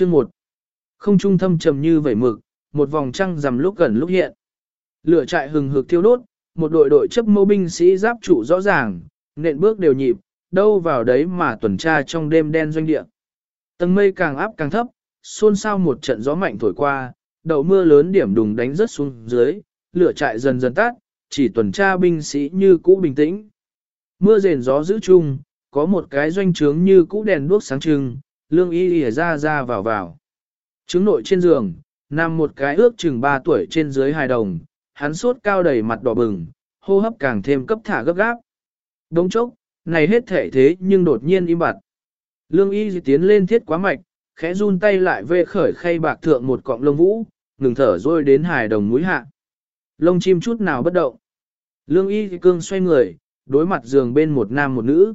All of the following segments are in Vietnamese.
Chương 1. Không trung thâm trầm như vẩy mực, một vòng trăng rằm lúc gần lúc hiện. Lửa trại hừng hực thiêu đốt, một đội đội chấp mâu binh sĩ giáp trụ rõ ràng, nện bước đều nhịp, đâu vào đấy mà tuần tra trong đêm đen doanh địa. Tầng mây càng áp càng thấp, xôn xao một trận gió mạnh thổi qua, đậu mưa lớn điểm đùng đánh rớt xuống dưới, lửa trại dần dần tắt, chỉ tuần tra binh sĩ như cũ bình tĩnh. Mưa rền gió giữ chung, có một cái doanh trướng như cũ đèn đuốc sáng trưng, lương y lìa ra ra vào vào. Trứng nội trên giường, nằm một cái ước chừng 3 tuổi trên dưới hài đồng, hắn sốt cao đầy mặt đỏ bừng, hô hấp càng thêm cấp thả gấp gáp. Đống chốc, này hết thể thế nhưng đột nhiên im bặt. Lương y tiến lên thiết quá mạch, khẽ run tay lại về khởi khay bạc thượng một cọng lông vũ, ngừng thở rồi đến hài đồng mũi hạ. Lông chim chút nào bất động. Lương y cương xoay người, đối mặt giường bên một nam một nữ.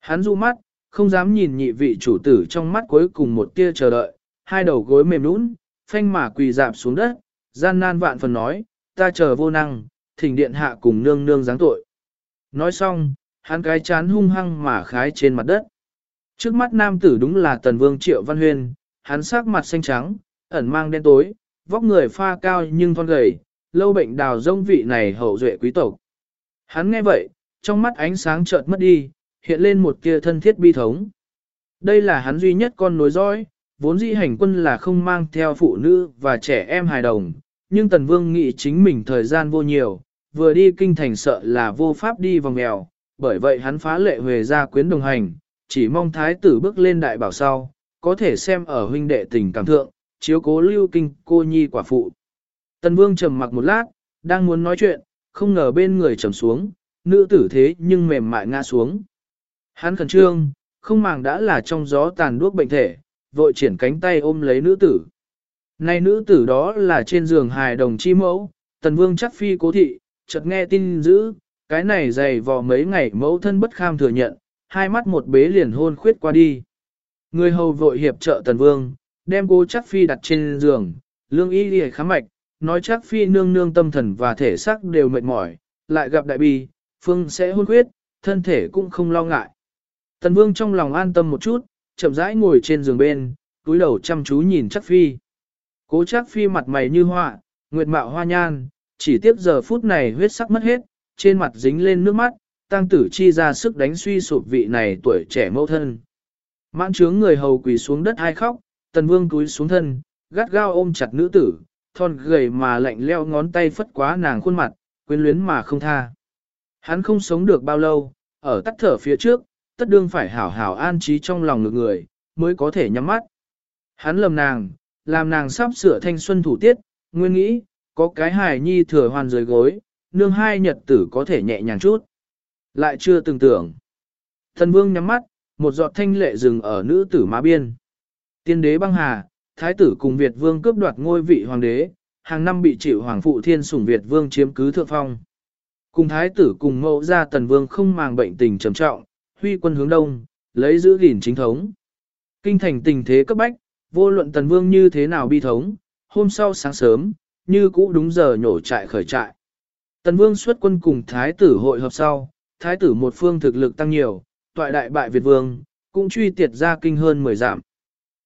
Hắn du mắt, không dám nhìn nhị vị chủ tử trong mắt cuối cùng một tia chờ đợi, hai đầu gối mềm nũng, phanh mà quỳ dạp xuống đất, gian nan vạn phần nói, ta chờ vô năng, thỉnh điện hạ cùng nương nương giáng tội. Nói xong, hắn cái chán hung hăng mà khái trên mặt đất. Trước mắt nam tử đúng là tần vương triệu văn huyên, hắn sắc mặt xanh trắng, ẩn mang đen tối, vóc người pha cao nhưng thon gầy, lâu bệnh đào rông vị này hậu duệ quý tộc. Hắn nghe vậy, trong mắt ánh sáng chợt mất đi, hiện lên một kia thân thiết bi thống. Đây là hắn duy nhất con nối dõi, vốn dĩ hành quân là không mang theo phụ nữ và trẻ em hài đồng, nhưng Tần Vương nghĩ chính mình thời gian vô nhiều, vừa đi kinh thành sợ là vô pháp đi vòng mèo, bởi vậy hắn phá lệ huề ra quyến đồng hành, chỉ mong thái tử bước lên đại bảo sau, có thể xem ở huynh đệ tình cảm thượng, chiếu cố lưu kinh cô nhi quả phụ. Tần Vương trầm mặc một lát, đang muốn nói chuyện, không ngờ bên người trầm xuống, nữ tử thế nhưng mềm mại ngã xuống. Hắn khẩn trương, không màng đã là trong gió tàn đuốc bệnh thể, vội triển cánh tay ôm lấy nữ tử. Này nữ tử đó là trên giường hài đồng chi mẫu, tần vương chắc phi cố thị, chợt nghe tin dữ, cái này dày vò mấy ngày mẫu thân bất kham thừa nhận, hai mắt một bế liền hôn khuyết qua đi. Người hầu vội hiệp trợ tần vương, đem cô chắc phi đặt trên giường, lương y đi khám mạch, nói chắc phi nương nương tâm thần và thể xác đều mệt mỏi, lại gặp đại bi, phương sẽ hôn khuyết, thân thể cũng không lo ngại. Tần vương trong lòng an tâm một chút, chậm rãi ngồi trên giường bên, túi đầu chăm chú nhìn chắc phi. Cố chắc phi mặt mày như hoa, nguyệt mạo hoa nhan, chỉ tiếp giờ phút này huyết sắc mất hết, trên mặt dính lên nước mắt, tăng tử chi ra sức đánh suy sụp vị này tuổi trẻ mẫu thân. Mãn trướng người hầu quỳ xuống đất hai khóc, tần vương túi xuống thân, gắt gao ôm chặt nữ tử, thon gầy mà lạnh leo ngón tay phất quá nàng khuôn mặt, quyến luyến mà không tha. Hắn không sống được bao lâu, ở tắt thở phía trước, tất đương phải hảo hảo an trí trong lòng ngược người, mới có thể nhắm mắt. Hắn lầm nàng, làm nàng sắp sửa thanh xuân thủ tiết, nguyên nghĩ, có cái hài nhi thừa hoàn dưới gối, nương hai nhật tử có thể nhẹ nhàng chút. Lại chưa từng tưởng. Thần vương nhắm mắt, một giọt thanh lệ dừng ở nữ tử má biên. Tiên đế băng hà, thái tử cùng Việt vương cướp đoạt ngôi vị hoàng đế, hàng năm bị chịu hoàng phụ thiên sủng Việt vương chiếm cứ thượng phong. Cùng thái tử cùng mẫu ra tần vương không màng bệnh tình trầm trọng, huy quân hướng đông, lấy giữ gìn chính thống. Kinh thành tình thế cấp bách, vô luận tần vương như thế nào bi thống, hôm sau sáng sớm, như cũ đúng giờ nhổ trại khởi trại. Tần vương xuất quân cùng thái tử hội hợp sau, thái tử một phương thực lực tăng nhiều, toại đại bại Việt vương, cũng truy tiệt ra kinh hơn 10 giảm.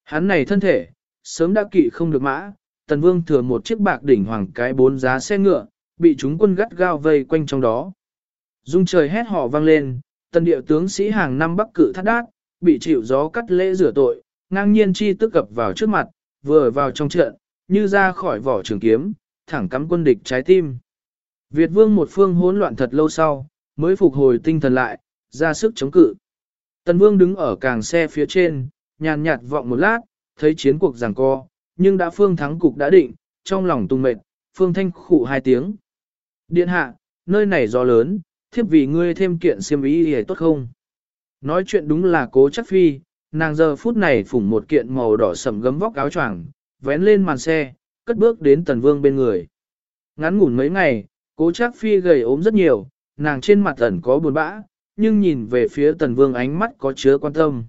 Hắn này thân thể, sớm đã kỵ không được mã, tần vương thừa một chiếc bạc đỉnh hoàng cái bốn giá xe ngựa, bị chúng quân gắt gao vây quanh trong đó. Dung trời hét họ vang lên, tần địa tướng sĩ hàng năm bắc cự thắt đát, bị chịu gió cắt lễ rửa tội, ngang nhiên chi tức cập vào trước mặt, vừa vào trong trận, như ra khỏi vỏ trường kiếm, thẳng cắm quân địch trái tim. Việt vương một phương hỗn loạn thật lâu sau, mới phục hồi tinh thần lại, ra sức chống cự. Tần vương đứng ở càng xe phía trên, nhàn nhạt vọng một lát, thấy chiến cuộc giằng co, nhưng đã phương thắng cục đã định, trong lòng tung mệt, phương thanh khụ hai tiếng. Điện hạ, nơi này gió lớn, thiếp vì ngươi thêm kiện xiêm ý hề tốt không? Nói chuyện đúng là cố chắc phi, nàng giờ phút này phủng một kiện màu đỏ sầm gấm vóc áo choàng, vén lên màn xe, cất bước đến tần vương bên người. Ngắn ngủn mấy ngày, cố chắc phi gầy ốm rất nhiều, nàng trên mặt ẩn có buồn bã, nhưng nhìn về phía tần vương ánh mắt có chứa quan tâm.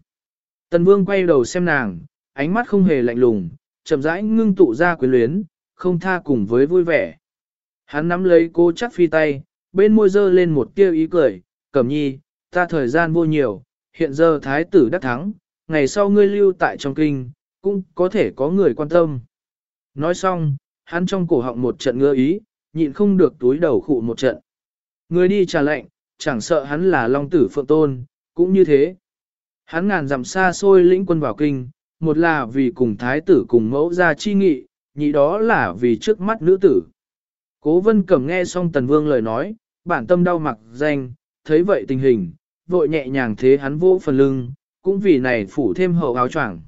Tần vương quay đầu xem nàng, ánh mắt không hề lạnh lùng, chậm rãi ngưng tụ ra quyến luyến, không tha cùng với vui vẻ. Hắn nắm lấy cô chắc phi tay, bên môi dơ lên một tia ý cười, cẩm nhi, ta thời gian vô nhiều, hiện giờ thái tử đắc thắng, ngày sau ngươi lưu tại trong kinh, cũng có thể có người quan tâm. Nói xong, hắn trong cổ họng một trận ngơ ý, nhịn không được túi đầu khụ một trận. Người đi trả lệnh, chẳng sợ hắn là long tử phượng tôn, cũng như thế. Hắn ngàn dặm xa xôi lĩnh quân vào kinh, một là vì cùng thái tử cùng mẫu ra chi nghị, nhị đó là vì trước mắt nữ tử. Cố vân cẩm nghe xong tần vương lời nói, bản tâm đau mặc danh, thấy vậy tình hình, vội nhẹ nhàng thế hắn vô phần lưng, cũng vì này phủ thêm hậu áo choàng.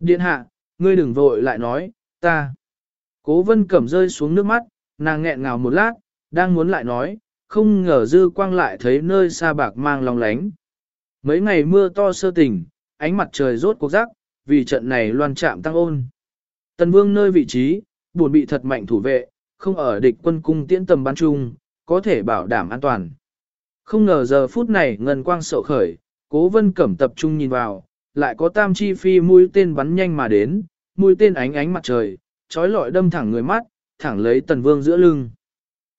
Điện hạ, ngươi đừng vội lại nói, ta. Cố vân cẩm rơi xuống nước mắt, nàng nghẹn ngào một lát, đang muốn lại nói, không ngờ dư quang lại thấy nơi xa bạc mang lòng lánh. Mấy ngày mưa to sơ tỉnh, ánh mặt trời rốt cuộc rắc, vì trận này loan chạm tăng ôn. Tần vương nơi vị trí, buồn bị thật mạnh thủ vệ, không ở địch quân cung tiễn tầm bắn chung, có thể bảo đảm an toàn. Không ngờ giờ phút này ngân quang sậu khởi, cố vân cẩm tập trung nhìn vào, lại có tam chi phi mũi tên bắn nhanh mà đến, mũi tên ánh ánh mặt trời, trói lọi đâm thẳng người mắt, thẳng lấy tần vương giữa lưng.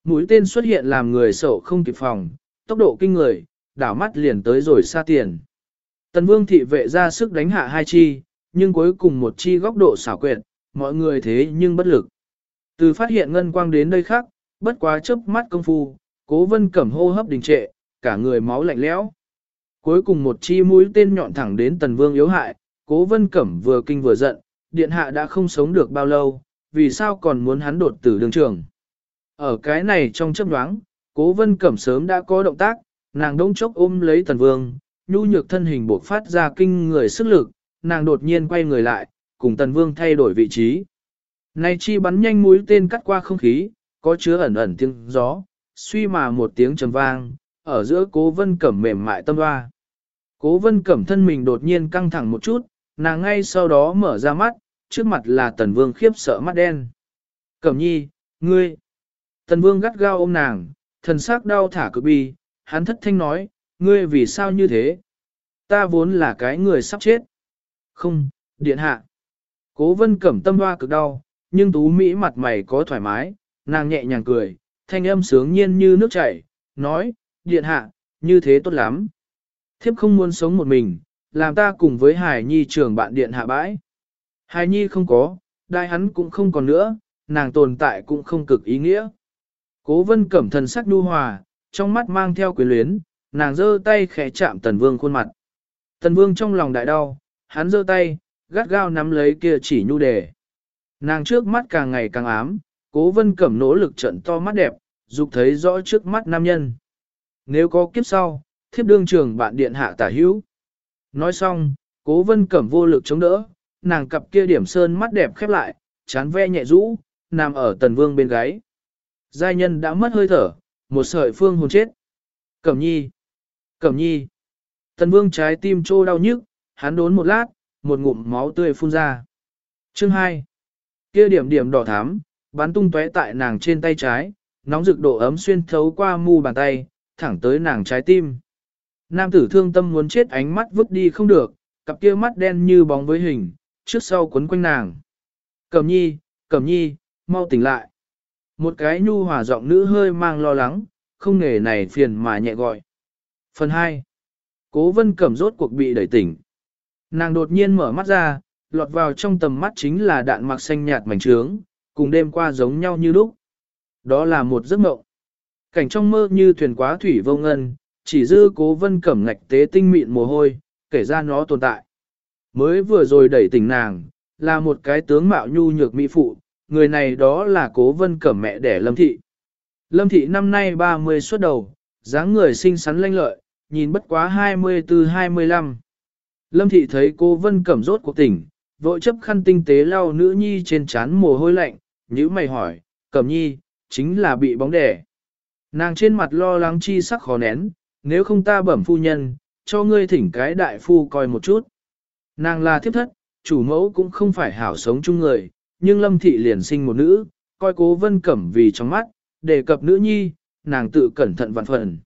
Mũi tên xuất hiện làm người sậu không kịp phòng, tốc độ kinh người, đảo mắt liền tới rồi xa tiền. Tần vương thị vệ ra sức đánh hạ hai chi, nhưng cuối cùng một chi góc độ xảo quyệt, mọi người thế nhưng bất lực. Từ phát hiện ngân quang đến đây khác, bất quá chớp mắt công phu, cố vân cẩm hô hấp đình trệ, cả người máu lạnh lẽo. Cuối cùng một chi mũi tên nhọn thẳng đến tần vương yếu hại, cố vân cẩm vừa kinh vừa giận, điện hạ đã không sống được bao lâu, vì sao còn muốn hắn đột tử đường trường. Ở cái này trong chấp đoáng, cố vân cẩm sớm đã có động tác, nàng đông chốc ôm lấy tần vương, nhu nhược thân hình bộc phát ra kinh người sức lực, nàng đột nhiên quay người lại, cùng tần vương thay đổi vị trí. Này chi bắn nhanh mũi tên cắt qua không khí, có chứa ẩn ẩn tiếng gió, suy mà một tiếng trầm vang, ở giữa cố vân cẩm mềm mại tâm hoa. Cố vân cẩm thân mình đột nhiên căng thẳng một chút, nàng ngay sau đó mở ra mắt, trước mặt là tần vương khiếp sợ mắt đen. Cẩm nhi, ngươi. Tần vương gắt gao ôm nàng, thần sắc đau thả cực bi, hắn thất thanh nói, ngươi vì sao như thế? Ta vốn là cái người sắp chết. Không, điện hạ. Cố vân cẩm tâm hoa cực đau, nhưng tú Mỹ mặt mày có thoải mái, nàng nhẹ nhàng cười, thanh âm sướng nhiên như nước chảy, nói, điện hạ, như thế tốt lắm. Thiếp không muốn sống một mình, làm ta cùng với Hải Nhi trưởng bạn điện hạ bãi. Hải Nhi không có, đại hắn cũng không còn nữa, nàng tồn tại cũng không cực ý nghĩa. Cố vân cẩm thần sắc đu hòa, trong mắt mang theo quyền luyến, nàng giơ tay khẽ chạm tần vương khuôn mặt. Tần vương trong lòng đại đau, hắn giơ tay, gắt gao nắm lấy kia chỉ nhu đề. Nàng trước mắt càng ngày càng ám, cố vân cẩm nỗ lực trận to mắt đẹp, dục thấy rõ trước mắt nam nhân. Nếu có kiếp sau, thiếp đương trường bạn điện hạ tả hữu. Nói xong, cố vân cẩm vô lực chống đỡ, nàng cặp kia điểm sơn mắt đẹp khép lại, chán ve nhẹ rũ, nằm ở tần vương bên gáy. Giai nhân đã mất hơi thở, một sợi phương hồn chết. Cẩm nhi! Cẩm nhi! Tần vương trái tim trô đau nhức, hắn đốn một lát, một ngụm máu tươi phun ra. Chương 2 kia điểm điểm đỏ thắm, bắn tung tóe tại nàng trên tay trái, nóng rực độ ấm xuyên thấu qua mu bàn tay, thẳng tới nàng trái tim. Nam tử thương tâm muốn chết ánh mắt vứt đi không được, cặp kia mắt đen như bóng với hình, trước sau quấn quanh nàng. Cẩm nhi, cẩm nhi, mau tỉnh lại. Một cái nhu hòa giọng nữ hơi mang lo lắng, không nghề này phiền mà nhẹ gọi. Phần 2. Cố vân cẩm rốt cuộc bị đẩy tỉnh. Nàng đột nhiên mở mắt ra, lọt vào trong tầm mắt chính là đạn mặc xanh nhạt mảnh trướng, cùng đêm qua giống nhau như lúc. Đó là một giấc mộng. Cảnh trong mơ như thuyền quá thủy vô ngân, chỉ dư cố vân cẩm ngạch tế tinh mịn mồ hôi, kể ra nó tồn tại. Mới vừa rồi đẩy tỉnh nàng, là một cái tướng mạo nhu nhược mỹ phụ, người này đó là cố vân cẩm mẹ đẻ Lâm Thị. Lâm Thị năm nay 30 xuất đầu, dáng người xinh xắn lanh lợi, nhìn bất quá 24-25. Lâm Thị thấy cô Vân Cẩm rốt cuộc tỉnh, vội chấp khăn tinh tế lau nữ nhi trên trán mồ hôi lạnh, nhữ mày hỏi, Cẩm nhi, chính là bị bóng đẻ. Nàng trên mặt lo lắng chi sắc khó nén, nếu không ta bẩm phu nhân, cho ngươi thỉnh cái đại phu coi một chút. Nàng là thiếp thất, chủ mẫu cũng không phải hảo sống chung người, nhưng lâm thị liền sinh một nữ, coi cố vân cẩm vì trong mắt, đề cập nữ nhi, nàng tự cẩn thận vạn phần.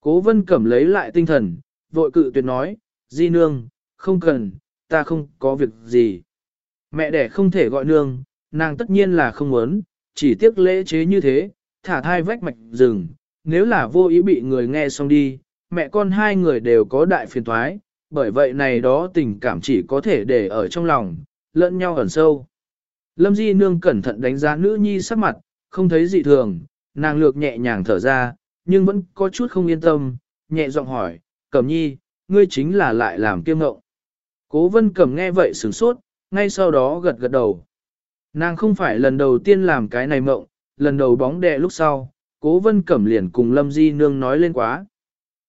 Cố vân cẩm lấy lại tinh thần, vội cự tuyệt nói, di nương, không cần, ta không có việc gì. Mẹ đẻ không thể gọi nương, nàng tất nhiên là không muốn, chỉ tiếc lễ chế như thế, thả thai vách mạch rừng, nếu là vô ý bị người nghe xong đi, mẹ con hai người đều có đại phiền thoái, bởi vậy này đó tình cảm chỉ có thể để ở trong lòng, lẫn nhau ẩn sâu. Lâm Di Nương cẩn thận đánh giá nữ nhi sắc mặt, không thấy dị thường, nàng lược nhẹ nhàng thở ra, nhưng vẫn có chút không yên tâm, nhẹ giọng hỏi, Cẩm nhi, ngươi chính là lại làm kiêm ngộng. Cố vân cẩm nghe vậy sửng sốt, ngay sau đó gật gật đầu. Nàng không phải lần đầu tiên làm cái này mộng, lần đầu bóng đè lúc sau, cố vân cẩm liền cùng Lâm Di Nương nói lên quá.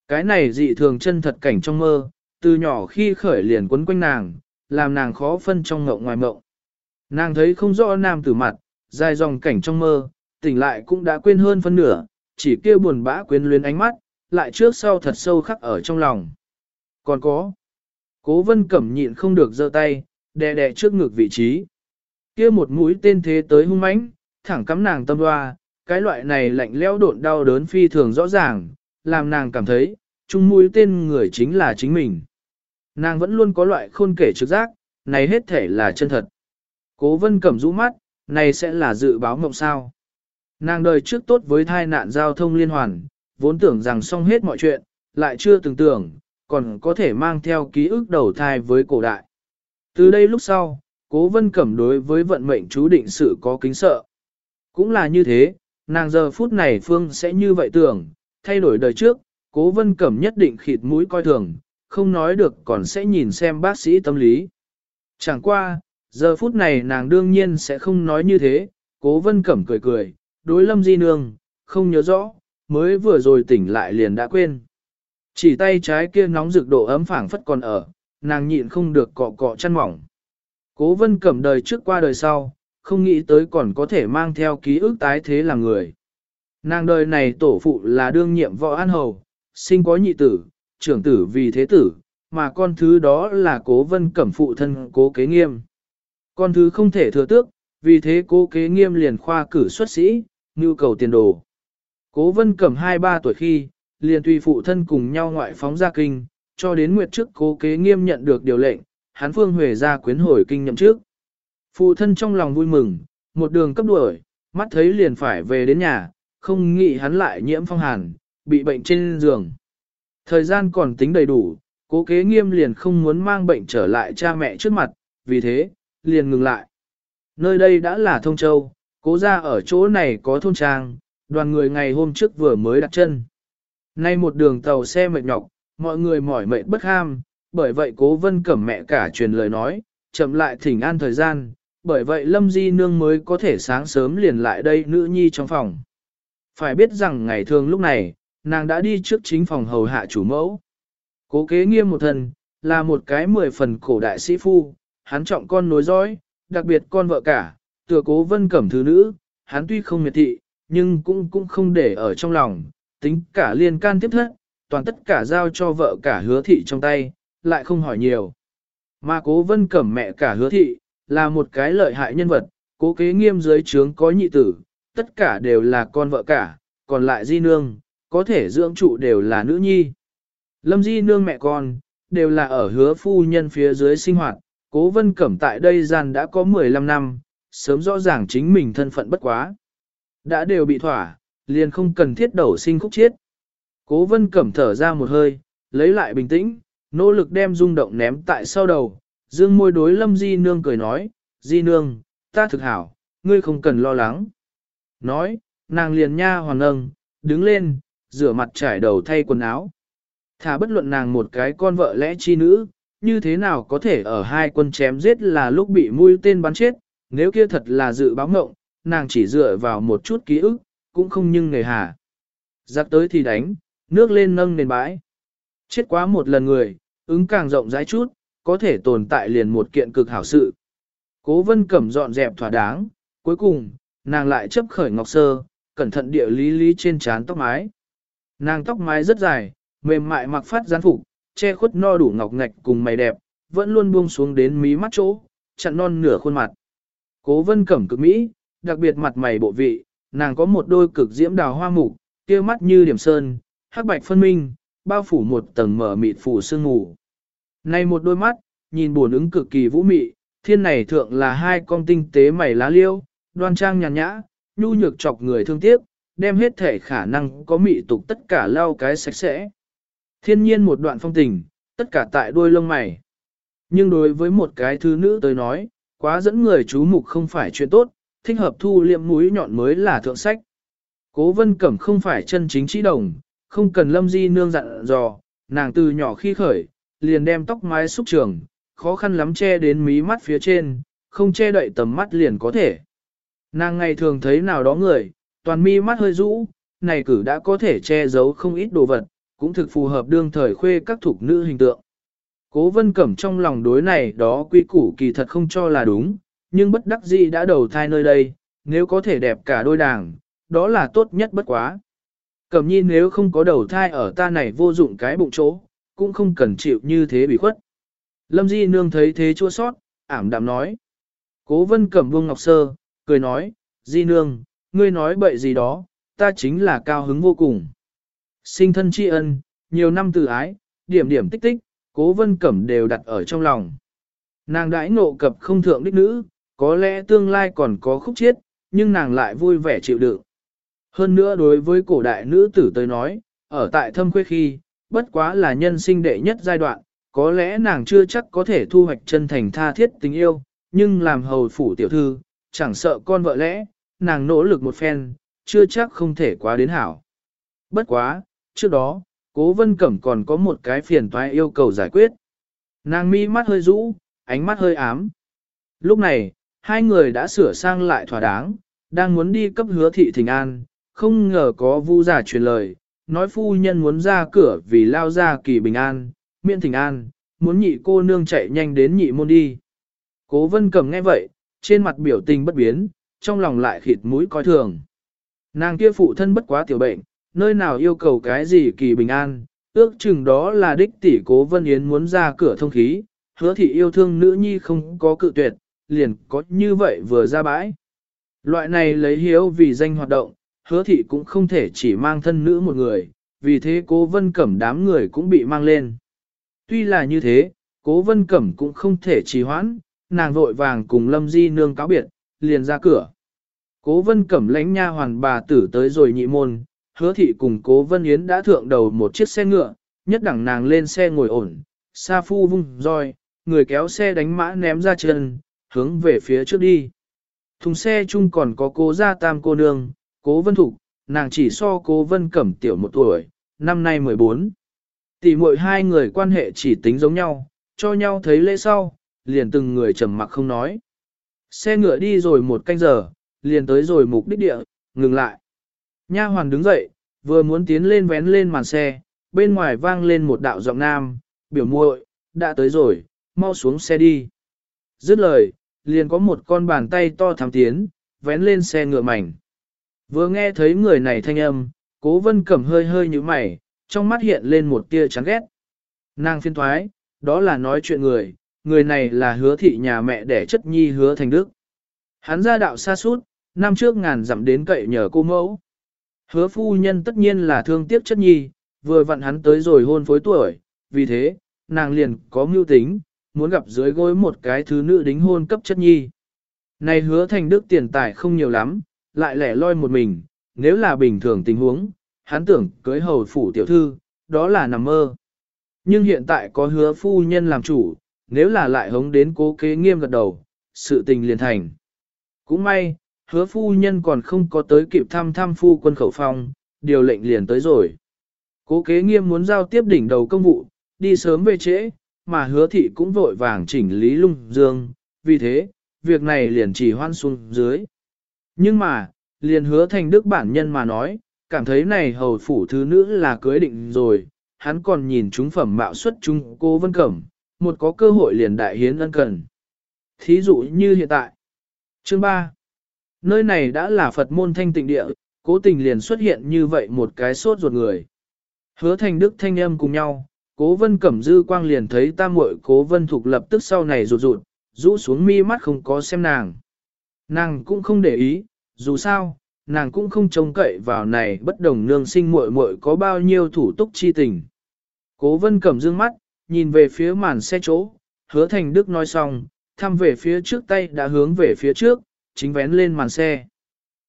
Cái này dị thường chân thật cảnh trong mơ, từ nhỏ khi khởi liền quấn quanh nàng, làm nàng khó phân trong ngộng ngoài mộng. Nàng thấy không rõ nam tử mặt, dài dòng cảnh trong mơ, tỉnh lại cũng đã quên hơn phân nửa, chỉ kia buồn bã quyến luyến ánh mắt, lại trước sau thật sâu khắc ở trong lòng. Còn có, cố vân cẩm nhịn không được giơ tay, đè đè trước ngực vị trí. Kia một mũi tên thế tới hung mãnh, thẳng cắm nàng tâm hoa, cái loại này lạnh lẽo độn đau đớn phi thường rõ ràng, làm nàng cảm thấy, chung mũi tên người chính là chính mình. Nàng vẫn luôn có loại khôn kể trực giác, này hết thể là chân thật. Cố vân cẩm rũ mắt, này sẽ là dự báo mộng sao. Nàng đời trước tốt với thai nạn giao thông liên hoàn, vốn tưởng rằng xong hết mọi chuyện, lại chưa từng tưởng, còn có thể mang theo ký ức đầu thai với cổ đại. Từ đây lúc sau, cố vân cẩm đối với vận mệnh chú định sự có kính sợ. Cũng là như thế, nàng giờ phút này Phương sẽ như vậy tưởng, thay đổi đời trước, cố vân cẩm nhất định khịt mũi coi thường, không nói được còn sẽ nhìn xem bác sĩ tâm lý. Chẳng qua, giờ phút này nàng đương nhiên sẽ không nói như thế, cố vân cẩm cười cười, đối lâm di nương, không nhớ rõ, mới vừa rồi tỉnh lại liền đã quên. Chỉ tay trái kia nóng rực độ ấm phảng phất còn ở, nàng nhịn không được cọ cọ chăn mỏng. Cố vân cẩm đời trước qua đời sau, không nghĩ tới còn có thể mang theo ký ức tái thế làm người. Nàng đời này tổ phụ là đương nhiệm võ an hầu, sinh có nhị tử, trưởng tử vì thế tử, mà con thứ đó là cố vân cẩm phụ thân cố kế nghiêm. Con thứ không thể thừa tước, vì thế cố kế nghiêm liền khoa cử xuất sĩ, nhu cầu tiền đồ. Cố vân cẩm 2-3 tuổi khi, liền tùy phụ thân cùng nhau ngoại phóng ra kinh, cho đến nguyệt trước cố kế nghiêm nhận được điều lệnh, hắn phương huề ra quyến hồi kinh nhậm trước. Phụ thân trong lòng vui mừng, một đường cấp đuổi, mắt thấy liền phải về đến nhà, không nghĩ hắn lại nhiễm phong hàn, bị bệnh trên giường. Thời gian còn tính đầy đủ, cố kế nghiêm liền không muốn mang bệnh trở lại cha mẹ trước mặt, vì thế, liền ngừng lại. Nơi đây đã là thông châu, cố ra ở chỗ này có thôn trang, đoàn người ngày hôm trước vừa mới đặt chân. Nay một đường tàu xe mệt nhọc, mọi người mỏi mệt bất ham, bởi vậy cố vân cẩm mẹ cả truyền lời nói, chậm lại thỉnh an thời gian, bởi vậy Lâm Di Nương mới có thể sáng sớm liền lại đây nữ nhi trong phòng. Phải biết rằng ngày thường lúc này, nàng đã đi trước chính phòng hầu hạ chủ mẫu. Cố kế nghiêm một thần, là một cái mười phần cổ đại sĩ phu, hắn trọng con nối dõi, đặc biệt con vợ cả, tựa cố vân cẩm thứ nữ, hắn tuy không miệt thị, nhưng cũng cũng không để ở trong lòng, tính cả liên can tiếp thất, toàn tất cả giao cho vợ cả hứa thị trong tay, lại không hỏi nhiều. Mà cố vân cẩm mẹ cả hứa thị, là một cái lợi hại nhân vật, cố kế nghiêm dưới trướng có nhị tử, tất cả đều là con vợ cả, còn lại di nương, có thể dưỡng trụ đều là nữ nhi. Lâm di nương mẹ con, đều là ở hứa phu nhân phía dưới sinh hoạt, cố vân cẩm tại đây gian đã có 15 năm, sớm rõ ràng chính mình thân phận bất quá. Đã đều bị thỏa, liền không cần thiết đổ sinh khúc chiết. Cố vân cẩm thở ra một hơi, lấy lại bình tĩnh, nỗ lực đem rung động ném tại sau đầu, dương môi đối lâm di nương cười nói, di nương, ta thực hảo, ngươi không cần lo lắng. Nói, nàng liền nha hoàn nâng, đứng lên, rửa mặt trải đầu thay quần áo. Thả bất luận nàng một cái con vợ lẽ chi nữ, như thế nào có thể ở hai quân chém giết là lúc bị mũi tên bắn chết, nếu kia thật là dự báo ngộng, nàng chỉ dựa vào một chút ký ức, cũng không nhưng nghề hà. Giặc tới thì đánh, nước lên nâng nền bãi. Chết quá một lần người, ứng càng rộng rãi chút, có thể tồn tại liền một kiện cực hảo sự. Cố vân cẩm dọn dẹp thỏa đáng, cuối cùng, nàng lại chấp khởi ngọc sơ, cẩn thận địa lý lý trên trán tóc mái. Nàng tóc mái rất dài, mềm mại mặc phát gián phục, che khuất no đủ ngọc ngạch cùng mày đẹp, vẫn luôn buông xuống đến mí mắt chỗ, chặn non nửa khuôn mặt. Cố vân cẩm cực mỹ, đặc biệt mặt mày bộ vị, nàng có một đôi cực diễm đào hoa mục, kia mắt như điểm sơn, hắc bạch phân minh, bao phủ một tầng mở mịt phủ sương ngủ. Này một đôi mắt, nhìn buồn ứng cực kỳ vũ mị, thiên này thượng là hai con tinh tế mày lá liêu, đoan trang nhàn nhã, nhu nhược chọc người thương tiếc, đem hết thể khả năng có mị tục tất cả lau cái sạch sẽ. Thiên nhiên một đoạn phong tình, tất cả tại đuôi lông mày. Nhưng đối với một cái thứ nữ tới nói, Quá dẫn người chú mục không phải chuyện tốt, thích hợp thu liệm mũi nhọn mới là thượng sách. Cố vân cẩm không phải chân chính trí đồng, không cần lâm di nương dặn dò, nàng từ nhỏ khi khởi, liền đem tóc mái xúc trường, khó khăn lắm che đến mí mắt phía trên, không che đậy tầm mắt liền có thể. Nàng ngày thường thấy nào đó người, toàn mi mắt hơi rũ, này cử đã có thể che giấu không ít đồ vật, cũng thực phù hợp đương thời khuê các thuộc nữ hình tượng. Cố vân cẩm trong lòng đối này đó quy củ kỳ thật không cho là đúng, nhưng bất đắc dĩ đã đầu thai nơi đây, nếu có thể đẹp cả đôi đảng, đó là tốt nhất bất quá. Cẩm nhi nếu không có đầu thai ở ta này vô dụng cái bụng chỗ, cũng không cần chịu như thế bị khuất. Lâm Di Nương thấy thế chua sót, ảm đạm nói. Cố vân cẩm buông ngọc sơ, cười nói, Di Nương, ngươi nói bậy gì đó, ta chính là cao hứng vô cùng. Sinh thân tri ân, nhiều năm từ ái, điểm điểm tích tích, cố vân cẩm đều đặt ở trong lòng. Nàng đãi ngộ cập không thượng đích nữ, có lẽ tương lai còn có khúc chiết, nhưng nàng lại vui vẻ chịu đựng. Hơn nữa đối với cổ đại nữ tử tới nói, ở tại thâm quê khi, bất quá là nhân sinh đệ nhất giai đoạn, có lẽ nàng chưa chắc có thể thu hoạch chân thành tha thiết tình yêu, nhưng làm hầu phủ tiểu thư, chẳng sợ con vợ lẽ, nàng nỗ lực một phen, chưa chắc không thể quá đến hảo. Bất quá, trước đó, cố vân cẩm còn có một cái phiền toái yêu cầu giải quyết. Nàng mi mắt hơi rũ, ánh mắt hơi ám. Lúc này, hai người đã sửa sang lại thỏa đáng, đang muốn đi cấp hứa thị thỉnh an, không ngờ có vu giả truyền lời, nói phu nhân muốn ra cửa vì lao ra kỳ bình an, miễn thỉnh an, muốn nhị cô nương chạy nhanh đến nhị môn đi. Cố vân cầm nghe vậy, trên mặt biểu tình bất biến, trong lòng lại khịt mũi coi thường. Nàng kia phụ thân bất quá tiểu bệnh, nơi nào yêu cầu cái gì kỳ bình an, ước chừng đó là đích tỷ cố vân yến muốn ra cửa thông khí, hứa thị yêu thương nữ nhi không có cự tuyệt, liền có như vậy vừa ra bãi. Loại này lấy hiếu vì danh hoạt động, hứa thị cũng không thể chỉ mang thân nữ một người, vì thế cố vân cẩm đám người cũng bị mang lên. Tuy là như thế, cố vân cẩm cũng không thể trì hoãn, nàng vội vàng cùng lâm di nương cáo biệt, liền ra cửa. Cố vân cẩm lánh nha hoàn bà tử tới rồi nhị môn, hứa thị cùng cố vân yến đã thượng đầu một chiếc xe ngựa, nhất đẳng nàng lên xe ngồi ổn, sa phu vung roi, người kéo xe đánh mã ném ra chân, hướng về phía trước đi. Thùng xe chung còn có cố gia tam cô nương, cố vân thục, nàng chỉ so cố vân cẩm tiểu một tuổi, năm nay 14. Tỷ muội hai người quan hệ chỉ tính giống nhau, cho nhau thấy lễ sau, liền từng người trầm mặc không nói. Xe ngựa đi rồi một canh giờ, liền tới rồi mục đích địa, ngừng lại. Nha hoàn đứng dậy, vừa muốn tiến lên vén lên màn xe, bên ngoài vang lên một đạo giọng nam, biểu muội, đã tới rồi, mau xuống xe đi. Dứt lời, liền có một con bàn tay to thám tiến, vén lên xe ngựa mảnh. Vừa nghe thấy người này thanh âm, cố vân cẩm hơi hơi như mày, trong mắt hiện lên một tia chán ghét. Nàng phiên thoái, đó là nói chuyện người, người này là hứa thị nhà mẹ đẻ chất nhi hứa thành đức. Hắn ra đạo xa suốt, năm trước ngàn dặm đến cậy nhờ cô mẫu. Hứa phu nhân tất nhiên là thương tiếc chất nhi, vừa vặn hắn tới rồi hôn phối tuổi, vì thế, nàng liền có mưu tính, muốn gặp dưới gối một cái thứ nữ đính hôn cấp chất nhi. Này hứa thành đức tiền tài không nhiều lắm, lại lẻ loi một mình, nếu là bình thường tình huống, hắn tưởng cưới hầu phủ tiểu thư, đó là nằm mơ. Nhưng hiện tại có hứa phu nhân làm chủ, nếu là lại hống đến cố kế nghiêm gật đầu, sự tình liền thành. Cũng may, hứa phu nhân còn không có tới kịp thăm thăm phu quân khẩu phong, điều lệnh liền tới rồi. Cố kế nghiêm muốn giao tiếp đỉnh đầu công vụ, đi sớm về trễ, mà hứa thị cũng vội vàng chỉnh lý lung dương, vì thế, việc này liền chỉ hoan xuống dưới. Nhưng mà, liền hứa thành đức bản nhân mà nói, cảm thấy này hầu phủ thứ nữ là cưới định rồi, hắn còn nhìn chúng phẩm mạo xuất chúng cô Vân Cẩm, một có cơ hội liền đại hiến ân cần. Thí dụ như hiện tại. Chương 3. Nơi này đã là Phật môn thanh tịnh địa, cố tình liền xuất hiện như vậy một cái sốt ruột người. Hứa thành đức thanh âm cùng nhau, cố vân cẩm dư quang liền thấy tam muội cố vân thục lập tức sau này rụt rụt, rũ xuống mi mắt không có xem nàng. Nàng cũng không để ý, dù sao, nàng cũng không trông cậy vào này bất đồng nương sinh muội muội có bao nhiêu thủ túc chi tình. Cố vân cẩm dương mắt, nhìn về phía màn xe chỗ, hứa thành đức nói xong, thăm về phía trước tay đã hướng về phía trước, chính vén lên màn xe.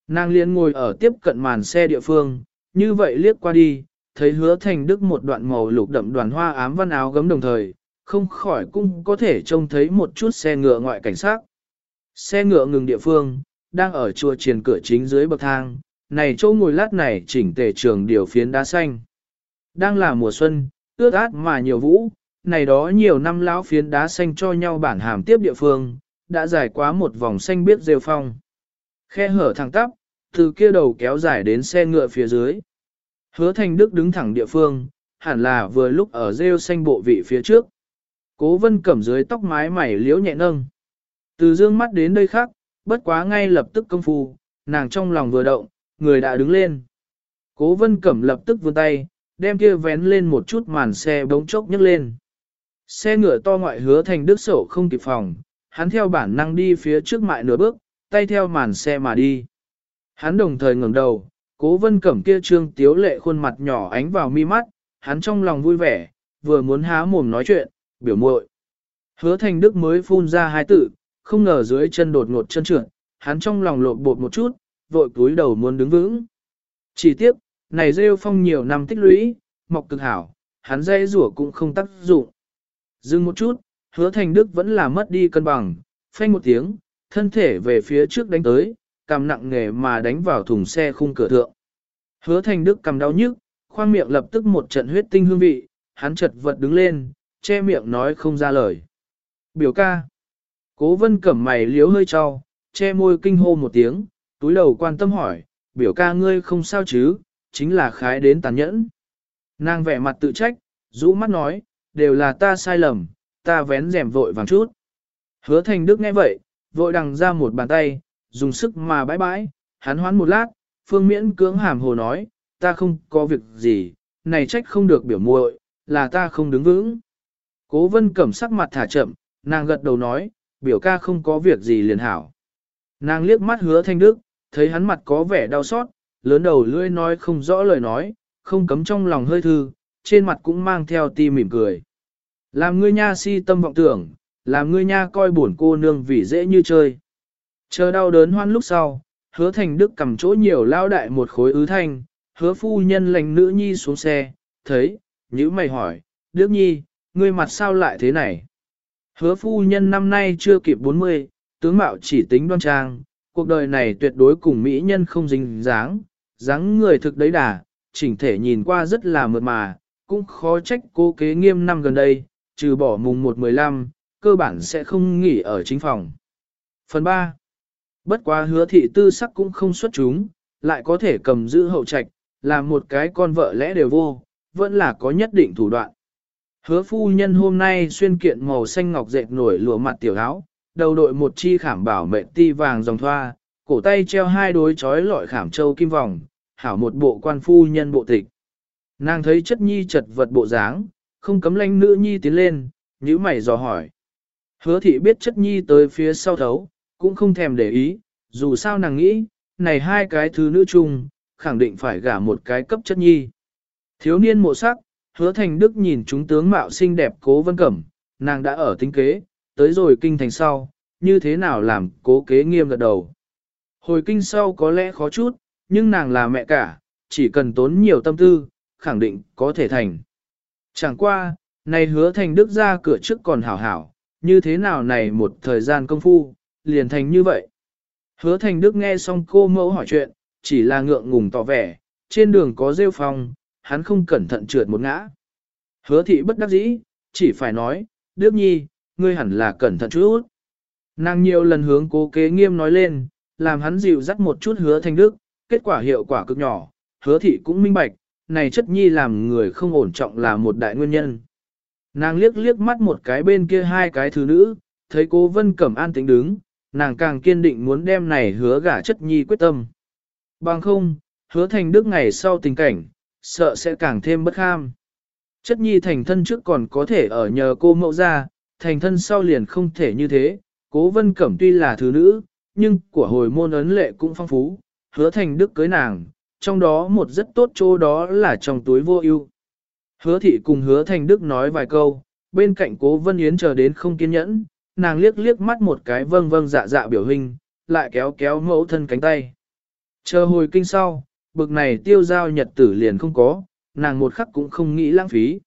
Nàng liền ngồi ở tiếp cận màn xe địa phương, như vậy liếc qua đi, thấy hứa thành đức một đoạn màu lục đậm đoàn hoa ám văn áo gấm đồng thời, không khỏi cũng có thể trông thấy một chút xe ngựa ngoại cảnh sát. Xe ngựa ngừng địa phương, đang ở chùa triền cửa chính dưới bậc thang, này chỗ ngồi lát này chỉnh tề trường điều phiến đá xanh. Đang là mùa xuân, ướt át mà nhiều vũ, này đó nhiều năm lão phiến đá xanh cho nhau bản hàm tiếp địa phương, đã dài quá một vòng xanh biết rêu phong. Khe hở thẳng tắp, từ kia đầu kéo dài đến xe ngựa phía dưới. Hứa thành đức đứng thẳng địa phương, hẳn là vừa lúc ở rêu xanh bộ vị phía trước. Cố vân cẩm dưới tóc mái mảy liễu nhẹ nâng. Từ dương mắt đến đây khác, bất quá ngay lập tức công phu, nàng trong lòng vừa động, người đã đứng lên. Cố vân cẩm lập tức vươn tay, đem kia vén lên một chút màn xe bỗng chốc nhấc lên. Xe ngựa to ngoại hứa thành đức sổ không kịp phòng, hắn theo bản năng đi phía trước mại nửa bước, tay theo màn xe mà đi. Hắn đồng thời ngẩng đầu, cố vân cẩm kia trương tiếu lệ khuôn mặt nhỏ ánh vào mi mắt, hắn trong lòng vui vẻ, vừa muốn há mồm nói chuyện, biểu muội. Hứa thành đức mới phun ra hai tự, không ngờ dưới chân đột ngột chân trượt, hắn trong lòng lộn bột một chút, vội cúi đầu muốn đứng vững. Chỉ tiếc, này rêu phong nhiều năm tích lũy, mọc cực hảo, hắn dây rủa cũng không tác dụng. Dừng một chút, hứa thành đức vẫn là mất đi cân bằng, phanh một tiếng, thân thể về phía trước đánh tới, cầm nặng nghề mà đánh vào thùng xe khung cửa thượng. Hứa thành đức cầm đau nhức, khoang miệng lập tức một trận huyết tinh hương vị, hắn chật vật đứng lên, che miệng nói không ra lời. Biểu ca. Cố vân cẩm mày liếu hơi cho, che môi kinh hô một tiếng, túi đầu quan tâm hỏi, biểu ca ngươi không sao chứ, chính là khái đến tàn nhẫn. Nàng vẻ mặt tự trách, rũ mắt nói, đều là ta sai lầm, ta vén rèm vội vàng chút. Hứa thành đức nghe vậy, vội đằng ra một bàn tay, dùng sức mà bãi bãi, hắn hoán một lát, phương miễn cưỡng hàm hồ nói, ta không có việc gì, này trách không được biểu muội, là ta không đứng vững. Cố vân cẩm sắc mặt thả chậm, nàng gật đầu nói, biểu ca không có việc gì liền hảo. Nàng liếc mắt hứa thanh đức, thấy hắn mặt có vẻ đau xót, lớn đầu lưỡi nói không rõ lời nói, không cấm trong lòng hơi thư, trên mặt cũng mang theo ti mỉm cười. Làm ngươi nha si tâm vọng tưởng, làm ngươi nha coi buồn cô nương vì dễ như chơi. Chờ đau đớn hoan lúc sau, hứa thành đức cầm chỗ nhiều lao đại một khối ứ thanh, hứa phu nhân lành nữ nhi xuống xe, thấy, nhữ mày hỏi, đức nhi, ngươi mặt sao lại thế này? Hứa phu nhân năm nay chưa kịp 40, tướng mạo chỉ tính đoan trang, cuộc đời này tuyệt đối cùng mỹ nhân không dính dáng, dáng người thực đấy đà, chỉnh thể nhìn qua rất là mượt mà, cũng khó trách cô kế nghiêm năm gần đây, trừ bỏ mùng 1-15, cơ bản sẽ không nghỉ ở chính phòng. Phần 3. Bất quá hứa thị tư sắc cũng không xuất chúng, lại có thể cầm giữ hậu trạch, là một cái con vợ lẽ đều vô, vẫn là có nhất định thủ đoạn. Hứa phu nhân hôm nay xuyên kiện màu xanh ngọc dệt nổi lụa mặt tiểu áo, đầu đội một chi khảm bảo mệnh ti vàng dòng thoa, cổ tay treo hai đối chói lọi khảm châu kim vòng, hảo một bộ quan phu nhân bộ tịch. Nàng thấy chất nhi chật vật bộ dáng, không cấm lanh nữ nhi tiến lên, nhíu mày dò hỏi. Hứa thị biết chất nhi tới phía sau thấu, cũng không thèm để ý, dù sao nàng nghĩ, này hai cái thứ nữ chung, khẳng định phải gả một cái cấp chất nhi. Thiếu niên mộ sắc, hứa thành đức nhìn chúng tướng mạo xinh đẹp cố vân cẩm, nàng đã ở tính kế, tới rồi kinh thành sau, như thế nào làm cố kế nghiêm gật đầu. Hồi kinh sau có lẽ khó chút, nhưng nàng là mẹ cả, chỉ cần tốn nhiều tâm tư, khẳng định có thể thành. Chẳng qua, này hứa thành đức ra cửa trước còn hảo hảo, như thế nào này một thời gian công phu, liền thành như vậy. Hứa thành đức nghe xong cô mẫu hỏi chuyện, chỉ là ngượng ngùng tỏ vẻ, trên đường có rêu phong, hắn không cẩn thận trượt một ngã. Hứa thị bất đắc dĩ, chỉ phải nói, Đức Nhi, ngươi hẳn là cẩn thận chút. Nàng nhiều lần hướng cố kế nghiêm nói lên, làm hắn dịu dắt một chút hứa thành đức, kết quả hiệu quả cực nhỏ, hứa thị cũng minh bạch, này chất nhi làm người không ổn trọng là một đại nguyên nhân. Nàng liếc liếc mắt một cái bên kia hai cái thứ nữ, thấy cố vân cẩm an tính đứng, nàng càng kiên định muốn đem này hứa gả chất nhi quyết tâm. Bằng không, hứa thành đức ngày sau tình cảnh, sợ sẽ càng thêm bất kham. Chất nhi thành thân trước còn có thể ở nhờ cô mẫu ra, thành thân sau liền không thể như thế, cố vân cẩm tuy là thứ nữ, nhưng của hồi môn ấn lệ cũng phong phú, hứa thành đức cưới nàng, trong đó một rất tốt chỗ đó là trong túi vô ưu. Hứa thị cùng hứa thành đức nói vài câu, bên cạnh cố vân yến chờ đến không kiên nhẫn, nàng liếc liếc mắt một cái vâng vâng dạ dạ biểu hình, lại kéo kéo mẫu thân cánh tay. Chờ hồi kinh sau, bực này tiêu giao nhật tử liền không có, nàng một khắc cũng không nghĩ lãng phí.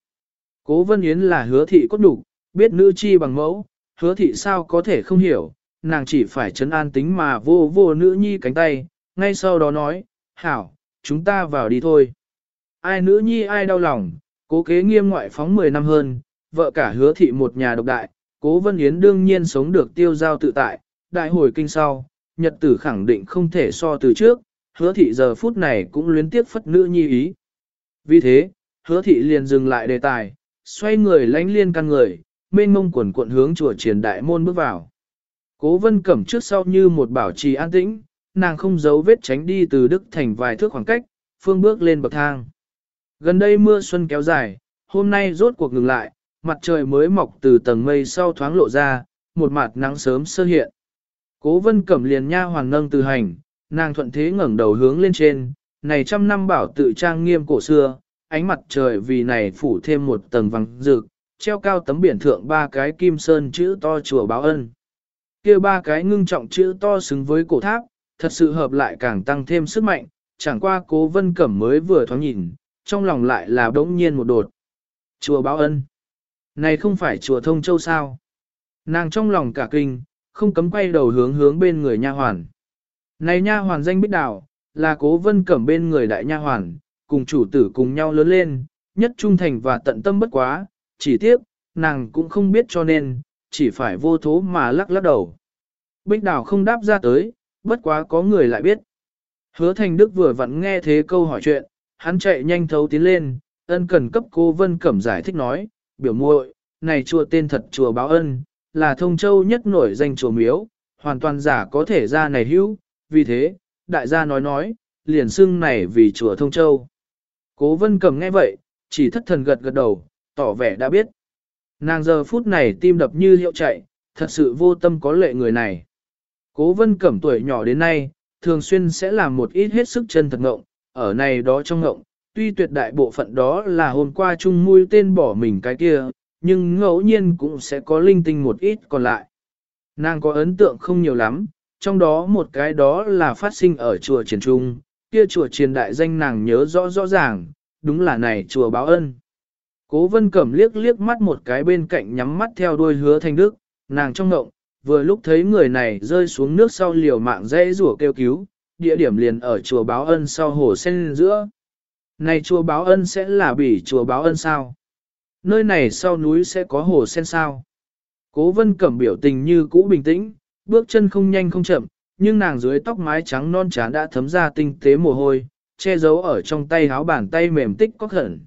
Cố Vân Yến là hứa thị cốt đủ, biết nữ chi bằng mẫu, hứa thị sao có thể không hiểu, nàng chỉ phải chấn an tính mà vô vô nữ nhi cánh tay, ngay sau đó nói, hảo, chúng ta vào đi thôi. Ai nữ nhi ai đau lòng, cố kế nghiêm ngoại phóng 10 năm hơn, vợ cả hứa thị một nhà độc đại, cố vân yến đương nhiên sống được tiêu giao tự tại, đại hồi kinh sau, nhật tử khẳng định không thể so từ trước, hứa thị giờ phút này cũng luyến tiếc phất nữ nhi ý. Vì thế, hứa thị liền dừng lại đề tài, xoay người lánh liên căn người, mênh mông quần cuộn hướng chùa triển đại môn bước vào. Cố vân cẩm trước sau như một bảo trì an tĩnh, nàng không giấu vết tránh đi từ Đức Thành vài thước khoảng cách, phương bước lên bậc thang. Gần đây mưa xuân kéo dài, hôm nay rốt cuộc ngừng lại, mặt trời mới mọc từ tầng mây sau thoáng lộ ra, một mặt nắng sớm sơ hiện. Cố vân cẩm liền nha hoàng nâng từ hành, nàng thuận thế ngẩng đầu hướng lên trên, này trăm năm bảo tự trang nghiêm cổ xưa, ánh mặt trời vì này phủ thêm một tầng vàng rực, treo cao tấm biển thượng ba cái kim sơn chữ to chùa báo ân. kia ba cái ngưng trọng chữ to xứng với cổ tháp, thật sự hợp lại càng tăng thêm sức mạnh, chẳng qua cố vân cẩm mới vừa thoáng nhìn, trong lòng lại là đống nhiên một đột. Chùa báo ân. Này không phải chùa thông châu sao? Nàng trong lòng cả kinh, không cấm quay đầu hướng hướng bên người nha hoàn. Này nha hoàn danh bích đảo, là cố vân cẩm bên người đại nha hoàn, cùng chủ tử cùng nhau lớn lên, nhất trung thành và tận tâm bất quá, chỉ tiếc, nàng cũng không biết cho nên, chỉ phải vô thố mà lắc lắc đầu. Bích đảo không đáp ra tới, bất quá có người lại biết. Hứa thành đức vừa vặn nghe thế câu hỏi chuyện, hắn chạy nhanh thấu tiến lên, ân cần cấp cô Vân Cẩm giải thích nói, biểu muội, này chùa tên thật chùa báo ân, là thông châu nhất nổi danh chùa miếu, hoàn toàn giả có thể ra này hữu, vì thế, đại gia nói nói, liền xưng này vì chùa thông châu. Cố Vân Cẩm nghe vậy, chỉ thất thần gật gật đầu, tỏ vẻ đã biết. Nàng giờ phút này tim đập như hiệu chạy, thật sự vô tâm có lệ người này. Cố Vân Cẩm tuổi nhỏ đến nay, thường xuyên sẽ làm một ít hết sức chân thật ngộng, ở này đó trong ngộng, tuy tuyệt đại bộ phận đó là hôm qua chung mũi tên bỏ mình cái kia, nhưng ngẫu nhiên cũng sẽ có linh tinh một ít còn lại. Nàng có ấn tượng không nhiều lắm, trong đó một cái đó là phát sinh ở chùa Triển Trung, kia chùa Triển đại danh nàng nhớ rõ rõ ràng, đúng là này chùa báo ân. Cố vân cẩm liếc liếc mắt một cái bên cạnh nhắm mắt theo đuôi hứa thanh đức, nàng trong ngộng, vừa lúc thấy người này rơi xuống nước sau liều mạng dễ rủa kêu cứu, địa điểm liền ở chùa báo ân sau hồ sen giữa. Này chùa báo ân sẽ là bỉ chùa báo ân sao? Nơi này sau núi sẽ có hồ sen sao? Cố vân cẩm biểu tình như cũ bình tĩnh, bước chân không nhanh không chậm, nhưng nàng dưới tóc mái trắng non trán đã thấm ra tinh tế mồ hôi, che giấu ở trong tay háo bàn tay mềm tích có khẩn.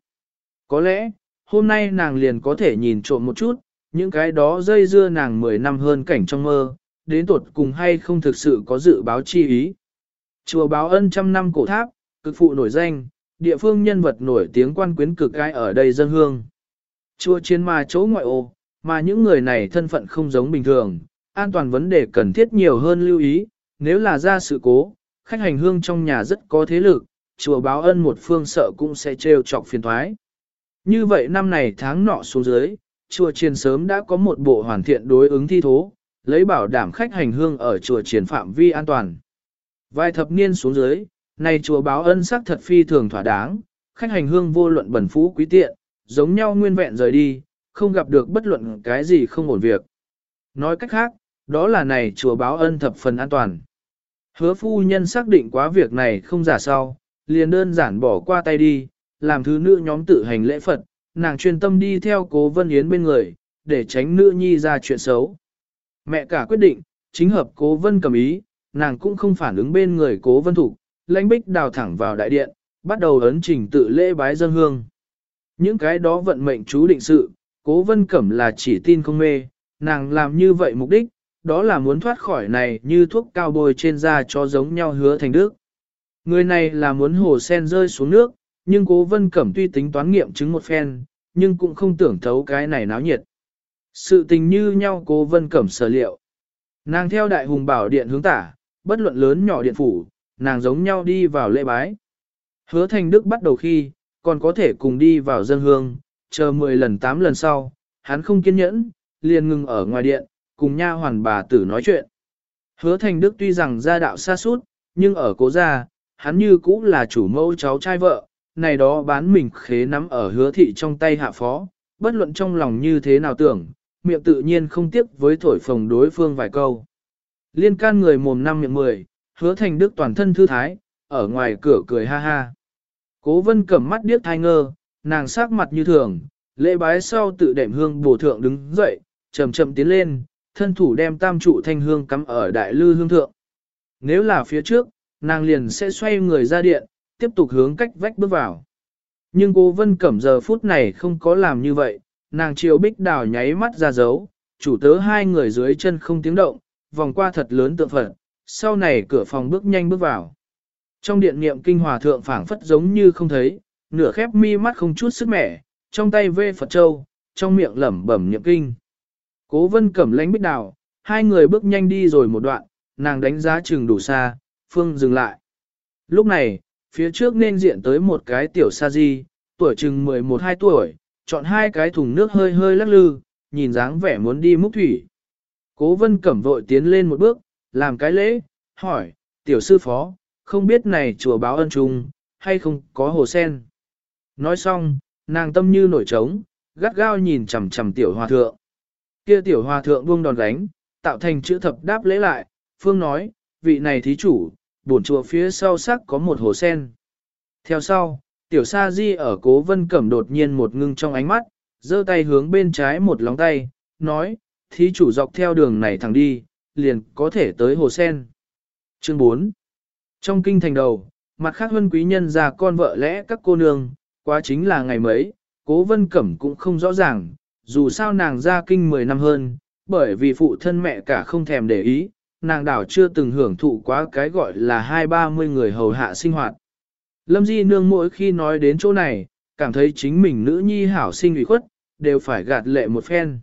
Có lẽ, hôm nay nàng liền có thể nhìn trộm một chút, những cái đó dây dưa nàng 10 năm hơn cảnh trong mơ, đến tột cùng hay không thực sự có dự báo chi ý. Chùa báo ân trăm năm cổ tháp, cực phụ nổi danh, địa phương nhân vật nổi tiếng quan quyến cực ai ở đây dân hương. Chùa chiến ma chỗ ngoại ô, mà những người này thân phận không giống bình thường, an toàn vấn đề cần thiết nhiều hơn lưu ý, nếu là ra sự cố, khách hành hương trong nhà rất có thế lực, chùa báo ân một phương sợ cũng sẽ trêu chọc phiền thoái. Như vậy năm này tháng nọ xuống dưới, chùa triền sớm đã có một bộ hoàn thiện đối ứng thi thố, lấy bảo đảm khách hành hương ở chùa triền phạm vi an toàn. Vài thập niên xuống dưới, này chùa báo ân sắc thật phi thường thỏa đáng, khách hành hương vô luận bẩn phú quý tiện, giống nhau nguyên vẹn rời đi, không gặp được bất luận cái gì không ổn việc. Nói cách khác, đó là này chùa báo ân thập phần an toàn. Hứa phu nhân xác định quá việc này không giả sau, liền đơn giản bỏ qua tay đi, làm thứ nữ nhóm tự hành lễ Phật, nàng chuyên tâm đi theo cố Vân Yến bên người, để tránh nữ nhi ra chuyện xấu. Mẹ cả quyết định, chính hợp cố Vân cầm ý, nàng cũng không phản ứng bên người cố Vân thủ lãnh bích đào thẳng vào đại điện, bắt đầu ấn trình tự lễ bái dân hương. Những cái đó vận mệnh chú định sự, cố Vân Cẩm là chỉ tin không mê, nàng làm như vậy mục đích, đó là muốn thoát khỏi này như thuốc cao bôi trên da cho giống nhau hứa thành đức. Người này là muốn hồ sen rơi xuống nước, nhưng cố vân cẩm tuy tính toán nghiệm chứng một phen, nhưng cũng không tưởng thấu cái này náo nhiệt. Sự tình như nhau cố vân cẩm sở liệu. Nàng theo đại hùng bảo điện hướng tả, bất luận lớn nhỏ điện phủ, nàng giống nhau đi vào lễ bái. Hứa thành đức bắt đầu khi, còn có thể cùng đi vào dân hương, chờ 10 lần 8 lần sau, hắn không kiên nhẫn, liền ngừng ở ngoài điện, cùng nha hoàn bà tử nói chuyện. Hứa thành đức tuy rằng gia đạo xa suốt, nhưng ở cố gia, hắn như cũ là chủ mẫu cháu trai vợ, này đó bán mình khế nắm ở hứa thị trong tay hạ phó, bất luận trong lòng như thế nào tưởng, miệng tự nhiên không tiếc với thổi phồng đối phương vài câu. Liên can người mồm năm miệng mười, hứa thành đức toàn thân thư thái, ở ngoài cửa cười ha ha. Cố vân cẩm mắt điếc thai ngơ, nàng sắc mặt như thường, lễ bái sau tự đệm hương bổ thượng đứng dậy, chậm chậm tiến lên, thân thủ đem tam trụ thanh hương cắm ở đại lư hương thượng. Nếu là phía trước, nàng liền sẽ xoay người ra điện, tiếp tục hướng cách vách bước vào. Nhưng cố vân cẩm giờ phút này không có làm như vậy, nàng chiều bích đào nháy mắt ra dấu, chủ tớ hai người dưới chân không tiếng động, vòng qua thật lớn tượng Phật, sau này cửa phòng bước nhanh bước vào. Trong điện niệm kinh hòa thượng phảng phất giống như không thấy, nửa khép mi mắt không chút sức mẻ, trong tay vê Phật Châu, trong miệng lẩm bẩm niệm kinh. Cố vân cẩm lánh bích đào, hai người bước nhanh đi rồi một đoạn, nàng đánh giá chừng đủ xa, phương dừng lại. Lúc này, phía trước nên diện tới một cái tiểu sa di, tuổi chừng 11-12 tuổi, chọn hai cái thùng nước hơi hơi lắc lư, nhìn dáng vẻ muốn đi múc thủy. Cố vân cẩm vội tiến lên một bước, làm cái lễ, hỏi, tiểu sư phó, không biết này chùa báo ân trùng hay không có hồ sen. Nói xong, nàng tâm như nổi trống, gắt gao nhìn chằm chằm tiểu hòa thượng. Kia tiểu hòa thượng buông đòn gánh, tạo thành chữ thập đáp lễ lại, phương nói, vị này thí chủ, bổn chùa phía sau sắc có một hồ sen. Theo sau, tiểu sa di ở cố vân cẩm đột nhiên một ngưng trong ánh mắt, giơ tay hướng bên trái một lóng tay, nói, thí chủ dọc theo đường này thẳng đi, liền có thể tới hồ sen. Chương 4 Trong kinh thành đầu, mặt khác huân quý nhân ra con vợ lẽ các cô nương, quá chính là ngày mấy, cố vân cẩm cũng không rõ ràng, dù sao nàng ra kinh 10 năm hơn, bởi vì phụ thân mẹ cả không thèm để ý, nàng đảo chưa từng hưởng thụ quá cái gọi là hai ba mươi người hầu hạ sinh hoạt. Lâm Di Nương mỗi khi nói đến chỗ này, cảm thấy chính mình nữ nhi hảo sinh ủy khuất, đều phải gạt lệ một phen.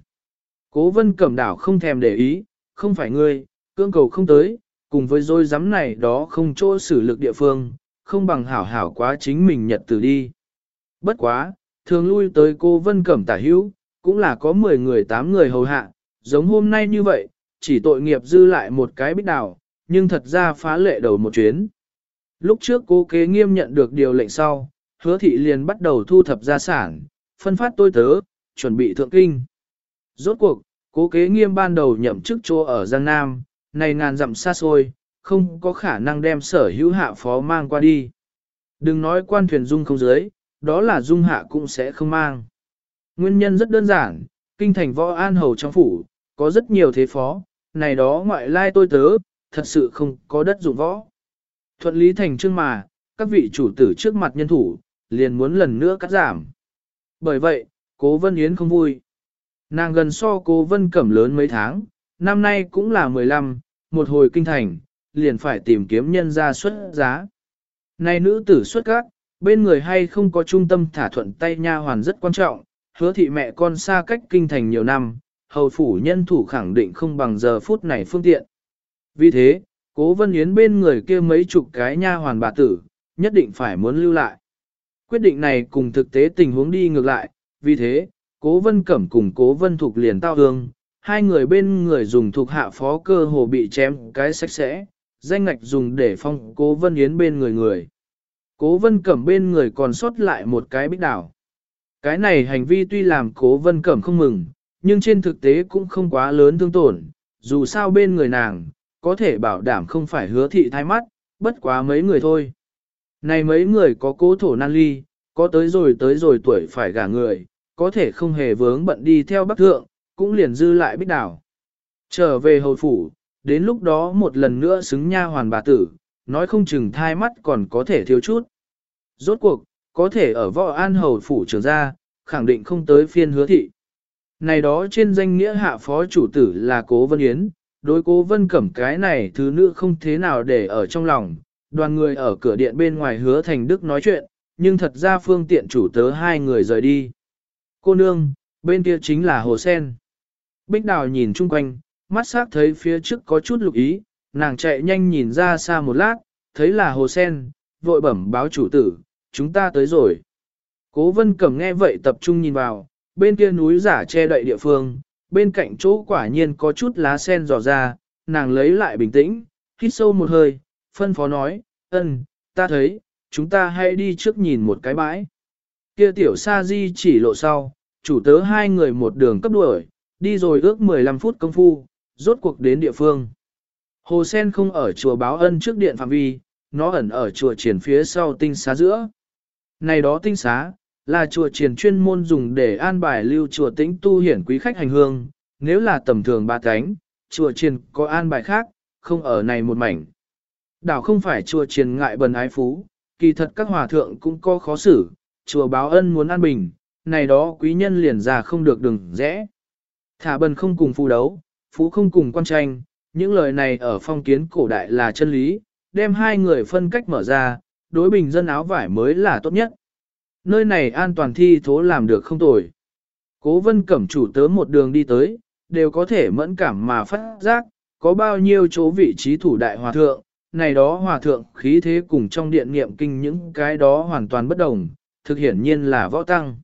Cố vân cẩm đảo không thèm để ý, không phải ngươi, cưỡng cầu không tới, cùng với dối rắm này đó không chỗ xử lực địa phương, không bằng hảo hảo quá chính mình nhật từ đi. Bất quá, thường lui tới cô vân cẩm tả hữu, cũng là có 10 người 8 người hầu hạ, giống hôm nay như vậy, chỉ tội nghiệp dư lại một cái bích đảo, nhưng thật ra phá lệ đầu một chuyến. Lúc trước cô kế nghiêm nhận được điều lệnh sau, hứa thị liền bắt đầu thu thập gia sản, phân phát tôi tớ, chuẩn bị thượng kinh. Rốt cuộc, cố kế nghiêm ban đầu nhậm chức chỗ ở Giang Nam, này ngàn dặm xa xôi, không có khả năng đem sở hữu hạ phó mang qua đi. Đừng nói quan thuyền dung không dưới, đó là dung hạ cũng sẽ không mang. Nguyên nhân rất đơn giản, kinh thành võ an hầu trong phủ, có rất nhiều thế phó, này đó ngoại lai tôi tớ, thật sự không có đất dụng võ. Thuận lý thành trương mà, các vị chủ tử trước mặt nhân thủ, liền muốn lần nữa cắt giảm. Bởi vậy, cố Vân Yến không vui. Nàng gần so cố Vân Cẩm lớn mấy tháng, năm nay cũng là 15, một hồi kinh thành, liền phải tìm kiếm nhân ra xuất giá. Này nữ tử xuất các, bên người hay không có trung tâm thả thuận tay nha hoàn rất quan trọng, hứa thị mẹ con xa cách kinh thành nhiều năm, hầu phủ nhân thủ khẳng định không bằng giờ phút này phương tiện. Vì thế, cố vân yến bên người kia mấy chục cái nha hoàn bà tử, nhất định phải muốn lưu lại. Quyết định này cùng thực tế tình huống đi ngược lại, vì thế, cố vân cẩm cùng cố vân thục liền tao hương, hai người bên người dùng thuộc hạ phó cơ hồ bị chém cái sạch sẽ, danh ngạch dùng để phong cố vân yến bên người người. Cố vân cẩm bên người còn sót lại một cái bích đảo. Cái này hành vi tuy làm cố vân cẩm không mừng, nhưng trên thực tế cũng không quá lớn thương tổn, dù sao bên người nàng, có thể bảo đảm không phải hứa thị thái mắt, bất quá mấy người thôi. Này mấy người có cố thổ nan ly, có tới rồi tới rồi tuổi phải gả người, có thể không hề vướng bận đi theo bắc thượng, cũng liền dư lại bích đảo. Trở về hồi phủ, đến lúc đó một lần nữa xứng nha hoàn bà tử, nói không chừng thai mắt còn có thể thiếu chút. Rốt cuộc, có thể ở võ an hầu phủ trưởng ra, khẳng định không tới phiên hứa thị. Này đó trên danh nghĩa hạ phó chủ tử là cố vân yến, đối cố vân cẩm cái này thứ nữ không thế nào để ở trong lòng, đoàn người ở cửa điện bên ngoài hứa thành đức nói chuyện, nhưng thật ra phương tiện chủ tớ hai người rời đi. Cô nương, bên kia chính là hồ sen. Bích đào nhìn chung quanh, mắt sắc thấy phía trước có chút lục ý, nàng chạy nhanh nhìn ra xa một lát, thấy là hồ sen, vội bẩm báo chủ tử, chúng ta tới rồi. Cố vân cẩm nghe vậy tập trung nhìn vào, bên kia núi giả che đậy địa phương, bên cạnh chỗ quả nhiên có chút lá sen dò ra, nàng lấy lại bình tĩnh, hít sâu một hơi, phân phó nói, ân, ta thấy, chúng ta hãy đi trước nhìn một cái bãi. Kia tiểu sa di chỉ lộ sau, chủ tớ hai người một đường cấp đuổi, đi rồi ước 15 phút công phu, rốt cuộc đến địa phương. Hồ sen không ở chùa báo ân trước điện phạm vi, nó ẩn ở chùa triển phía sau tinh xá giữa. Này đó tinh xá, là chùa triển chuyên môn dùng để an bài lưu chùa tĩnh tu hiển quý khách hành hương, nếu là tầm thường ba cánh, chùa triển có an bài khác, không ở này một mảnh. Đảo không phải chùa triển ngại bần ái phú, kỳ thật các hòa thượng cũng có khó xử, chùa báo ân muốn an bình, này đó quý nhân liền ra không được đừng rẽ. Thả bần không cùng phù đấu, phú không cùng quan tranh, những lời này ở phong kiến cổ đại là chân lý, đem hai người phân cách mở ra, đối bình dân áo vải mới là tốt nhất. Nơi này an toàn thi thố làm được không tồi. Cố vân cẩm chủ tớ một đường đi tới, đều có thể mẫn cảm mà phát giác, có bao nhiêu chỗ vị trí thủ đại hòa thượng, này đó hòa thượng khí thế cùng trong điện niệm kinh những cái đó hoàn toàn bất đồng, thực hiển nhiên là võ tăng.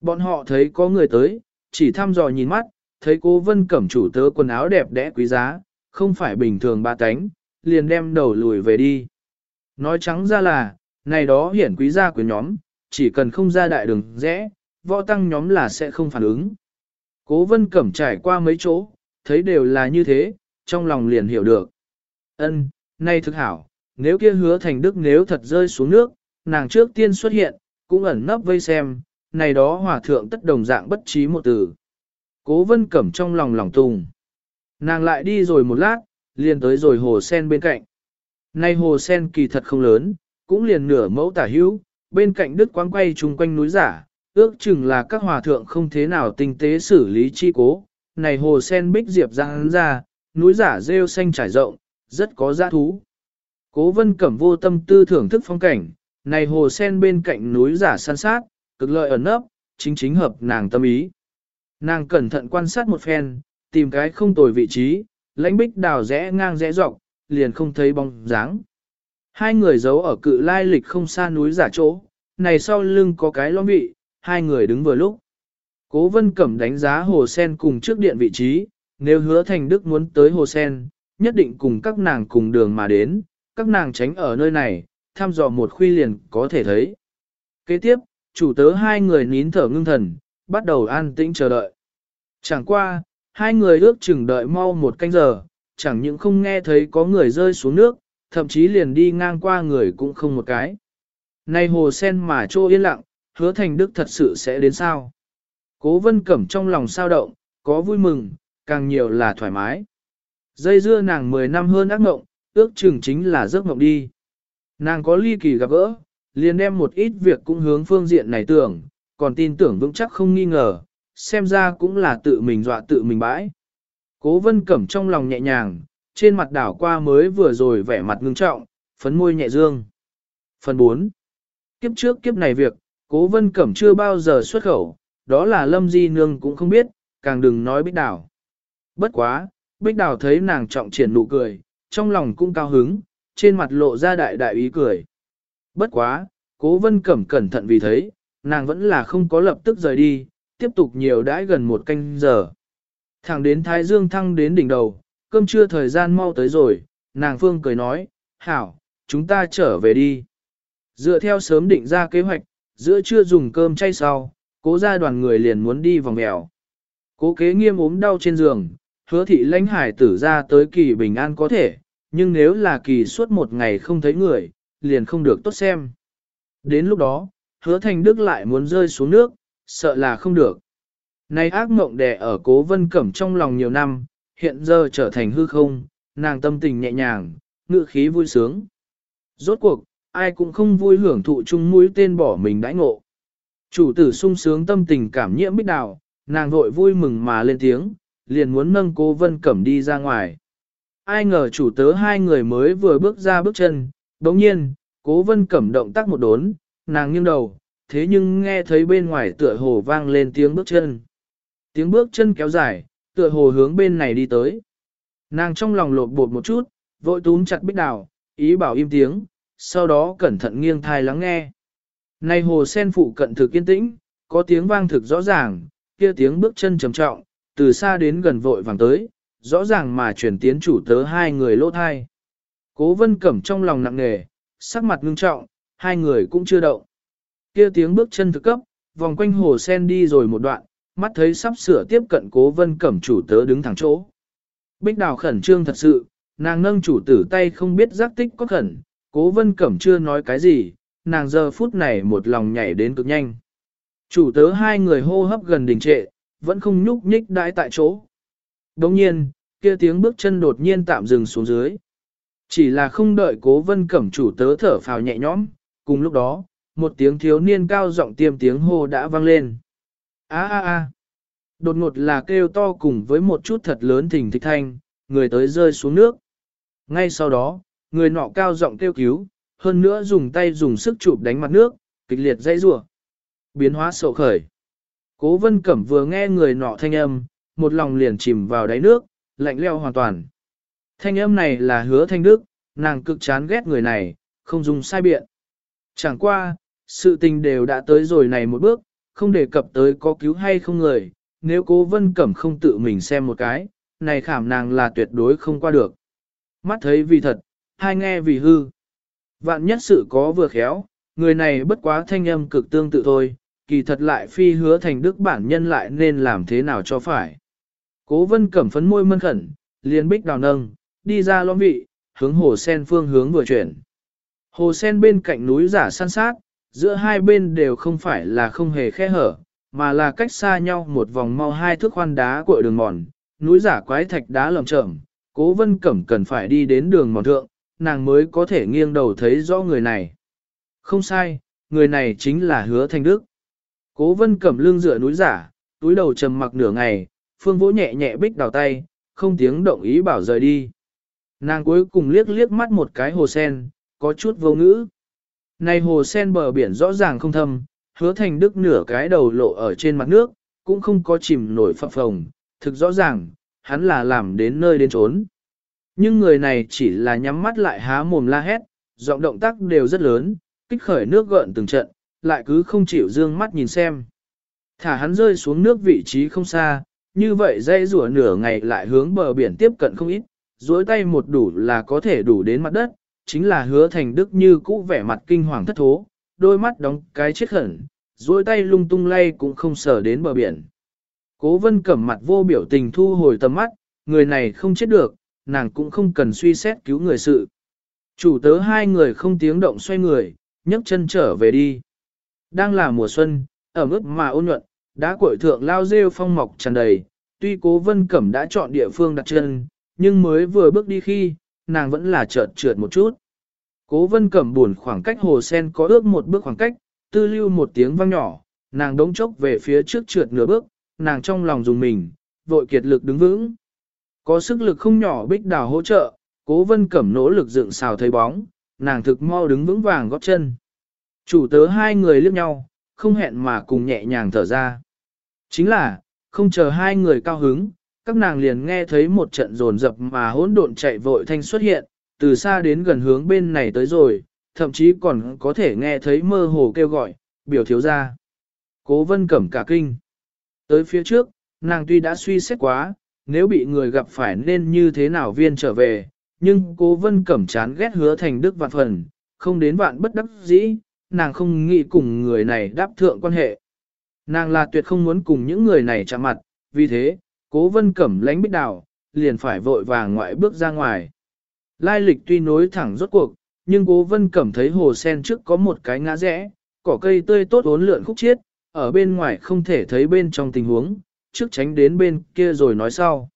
Bọn họ thấy có người tới, chỉ thăm dò nhìn mắt, thấy cố vân cẩm chủ tớ quần áo đẹp đẽ quý giá, không phải bình thường ba cánh, liền đem đầu lùi về đi. Nói trắng ra là, này đó hiển quý gia của nhóm, chỉ cần không ra đại đường rẽ, võ tăng nhóm là sẽ không phản ứng. Cố vân cẩm trải qua mấy chỗ, thấy đều là như thế, trong lòng liền hiểu được. Ân, nay thực hảo, nếu kia hứa thành đức nếu thật rơi xuống nước, nàng trước tiên xuất hiện, cũng ẩn nấp vây xem, này đó hòa thượng tất đồng dạng bất trí một từ. Cố vân cẩm trong lòng lòng tùng. Nàng lại đi rồi một lát, liền tới rồi hồ sen bên cạnh. Nay hồ sen kỳ thật không lớn, cũng liền nửa mẫu tả hữu, bên cạnh đứt quang quay chung quanh núi giả, ước chừng là các hòa thượng không thế nào tinh tế xử lý chi cố. Này hồ sen bích diệp răng ra, núi giả rêu xanh trải rộng, rất có giá thú. Cố vân cẩm vô tâm tư thưởng thức phong cảnh, này hồ sen bên cạnh núi giả san sát, cực lợi ẩn nấp, chính chính hợp nàng tâm ý. Nàng cẩn thận quan sát một phen, tìm cái không tồi vị trí, lãnh bích đào rẽ ngang rẽ dọc, liền không thấy bóng dáng. Hai người giấu ở cự lai lịch không xa núi giả chỗ, này sau lưng có cái lõm vị, hai người đứng vừa lúc. Cố vân cẩm đánh giá hồ sen cùng trước điện vị trí, nếu hứa thành đức muốn tới hồ sen, nhất định cùng các nàng cùng đường mà đến, các nàng tránh ở nơi này, thăm dò một khuy liền có thể thấy. Kế tiếp, chủ tớ hai người nín thở ngưng thần, bắt đầu an tĩnh chờ đợi. Chẳng qua, hai người ước chừng đợi mau một canh giờ, chẳng những không nghe thấy có người rơi xuống nước, thậm chí liền đi ngang qua người cũng không một cái. Này hồ sen mà trô yên lặng, hứa thành đức thật sự sẽ đến sao. Cố vân cẩm trong lòng sao động, có vui mừng, càng nhiều là thoải mái. Dây dưa nàng 10 năm hơn ác mộng, ước chừng chính là giấc mộng đi. Nàng có ly kỳ gặp gỡ, liền đem một ít việc cũng hướng phương diện này tưởng, còn tin tưởng vững chắc không nghi ngờ, xem ra cũng là tự mình dọa tự mình bãi. Cố vân cẩm trong lòng nhẹ nhàng, trên mặt đảo qua mới vừa rồi vẻ mặt ngưng trọng, phấn môi nhẹ dương. Phần 4. Kiếp trước kiếp này việc, cố vân cẩm chưa bao giờ xuất khẩu, đó là lâm di nương cũng không biết, càng đừng nói bích đảo. Bất quá, bích đảo thấy nàng trọng triển nụ cười, trong lòng cũng cao hứng, trên mặt lộ ra đại đại ý cười. Bất quá, cố vân cẩm cẩn thận vì thấy, nàng vẫn là không có lập tức rời đi, tiếp tục nhiều đãi gần một canh giờ. Thẳng đến Thái Dương thăng đến đỉnh đầu, cơm trưa thời gian mau tới rồi, nàng Phương cười nói, hảo, chúng ta trở về đi. Dựa theo sớm định ra kế hoạch, giữa trưa dùng cơm chay sau, cố gia đoàn người liền muốn đi vòng mèo. Cố kế nghiêm ốm đau trên giường, hứa thị lãnh hải tử ra tới kỳ bình an có thể, nhưng nếu là kỳ suốt một ngày không thấy người, liền không được tốt xem. Đến lúc đó, hứa thành đức lại muốn rơi xuống nước, sợ là không được. nay ác mộng đè ở cố vân cẩm trong lòng nhiều năm, hiện giờ trở thành hư không, nàng tâm tình nhẹ nhàng, ngự khí vui sướng. Rốt cuộc, ai cũng không vui hưởng thụ chung mũi tên bỏ mình đãi ngộ. Chủ tử sung sướng tâm tình cảm nhiễm bích đào, nàng vội vui mừng mà lên tiếng, liền muốn nâng cố vân cẩm đi ra ngoài. Ai ngờ chủ tớ hai người mới vừa bước ra bước chân, đồng nhiên, cố vân cẩm động tác một đốn, nàng nghiêng đầu, thế nhưng nghe thấy bên ngoài tựa hồ vang lên tiếng bước chân. Tiếng bước chân kéo dài, tựa hồ hướng bên này đi tới. Nàng trong lòng lột bột một chút, vội túm chặt bích đào, ý bảo im tiếng, sau đó cẩn thận nghiêng thai lắng nghe. Này hồ sen phụ cận thực kiên tĩnh, có tiếng vang thực rõ ràng, kia tiếng bước chân trầm trọng, từ xa đến gần vội vàng tới, rõ ràng mà chuyển tiến chủ tớ hai người lỗ thai. Cố vân cẩm trong lòng nặng nề, sắc mặt ngưng trọng, hai người cũng chưa động. Kia tiếng bước chân thực cấp, vòng quanh hồ sen đi rồi một đoạn, mắt thấy sắp sửa tiếp cận cố vân cẩm chủ tớ đứng thẳng chỗ. Bích đào khẩn trương thật sự, nàng nâng chủ tử tay không biết giác tích có khẩn, cố vân cẩm chưa nói cái gì, nàng giờ phút này một lòng nhảy đến cực nhanh. Chủ tớ hai người hô hấp gần đình trệ, vẫn không nhúc nhích đãi tại chỗ. Đồng nhiên, kia tiếng bước chân đột nhiên tạm dừng xuống dưới. Chỉ là không đợi cố vân cẩm chủ tớ thở phào nhẹ nhõm, cùng lúc đó, một tiếng thiếu niên cao giọng tiêm tiếng hô đã vang lên. a a a Đột ngột là kêu to cùng với một chút thật lớn thình thịch thanh, người tới rơi xuống nước. Ngay sau đó, người nọ cao giọng kêu cứu, hơn nữa dùng tay dùng sức chụp đánh mặt nước, kịch liệt dây rủa Biến hóa sầu khởi. Cố vân cẩm vừa nghe người nọ thanh âm, một lòng liền chìm vào đáy nước, lạnh leo hoàn toàn. Thanh âm này là hứa thanh đức, nàng cực chán ghét người này, không dùng sai biện. Chẳng qua, sự tình đều đã tới rồi này một bước, không đề cập tới có cứu hay không người, nếu cố vân cẩm không tự mình xem một cái, này khảm nàng là tuyệt đối không qua được. Mắt thấy vì thật, hai nghe vì hư. Vạn nhất sự có vừa khéo, người này bất quá thanh âm cực tương tự thôi, kỳ thật lại phi hứa thành đức bản nhân lại nên làm thế nào cho phải. Cố vân cẩm phấn môi mân khẩn, liền bích đào nâng, đi ra lõm vị, hướng hồ sen phương hướng vừa chuyển. Hồ sen bên cạnh núi giả san sát, giữa hai bên đều không phải là không hề khe hở, mà là cách xa nhau một vòng mau hai thước khoan đá của đường mòn, núi giả quái thạch đá lầm chởm, cố vân cẩm cần phải đi đến đường mòn thượng, nàng mới có thể nghiêng đầu thấy rõ người này. Không sai, người này chính là hứa thanh đức. Cố vân cẩm lưng dựa núi giả, túi đầu trầm mặc nửa ngày, phương vỗ nhẹ nhẹ bích đào tay, không tiếng động ý bảo rời đi. Nàng cuối cùng liếc liếc mắt một cái hồ sen, có chút vô ngữ. Này hồ sen bờ biển rõ ràng không thâm, hứa thành đức nửa cái đầu lộ ở trên mặt nước, cũng không có chìm nổi phập phồng, thực rõ ràng, hắn là làm đến nơi đến trốn. Nhưng người này chỉ là nhắm mắt lại há mồm la hét, giọng động tác đều rất lớn, kích khởi nước gợn từng trận, lại cứ không chịu dương mắt nhìn xem. Thả hắn rơi xuống nước vị trí không xa, như vậy dây rùa nửa ngày lại hướng bờ biển tiếp cận không ít, duỗi tay một đủ là có thể đủ đến mặt đất, chính là hứa thành đức như cũ vẻ mặt kinh hoàng thất thố, đôi mắt đóng cái chết khẩn, duỗi tay lung tung lay cũng không sờ đến bờ biển. Cố vân cẩm mặt vô biểu tình thu hồi tầm mắt, người này không chết được, nàng cũng không cần suy xét cứu người sự. Chủ tớ hai người không tiếng động xoay người, nhấc chân trở về đi. Đang là mùa xuân, ở mức mà ôn nhuận, đã cội thượng lao rêu phong mọc tràn đầy, tuy cố vân cẩm đã chọn địa phương đặt chân, nhưng mới vừa bước đi khi, nàng vẫn là chợt trượt một chút. Cố vân cẩm buồn khoảng cách hồ sen có ước một bước khoảng cách, tư lưu một tiếng vang nhỏ, nàng đống chốc về phía trước trượt nửa bước, nàng trong lòng dùng mình, vội kiệt lực đứng vững. Có sức lực không nhỏ bích đào hỗ trợ, cố vân cẩm nỗ lực dựng xào thấy bóng, nàng thực mau đứng vững vàng góp chân. Chủ tớ hai người liếc nhau, không hẹn mà cùng nhẹ nhàng thở ra. Chính là, không chờ hai người cao hứng, các nàng liền nghe thấy một trận rồn rập mà hỗn độn chạy vội thanh xuất hiện, từ xa đến gần hướng bên này tới rồi, thậm chí còn có thể nghe thấy mơ hồ kêu gọi, biểu thiếu ra. Cố vân cẩm cả kinh. Tới phía trước, nàng tuy đã suy xét quá, nếu bị người gặp phải nên như thế nào viên trở về, nhưng cố vân cẩm chán ghét hứa thành đức vạn phần, không đến vạn bất đắc dĩ, nàng không nghĩ cùng người này đáp thượng quan hệ. Nàng là tuyệt không muốn cùng những người này chạm mặt, vì thế, cố vân cẩm lánh bích đào, liền phải vội vàng ngoại bước ra ngoài. Lai lịch tuy nối thẳng rốt cuộc, nhưng cố vân cẩm thấy hồ sen trước có một cái ngã rẽ, cỏ cây tươi tốt ốn lượn khúc chiết, ở bên ngoài không thể thấy bên trong tình huống, trước tránh đến bên kia rồi nói sau.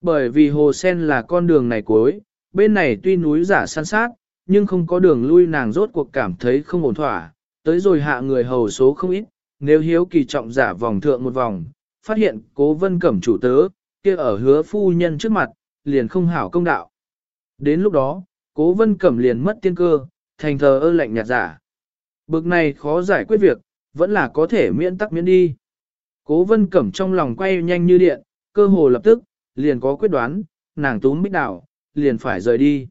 Bởi vì hồ sen là con đường này cuối, bên này tuy núi giả san sát, nhưng không có đường lui nàng rốt cuộc cảm thấy không ổn thỏa, tới rồi hạ người hầu số không ít, nếu hiếu kỳ trọng giả vòng thượng một vòng, phát hiện cố vân cẩm chủ tớ, kia ở hứa phu nhân trước mặt, liền không hảo công đạo. Đến lúc đó, cố vân cẩm liền mất tiên cơ, thành thờ ơ lạnh nhạt giả. Bực này khó giải quyết việc, vẫn là có thể miễn tắc miễn đi. Cố vân cẩm trong lòng quay nhanh như điện, cơ hồ lập tức, liền có quyết đoán, nàng túm bích đảo, liền phải rời đi.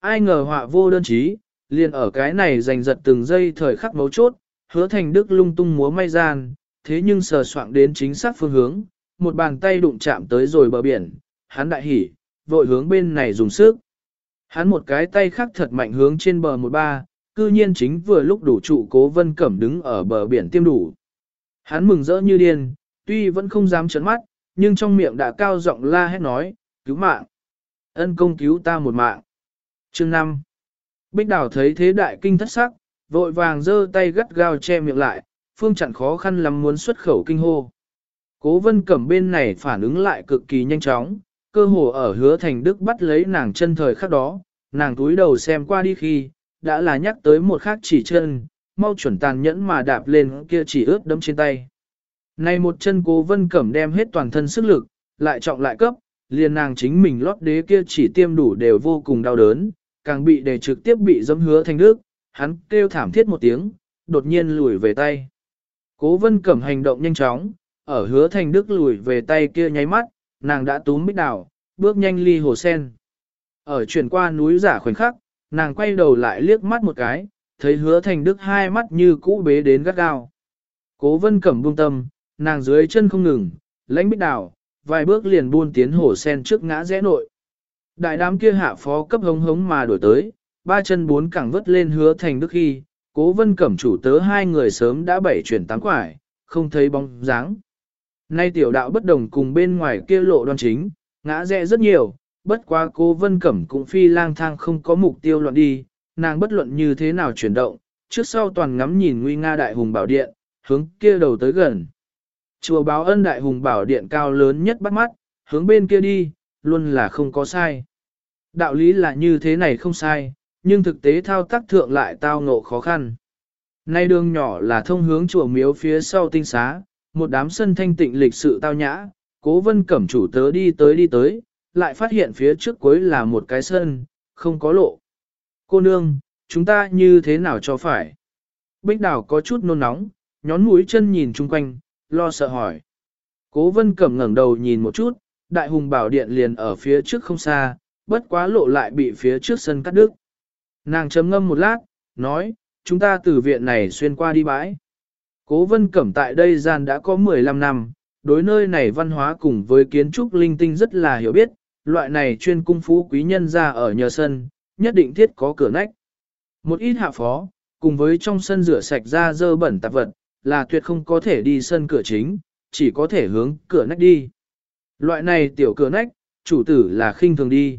Ai ngờ họa vô đơn chí, liền ở cái này giành giật từng giây thời khắc mấu chốt, hứa thành đức lung tung múa may gian, thế nhưng sờ soạng đến chính xác phương hướng, một bàn tay đụng chạm tới rồi bờ biển, hắn đại hỉ, vội hướng bên này dùng sức. Hắn một cái tay khác thật mạnh hướng trên bờ một ba, cư nhiên chính vừa lúc đủ trụ cố vân cẩm đứng ở bờ biển tiêm đủ. Hắn mừng rỡ như điên, tuy vẫn không dám chấn mắt, nhưng trong miệng đã cao giọng la hét nói, cứu mạng. Ân công cứu ta một mạng. Chương 5 Bích đảo thấy thế đại kinh thất sắc, vội vàng giơ tay gắt gao che miệng lại, phương chặn khó khăn lắm muốn xuất khẩu kinh hô. Cố vân cẩm bên này phản ứng lại cực kỳ nhanh chóng, cơ hồ ở hứa thành đức bắt lấy nàng chân thời khắc đó, nàng túi đầu xem qua đi khi, đã là nhắc tới một khác chỉ chân, mau chuẩn tàn nhẫn mà đạp lên kia chỉ ướt đấm trên tay. Này một chân cố vân cẩm đem hết toàn thân sức lực, lại trọng lại cấp, liền nàng chính mình lót đế kia chỉ tiêm đủ đều vô cùng đau đớn, càng bị để trực tiếp bị dâm hứa thành đức, hắn kêu thảm thiết một tiếng, đột nhiên lùi về tay. Cố vân cẩm hành động nhanh chóng, ở hứa thành đức lùi về tay kia nháy mắt, nàng đã túm bích đảo, bước nhanh ly hồ sen. Ở chuyển qua núi giả khoảnh khắc, nàng quay đầu lại liếc mắt một cái, thấy hứa thành đức hai mắt như cũ bế đến gắt gao. Cố vân cẩm buông tâm, nàng dưới chân không ngừng, lãnh bích đảo, vài bước liền buôn tiến hồ sen trước ngã rẽ nội. Đại đám kia hạ phó cấp hống hống mà đổi tới, ba chân bốn cẳng vứt lên hứa thành đức khi, cố vân cẩm chủ tớ hai người sớm đã bảy chuyển tám quải, không thấy bóng dáng. Nay tiểu đạo bất đồng cùng bên ngoài kia lộ đoan chính, ngã rẽ rất nhiều, bất quá cố vân cẩm cũng phi lang thang không có mục tiêu loạn đi, nàng bất luận như thế nào chuyển động, trước sau toàn ngắm nhìn nguy nga đại hùng bảo điện, hướng kia đầu tới gần. Chùa báo ân đại hùng bảo điện cao lớn nhất bắt mắt, hướng bên kia đi, luôn là không có sai. Đạo lý là như thế này không sai, nhưng thực tế thao tác thượng lại tao ngộ khó khăn. Nay đường nhỏ là thông hướng chùa miếu phía sau tinh xá, một đám sân thanh tịnh lịch sự tao nhã, cố vân cẩm chủ tớ đi tới đi tới, lại phát hiện phía trước cuối là một cái sân, không có lộ. Cô nương, chúng ta như thế nào cho phải? Bích đảo có chút nôn nóng, nhón mũi chân nhìn chung quanh, lo sợ hỏi. Cố vân cẩm ngẩng đầu nhìn một chút, đại hùng bảo điện liền ở phía trước không xa, bất quá lộ lại bị phía trước sân cắt đứt. Nàng chấm ngâm một lát, nói, chúng ta từ viện này xuyên qua đi bãi. Cố vân cẩm tại đây gian đã có 15 năm, đối nơi này văn hóa cùng với kiến trúc linh tinh rất là hiểu biết, loại này chuyên cung phú quý nhân ra ở nhờ sân, nhất định thiết có cửa nách. Một ít hạ phó, cùng với trong sân rửa sạch ra dơ bẩn tạp vật, là tuyệt không có thể đi sân cửa chính, chỉ có thể hướng cửa nách đi. Loại này tiểu cửa nách, chủ tử là khinh thường đi.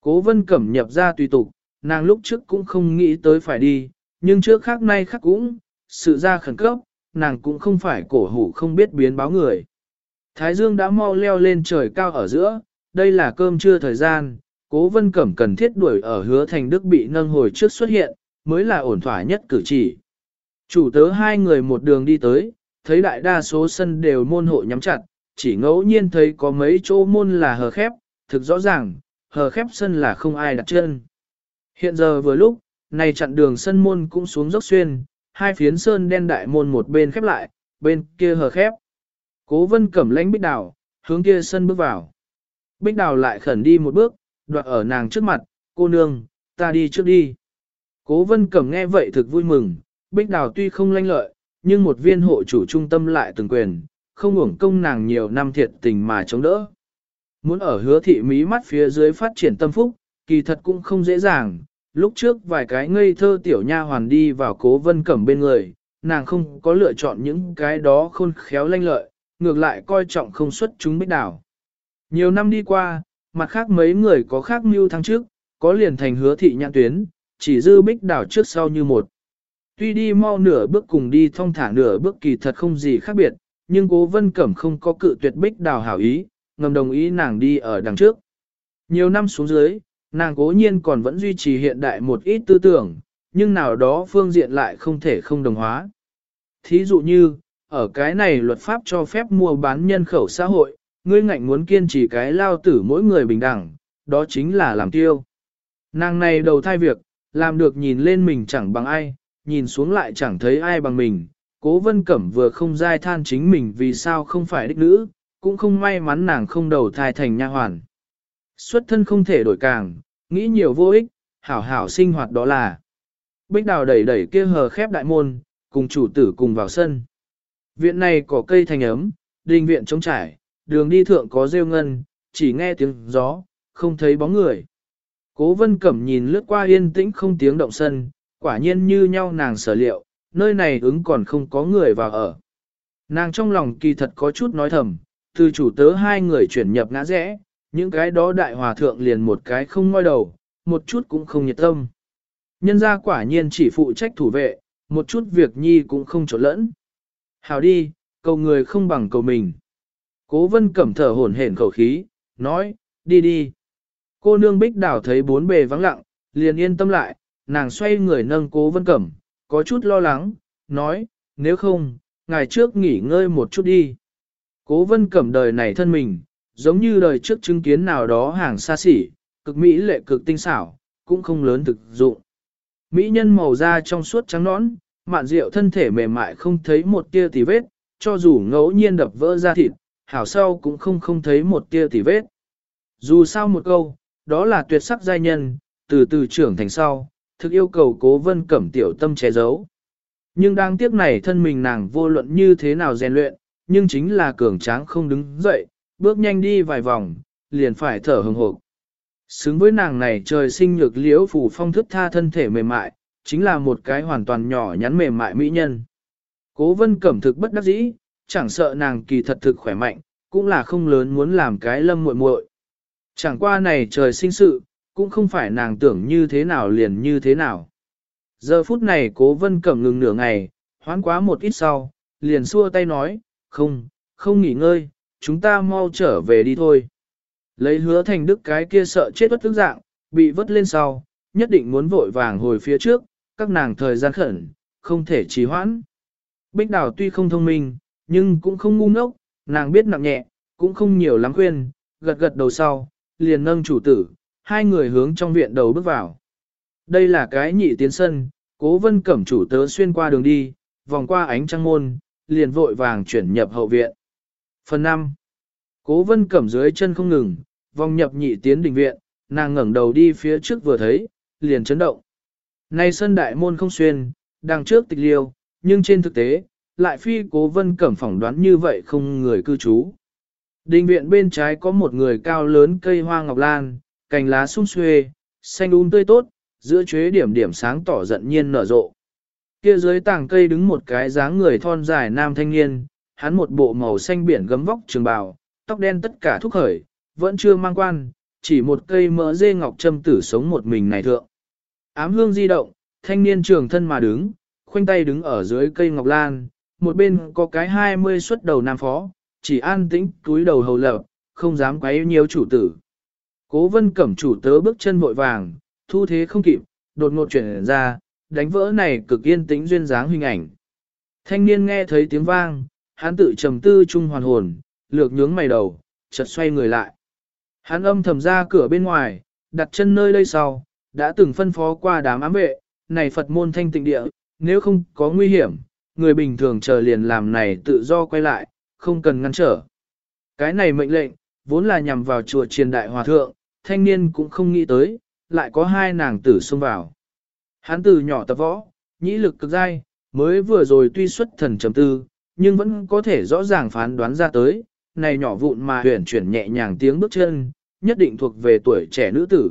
Cố vân cẩm nhập ra tùy tục, nàng lúc trước cũng không nghĩ tới phải đi, nhưng trước khác nay khác cũng, sự ra khẩn cấp, nàng cũng không phải cổ hủ không biết biến báo người. Thái dương đã mau leo lên trời cao ở giữa, đây là cơm trưa thời gian, cố vân cẩm cần thiết đuổi ở hứa thành đức bị nâng hồi trước xuất hiện, mới là ổn thỏa nhất cử chỉ. Chủ tớ hai người một đường đi tới, thấy đại đa số sân đều môn hộ nhắm chặt, chỉ ngẫu nhiên thấy có mấy chỗ môn là hờ khép, thực rõ ràng, hờ khép sân là không ai đặt chân. Hiện giờ vừa lúc, này chặn đường sân môn cũng xuống dốc xuyên, hai phiến sơn đen đại môn một bên khép lại, bên kia hờ khép. Cố vân cẩm lãnh bích đào, hướng kia sân bước vào. Bích đào lại khẩn đi một bước, đoạn ở nàng trước mặt, cô nương, ta đi trước đi. Cố vân cẩm nghe vậy thực vui mừng, bích đào tuy không lanh lợi, nhưng một viên hộ chủ trung tâm lại từng quyền, không uổng công nàng nhiều năm thiệt tình mà chống đỡ. Muốn ở hứa thị mí mắt phía dưới phát triển tâm phúc, kỳ thật cũng không dễ dàng. Lúc trước vài cái ngây thơ tiểu nha hoàn đi vào cố vân cẩm bên người, nàng không có lựa chọn những cái đó khôn khéo lanh lợi, ngược lại coi trọng không xuất chúng bích đảo. Nhiều năm đi qua, mặt khác mấy người có khác mưu thăng trước, có liền thành hứa thị nhãn tuyến, chỉ dư bích đảo trước sau như một. Tuy đi mau nửa bước cùng đi thong thả nửa bước kỳ thật không gì khác biệt, nhưng cố vân cẩm không có cự tuyệt bích đào hảo ý, ngầm đồng ý nàng đi ở đằng trước. Nhiều năm xuống dưới, nàng cố nhiên còn vẫn duy trì hiện đại một ít tư tưởng, nhưng nào đó phương diện lại không thể không đồng hóa. Thí dụ như, ở cái này luật pháp cho phép mua bán nhân khẩu xã hội, ngươi ngạnh muốn kiên trì cái lao tử mỗi người bình đẳng, đó chính là làm tiêu. Nàng này đầu thai việc, làm được nhìn lên mình chẳng bằng ai, nhìn xuống lại chẳng thấy ai bằng mình. Cố vân cẩm vừa không dai than chính mình vì sao không phải đích nữ, cũng không may mắn nàng không đầu thai thành nha hoàn. Xuất thân không thể đổi càng, nghĩ nhiều vô ích, hảo hảo sinh hoạt đó là. Bích đào đẩy đẩy kia hờ khép đại môn, cùng chủ tử cùng vào sân. Viện này có cây thành ấm, đình viện trống trải, đường đi thượng có rêu ngân, chỉ nghe tiếng gió, không thấy bóng người. Cố vân cẩm nhìn lướt qua yên tĩnh không tiếng động sân, quả nhiên như nhau nàng sở liệu, nơi này ứng còn không có người vào ở. Nàng trong lòng kỳ thật có chút nói thầm, từ chủ tớ hai người chuyển nhập ngã rẽ, những cái đó đại hòa thượng liền một cái không ngoi đầu, một chút cũng không nhiệt tâm. Nhân gia quả nhiên chỉ phụ trách thủ vệ, một chút việc nhi cũng không trộn lẫn. Hào đi, cầu người không bằng cầu mình. Cố vân cẩm thở hổn hển khẩu khí, nói, đi đi. Cô nương bích đảo thấy bốn bề vắng lặng, liền yên tâm lại, nàng xoay người nâng cố vân cẩm, có chút lo lắng, nói, nếu không, ngày trước nghỉ ngơi một chút đi. Cố vân cẩm đời này thân mình, giống như đời trước chứng kiến nào đó hàng xa xỉ, cực mỹ lệ cực tinh xảo, cũng không lớn thực dụng. Mỹ nhân màu da trong suốt trắng nõn, mạn rượu thân thể mềm mại không thấy một tia tì vết, cho dù ngẫu nhiên đập vỡ ra thịt, hảo sau cũng không không thấy một tia tì vết. Dù sao một câu, đó là tuyệt sắc giai nhân, từ từ trưởng thành sau, thực yêu cầu cố vân cẩm tiểu tâm che giấu. Nhưng đáng tiếc này thân mình nàng vô luận như thế nào rèn luyện, nhưng chính là cường tráng không đứng dậy, bước nhanh đi vài vòng, liền phải thở hừng hộp. Xứng với nàng này trời sinh nhược liễu phủ phong thức tha thân thể mềm mại, chính là một cái hoàn toàn nhỏ nhắn mềm mại mỹ nhân. Cố vân cẩm thực bất đắc dĩ, chẳng sợ nàng kỳ thật thực khỏe mạnh, cũng là không lớn muốn làm cái lâm muội muội. Chẳng qua này trời sinh sự, cũng không phải nàng tưởng như thế nào liền như thế nào. Giờ phút này cố vân cẩm ngừng nửa ngày, hoán quá một ít sau, liền xua tay nói, không, không nghỉ ngơi, chúng ta mau trở về đi thôi. Lấy hứa thành đức cái kia sợ chết bất tức dạng, bị vớt lên sau, nhất định muốn vội vàng hồi phía trước, các nàng thời gian khẩn, không thể trì hoãn. Bích đào tuy không thông minh, nhưng cũng không ngu ngốc, nàng biết nặng nhẹ, cũng không nhiều lắm khuyên, gật gật đầu sau, liền nâng chủ tử, hai người hướng trong viện đầu bước vào. Đây là cái nhị tiến sân, cố vân cẩm chủ tớ xuyên qua đường đi, vòng qua ánh trăng môn, liền vội vàng chuyển nhập hậu viện. Phần 5. Cố vân cẩm dưới chân không ngừng, vòng nhập nhị tiến đình viện, nàng ngẩng đầu đi phía trước vừa thấy, liền chấn động. Này sân đại môn không xuyên, đằng trước tịch liêu, nhưng trên thực tế, lại phi cố vân cẩm phỏng đoán như vậy không người cư trú. Đình viện bên trái có một người cao lớn cây hoa ngọc lan, cành lá sung xuê, xanh um tươi tốt, giữa chuế điểm điểm sáng tỏ giận nhiên nở rộ. Kia dưới tảng cây đứng một cái dáng người thon dài nam thanh niên, hắn một bộ màu xanh biển gấm vóc trường bào, tóc đen tất cả thúc khởi, vẫn chưa mang quan, chỉ một cây mỡ dê ngọc châm tử sống một mình này thượng. Ám hương di động, thanh niên trường thân mà đứng, khoanh tay đứng ở dưới cây ngọc lan, một bên có cái hai mươi xuất đầu nam phó, chỉ an tĩnh túi đầu hầu lập, không dám quấy nhiều chủ tử. Cố vân cẩm chủ tớ bước chân vội vàng, thu thế không kịp, đột ngột chuyển ra, đánh vỡ này cực yên tĩnh duyên dáng hình ảnh. Thanh niên nghe thấy tiếng vang, hắn tự trầm tư trung hoàn hồn, lược nhướng mày đầu, chợt xoay người lại. Hắn âm thầm ra cửa bên ngoài, đặt chân nơi đây sau, đã từng phân phó qua đám ám vệ, này Phật môn thanh tịnh địa, nếu không có nguy hiểm, người bình thường chờ liền làm này tự do quay lại, không cần ngăn trở. Cái này mệnh lệnh, vốn là nhằm vào chùa triền đại hòa thượng, thanh niên cũng không nghĩ tới, lại có hai nàng tử xông vào. Hắn từ nhỏ tập võ, nhĩ lực cực dai, mới vừa rồi tuy xuất thần trầm tư, nhưng vẫn có thể rõ ràng phán đoán ra tới, này nhỏ vụn mà huyển chuyển nhẹ nhàng tiếng bước chân, nhất định thuộc về tuổi trẻ nữ tử.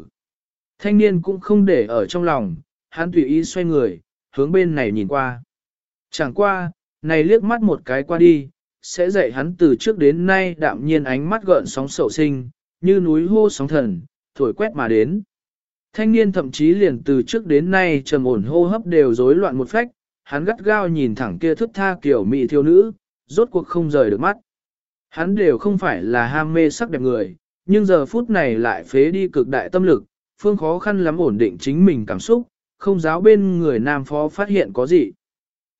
Thanh niên cũng không để ở trong lòng, hắn tùy ý xoay người, hướng bên này nhìn qua. Chẳng qua, này liếc mắt một cái qua đi, sẽ dạy hắn từ trước đến nay đạm nhiên ánh mắt gợn sóng sầu sinh, như núi hô sóng thần, thổi quét mà đến. Thanh niên thậm chí liền từ trước đến nay trầm ổn hô hấp đều rối loạn một phách, hắn gắt gao nhìn thẳng kia thức tha kiểu mỹ thiếu nữ, rốt cuộc không rời được mắt. Hắn đều không phải là ham mê sắc đẹp người, nhưng giờ phút này lại phế đi cực đại tâm lực, phương khó khăn lắm ổn định chính mình cảm xúc, không giáo bên người nam phó phát hiện có gì.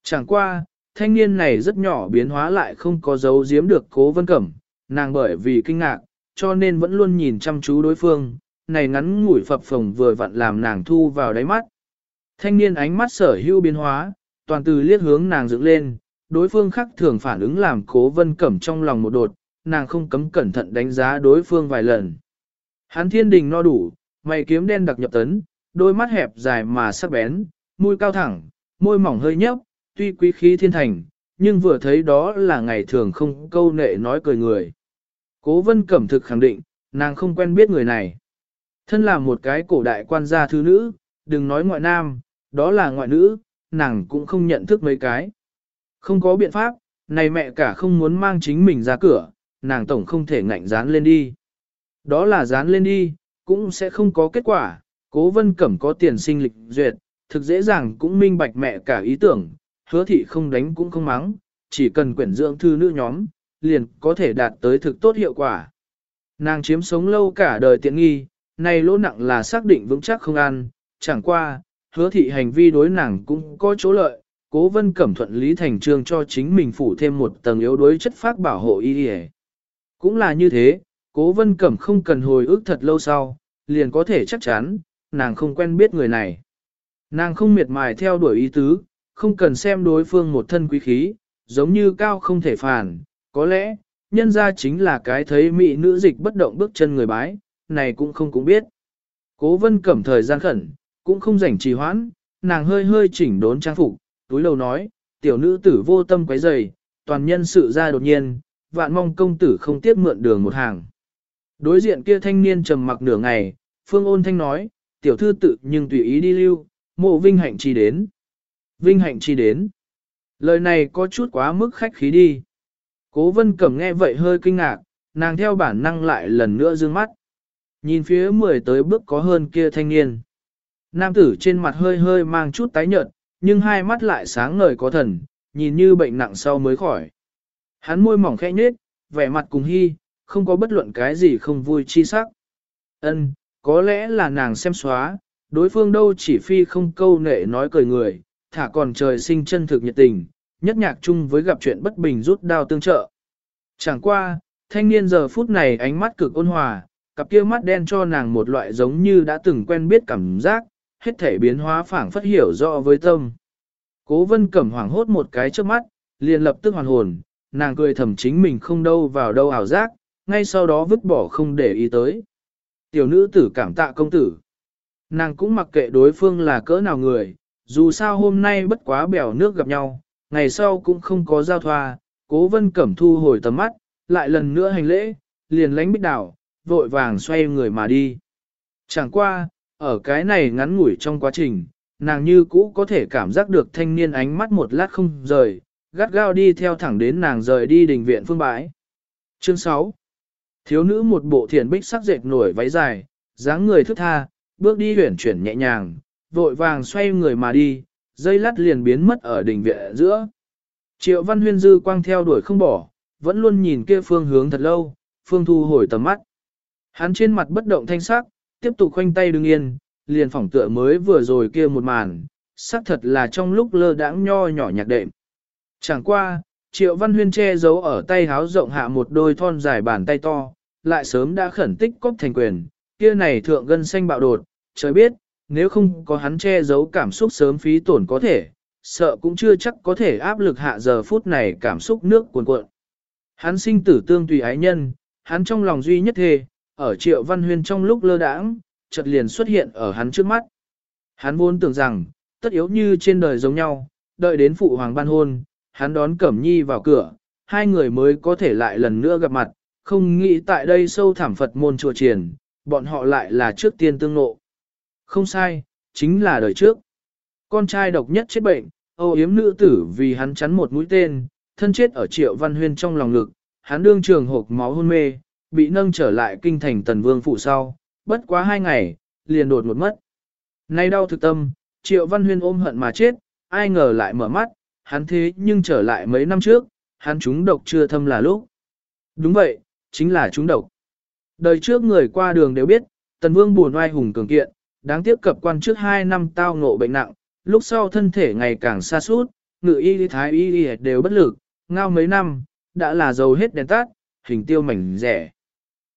Chẳng qua, thanh niên này rất nhỏ biến hóa lại không có dấu giếm được cố vân cẩm, nàng bởi vì kinh ngạc, cho nên vẫn luôn nhìn chăm chú đối phương, này ngắn ngủi phập phồng vừa vặn làm nàng thu vào đáy mắt. Thanh niên ánh mắt sở hữu biến hóa, toàn từ liếc hướng nàng dựng lên, đối phương khác thường phản ứng làm cố vân cẩm trong lòng một đột, nàng không cấm cẩn thận đánh giá đối phương vài lần. Hắn thiên đình no đủ, mày kiếm đen đặc nhập tấn, đôi mắt hẹp dài mà sắc bén, mũi cao thẳng, môi mỏng hơi nhấp, tuy quý khí thiên thành, nhưng vừa thấy đó là ngày thường không câu nệ nói cười người. Cố vân cẩm thực khẳng định, nàng không quen biết người này. Thân là một cái cổ đại quan gia thứ nữ, đừng nói ngoại nam, đó là ngoại nữ, nàng cũng không nhận thức mấy cái. Không có biện pháp, này mẹ cả không muốn mang chính mình ra cửa, nàng tổng không thể ngạnh dán lên đi. Đó là dán lên đi, cũng sẽ không có kết quả, cố vân cẩm có tiền sinh lịch duyệt, thực dễ dàng cũng minh bạch mẹ cả ý tưởng, hứa thị không đánh cũng không mắng, chỉ cần quyển dưỡng thư nữ nhóm, liền có thể đạt tới thực tốt hiệu quả. Nàng chiếm sống lâu cả đời tiện nghi, này lỗ nặng là xác định vững chắc không ăn, chẳng qua, hứa thị hành vi đối nàng cũng có chỗ lợi, cố vân cẩm thuận lý thành trương cho chính mình phủ thêm một tầng yếu đối chất phác bảo hộ y y Cũng là như thế, cố vân cẩm không cần hồi ức thật lâu sau, liền có thể chắc chắn, nàng không quen biết người này. Nàng không miệt mài theo đuổi ý tứ, không cần xem đối phương một thân quý khí, giống như cao không thể phản, có lẽ, nhân ra chính là cái thấy mỹ nữ dịch bất động bước chân người bái, này cũng không cũng biết. Cố vân cẩm thời gian khẩn, cũng không rảnh trì hoãn, nàng hơi hơi chỉnh đốn trang phục, túi lầu nói, tiểu nữ tử vô tâm quấy rầy, toàn nhân sự ra đột nhiên, vạn mong công tử không tiếc mượn đường một hàng. Đối diện kia thanh niên trầm mặc nửa ngày, phương ôn thanh nói, tiểu thư tự nhưng tùy ý đi lưu, mộ vinh hạnh chi đến. Vinh hạnh chi đến. Lời này có chút quá mức khách khí đi. Cố vân cẩm nghe vậy hơi kinh ngạc, nàng theo bản năng lại lần nữa dương mắt. Nhìn phía mười tới bước có hơn kia thanh niên. Nam tử trên mặt hơi hơi mang chút tái nhợt, nhưng hai mắt lại sáng ngời có thần, nhìn như bệnh nặng sau mới khỏi. Hắn môi mỏng khẽ nhếch, vẻ mặt cùng hy, không có bất luận cái gì không vui chi sắc. Ân, có lẽ là nàng xem xóa, đối phương đâu chỉ phi không câu nệ nói cười người, thả còn trời sinh chân thực nhiệt tình, nhất nhạc chung với gặp chuyện bất bình rút đao tương trợ. Chẳng qua, thanh niên giờ phút này ánh mắt cực ôn hòa, cặp kia mắt đen cho nàng một loại giống như đã từng quen biết cảm giác, hết thể biến hóa phảng phất hiểu rõ với tâm. Cố vân cẩm hoảng hốt một cái trước mắt, liền lập tức hoàn hồn, nàng cười thầm chính mình không đâu vào đâu ảo giác, ngay sau đó vứt bỏ không để ý tới. Tiểu nữ tử cảm tạ công tử. Nàng cũng mặc kệ đối phương là cỡ nào người, dù sao hôm nay bất quá bèo nước gặp nhau, ngày sau cũng không có giao thoa, cố vân cẩm thu hồi tầm mắt, lại lần nữa hành lễ, liền lánh bích đảo, vội vàng xoay người mà đi. Chẳng qua, ở cái này ngắn ngủi trong quá trình, nàng như cũ có thể cảm giác được thanh niên ánh mắt một lát không rời, gắt gao đi theo thẳng đến nàng rời đi đình viện phương bãi. Chương 6 Thiếu nữ một bộ thiền bích sắc dệt nổi váy dài, dáng người thức tha, bước đi huyển chuyển nhẹ nhàng, vội vàng xoay người mà đi, dây lát liền biến mất ở đình viện giữa. Triệu văn huyên dư quang theo đuổi không bỏ, vẫn luôn nhìn kia phương hướng thật lâu, phương thu hồi tầm mắt. Hắn trên mặt bất động thanh sắc, tiếp tục khoanh tay đứng yên, liền phỏng tựa mới vừa rồi kia một màn, xác thật là trong lúc lơ đãng nho nhỏ nhạc đệm. Chẳng qua, triệu văn huyên che giấu ở tay háo rộng hạ một đôi thon dài bàn tay to, lại sớm đã khẩn tích cốc thành quyền, kia này thượng gân xanh bạo đột, trời biết, nếu không có hắn che giấu cảm xúc sớm phí tổn có thể, sợ cũng chưa chắc có thể áp lực hạ giờ phút này cảm xúc nước cuồn cuộn. Hắn sinh tử tương tùy ái nhân, hắn trong lòng duy nhất thề, ở triệu văn huyên trong lúc lơ đãng, chợt liền xuất hiện ở hắn trước mắt. Hắn vốn tưởng rằng, tất yếu như trên đời giống nhau, đợi đến phụ hoàng ban hôn, hắn đón Cẩm Nhi vào cửa, hai người mới có thể lại lần nữa gặp mặt, không nghĩ tại đây sâu thẳm Phật môn chùa triển, bọn họ lại là trước tiên tương ngộ. Không sai, chính là đời trước. Con trai độc nhất chết bệnh, âu yếm nữ tử vì hắn chắn một mũi tên, thân chết ở triệu văn huyên trong lòng lực, hắn đương trường hộp máu hôn mê, bị nâng trở lại kinh thành tần vương phủ sau, bất quá hai ngày, liền đột một mất. Nay đau thực tâm, triệu văn huyên ôm hận mà chết, ai ngờ lại mở mắt, hắn thế nhưng trở lại mấy năm trước, hắn trúng độc chưa thâm là lúc. Đúng vậy, chính là trúng độc. Đời trước người qua đường đều biết, tần vương buồn oai hùng cường kiện, đáng tiếc cập quan trước hai năm tao ngộ bệnh nặng, lúc sau thân thể ngày càng xa suốt, ngự y thái y đều bất lực, ngao mấy năm, đã là dầu hết đèn tắt, hình tiêu mảnh rẻ.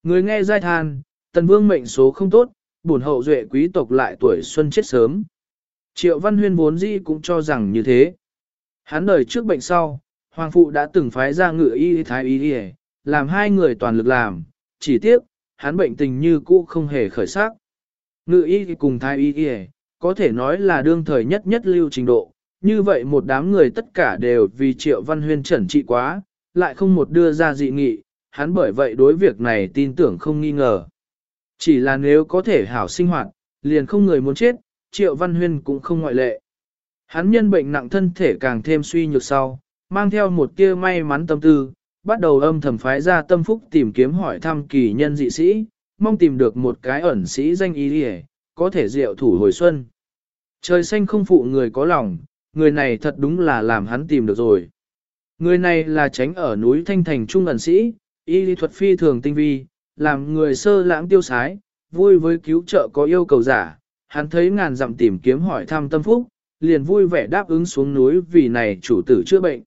Người nghe giai than, tần vương mệnh số không tốt, bổn hậu duệ quý tộc lại tuổi xuân chết sớm. Triệu Văn Huyên vốn dĩ cũng cho rằng như thế. Hắn đời trước bệnh sau, Hoàng Phụ đã từng phái ra ngự y thái y làm hai người toàn lực làm, chỉ tiếc, hắn bệnh tình như cũ không hề khởi sắc. Ngự y cùng thái y có thể nói là đương thời nhất nhất lưu trình độ, như vậy một đám người tất cả đều vì Triệu Văn Huyên trẩn trị quá, lại không một đưa ra dị nghị, hắn bởi vậy đối việc này tin tưởng không nghi ngờ. Chỉ là nếu có thể hảo sinh hoạt, liền không người muốn chết, Triệu Văn Huyên cũng không ngoại lệ. Hắn nhân bệnh nặng thân thể càng thêm suy nhược sau, mang theo một tia may mắn tâm tư, bắt đầu âm thầm phái ra tâm phúc tìm kiếm hỏi thăm kỳ nhân dị sĩ, mong tìm được một cái ẩn sĩ danh ý đi có thể diệu thủ hồi xuân. Trời xanh không phụ người có lòng, người này thật đúng là làm hắn tìm được rồi. Người này là tránh ở núi Thanh Thành Trung ẩn sĩ, y lý thuật phi thường tinh vi, làm người sơ lãng tiêu sái, vui với cứu trợ có yêu cầu giả. Hắn thấy ngàn dặm tìm kiếm hỏi thăm tâm phúc, liền vui vẻ đáp ứng xuống núi vì này chủ tử chữa bệnh.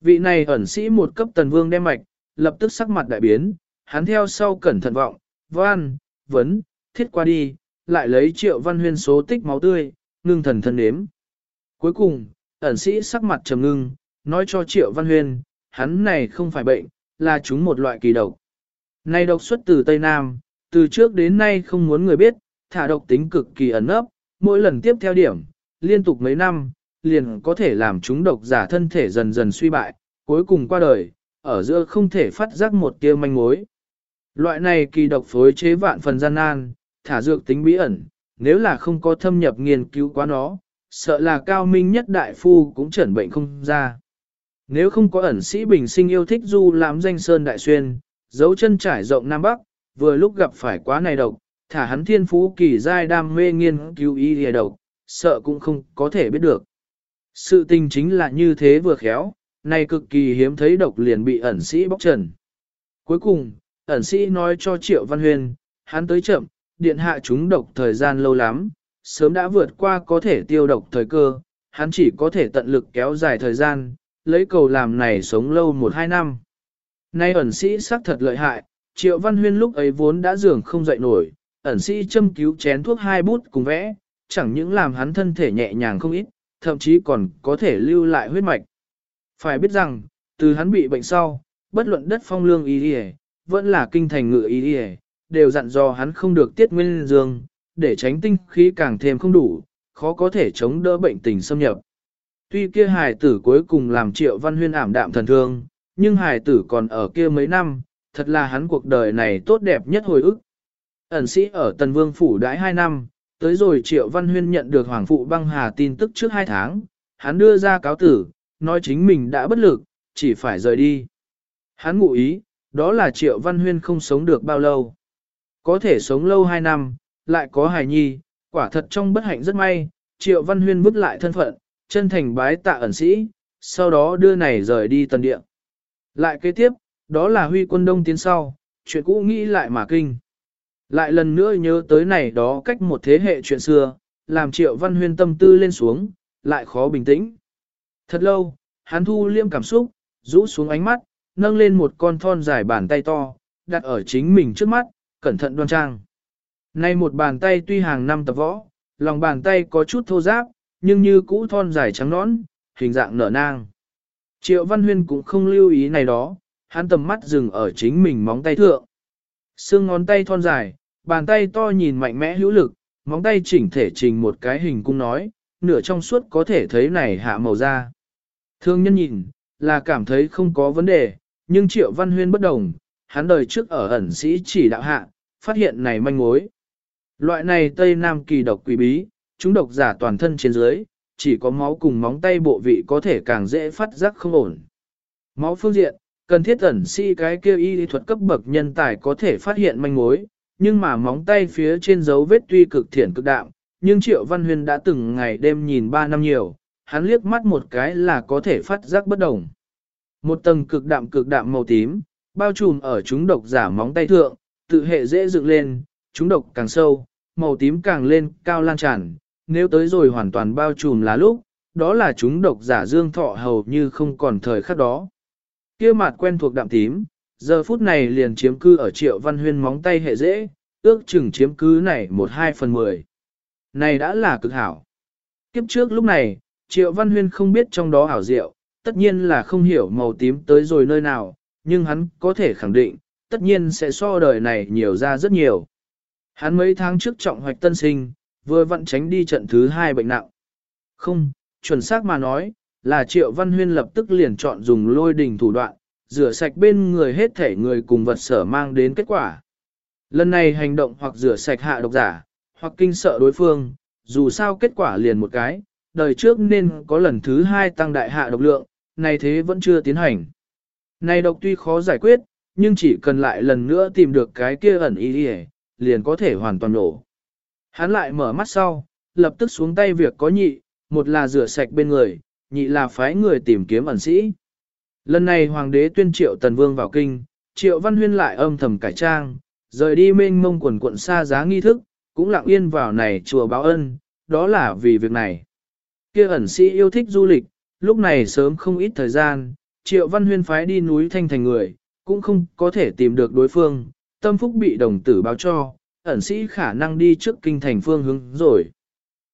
Vị này ẩn sĩ một cấp tần vương đem mạch, lập tức sắc mặt đại biến, hắn theo sau cẩn thận vọng, văn, vấn, thiết qua đi, lại lấy triệu văn huyên số tích máu tươi, ngưng thần thân nếm. Cuối cùng, ẩn sĩ sắc mặt trầm ngưng, nói cho triệu văn huyên, hắn này không phải bệnh, là chúng một loại kỳ độc. Này độc xuất từ Tây Nam, từ trước đến nay không muốn người biết, thả độc tính cực kỳ ẩn ấp, mỗi lần tiếp theo điểm, liên tục mấy năm, liền có thể làm chúng độc giả thân thể dần dần suy bại, cuối cùng qua đời, ở giữa không thể phát giác một tia manh mối. Loại này kỳ độc phối chế vạn phần gian nan, thả dược tính bí ẩn, nếu là không có thâm nhập nghiên cứu quá nó, sợ là cao minh nhất đại phu cũng chẩn bệnh không ra. Nếu không có ẩn sĩ bình sinh yêu thích du làm danh sơn đại xuyên, dấu chân trải rộng Nam Bắc, vừa lúc gặp phải quá này độc, thả hắn thiên phú kỳ giai đam mê nghiên cứu y lìa độc, sợ cũng không có thể biết được. Sự tình chính là như thế vừa khéo, này cực kỳ hiếm thấy độc liền bị ẩn sĩ bóc trần. Cuối cùng, ẩn sĩ nói cho Triệu Văn Huyền, hắn tới chậm, điện hạ chúng độc thời gian lâu lắm, sớm đã vượt qua có thể tiêu độc thời cơ, hắn chỉ có thể tận lực kéo dài thời gian, lấy cầu làm này sống lâu một hai năm. Nay ẩn sĩ xác thật lợi hại, Triệu Văn Huyên lúc ấy vốn đã dường không dậy nổi, ẩn sĩ châm cứu chén thuốc hai bút cùng vẽ, chẳng những làm hắn thân thể nhẹ nhàng không ít, thậm chí còn có thể lưu lại huyết mạch. Phải biết rằng, từ hắn bị bệnh sau, bất luận đất phong lương y đi vẫn là kinh thành ngự y đi đều dặn dò hắn không được tiết nguyên dương, để tránh tinh khí càng thêm không đủ, khó có thể chống đỡ bệnh tình xâm nhập. Tuy kia hài tử cuối cùng làm triệu văn huyên ảm đạm thần thương, nhưng hài tử còn ở kia mấy năm, thật là hắn cuộc đời này tốt đẹp nhất hồi ức. Ẩn sĩ ở Tần Vương Phủ đãi 2 năm, tới rồi Triệu Văn Huyên nhận được Hoàng Phụ băng hà tin tức trước 2 tháng, hắn đưa ra cáo tử, nói chính mình đã bất lực, chỉ phải rời đi. Hắn ngụ ý, đó là Triệu Văn Huyên không sống được bao lâu. Có thể sống lâu 2 năm, lại có hài nhi, quả thật trong bất hạnh rất may, Triệu Văn Huyên vứt lại thân phận, chân thành bái tạ ẩn sĩ, sau đó đưa này rời đi tần địa. Lại kế tiếp, đó là huy quân đông tiến sau, chuyện cũ nghĩ lại mà kinh. Lại lần nữa nhớ tới này đó cách một thế hệ chuyện xưa, làm triệu văn huyên tâm tư lên xuống, lại khó bình tĩnh. Thật lâu, hắn thu liêm cảm xúc, rũ xuống ánh mắt, nâng lên một con thon dài bàn tay to, đặt ở chính mình trước mắt, cẩn thận đoan trang. Nay một bàn tay tuy hàng năm tập võ, lòng bàn tay có chút thô ráp, nhưng như cũ thon dài trắng nõn, hình dạng nở nang. Triệu Văn Huyên cũng không lưu ý này đó, hắn tầm mắt dừng ở chính mình móng tay thượng. Xương ngón tay thon dài, bàn tay to nhìn mạnh mẽ hữu lực, móng tay chỉnh thể trình một cái hình cung nói, nửa trong suốt có thể thấy này hạ màu da. Thương nhân nhìn, là cảm thấy không có vấn đề, nhưng Triệu Văn Huyên bất đồng, hắn đời trước ở ẩn sĩ chỉ đạo hạ, phát hiện này manh mối. Loại này Tây Nam kỳ độc quỷ bí, chúng độc giả toàn thân trên dưới, chỉ có máu cùng móng tay bộ vị có thể càng dễ phát giác không ổn. Máu phương diện, cần thiết ẩn si cái kia y thuật cấp bậc nhân tài có thể phát hiện manh mối, nhưng mà móng tay phía trên dấu vết tuy cực thiện cực đạm, nhưng Triệu Văn Huyên đã từng ngày đêm nhìn ba năm nhiều, hắn liếc mắt một cái là có thể phát giác bất đồng. Một tầng cực đạm cực đạm màu tím, bao trùm ở chúng độc giả móng tay thượng, tự hệ dễ dựng lên, chúng độc càng sâu, màu tím càng lên, cao lan tràn, nếu tới rồi hoàn toàn bao trùm là lúc, đó là chúng độc giả dương thọ hầu như không còn thời khắc đó. kia mặt quen thuộc đạm tím, giờ phút này liền chiếm cư ở triệu văn huyên móng tay hệ dễ, ước chừng chiếm cư này một hai phần mười. Này đã là cực hảo. Kiếp trước lúc này, triệu văn huyên không biết trong đó hảo diệu, tất nhiên là không hiểu màu tím tới rồi nơi nào, nhưng hắn có thể khẳng định, tất nhiên sẽ so đời này nhiều ra rất nhiều. Hắn mấy tháng trước trọng hoạch tân sinh, vừa vặn tránh đi trận thứ hai bệnh nặng. Không, chuẩn xác mà nói, là Triệu Văn Huyên lập tức liền chọn dùng lôi đình thủ đoạn, rửa sạch bên người hết thể người cùng vật sở mang đến kết quả. Lần này hành động hoặc rửa sạch hạ độc giả, hoặc kinh sợ đối phương, dù sao kết quả liền một cái, đời trước nên có lần thứ hai tăng đại hạ độc lượng, này thế vẫn chưa tiến hành. Này độc tuy khó giải quyết, nhưng chỉ cần lại lần nữa tìm được cái kia ẩn ý đi liền có thể hoàn toàn nổ. Hắn lại mở mắt sau, lập tức xuống tay việc có nhị, một là rửa sạch bên người, nhị là phái người tìm kiếm ẩn sĩ. Lần này hoàng đế tuyên triệu tần vương vào kinh, triệu văn huyên lại âm thầm cải trang, rời đi mênh mông quần quận xa giá nghi thức, cũng lặng yên vào này chùa báo ân, đó là vì việc này. Kia ẩn sĩ yêu thích du lịch, lúc này sớm không ít thời gian, triệu văn huyên phái đi núi thanh thành người, cũng không có thể tìm được đối phương, tâm phúc bị đồng tử báo cho, ẩn sĩ khả năng đi trước kinh thành phương hướng rồi.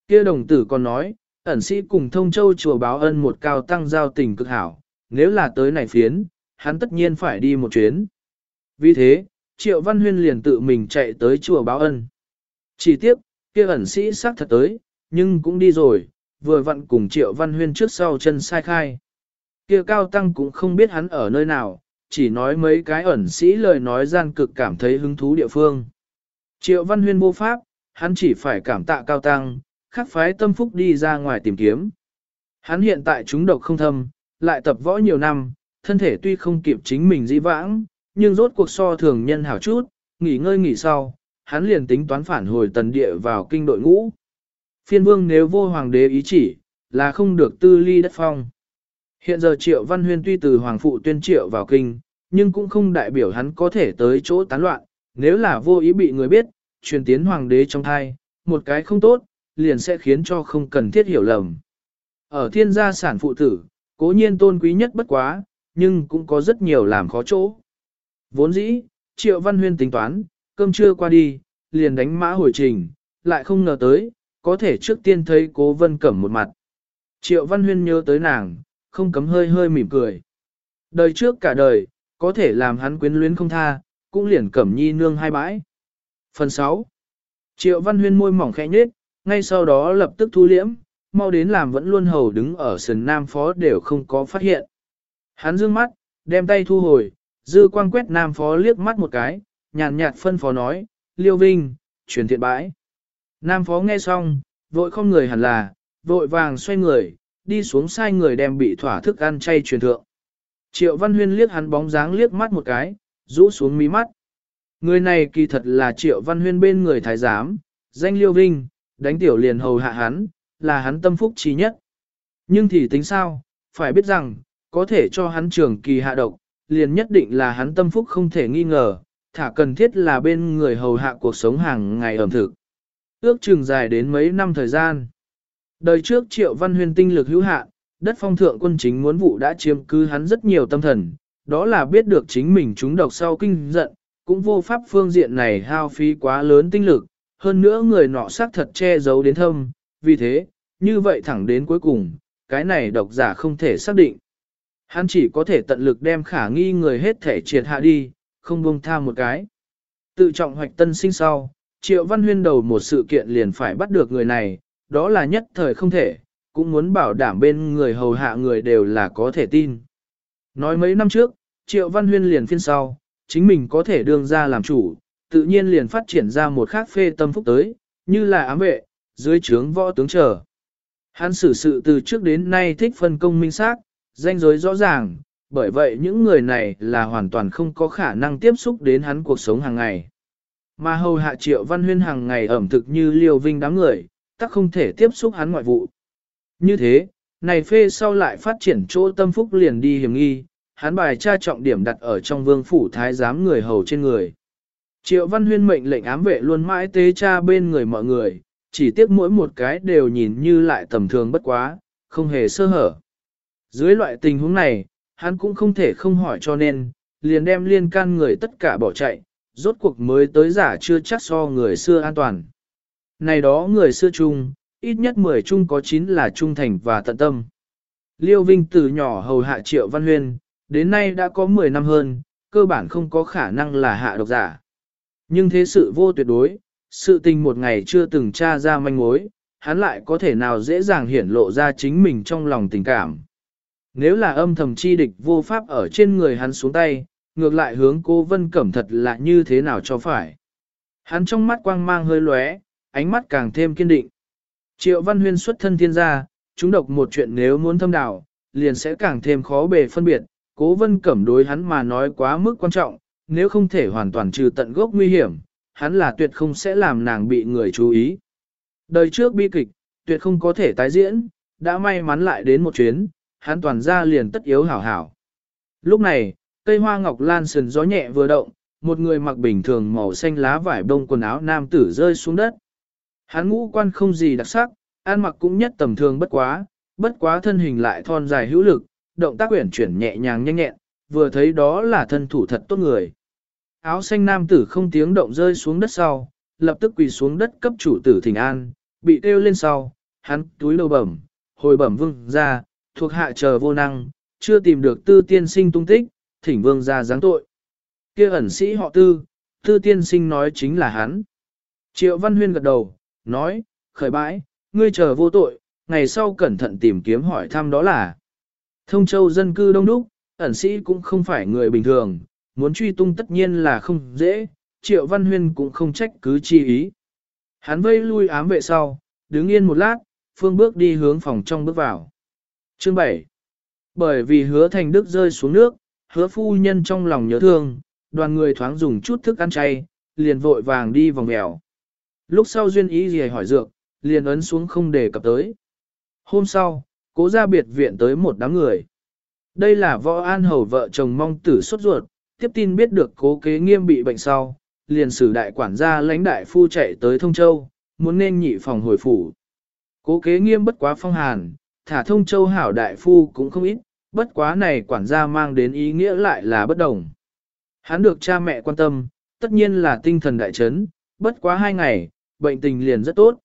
Kia đồng tử còn nói, ẩn sĩ cùng thông châu chùa báo ân một cao tăng giao tình cực hảo, nếu là tới này phiến, hắn tất nhiên phải đi một chuyến. Vì thế, Triệu Văn Huyên liền tự mình chạy tới chùa báo ân. Chỉ tiếc, kia ẩn sĩ xác thật tới, nhưng cũng đi rồi, vừa vặn cùng Triệu Văn Huyên trước sau chân sai khai. Kia cao tăng cũng không biết hắn ở nơi nào, chỉ nói mấy cái ẩn sĩ lời nói gian cực cảm thấy hứng thú địa phương. Triệu Văn Huyên vô pháp, hắn chỉ phải cảm tạ cao tăng, khắc phái tâm phúc đi ra ngoài tìm kiếm. Hắn hiện tại chúng độc không thâm, lại tập võ nhiều năm, thân thể tuy không kịp chính mình dĩ vãng, nhưng rốt cuộc so thường nhân hảo chút, nghỉ ngơi nghỉ sau, hắn liền tính toán phản hồi tần địa vào kinh đội ngũ. Phiên vương nếu vô hoàng đế ý chỉ, là không được tư ly đất phong. Hiện giờ triệu văn huyên tuy từ hoàng phụ tuyên triệu vào kinh, nhưng cũng không đại biểu hắn có thể tới chỗ tán loạn, nếu là vô ý bị người biết, truyền tiến hoàng đế trong thai, một cái không tốt, liền sẽ khiến cho không cần thiết hiểu lầm. Ở thiên gia sản phụ tử, cố nhiên tôn quý nhất bất quá, nhưng cũng có rất nhiều làm khó chỗ. Vốn dĩ, Triệu Văn Huyên tính toán, cơm trưa qua đi, liền đánh mã hồi trình, lại không ngờ tới, có thể trước tiên thấy cố vân cẩm một mặt. Triệu Văn Huyên nhớ tới nàng, không cấm hơi hơi mỉm cười. Đời trước cả đời, có thể làm hắn quyến luyến không tha, cũng liền cẩm nhi nương hai bãi. Phần 6. Triệu Văn Huyên môi mỏng khẽ nhếch, ngay sau đó lập tức thu liễm, mau đến làm vẫn luôn hầu đứng ở sườn nam phó đều không có phát hiện. Hắn dương mắt, đem tay thu hồi, dư quang quét nam phó liếc mắt một cái, nhàn nhạt phân phó nói, liêu vinh, truyền thiện bãi. Nam phó nghe xong, vội không người hẳn là, vội vàng xoay người, đi xuống sai người đem bị thỏa thức ăn chay truyền thượng. Triệu Văn Huyên liếc hắn bóng dáng liếc mắt một cái, rũ xuống mí mắt. Người này kỳ thật là Triệu Văn Huyên bên người thái giám, danh Liêu Vinh, đánh tiểu liền hầu hạ hắn, là hắn tâm phúc trí nhất. Nhưng thì tính sao, phải biết rằng, có thể cho hắn trường kỳ hạ độc, liền nhất định là hắn tâm phúc không thể nghi ngờ, thả cần thiết là bên người hầu hạ cuộc sống hàng ngày ẩm thực. Ước chừng dài đến mấy năm thời gian. Đời trước triệu văn huyền tinh lực hữu hạ, đất phong thượng quân chính muốn vụ đã chiếm cứ hắn rất nhiều tâm thần, đó là biết được chính mình chúng độc sau kinh giận, cũng vô pháp phương diện này hao phí quá lớn tinh lực, hơn nữa người nọ xác thật che giấu đến thâm, vì thế, như vậy thẳng đến cuối cùng, cái này độc giả không thể xác định. Hắn chỉ có thể tận lực đem khả nghi người hết thể triệt hạ đi, không buông tha một cái. Tự trọng hoạch tân sinh sau, Triệu Văn Huyên đầu một sự kiện liền phải bắt được người này, đó là nhất thời không thể, cũng muốn bảo đảm bên người hầu hạ người đều là có thể tin. Nói mấy năm trước, Triệu Văn Huyên liền phiên sau, chính mình có thể đương ra làm chủ, tự nhiên liền phát triển ra một khác phê tâm phúc tới, như là ám vệ, dưới trướng võ tướng trở. Hắn xử sự từ trước đến nay thích phân công minh xác, danh giới rõ ràng, bởi vậy những người này là hoàn toàn không có khả năng tiếp xúc đến hắn cuộc sống hàng ngày. Mà hầu hạ triệu văn huyên hàng ngày ẩm thực như liều vinh đám người, tắc không thể tiếp xúc hắn ngoại vụ. Như thế, này phê sau lại phát triển chỗ tâm phúc liền đi hiểm nghi, hắn bài tra trọng điểm đặt ở trong vương phủ thái giám người hầu trên người. Triệu văn huyên mệnh lệnh ám vệ luôn mãi tế cha bên người mọi người, chỉ tiếc mỗi một cái đều nhìn như lại tầm thường bất quá, không hề sơ hở. Dưới loại tình huống này, hắn cũng không thể không hỏi cho nên, liền đem liên can người tất cả bỏ chạy, rốt cuộc mới tới giả chưa chắc so người xưa an toàn. Này đó người xưa chung, ít nhất 10 chung có 9 là trung thành và tận tâm. Liêu Vinh từ nhỏ hầu hạ triệu văn huyên, đến nay đã có 10 năm hơn, cơ bản không có khả năng là hạ độc giả. Nhưng thế sự vô tuyệt đối, sự tình một ngày chưa từng tra ra manh mối, hắn lại có thể nào dễ dàng hiển lộ ra chính mình trong lòng tình cảm. Nếu là âm thầm chi địch vô pháp ở trên người hắn xuống tay, ngược lại hướng cô Vân Cẩm thật là như thế nào cho phải. Hắn trong mắt quang mang hơi lóe, ánh mắt càng thêm kiên định. Triệu Văn Huyên xuất thân thiên gia, chúng độc một chuyện nếu muốn thâm đảo, liền sẽ càng thêm khó bề phân biệt, cố Vân Cẩm đối hắn mà nói quá mức quan trọng, nếu không thể hoàn toàn trừ tận gốc nguy hiểm, hắn là tuyệt không sẽ làm nàng bị người chú ý. Đời trước bi kịch, tuyệt không có thể tái diễn, đã may mắn lại đến một chuyến, hắn toàn ra liền tất yếu hảo hảo. Lúc này, cây hoa ngọc lan sườn gió nhẹ vừa động, một người mặc bình thường màu xanh lá vải bông quần áo nam tử rơi xuống đất. Hắn ngũ quan không gì đặc sắc, ăn mặc cũng nhất tầm thường bất quá, bất quá thân hình lại thon dài hữu lực, động tác uyển chuyển nhẹ nhàng nhanh nhẹn, vừa thấy đó là thân thủ thật tốt người. Áo xanh nam tử không tiếng động rơi xuống đất sau, lập tức quỳ xuống đất cấp chủ tử thỉnh an, bị kêu lên sau, hắn túi lâu bẩm, hồi bẩm vương ra, thuộc hạ chờ vô năng, chưa tìm được tư tiên sinh tung tích, thỉnh vương ra giáng tội. kia ẩn sĩ họ tư, tư tiên sinh nói chính là hắn. Triệu Văn Huyên gật đầu, nói, khởi bãi, ngươi chờ vô tội, ngày sau cẩn thận tìm kiếm hỏi thăm đó là. Thông châu dân cư đông đúc, ẩn sĩ cũng không phải người bình thường, muốn truy tung tất nhiên là không dễ, Triệu Văn Huyên cũng không trách cứ chi ý. Hắn vây lui ám vệ sau, đứng yên một lát, phương bước đi hướng phòng trong bước vào. Chương 7 Bởi vì hứa thành đức rơi xuống nước, hứa phu nhân trong lòng nhớ thương, đoàn người thoáng dùng chút thức ăn chay, liền vội vàng đi vòng mèo. Lúc sau duyên ý gì hỏi dược, liền ấn xuống không đề cập tới. Hôm sau, cố ra biệt viện tới một đám người. Đây là võ an hầu vợ chồng mong tử xuất ruột, tiếp tin biết được cố kế nghiêm bị bệnh sau, liền sử đại quản gia lãnh đại phu chạy tới Thông Châu, muốn nên nhị phòng hồi phủ. Cố kế nghiêm bất quá phong hàn, thả Thông Châu hảo đại phu cũng không ít, bất quá này quản gia mang đến ý nghĩa lại là bất đồng. Hắn được cha mẹ quan tâm, tất nhiên là tinh thần đại chấn, bất quá hai ngày, bệnh tình liền rất tốt.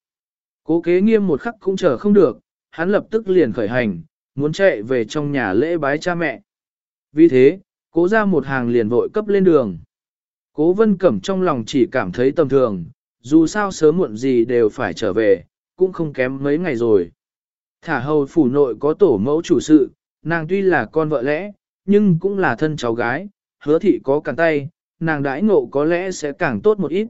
Cố kế nghiêm một khắc cũng chờ không được, hắn lập tức liền khởi hành, muốn chạy về trong nhà lễ bái cha mẹ. Vì thế, cố ra một hàng liền vội cấp lên đường. Cố vân cẩm trong lòng chỉ cảm thấy tầm thường, dù sao sớm muộn gì đều phải trở về, cũng không kém mấy ngày rồi. Thả hầu phủ nội có tổ mẫu chủ sự, nàng tuy là con vợ lẽ, nhưng cũng là thân cháu gái, hứa thị có càng tay, nàng đãi ngộ có lẽ sẽ càng tốt một ít.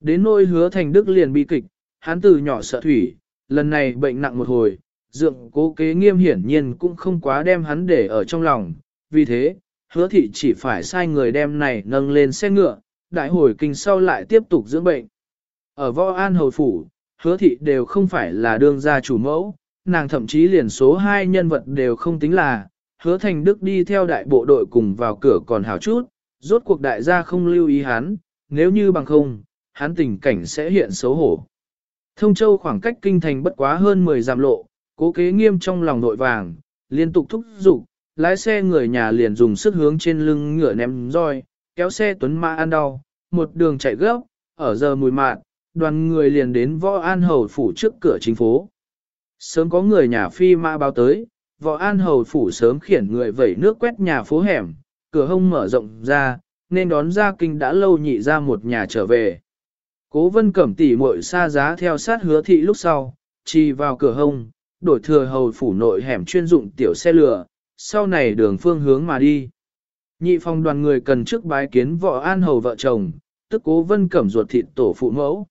Đến nôi hứa thành đức liền bi kịch, hắn từ nhỏ sợ thủy, lần này bệnh nặng một hồi, dượng cố kế nghiêm hiển nhiên cũng không quá đem hắn để ở trong lòng, vì thế, hứa thị chỉ phải sai người đem này nâng lên xe ngựa, đại hồi kinh sau lại tiếp tục dưỡng bệnh. Ở võ an hầu phủ, hứa thị đều không phải là đương gia chủ mẫu, nàng thậm chí liền số 2 nhân vật đều không tính là, hứa thành đức đi theo đại bộ đội cùng vào cửa còn hảo chút, rốt cuộc đại gia không lưu ý hắn, nếu như bằng không, hắn tình cảnh sẽ hiện xấu hổ. Thông Châu khoảng cách kinh thành bất quá hơn 10 dặm lộ, cố kế nghiêm trong lòng nội vàng, liên tục thúc giục, lái xe người nhà liền dùng sức hướng trên lưng ngựa ném roi, kéo xe tuấn mã ăn đau, một đường chạy gấp, ở giờ mùi mạn, đoàn người liền đến võ an hầu phủ trước cửa chính phố. Sớm có người nhà phi mã báo tới, võ an hầu phủ sớm khiển người vẩy nước quét nhà phố hẻm, cửa hông mở rộng ra, nên đón ra kinh đã lâu nhị ra một nhà trở về. Cố vân cẩm tỉ muội xa giá theo sát hứa thị lúc sau, chi vào cửa hông, đổi thừa hầu phủ nội hẻm chuyên dụng tiểu xe lửa, sau này đường phương hướng mà đi. Nhị phong đoàn người cần trước bái kiến võ an hầu vợ chồng, tức cố vân cẩm ruột thịt tổ phụ mẫu.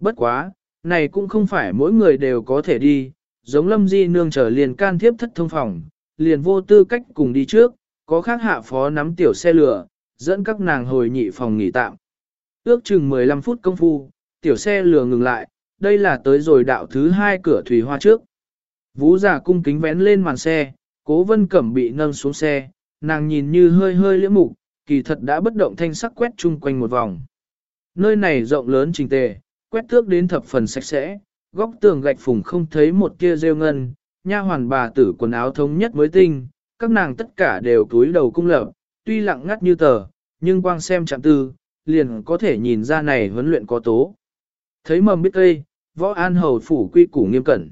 Bất quá, này cũng không phải mỗi người đều có thể đi, giống lâm di nương trở liền can thiếp thất thông phòng, liền vô tư cách cùng đi trước, có khác hạ phó nắm tiểu xe lửa, dẫn các nàng hồi nhị phòng nghỉ tạm. Ước chừng 15 phút công phu, tiểu xe lừa ngừng lại, đây là tới rồi đạo thứ hai cửa thủy hoa trước. Vũ giả cung kính vén lên màn xe, cố vân cẩm bị nâng xuống xe, nàng nhìn như hơi hơi liễm mục, kỳ thật đã bất động thanh sắc quét chung quanh một vòng. Nơi này rộng lớn trình tề, quét tước đến thập phần sạch sẽ, góc tường gạch phùng không thấy một tia rêu ngân, nha hoàn bà tử quần áo thống nhất mới tinh, các nàng tất cả đều túi đầu cung lập, tuy lặng ngắt như tờ, nhưng quang xem chạm tư, liền có thể nhìn ra này huấn luyện có tố. Thấy mầm biết cây, võ an hầu phủ quy củ nghiêm cẩn.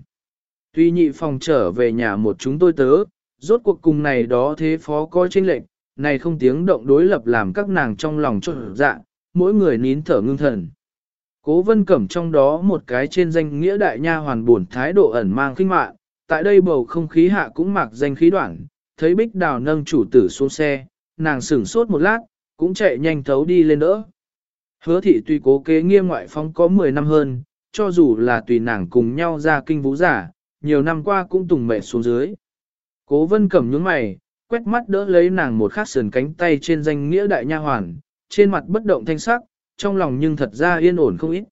Tuy nhị phòng trở về nhà một chúng tôi tớ, rốt cuộc cùng này đó thế phó coi tranh lệnh, này không tiếng động đối lập làm các nàng trong lòng trộn dạ, mỗi người nín thở ngưng thần. Cố vân cẩm trong đó một cái trên danh nghĩa đại nha hoàn buồn thái độ ẩn mang khinh mạn, tại đây bầu không khí hạ cũng mặc danh khí đoạn, thấy bích đào nâng chủ tử xuống xe, nàng sửng sốt một lát, cũng chạy nhanh thấu đi lên đỡ. Hứa thị tuy cố kế nghiêm ngoại phong có 10 năm hơn, cho dù là tùy nàng cùng nhau ra kinh vũ giả, nhiều năm qua cũng tùng mệt xuống dưới. Cố vân cẩm nhướng mày, quét mắt đỡ lấy nàng một khát sườn cánh tay trên danh nghĩa đại nha hoàn, trên mặt bất động thanh sắc, trong lòng nhưng thật ra yên ổn không ít.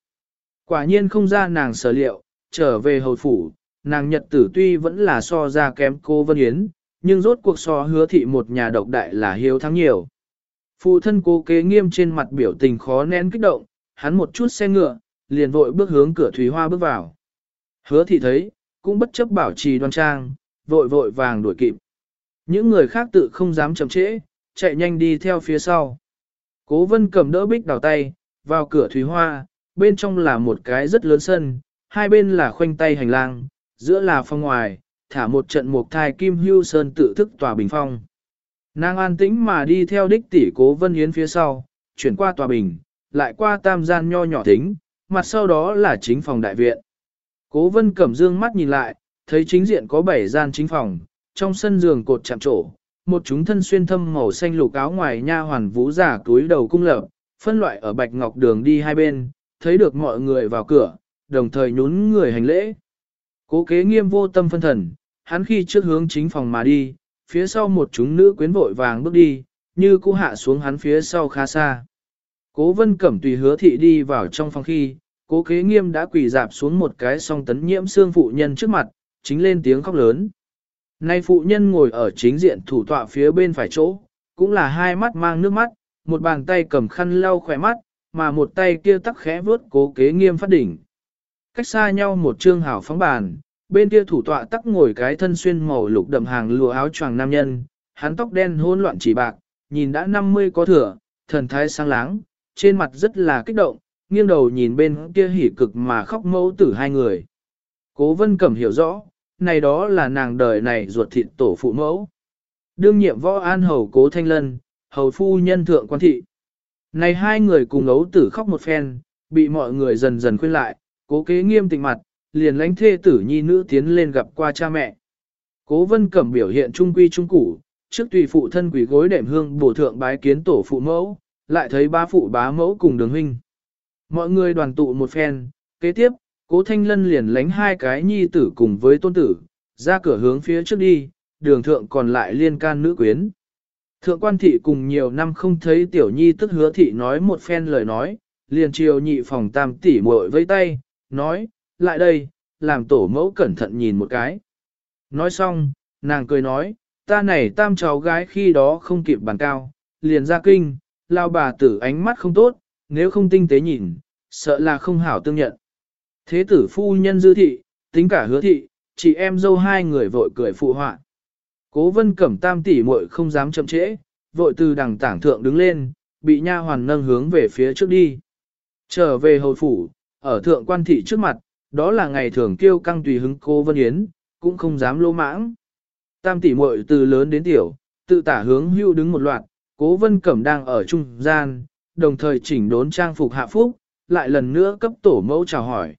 Quả nhiên không ra nàng sở liệu, trở về hầu phủ, nàng nhật tử tuy vẫn là so ra kém cô Vân Yến, nhưng rốt cuộc so hứa thị một nhà độc đại là hiếu thắng nhiều. Phụ thân cố kế nghiêm trên mặt biểu tình khó nén kích động, hắn một chút xe ngựa, liền vội bước hướng cửa thủy hoa bước vào. Hứa thị thấy, cũng bất chấp bảo trì đoan trang, vội vội vàng đuổi kịp. Những người khác tự không dám chậm trễ, chạy nhanh đi theo phía sau. Cố vân cầm đỡ bích đào tay, vào cửa thủy hoa, bên trong là một cái rất lớn sân, hai bên là khoanh tay hành lang, giữa là phong ngoài, thả một trận mục thai kim hưu sơn tự thức tòa bình phong. Nàng an tĩnh mà đi theo đích tỷ cố vân yến phía sau, chuyển qua tòa bình, lại qua tam gian nho nhỏ thính, mặt sau đó là chính phòng đại viện. Cố vân cẩm dương mắt nhìn lại, thấy chính diện có bảy gian chính phòng, trong sân giường cột chạm trổ, một chúng thân xuyên thâm màu xanh lục áo ngoài nha hoàn vũ giả túi đầu cung lập, phân loại ở bạch ngọc đường đi hai bên, thấy được mọi người vào cửa, đồng thời nhún người hành lễ. Cố kế nghiêm vô tâm phân thần, hắn khi trước hướng chính phòng mà đi, phía sau một chúng nữ quyến vội vàng bước đi, như cũ hạ xuống hắn phía sau khá xa. Cố vân cẩm tùy hứa thị đi vào trong phòng khi, cố kế nghiêm đã quỳ dạp xuống một cái song tấn nhiễm xương phụ nhân trước mặt, chính lên tiếng khóc lớn. Nay phụ nhân ngồi ở chính diện thủ tọa phía bên phải chỗ, cũng là hai mắt mang nước mắt, một bàn tay cầm khăn lau khỏe mắt, mà một tay kia tắc khẽ vướt cố kế nghiêm phát đỉnh. Cách xa nhau một trương hảo phóng bàn, bên kia thủ tọa tắc ngồi cái thân xuyên màu lục đậm hàng lụa áo choàng nam nhân, hắn tóc đen hỗn loạn chỉ bạc, nhìn đã 50 có thừa, thần thái sáng láng, trên mặt rất là kích động, nghiêng đầu nhìn bên kia hỉ cực mà khóc mẫu tử hai người. Cố vân cẩm hiểu rõ, này đó là nàng đời này ruột thịt tổ phụ mẫu. Đương nhiệm võ an hầu cố thanh lân, hầu phu nhân thượng quan thị. Này hai người cùng ấu tử khóc một phen, bị mọi người dần dần khuyên lại, cố kế nghiêm tịnh mặt, liền lãnh thê tử nhi nữ tiến lên gặp qua cha mẹ. Cố vân cẩm biểu hiện trung quy trung củ, trước tùy phụ thân quỷ gối đệm hương bổ thượng bái kiến tổ phụ mẫu, lại thấy ba phụ bá mẫu cùng đường huynh. Mọi người đoàn tụ một phen, kế tiếp, cố thanh lân liền lánh hai cái nhi tử cùng với tôn tử, ra cửa hướng phía trước đi, đường thượng còn lại liên can nữ quyến. Thượng quan thị cùng nhiều năm không thấy tiểu nhi tức hứa thị nói một phen lời nói, liền chiều nhị phòng tam tỷ muội với tay, nói, lại đây, làm tổ mẫu cẩn thận nhìn một cái. Nói xong, nàng cười nói, ta này tam cháu gái khi đó không kịp bàn cao, liền ra kinh, lao bà tử ánh mắt không tốt, nếu không tinh tế nhìn, sợ là không hảo tương nhận. Thế tử phu nhân dư thị, tính cả hứa thị, chị em dâu hai người vội cười phụ họa. Cố vân cẩm tam tỷ muội không dám chậm trễ, vội từ đằng tảng thượng đứng lên, bị nha hoàn nâng hướng về phía trước đi. Trở về hồi phủ, ở thượng quan thị trước mặt, đó là ngày thường kêu căng tùy hứng cô Vân Yến, cũng không dám lô mãng. Tam tỷ muội từ lớn đến tiểu, tự tả hướng hưu đứng một loạt, cố Vân Cẩm đang ở trung gian, đồng thời chỉnh đốn trang phục hạ phúc, lại lần nữa cấp tổ mẫu chào hỏi.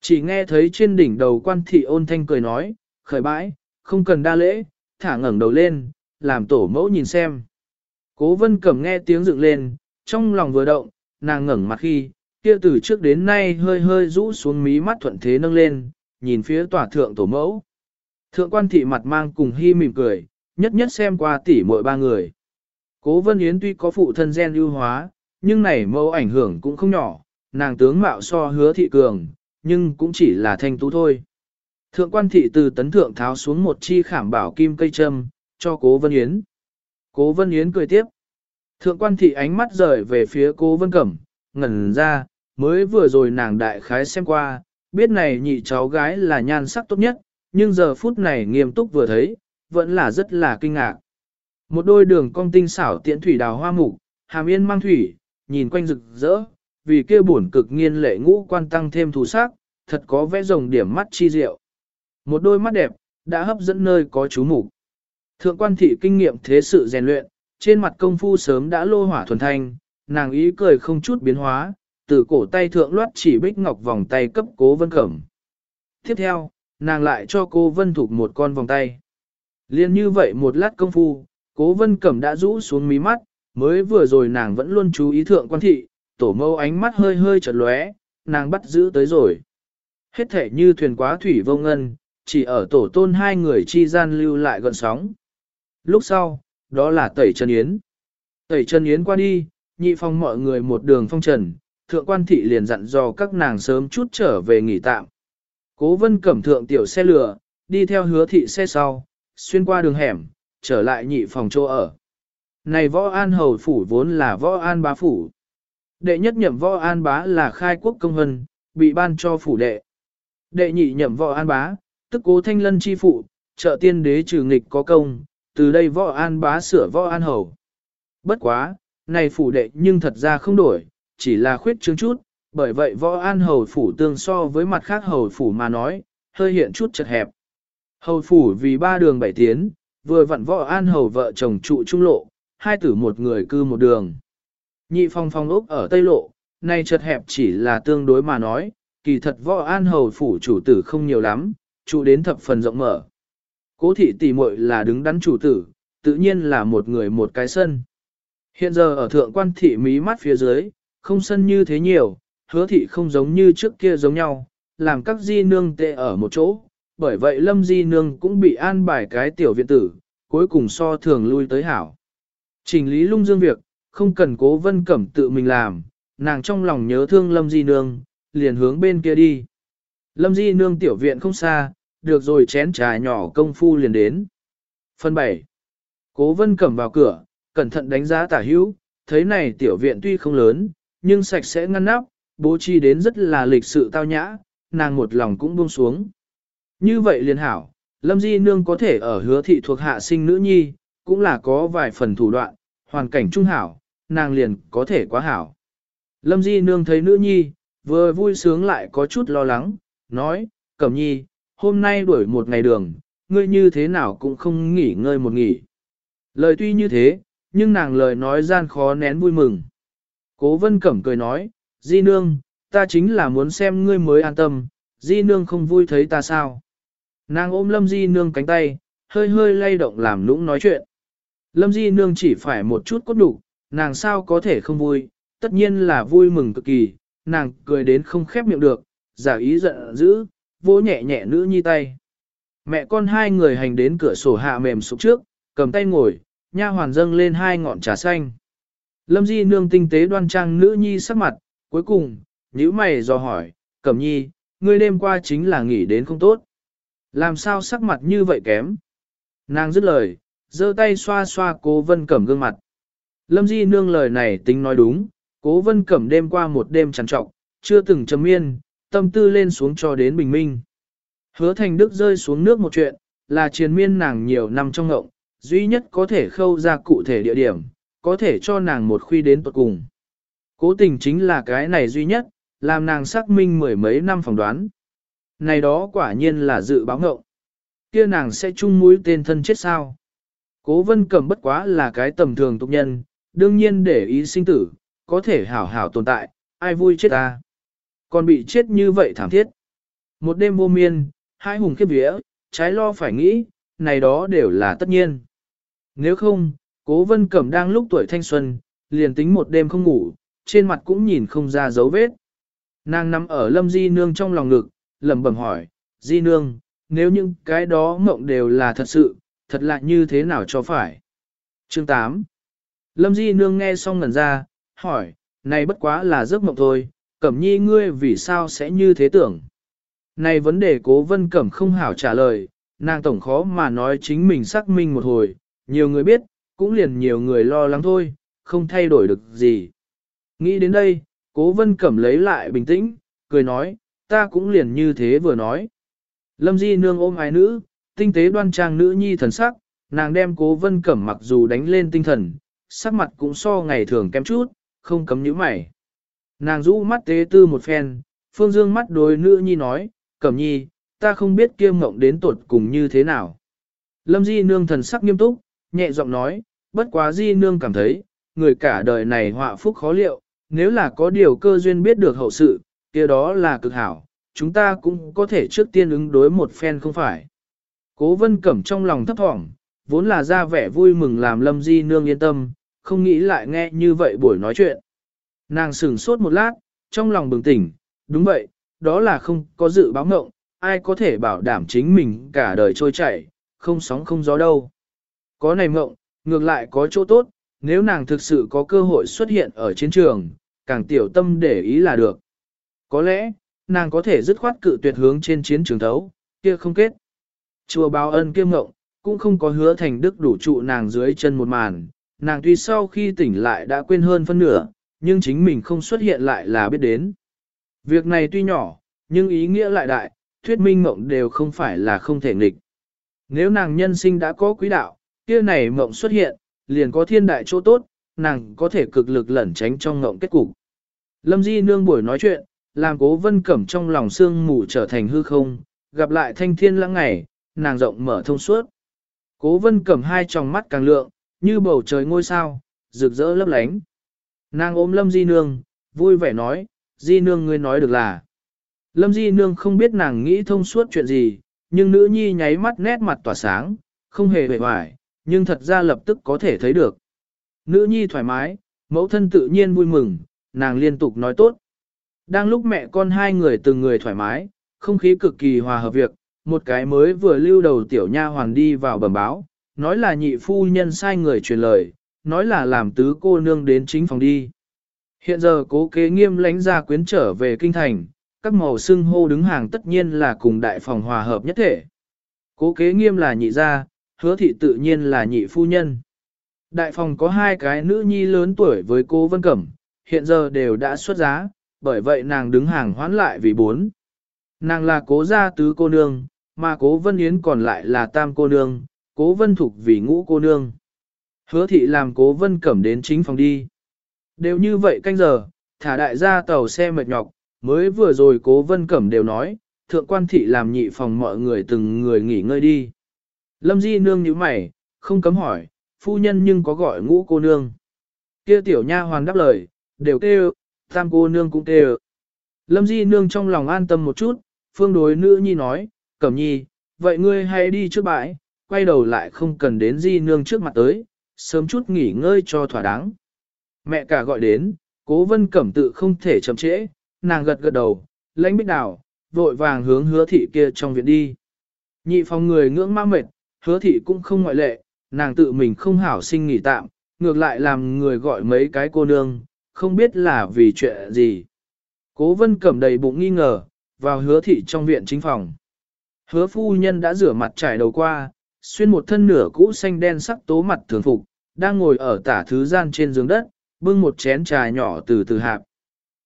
Chỉ nghe thấy trên đỉnh đầu quan thị ôn thanh cười nói, khởi bãi, không cần đa lễ, thả ngẩng đầu lên, làm tổ mẫu nhìn xem. Cố vân cẩm nghe tiếng dựng lên, trong lòng vừa động, nàng ngẩng mặt khi, kia từ trước đến nay hơi hơi rũ xuống mí mắt thuận thế nâng lên, nhìn phía tòa thượng tổ mẫu. Thượng quan thị mặt mang cùng hy mỉm cười, nhất nhất xem qua tỉ muội ba người. Cố Vân Yến tuy có phụ thân gen ưu hóa, nhưng này mẫu ảnh hưởng cũng không nhỏ, nàng tướng mạo so hứa thị cường, nhưng cũng chỉ là thanh tú thôi. Thượng quan thị từ tấn thượng tháo xuống một chi khảm bảo kim cây châm, cho cố Vân Yến. Cố Vân Yến cười tiếp. Thượng quan thị ánh mắt rời về phía cố Vân Cẩm, ngẩn ra, mới vừa rồi nàng đại khái xem qua, biết này nhị cháu gái là nhan sắc tốt nhất, nhưng giờ phút này nghiêm túc vừa thấy, vẫn là rất là kinh ngạc. Một đôi đường cong tinh xảo tiễn thủy đào hoa mục, hàm yên mang thủy, nhìn quanh rực rỡ, vì kia bổn cực nghiên lệ ngũ quan tăng thêm thù sắc, thật có vẽ rồng điểm mắt chi diệu. Một đôi mắt đẹp, đã hấp dẫn nơi có chú mục. Thượng quan thị kinh nghiệm thế sự rèn luyện, trên mặt công phu sớm đã lô hỏa thuần thanh, nàng ý cười không chút biến hóa, từ cổ tay thượng loát chỉ bích ngọc vòng tay cấp cố vân cẩm. Tiếp theo, nàng lại cho cô vân thục một con vòng tay. Liên như vậy một lát công phu, cố vân cẩm đã rũ xuống mí mắt, mới vừa rồi nàng vẫn luôn chú ý thượng quan thị, tổ mâu ánh mắt hơi hơi chật lóe, nàng bắt giữ tới rồi. Hết thể như thuyền quá thủy vô ngân, chỉ ở tổ tôn hai người chi gian lưu lại gần sóng. Lúc sau, đó là tẩy chân yến. Tẩy chân yến qua đi, nhị phong mọi người một đường phong trần, thượng quan thị liền dặn dò các nàng sớm chút trở về nghỉ tạm. Cố vân cẩm thượng tiểu xe lửa, đi theo hứa thị xe sau, xuyên qua đường hẻm, trở lại nhị phòng chỗ ở. Này võ an hầu phủ vốn là võ an bá phủ. Đệ nhất nhậm võ an bá là khai quốc công hân, bị ban cho phủ đệ. Đệ nhị nhậm võ an bá, tức cố thanh lân chi phụ, trợ tiên đế trừ nghịch có công, từ đây võ an bá sửa võ an hầu. Bất quá, này phủ đệ nhưng thật ra không đổi, chỉ là khuyết chứng chút, bởi vậy võ an hầu phủ tương so với mặt khác hầu phủ mà nói, hơi hiện chút chật hẹp. Hầu phủ vì ba đường bảy tiến, vừa vặn võ an hầu vợ chồng trụ trung lộ, hai tử một người cư một đường. Nhị phong phong ốc ở Tây Lộ, nay chật hẹp chỉ là tương đối mà nói, kỳ thật võ an hầu phủ chủ tử không nhiều lắm, trụ đến thập phần rộng mở. Cố thị tỷ muội là đứng đắn chủ tử, tự nhiên là một người một cái sân. Hiện giờ ở thượng quan thị mí mắt phía dưới, không sân như thế nhiều, hứa thị không giống như trước kia giống nhau, làm các di nương tệ ở một chỗ, bởi vậy lâm di nương cũng bị an bài cái tiểu viện tử, cuối cùng so thường lui tới hảo. Trình lý lung dương việc, không cần cố vân cẩm tự mình làm, nàng trong lòng nhớ thương lâm di nương, liền hướng bên kia đi. Lâm di nương tiểu viện không xa, được rồi chén trà nhỏ công phu liền đến. Phần 7. Cố vân cẩm vào cửa, cẩn thận đánh giá tả hữu, thấy này tiểu viện tuy không lớn, nhưng sạch sẽ ngăn nắp, bố trí đến rất là lịch sự tao nhã, nàng một lòng cũng buông xuống. Như vậy liền hảo, Lâm Di Nương có thể ở hứa thị thuộc hạ sinh nữ nhi, cũng là có vài phần thủ đoạn, hoàn cảnh trung hảo, nàng liền có thể quá hảo. Lâm Di Nương thấy nữ nhi, vừa vui sướng lại có chút lo lắng, nói, Cẩm nhi, hôm nay đuổi một ngày đường, ngươi như thế nào cũng không nghỉ ngơi một nghỉ. Lời tuy như thế, nhưng nàng lời nói gian khó nén vui mừng. Cố vân cẩm cười nói, Di Nương, ta chính là muốn xem ngươi mới an tâm, Di Nương không vui thấy ta sao. Nàng ôm Lâm Di Nương cánh tay, hơi hơi lay động làm lũng nói chuyện. Lâm Di Nương chỉ phải một chút cốt đủ, nàng sao có thể không vui, tất nhiên là vui mừng cực kỳ, nàng cười đến không khép miệng được, giả ý giận dữ, vỗ nhẹ nhẹ nữ nhi tay. Mẹ con hai người hành đến cửa sổ hạ mềm sụp trước, cầm tay ngồi, nha hoàn dâng lên hai ngọn trà xanh. Lâm Di nương tinh tế đoan trang nữ nhi sắc mặt, cuối cùng, nhíu mày dò hỏi, Cẩm nhi, ngươi đêm qua chính là nghỉ đến không tốt. Làm sao sắc mặt như vậy kém? Nàng dứt lời, giơ tay xoa xoa cố vân cẩm gương mặt. Lâm Di nương lời này tính nói đúng, cố vân cẩm đêm qua một đêm trằn trọc, chưa từng chấm yên, tâm tư lên xuống cho đến bình minh. Hứa thành đức rơi xuống nước một chuyện, là triền miên nàng nhiều năm trong ngộng, duy nhất có thể khâu ra cụ thể địa điểm, có thể cho nàng một khuy đến tuật cùng. Cố tình chính là cái này duy nhất, làm nàng xác minh mười mấy năm phỏng đoán. Này đó quả nhiên là dự báo ngậu, Kia nàng sẽ chung mũi tên thân chết sao. Cố vân cầm bất quá là cái tầm thường tục nhân, đương nhiên để ý sinh tử, có thể hảo hảo tồn tại, ai vui chết ta. Còn bị chết như vậy thảm thiết. Một đêm vô miên, hai hùng khiếp vía, trái lo phải nghĩ, này đó đều là tất nhiên. Nếu không, cố vân cẩm đang lúc tuổi thanh xuân, liền tính một đêm không ngủ, trên mặt cũng nhìn không ra dấu vết. Nàng nằm ở lâm di nương trong lòng ngực, lẩm bẩm hỏi, di nương, nếu những cái đó mộng đều là thật sự, thật lạ như thế nào cho phải. Chương 8 Lâm di nương nghe xong ngẩn ra, hỏi, này bất quá là giấc mộng thôi, cẩm nhi ngươi vì sao sẽ như thế tưởng. Này vấn đề cố vân cẩm không hảo trả lời, nàng tổng khó mà nói chính mình xác minh một hồi, nhiều người biết, cũng liền nhiều người lo lắng thôi, không thay đổi được gì. Nghĩ đến đây, cố vân cẩm lấy lại bình tĩnh, cười nói, ta cũng liền như thế vừa nói. Lâm di nương ôm ái nữ, tinh tế đoan trang nữ nhi thần sắc, nàng đem cố vân cẩm mặc dù đánh lên tinh thần, sắc mặt cũng so ngày thường kém chút, không cấm nhíu mày. Nàng rũ mắt tế tư một phen, phương dương mắt đối nữ nhi nói, cẩm nhi, ta không biết kia mộng đến tột cùng như thế nào. Lâm di nương thần sắc nghiêm túc, nhẹ giọng nói, bất quá di nương cảm thấy, người cả đời này họa phúc khó liệu, nếu là có điều cơ duyên biết được hậu sự, kia đó là cực hảo, chúng ta cũng có thể trước tiên ứng đối một phen không phải. Cố vân cẩm trong lòng thấp thỏm, vốn là ra vẻ vui mừng làm lâm di nương yên tâm, không nghĩ lại nghe như vậy buổi nói chuyện. Nàng sửng sốt một lát, trong lòng bừng tỉnh, đúng vậy, đó là không có dự báo ngộng, ai có thể bảo đảm chính mình cả đời trôi chảy, không sóng không gió đâu. Có này mộng, ngược lại có chỗ tốt, nếu nàng thực sự có cơ hội xuất hiện ở chiến trường, càng tiểu tâm để ý là được. Có lẽ, nàng có thể dứt khoát cự tuyệt hướng trên chiến trường thấu, kia không kết. Chùa báo ân kiêm ngộng, cũng không có hứa thành đức đủ trụ nàng dưới chân một màn, nàng tuy sau khi tỉnh lại đã quên hơn phân nửa, nhưng chính mình không xuất hiện lại là biết đến. Việc này tuy nhỏ, nhưng ý nghĩa lại đại, thuyết minh mộng đều không phải là không thể nghịch. Nếu nàng nhân sinh đã có quý đạo, kia này mộng xuất hiện, liền có thiên đại chỗ tốt, nàng có thể cực lực lẩn tránh trong mộng kết cục. Lâm Di nương buổi nói chuyện, làm cố vân cẩm trong lòng sương mù trở thành hư không, gặp lại thanh thiên lãng ngày, nàng rộng mở thông suốt. Cố vân cẩm hai tròng mắt càng lượng, như bầu trời ngôi sao, rực rỡ lấp lánh. Nàng ôm Lâm Di nương, vui vẻ nói, Di nương ngươi nói được là. Lâm Di nương không biết nàng nghĩ thông suốt chuyện gì, nhưng nữ nhi nháy mắt nét mặt tỏa sáng, không hề vẻ vải, nhưng thật ra lập tức có thể thấy được. Nữ nhi thoải mái, mẫu thân tự nhiên vui mừng, nàng liên tục nói tốt. Đang lúc mẹ con hai người từng người thoải mái, không khí cực kỳ hòa hợp việc, một cái mới vừa lưu đầu tiểu nha hoàn đi vào bẩm báo, nói là nhị phu nhân sai người truyền lời, nói là làm tứ cô nương đến chính phòng đi. Hiện giờ cố kế nghiêm lãnh ra quyến trở về kinh thành, các màu xưng hô đứng hàng tất nhiên là cùng đại phòng hòa hợp nhất thể. Cố kế nghiêm là nhị gia, hứa thị tự nhiên là nhị phu nhân. Đại phòng có hai cái nữ nhi lớn tuổi với cô Vân Cẩm, hiện giờ đều đã xuất giá, bởi vậy nàng đứng hàng hoán lại vì bốn. Nàng là cố gia tứ cô nương, mà cố Vân Yến còn lại là tam cô nương, cố Vân Thục vì ngũ cô nương. Hứa thị làm cố Vân Cẩm đến chính phòng đi. Đều như vậy canh giờ, thả đại gia tàu xe mệt nhọc, mới vừa rồi cố Vân Cẩm đều nói, thượng quan thị làm nhị phòng mọi người từng người nghỉ ngơi đi. Lâm Di nương nhíu mày, không cấm hỏi, phu nhân nhưng có gọi ngũ cô nương. Kia tiểu nha hoàn đáp lời, đều kêu, tam cô nương cũng kêu. Lâm Di nương trong lòng an tâm một chút, phương đối nữ nhi nói, cẩm nhi, vậy ngươi hãy đi trước bãi, quay đầu lại không cần đến Di nương trước mặt tới, sớm chút nghỉ ngơi cho thỏa đáng. Mẹ cả gọi đến, cố vân cẩm tự không thể chậm trễ, nàng gật gật đầu, lãnh bích đảo, vội vàng hướng hứa thị kia trong viện đi. Nhị phòng người ngưỡng ma mệt, hứa thị cũng không ngoại lệ, nàng tự mình không hảo sinh nghỉ tạm, ngược lại làm người gọi mấy cái cô nương, không biết là vì chuyện gì. Cố vân cẩm đầy bụng nghi ngờ, vào hứa thị trong viện chính phòng. Hứa phu nhân đã rửa mặt trải đầu qua, xuyên một thân nửa cũ xanh đen sắc tố mặt thường phục, đang ngồi ở tả thứ gian trên giường đất, bưng một chén trà nhỏ từ từ hạp.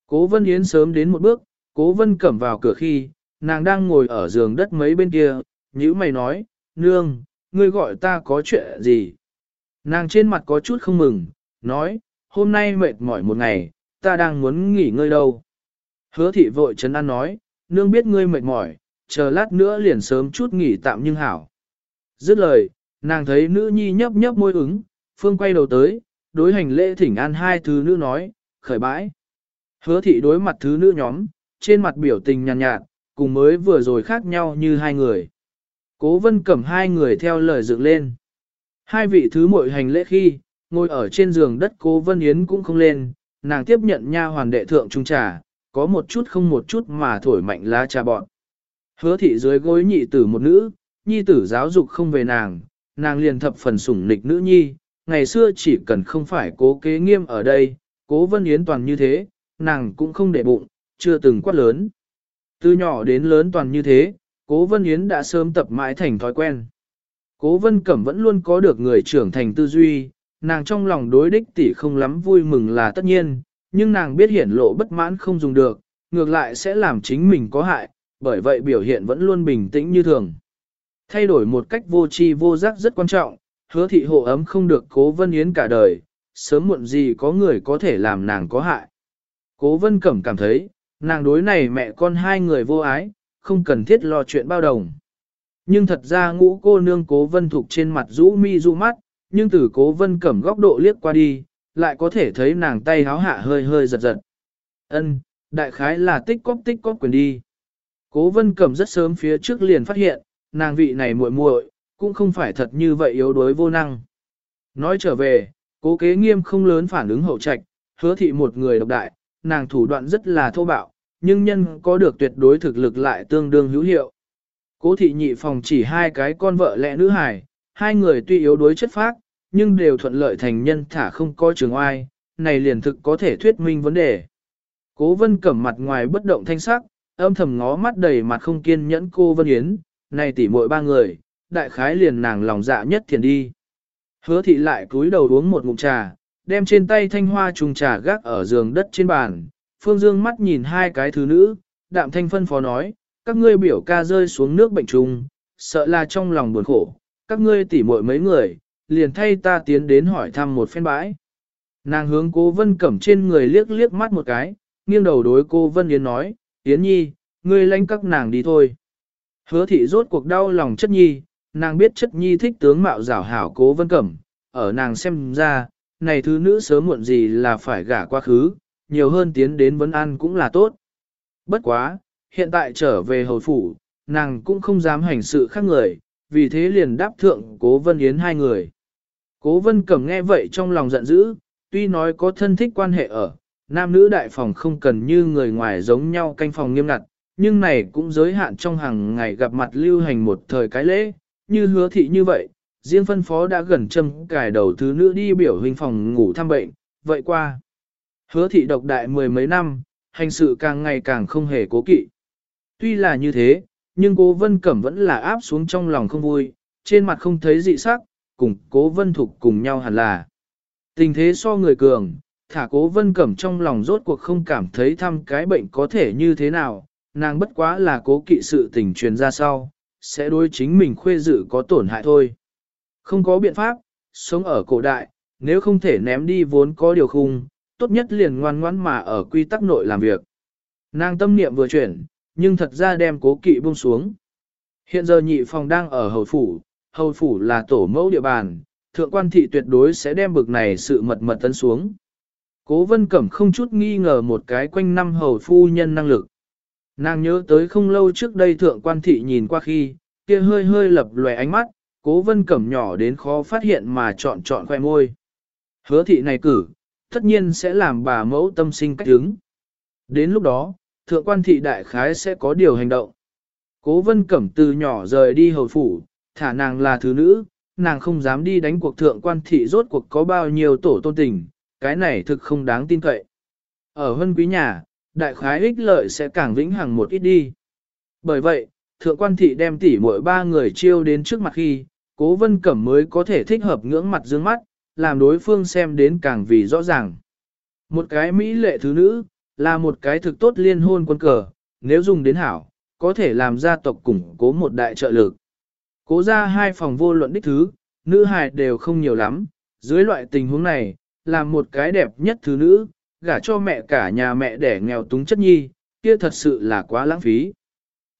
Cố vân yến sớm đến một bước, cố vân cẩm vào cửa khi, nàng đang ngồi ở giường đất mấy bên kia, nhữ mày nói, nương, ngươi gọi ta có chuyện gì? Nàng trên mặt có chút không mừng, nói, hôm nay mệt mỏi một ngày, ta đang muốn nghỉ ngơi đâu. Hứa thị vội chấn an nói, nương biết ngươi mệt mỏi, chờ lát nữa liền sớm chút nghỉ tạm nhưng hảo. Dứt lời, nàng thấy nữ nhi nhấp nhấp môi ứng, phương quay đầu tới, đối hành lễ thỉnh an hai thứ nữ nói, khởi bãi. Hứa thị đối mặt thứ nữ nhóm, trên mặt biểu tình nhàn nhạt, nhạt, cùng mới vừa rồi khác nhau như hai người. Cố vân cẩm hai người theo lời dựng lên. Hai vị thứ muội hành lễ khi, ngồi ở trên giường đất cố vân yến cũng không lên, nàng tiếp nhận nha hoàn đệ thượng trung trà, có một chút không một chút mà thổi mạnh lá trà bọn. Hứa thị dưới gối nhị tử một nữ, nhi tử giáo dục không về nàng, nàng liền thập phần sủng nịch nữ nhi, ngày xưa chỉ cần không phải cố kế nghiêm ở đây, cố vân yến toàn như thế, nàng cũng không để bụng, chưa từng quát lớn. Từ nhỏ đến lớn toàn như thế, Cố Vân Yến đã sớm tập mãi thành thói quen. Cố Vân Cẩm vẫn luôn có được người trưởng thành tư duy, nàng trong lòng đối đích tỷ không lắm vui mừng là tất nhiên, nhưng nàng biết hiển lộ bất mãn không dùng được, ngược lại sẽ làm chính mình có hại, bởi vậy biểu hiện vẫn luôn bình tĩnh như thường. Thay đổi một cách vô tri vô giác rất quan trọng, hứa thị hộ ấm không được Cố Vân Yến cả đời, sớm muộn gì có người có thể làm nàng có hại. Cố Vân Cẩm cảm thấy, nàng đối này mẹ con hai người vô ái, không cần thiết lo chuyện bao đồng. Nhưng thật ra ngũ cô nương cố vân thục trên mặt rũ mi rũ mắt, nhưng từ cố vân cẩm góc độ liếc qua đi, lại có thể thấy nàng tay háo hạ hơi hơi giật giật. Ân, đại khái là tích cóp tích cóp quyền đi. Cố vân cẩm rất sớm phía trước liền phát hiện, nàng vị này muội muội cũng không phải thật như vậy yếu đuối vô năng. Nói trở về, cố kế nghiêm không lớn phản ứng hậu trạch, hứa thị một người độc đại, nàng thủ đoạn rất là thô bạo, nhưng nhân có được tuyệt đối thực lực lại tương đương hữu hiệu. Cố thị nhị phòng chỉ hai cái con vợ lẽ nữ hải, hai người tuy yếu đuối chất phác, nhưng đều thuận lợi thành nhân thả không có trường oai, này liền thực có thể thuyết minh vấn đề. Cố vân cẩm mặt ngoài bất động thanh sắc, âm thầm ngó mắt đầy mặt không kiên nhẫn cô Vân Yến, này tỉ muội ba người, đại khái liền nàng lòng dạ nhất thiền đi. Hứa thị lại cúi đầu uống một ngụm trà, đem trên tay thanh hoa trùng trà gác ở giường đất trên bàn, phương dương mắt nhìn hai cái thứ nữ, đạm thanh phân phó nói, các ngươi biểu ca rơi xuống nước bệnh trùng, sợ là trong lòng buồn khổ, các ngươi tỉ muội mấy người, liền thay ta tiến đến hỏi thăm một phen bãi. Nàng hướng cố vân cẩm trên người liếc liếc mắt một cái, nghiêng đầu đối cô Vân Yến nói, Yến Nhi, ngươi lãnh các nàng đi thôi. Hứa thị rốt cuộc đau lòng chất nhi, nàng biết chất nhi thích tướng mạo rảo hảo cố vân cẩm, ở nàng xem ra, này thứ nữ sớm muộn gì là phải gả quá khứ, nhiều hơn tiến đến vấn an cũng là tốt. Bất quá, hiện tại trở về hồi phủ, nàng cũng không dám hành sự khác người, vì thế liền đáp thượng cố vân yến hai người. Cố vân cẩm nghe vậy trong lòng giận dữ, tuy nói có thân thích quan hệ ở, nam nữ đại phòng không cần như người ngoài giống nhau canh phòng nghiêm ngặt, nhưng này cũng giới hạn trong hàng ngày gặp mặt lưu hành một thời cái lễ, như hứa thị như vậy, riêng phân phó đã gần châm cài đầu thứ nữ đi biểu hình phòng ngủ thăm bệnh, vậy qua. Hứa thị độc đại mười mấy năm, hành sự càng ngày càng không hề cố kỵ. Tuy là như thế, nhưng cố vân cẩm vẫn là áp xuống trong lòng không vui, trên mặt không thấy dị sắc, cùng cố vân thục cùng nhau hẳn là. Tình thế so người cường, thả cố vân cẩm trong lòng rốt cuộc không cảm thấy thăm cái bệnh có thể như thế nào, nàng bất quá là cố kỵ sự tình truyền ra sau, sẽ đối chính mình khuê dự có tổn hại thôi. Không có biện pháp, sống ở cổ đại, nếu không thể ném đi vốn có điều khung, tốt nhất liền ngoan ngoãn mà ở quy tắc nội làm việc. Nàng tâm niệm vừa chuyển, nhưng thật ra đem cố kỵ buông xuống. Hiện giờ nhị phòng đang ở hầu phủ, hầu phủ là tổ mẫu địa bàn, thượng quan thị tuyệt đối sẽ đem bực này sự mật mật tấn xuống. Cố vân cẩm không chút nghi ngờ một cái quanh năm hầu phu nhân năng lực. Nàng nhớ tới không lâu trước đây thượng quan thị nhìn qua khi, kia hơi hơi lập lòe ánh mắt, cố vân cẩm nhỏ đến khó phát hiện mà chọn chọn khoe môi. Hứa thị này cử, tất nhiên sẽ làm bà mẫu tâm sinh cách hứng. Đến lúc đó, thượng quan thị đại khái sẽ có điều hành động. Cố vân cẩm từ nhỏ rời đi hầu phủ, thả nàng là thứ nữ, nàng không dám đi đánh cuộc thượng quan thị rốt cuộc có bao nhiêu tổ tôn tình, cái này thực không đáng tin cậy. Ở hân quý nhà, đại khái ích lợi sẽ càng vĩnh hằng một ít đi. Bởi vậy, thượng quan thị đem tỉ mỗi ba người chiêu đến trước mặt khi, cố vân cẩm mới có thể thích hợp ngưỡng mặt dương mắt, làm đối phương xem đến càng vì rõ ràng. Một cái mỹ lệ thứ nữ, là một cái thực tốt liên hôn quân cờ, nếu dùng đến hảo, có thể làm gia tộc củng cố một đại trợ lực. Cố ra hai phòng vô luận đích thứ, nữ hài đều không nhiều lắm, dưới loại tình huống này, làm một cái đẹp nhất thứ nữ, gả cho mẹ cả nhà mẹ đẻ nghèo túng chất nhi, kia thật sự là quá lãng phí.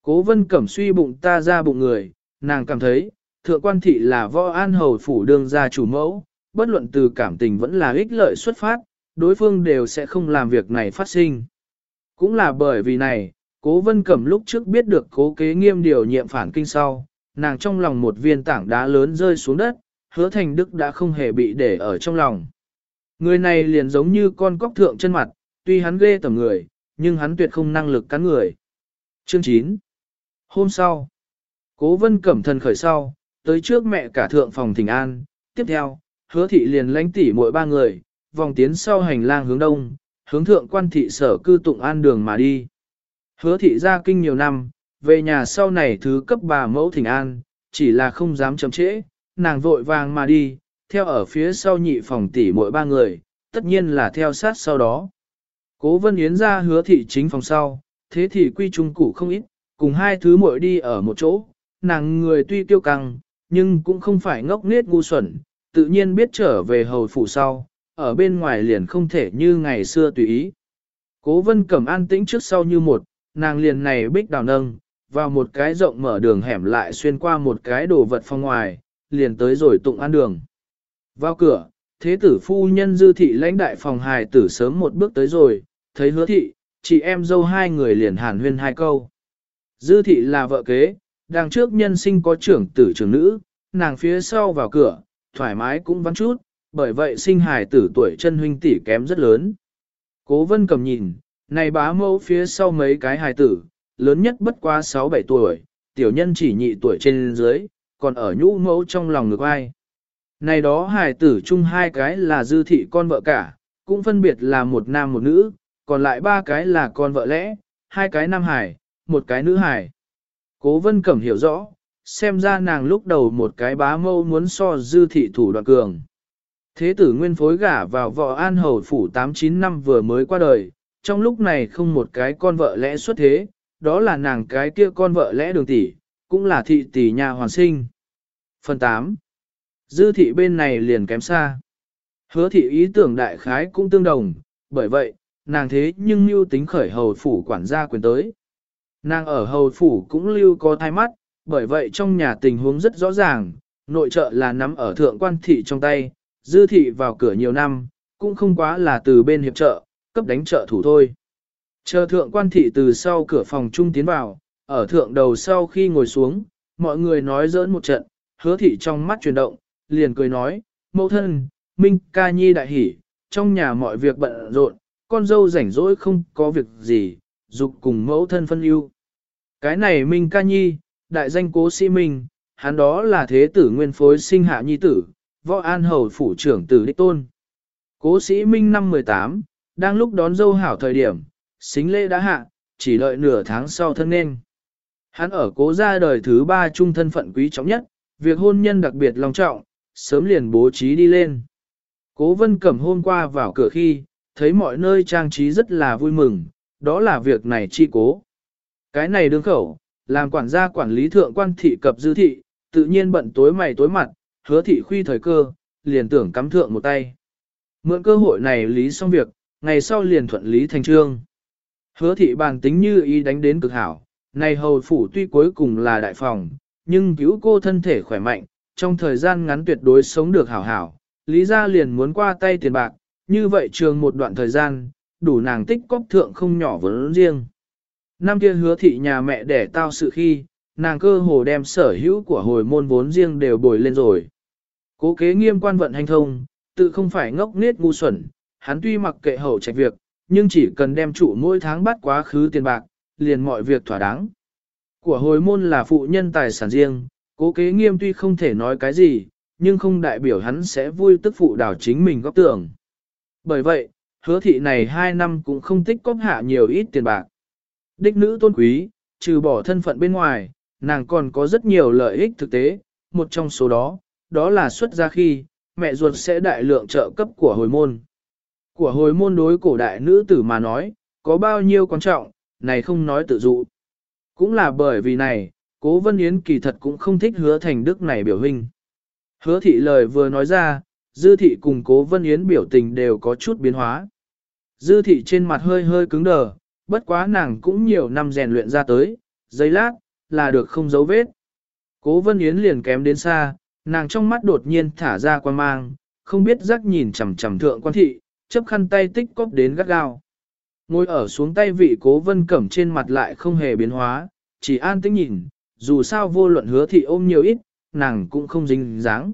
Cố vân cẩm suy bụng ta ra bụng người, nàng cảm thấy, thượng quan thị là võ an hầu phủ đương gia chủ mẫu, bất luận từ cảm tình vẫn là ích lợi xuất phát, đối phương đều sẽ không làm việc này phát sinh. Cũng là bởi vì này, cố vân cẩm lúc trước biết được cố kế nghiêm điều nhiệm phản kinh sau, nàng trong lòng một viên tảng đá lớn rơi xuống đất, hứa thành đức đã không hề bị để ở trong lòng. Người này liền giống như con cóc thượng chân mặt, tuy hắn ghê tầm người, nhưng hắn tuyệt không năng lực cắn người. Chương 9 Hôm sau, cố vân cẩm thần khởi sau, tới trước mẹ cả thượng phòng thỉnh an, tiếp theo, hứa thị liền lãnh tỉ mỗi ba người, vòng tiến sau hành lang hướng đông, hướng thượng quan thị sở cư tụng an đường mà đi. Hứa thị ra kinh nhiều năm, về nhà sau này thứ cấp bà mẫu thỉnh an, chỉ là không dám chậm trễ, nàng vội vàng mà đi, theo ở phía sau nhị phòng tỷ mỗi ba người, tất nhiên là theo sát sau đó. Cố Vân Yến ra hứa thị chính phòng sau, thế thì quy trung củ không ít, cùng hai thứ muội đi ở một chỗ, nàng người tuy kiêu căng, nhưng cũng không phải ngốc nghếch ngu xuẩn, tự nhiên biết trở về hầu phủ sau, ở bên ngoài liền không thể như ngày xưa tùy ý. Cố Vân Cẩm an tĩnh trước sau như một, nàng liền này bích đào nâng, vào một cái rộng mở đường hẻm lại xuyên qua một cái đồ vật phong ngoài, liền tới rồi tụng an đường. Vào cửa, thế tử phu nhân dư thị lãnh đại phòng hài tử sớm một bước tới rồi, thấy hứa thị, chị em dâu hai người liền hàn huyên hai câu. Dư thị là vợ kế, đằng trước nhân sinh có trưởng tử trưởng nữ, nàng phía sau vào cửa, thoải mái cũng vắng chút, bởi vậy sinh hài tử tuổi chân huynh tỷ kém rất lớn. Cố vân cầm nhìn, này bá mẫu phía sau mấy cái hài tử, lớn nhất bất quá 6-7 tuổi, tiểu nhân chỉ nhị tuổi trên dưới, còn ở nhũ mẫu trong lòng ngược ai. Này đó hài tử chung hai cái là dư thị con vợ cả, cũng phân biệt là một nam một nữ, còn lại ba cái là con vợ lẽ, hai cái nam hải, một cái nữ hải. Cố vân cẩm hiểu rõ, xem ra nàng lúc đầu một cái bá mâu muốn so dư thị thủ đoạn cường. Thế tử nguyên phối gả vào võ an hầu phủ 8-9 năm vừa mới qua đời, trong lúc này không một cái con vợ lẽ xuất thế, đó là nàng cái kia con vợ lẽ đường tỷ, cũng là thị tỷ nhà hoàn sinh. Phần 8. Dư thị bên này liền kém xa. Hứa thị ý tưởng đại khái cũng tương đồng, bởi vậy, nàng thế nhưng mưu tính khởi hầu phủ quản gia quyền tới. Nàng ở hầu phủ cũng lưu có thai mắt, bởi vậy trong nhà tình huống rất rõ ràng, nội trợ là nắm ở thượng quan thị trong tay, dư thị vào cửa nhiều năm, cũng không quá là từ bên hiệp trợ, cấp đánh trợ thủ thôi. Chờ thượng quan thị từ sau cửa phòng trung tiến vào, ở thượng đầu sau khi ngồi xuống, mọi người nói giỡn một trận, hứa thị trong mắt chuyển động, liền cười nói, mẫu thân, Minh ca nhi đại hỉ, trong nhà mọi việc bận rộn, con dâu rảnh rỗi không có việc gì, dục cùng mẫu thân phân ưu. Cái này Minh ca nhi, đại danh cố sĩ Minh, hắn đó là thế tử nguyên phối sinh hạ nhi tử, võ an hầu phủ trưởng tử đích tôn. Cố sĩ Minh năm 18, đang lúc đón dâu hảo thời điểm, xính lễ đã hạ, chỉ đợi nửa tháng sau thân nên. Hắn ở cố gia đời thứ ba trung thân phận quý trọng nhất, việc hôn nhân đặc biệt long trọng, sớm liền bố trí đi lên. Cố vân cẩm hôm qua vào cửa khi, thấy mọi nơi trang trí rất là vui mừng, đó là việc này chi cố. Cái này đương khẩu, làm quản gia quản lý thượng quan thị cập dư thị, tự nhiên bận tối mày tối mặt, hứa thị khuy thời cơ, liền tưởng cắm thượng một tay. Mượn cơ hội này lý xong việc, ngày sau liền thuận lý thành trương. Hứa thị bàn tính như ý đánh đến cực hảo, này hầu phủ tuy cuối cùng là đại phòng, nhưng cứu cô thân thể khỏe mạnh, trong thời gian ngắn tuyệt đối sống được hảo hảo, lý ra liền muốn qua tay tiền bạc, như vậy trường một đoạn thời gian, đủ nàng tích cóp thượng không nhỏ vốn riêng. Năm kia hứa thị nhà mẹ để tao sự khi, nàng cơ hồ đem sở hữu của hồi môn vốn riêng đều bồi lên rồi. Cố kế nghiêm quan vận hành thông, tự không phải ngốc nết ngu xuẩn, hắn tuy mặc kệ hậu trạch việc, nhưng chỉ cần đem chủ mỗi tháng bắt quá khứ tiền bạc, liền mọi việc thỏa đáng. Của hồi môn là phụ nhân tài sản riêng, cố kế nghiêm tuy không thể nói cái gì, nhưng không đại biểu hắn sẽ vui tức phụ đảo chính mình góp tưởng. Bởi vậy, hứa thị này hai năm cũng không tích cóp hạ nhiều ít tiền bạc. Đích nữ tôn quý, trừ bỏ thân phận bên ngoài, nàng còn có rất nhiều lợi ích thực tế, một trong số đó, đó là xuất ra khi, mẹ ruột sẽ đại lượng trợ cấp của hồi môn. Của hồi môn đối cổ đại nữ tử mà nói, có bao nhiêu quan trọng, này không nói tự dụ. Cũng là bởi vì này, cố vân yến kỳ thật cũng không thích hứa thành đức này biểu hình. Hứa thị lời vừa nói ra, dư thị cùng cố vân yến biểu tình đều có chút biến hóa. Dư thị trên mặt hơi hơi cứng đờ, bất quá nàng cũng nhiều năm rèn luyện ra tới, giây lát, là được không dấu vết. Cố vân yến liền kém đến xa, nàng trong mắt đột nhiên thả ra quan mang, không biết rắc nhìn chằm chằm thượng quan thị, chấp khăn tay tích cóp đến gắt gao. Ngồi ở xuống tay vị cố vân cẩm trên mặt lại không hề biến hóa, chỉ an tĩnh nhìn, dù sao vô luận hứa thị ôm nhiều ít, nàng cũng không dính dáng.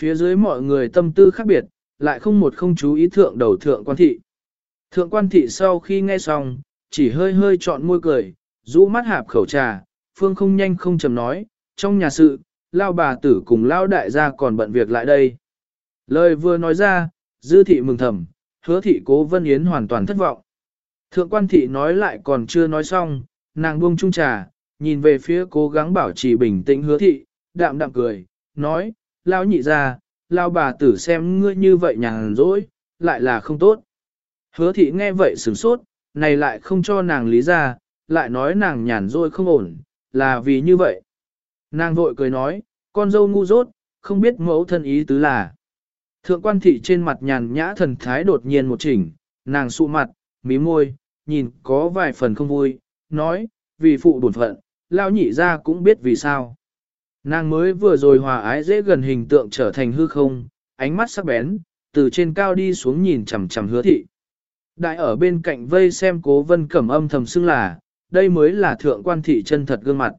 Phía dưới mọi người tâm tư khác biệt, lại không một không chú ý thượng đầu thượng quan thị. Thượng quan thị sau khi nghe xong, chỉ hơi hơi chọn môi cười, rũ mắt hạp khẩu trà, phương không nhanh không chầm nói, trong nhà sự, lao bà tử cùng lao đại gia còn bận việc lại đây. Lời vừa nói ra, dư thị mừng thầm, hứa thị cố vân yến hoàn toàn thất vọng. Thượng quan thị nói lại còn chưa nói xong, nàng buông chung trà, nhìn về phía cố gắng bảo trì bình tĩnh hứa thị, đạm đạm cười, nói, lao nhị ra, lao bà tử xem ngươi như vậy nhàn rỗi, lại là không tốt. Hứa thị nghe vậy sửng sốt, này lại không cho nàng lý ra, lại nói nàng nhàn rỗi không ổn, là vì như vậy. Nàng vội cười nói, con dâu ngu dốt, không biết mẫu thân ý tứ là. Thượng quan thị trên mặt nhàn nhã thần thái đột nhiên một chỉnh, nàng sụ mặt, mí môi, nhìn có vài phần không vui, nói, vì phụ bổn phận, lao nhị ra cũng biết vì sao. Nàng mới vừa rồi hòa ái dễ gần hình tượng trở thành hư không, ánh mắt sắc bén, từ trên cao đi xuống nhìn chằm chằm hứa thị. Đại ở bên cạnh vây xem cố vân cẩm âm thầm xưng là, đây mới là thượng quan thị chân thật gương mặt.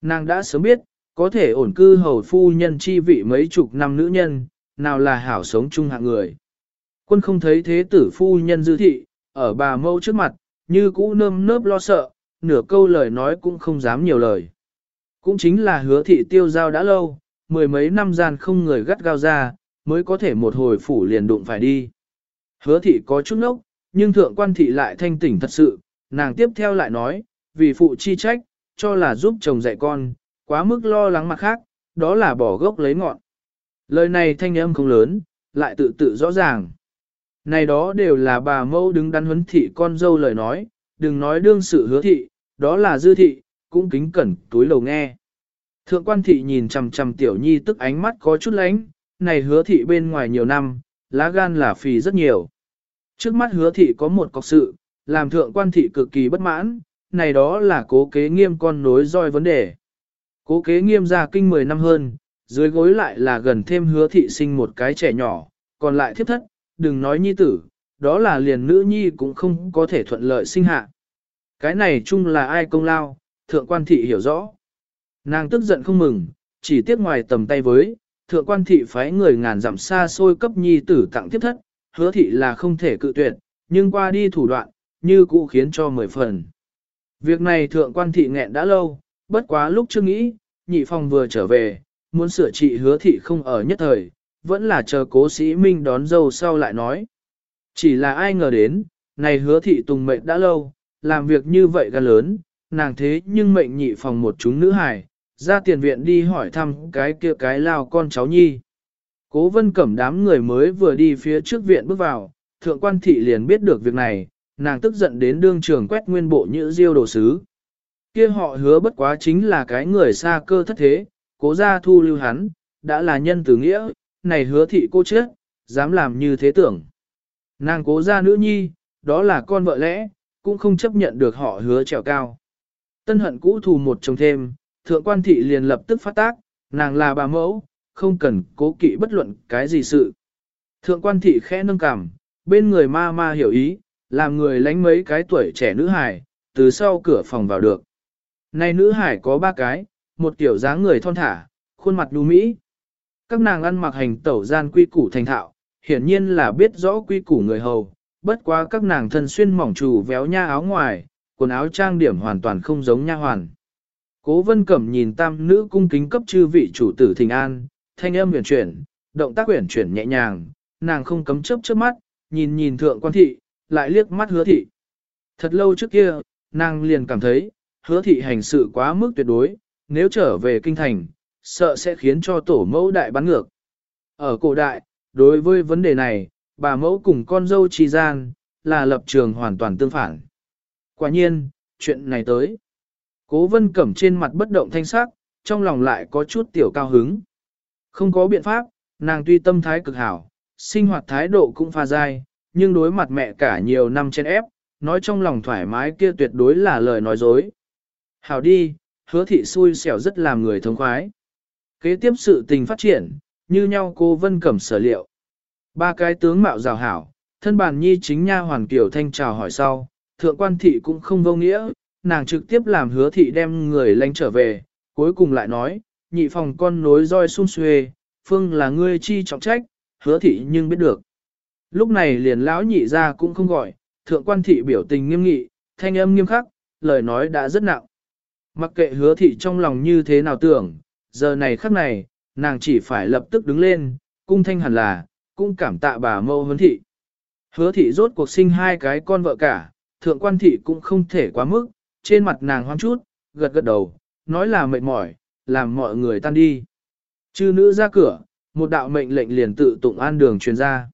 Nàng đã sớm biết, có thể ổn cư hầu phu nhân chi vị mấy chục năm nữ nhân, nào là hảo sống chung hạng người. Quân không thấy thế tử phu nhân dư thị, ở bà mâu trước mặt, như cũ nơm nớp lo sợ, nửa câu lời nói cũng không dám nhiều lời. Cũng chính là hứa thị tiêu giao đã lâu, mười mấy năm gian không người gắt gao ra, mới có thể một hồi phủ liền đụng phải đi. Hứa thị có chút nốc, nhưng thượng quan thị lại thanh tỉnh thật sự, nàng tiếp theo lại nói, vì phụ chi trách, cho là giúp chồng dạy con, quá mức lo lắng mặt khác, đó là bỏ gốc lấy ngọn. Lời này thanh âm không lớn, lại tự tự rõ ràng. Này đó đều là bà mâu đứng đắn huấn thị con dâu lời nói, đừng nói đương sự hứa thị, đó là dư thị, cũng kính cẩn túi lầu nghe. Thượng quan thị nhìn chằm chằm tiểu nhi tức ánh mắt có chút lánh, này hứa thị bên ngoài nhiều năm, lá gan là phì rất nhiều. Trước mắt hứa thị có một cọc sự, làm thượng quan thị cực kỳ bất mãn, này đó là cố kế nghiêm con nối roi vấn đề. Cố kế nghiêm ra kinh 10 năm hơn, dưới gối lại là gần thêm hứa thị sinh một cái trẻ nhỏ, còn lại thiếp thất, đừng nói nhi tử, đó là liền nữ nhi cũng không có thể thuận lợi sinh hạ. Cái này chung là ai công lao, thượng quan thị hiểu rõ. Nàng tức giận không mừng, chỉ tiếc ngoài tầm tay với, thượng quan thị phái người ngàn dặm xa xôi cấp nhi tử tặng tiếp thất, hứa thị là không thể cự tuyệt, nhưng qua đi thủ đoạn, như cũ khiến cho mười phần. Việc này thượng quan thị nghẹn đã lâu, bất quá lúc chưa nghĩ, nhị phòng vừa trở về, muốn sửa trị hứa thị không ở nhất thời, vẫn là chờ cố sĩ Minh đón dâu sau lại nói. Chỉ là ai ngờ đến, này hứa thị tùng mệnh đã lâu, làm việc như vậy gan lớn, nàng thế nhưng mệnh nhị phòng một chúng nữ hài, ra tiền viện đi hỏi thăm cái kia cái lao con cháu nhi. Cố vân cẩm đám người mới vừa đi phía trước viện bước vào, thượng quan thị liền biết được việc này, nàng tức giận đến đương trường quét nguyên bộ như diêu đồ sứ. Kia họ hứa bất quá chính là cái người xa cơ thất thế, cố ra thu lưu hắn, đã là nhân tử nghĩa, này hứa thị cô chết, dám làm như thế tưởng. Nàng cố ra nữ nhi, đó là con vợ lẽ, cũng không chấp nhận được họ hứa trèo cao. Tân hận cũ thù một chồng thêm, thượng quan thị liền lập tức phát tác, nàng là bà mẫu, không cần cố kỵ bất luận cái gì sự. Thượng quan thị khẽ nâng cằm, bên người ma ma hiểu ý, làm người lánh mấy cái tuổi trẻ nữ hải, từ sau cửa phòng vào được. Này nữ hải có ba cái, một tiểu dáng người thon thả, khuôn mặt đu mỹ. Các nàng ăn mặc hành tẩu gian quy củ thành thạo, hiển nhiên là biết rõ quy củ người hầu, bất quá các nàng thân xuyên mỏng trù véo nha áo ngoài, quần áo trang điểm hoàn toàn không giống nha hoàn. Cố vân cẩm nhìn tam nữ cung kính cấp chư vị chủ tử thình an, thanh âm huyền chuyển, động tác huyền chuyển nhẹ nhàng, nàng không cấm chớp chớp mắt, nhìn nhìn thượng quan thị, lại liếc mắt hứa thị. Thật lâu trước kia, nàng liền cảm thấy, hứa thị hành sự quá mức tuyệt đối, nếu trở về kinh thành, sợ sẽ khiến cho tổ mẫu đại bắn ngược. Ở cổ đại, đối với vấn đề này, bà mẫu cùng con dâu trì gian, là lập trường hoàn toàn tương phản. Quả nhiên, chuyện này tới. Cố vân cẩm trên mặt bất động thanh sắc, trong lòng lại có chút tiểu cao hứng. Không có biện pháp, nàng tuy tâm thái cực hảo, sinh hoạt thái độ cũng pha dai, nhưng đối mặt mẹ cả nhiều năm trên ép, nói trong lòng thoải mái kia tuyệt đối là lời nói dối. Hảo đi, hứa thị xui xẻo rất làm người thông khoái. Kế tiếp sự tình phát triển, như nhau cô vân cẩm sở liệu. Ba cái tướng mạo rào hảo, thân bản nhi chính nha hoàn kiểu thanh chào hỏi sau, thượng quan thị cũng không vô nghĩa, nàng trực tiếp làm hứa thị đem người lánh trở về, cuối cùng lại nói, nhị phòng con nối roi sung xuê, phương là ngươi chi trọng trách, hứa thị nhưng biết được. Lúc này liền lão nhị ra cũng không gọi, thượng quan thị biểu tình nghiêm nghị, thanh âm nghiêm khắc, lời nói đã rất nặng. Mặc kệ hứa thị trong lòng như thế nào tưởng, giờ này khắc này, nàng chỉ phải lập tức đứng lên, cung thanh hẳn là, cũng cảm tạ bà mâu huấn thị. Hứa thị rốt cuộc sinh hai cái con vợ cả, thượng quan thị cũng không thể quá mức, trên mặt nàng hoang chút, gật gật đầu, nói là mệt mỏi, làm mọi người tan đi. Chư nữ ra cửa, một đạo mệnh lệnh liền tự tụng an đường truyền ra.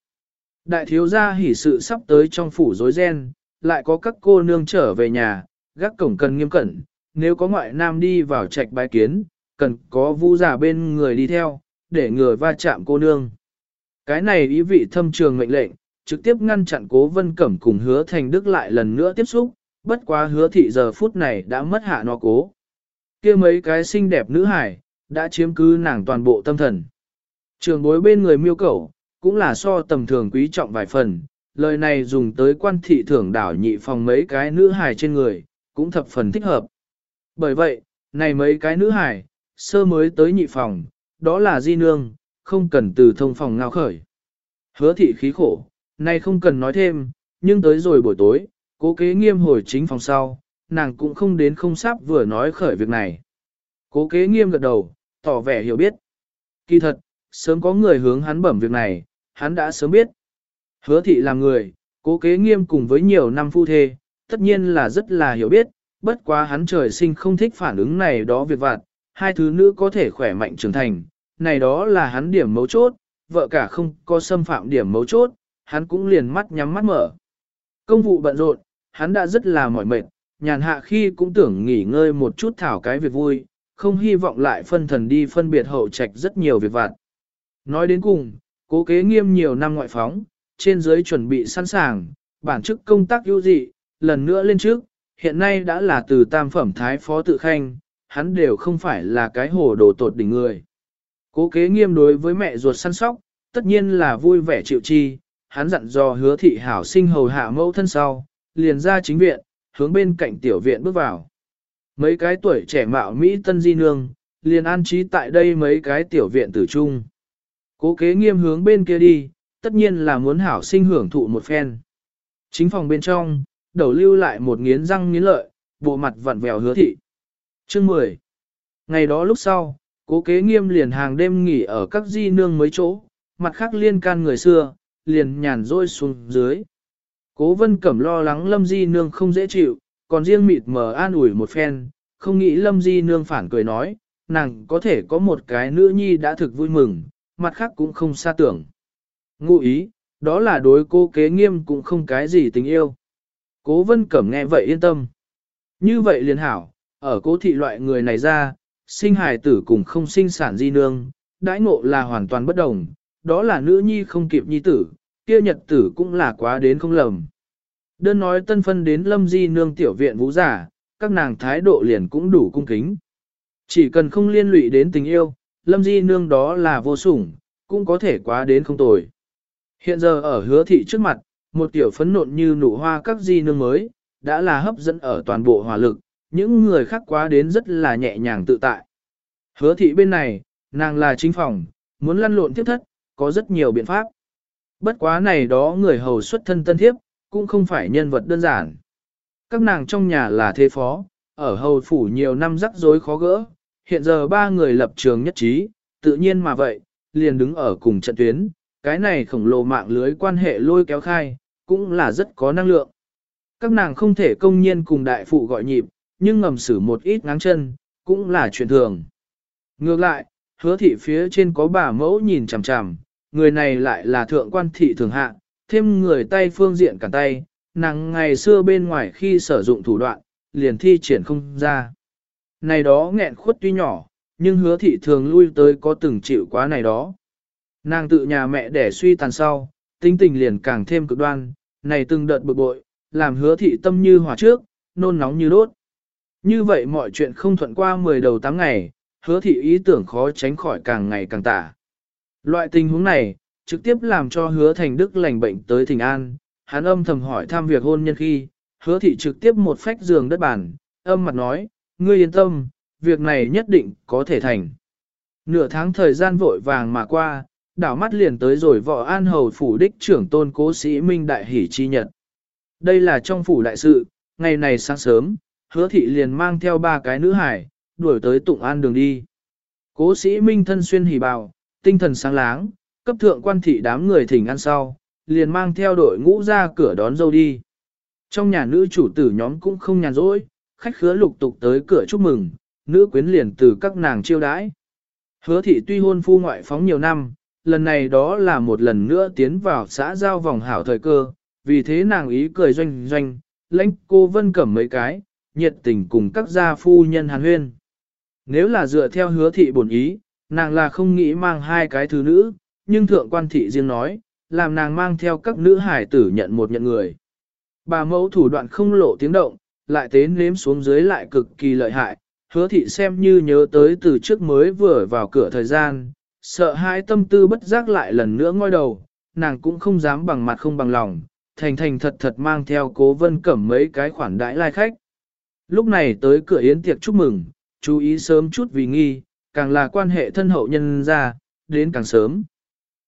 Đại thiếu gia hỉ sự sắp tới trong phủ rối ren, lại có các cô nương trở về nhà, gác cổng cần nghiêm cẩn, nếu có ngoại nam đi vào trạch bái kiến, cần có vũ giả bên người đi theo, để ngừa va chạm cô nương. Cái này ý vị thâm trường mệnh lệnh, trực tiếp ngăn chặn cố vân cẩm cùng hứa thành đức lại lần nữa tiếp xúc, bất quá hứa thị giờ phút này đã mất hạ nó cố kia mấy cái xinh đẹp nữ hải, đã chiếm cứ nàng toàn bộ tâm thần. Trường bối bên người miêu cẩu, cũng là so tầm thường quý trọng vài phần, lời này dùng tới quan thị thưởng đảo nhị phòng mấy cái nữ hải trên người, cũng thập phần thích hợp. Bởi vậy, này mấy cái nữ hải, sơ mới tới nhị phòng, đó là di nương, không cần từ thông phòng ngao khởi. Hứa thị khí khổ, này không cần nói thêm, nhưng tới rồi buổi tối, cố kế nghiêm hồi chính phòng sau, nàng cũng không đến không sắp vừa nói khởi việc này. Cố kế nghiêm gật đầu, tỏ vẻ hiểu biết. Kỳ thật, sớm có người hướng hắn bẩm việc này, hắn đã sớm biết. Hứa thị làm người, cố kế nghiêm cùng với nhiều năm phu thê, tất nhiên là rất là hiểu biết, bất quá hắn trời sinh không thích phản ứng này đó việc vặt, hai thứ nữ có thể khỏe mạnh trưởng thành, này đó là hắn điểm mấu chốt, vợ cả không có xâm phạm điểm mấu chốt, hắn cũng liền mắt nhắm mắt mở. Công vụ bận rộn, hắn đã rất là mỏi mệt, nhàn hạ khi cũng tưởng nghỉ ngơi một chút thảo cái việc vui, không hy vọng lại phân thần đi phân biệt hậu trạch rất nhiều việc vặt. Nói đến cùng, cố kế nghiêm nhiều năm ngoại phóng, trên dưới chuẩn bị sẵn sàng, bản chức công tác ưu dị, lần nữa lên trước, hiện nay đã là từ tam phẩm thái phó tự khanh, hắn đều không phải là cái hồ đồ tột đỉnh người. Cố kế nghiêm đối với mẹ ruột săn sóc, tất nhiên là vui vẻ chịu chi, hắn dặn dò hứa thị hảo sinh hầu hạ mẫu thân sau, liền ra chính viện, hướng bên cạnh tiểu viện bước vào. Mấy cái tuổi trẻ mạo Mỹ tân di nương, liền an trí tại đây mấy cái tiểu viện tử trung. Cố kế nghiêm hướng bên kia đi, tất nhiên là muốn hảo sinh hưởng thụ một phen. Chính phòng bên trong, đầu lưu lại một nghiến răng nghiến lợi, bộ mặt vặn vẹo hứa thị. Chương 10 Ngày đó lúc sau, cố kế nghiêm liền hàng đêm nghỉ ở các di nương mấy chỗ, mặt khác liên can người xưa, liền nhàn rôi xuống dưới. Cố vân cẩm lo lắng lâm di nương không dễ chịu, còn riêng mịt mờ an ủi một phen, không nghĩ lâm di nương phản cười nói, nàng có thể có một cái nữ nhi đã thực vui mừng, mặt khác cũng không xa tưởng. Ngụ ý, đó là đối cô kế nghiêm cũng không cái gì tình yêu. Cố vân cẩm nghe vậy yên tâm. Như vậy liền hảo, ở cố thị loại người này ra, sinh hài tử cùng không sinh sản di nương, đãi ngộ là hoàn toàn bất đồng, đó là nữ nhi không kịp nhi tử, kia nhật tử cũng là quá đến không lầm. Đơn nói tân phân đến lâm di nương tiểu viện vũ giả, các nàng thái độ liền cũng đủ cung kính. Chỉ cần không liên lụy đến tình yêu, lâm di nương đó là vô sủng, cũng có thể quá đến không tồi. Hiện giờ ở hứa thị trước mặt, một tiểu phấn nộn như nụ hoa các di nương mới, đã là hấp dẫn ở toàn bộ hỏa lực, những người khác quá đến rất là nhẹ nhàng tự tại. Hứa thị bên này, nàng là chính phòng, muốn lăn lộn tiếp thất, có rất nhiều biện pháp. Bất quá này đó người hầu xuất thân tân thiếp, cũng không phải nhân vật đơn giản. Các nàng trong nhà là thế phó, ở hầu phủ nhiều năm rắc rối khó gỡ, hiện giờ ba người lập trường nhất trí, tự nhiên mà vậy, liền đứng ở cùng trận tuyến, cái này khổng lồ mạng lưới quan hệ lôi kéo khai, cũng là rất có năng lượng. Các nàng không thể công nhiên cùng đại phụ gọi nhịp, nhưng ngầm xử một ít ngáng chân, cũng là chuyện thường. Ngược lại, hứa thị phía trên có bà mẫu nhìn chằm chằm, người này lại là thượng quan thị thường hạ, thêm người tay phương diện cả tay, nàng ngày xưa bên ngoài khi sử dụng thủ đoạn, liền thi triển không ra. Này đó nghẹn khuất tuy nhỏ, nhưng hứa thị thường lui tới có từng chịu quá này đó. Nàng tự nhà mẹ đẻ suy tàn sau, tính tình liền càng thêm cực đoan, này từng đợt bực bội, làm hứa thị tâm như hỏa trước, nôn nóng như đốt. Như vậy mọi chuyện không thuận qua 10 đầu 8 ngày, hứa thị ý tưởng khó tránh khỏi càng ngày càng tả. Loại tình huống này, trực tiếp làm cho hứa thành đức lành bệnh tới thỉnh an, hắn âm thầm hỏi thăm việc hôn nhân khi, hứa thị trực tiếp một phách giường đất bản, âm mặt nói, ngươi yên tâm, việc này nhất định có thể thành. Nửa tháng thời gian vội vàng mà qua, đảo mắt liền tới rồi võ an hầu phủ đích trưởng tôn cố sĩ Minh Đại Hỷ Chi Nhật. Đây là trong phủ đại sự, ngày này sáng sớm, hứa thị liền mang theo ba cái nữ hải, đuổi tới tụng an đường đi. Cố sĩ Minh thân xuyên hỉ bào, tinh thần sáng láng, cấp thượng quan thị đám người thỉnh ăn sau, liền mang theo đội ngũ ra cửa đón dâu đi. Trong nhà nữ chủ tử nhóm cũng không nhàn rỗi, khách khứa lục tục tới cửa chúc mừng, nữ quyến liền từ các nàng chiêu đãi. Hứa thị tuy hôn phu ngoại phóng nhiều năm, lần này đó là một lần nữa tiến vào xã giao vòng hảo thời cơ, vì thế nàng ý cười doanh doanh, lãnh cô vân cẩm mấy cái, nhiệt tình cùng các gia phu nhân hàn huyên. Nếu là dựa theo hứa thị bổn ý, nàng là không nghĩ mang hai cái thứ nữ, nhưng thượng quan thị riêng nói, làm nàng mang theo các nữ hải tử nhận một nhận người. Bà mẫu thủ đoạn không lộ tiếng động, lại tế nếm xuống dưới lại cực kỳ lợi hại, hứa thị xem như nhớ tới từ trước mới vừa vào cửa thời gian, sợ hai tâm tư bất giác lại lần nữa ngoi đầu, nàng cũng không dám bằng mặt không bằng lòng, thành thành thật thật mang theo cố vân cẩm mấy cái khoản đãi lai khách. Lúc này tới cửa yến tiệc chúc mừng, chú ý sớm chút vì nghi, càng là quan hệ thân hậu nhân ra, đến càng sớm.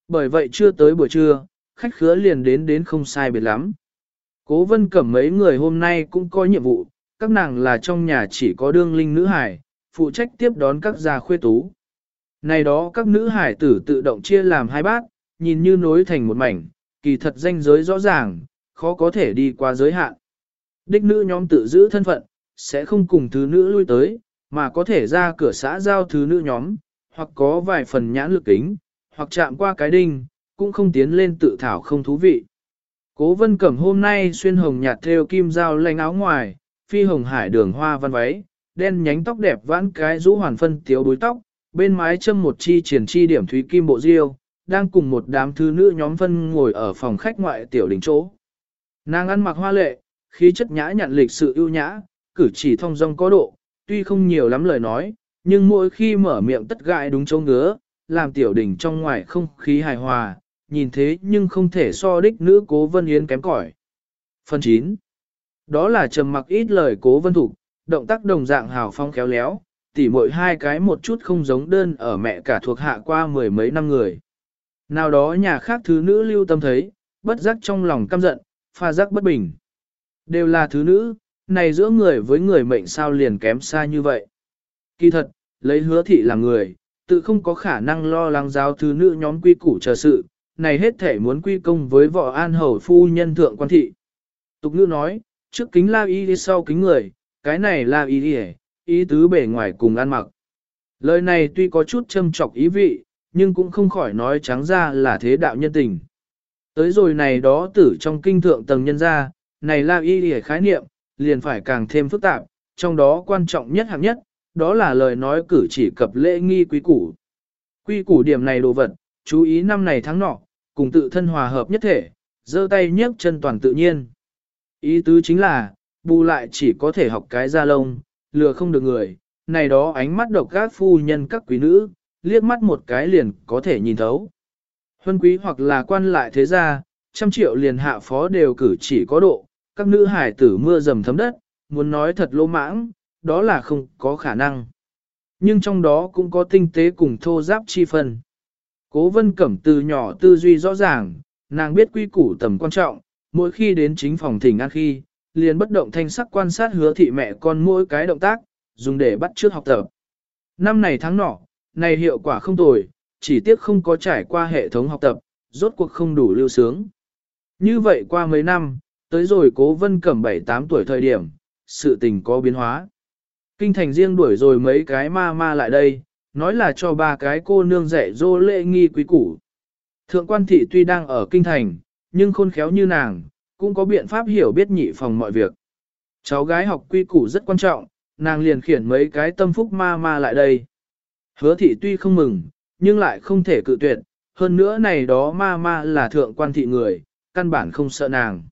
Bởi vậy chưa tới buổi trưa, khách khứa liền đến đến không sai biệt lắm. Cố vân cẩm mấy người hôm nay cũng có nhiệm vụ, các nàng là trong nhà chỉ có đương linh nữ hải, phụ trách tiếp đón các gia khuê tú. Này đó các nữ hải tử tự động chia làm hai bát, nhìn như nối thành một mảnh, kỳ thật danh giới rõ ràng, khó có thể đi qua giới hạn. Đích nữ nhóm tự giữ thân phận, sẽ không cùng thứ nữ lui tới, mà có thể ra cửa xã giao thứ nữ nhóm, hoặc có vài phần nhãn lực kính, hoặc chạm qua cái đinh, cũng không tiến lên tự thảo không thú vị. Cố vân cẩm hôm nay xuyên hồng nhạt theo kim dao lanh áo ngoài, phi hồng hải đường hoa văn váy, đen nhánh tóc đẹp vãn cái rũ hoàn phân tiếu đuôi tóc, bên mái châm một chi triển chi điểm thúy kim bộ diêu, đang cùng một đám thư nữ nhóm phân ngồi ở phòng khách ngoại tiểu đỉnh chỗ. Nàng ăn mặc hoa lệ, khí chất nhã nhặn lịch sự ưu nhã, cử chỉ thông dong có độ, tuy không nhiều lắm lời nói, nhưng mỗi khi mở miệng tất gại đúng chỗ ngứa, làm tiểu đỉnh trong ngoài không khí hài hòa, nhìn thế nhưng không thể so đích nữ cố vân yến kém cỏi. Phần 9. Đó là trầm mặc ít lời cố vân thủ, động tác đồng dạng hào phong khéo léo, tỉ mỗi hai cái một chút không giống đơn ở mẹ cả thuộc hạ qua mười mấy năm người. Nào đó nhà khác thứ nữ lưu tâm thấy, bất giác trong lòng căm giận, pha giác bất bình. Đều là thứ nữ, này giữa người với người mệnh sao liền kém xa như vậy. Kỳ thật, lấy hứa thị là người, tự không có khả năng lo lắng giáo thứ nữ nhóm quy củ chờ sự, này hết thể muốn quy công với võ an hầu phu nhân thượng quan thị. Tục ngữ nói, trước kính la y đi sau kính người, cái này la y đi ý tứ bề ngoài cùng ăn mặc. Lời này tuy có chút châm trọc ý vị, nhưng cũng không khỏi nói trắng ra là thế đạo nhân tình. Tới rồi này đó tử trong kinh thượng tầng nhân ra, này la y đi khái niệm, liền phải càng thêm phức tạp, trong đó quan trọng nhất hạng nhất, đó là lời nói cử chỉ cập lễ nghi quý củ. Quy củ điểm này đồ vật, chú ý năm này tháng nọ, cùng tự thân hòa hợp nhất thể, giơ tay nhấc chân toàn tự nhiên. Ý tứ chính là, bù lại chỉ có thể học cái da lông, lừa không được người, này đó ánh mắt độc các phu nhân các quý nữ, liếc mắt một cái liền có thể nhìn thấu. Huân quý hoặc là quan lại thế gia, trăm triệu liền hạ phó đều cử chỉ có độ, các nữ hải tử mưa dầm thấm đất, muốn nói thật lỗ mãng, đó là không có khả năng. Nhưng trong đó cũng có tinh tế cùng thô giáp chi phần. Cố vân cẩm từ nhỏ tư duy rõ ràng, nàng biết quy củ tầm quan trọng, mỗi khi đến chính phòng thỉnh an khi, liền bất động thanh sắc quan sát hứa thị mẹ con mỗi cái động tác, dùng để bắt trước học tập. Năm này tháng nọ, này hiệu quả không tồi, chỉ tiếc không có trải qua hệ thống học tập, rốt cuộc không đủ lưu sướng. Như vậy qua mấy năm, tới rồi cố vân cẩm 7-8 tuổi thời điểm, sự tình có biến hóa. Kinh thành riêng đuổi rồi mấy cái ma ma lại đây, nói là cho ba cái cô nương dạy dô lễ nghi quý củ. Thượng quan thị tuy đang ở kinh thành, nhưng khôn khéo như nàng, cũng có biện pháp hiểu biết nhị phòng mọi việc. Cháu gái học quy củ rất quan trọng, nàng liền khiển mấy cái tâm phúc ma ma lại đây. Hứa thị tuy không mừng, nhưng lại không thể cự tuyệt, hơn nữa này đó ma ma là thượng quan thị người, căn bản không sợ nàng.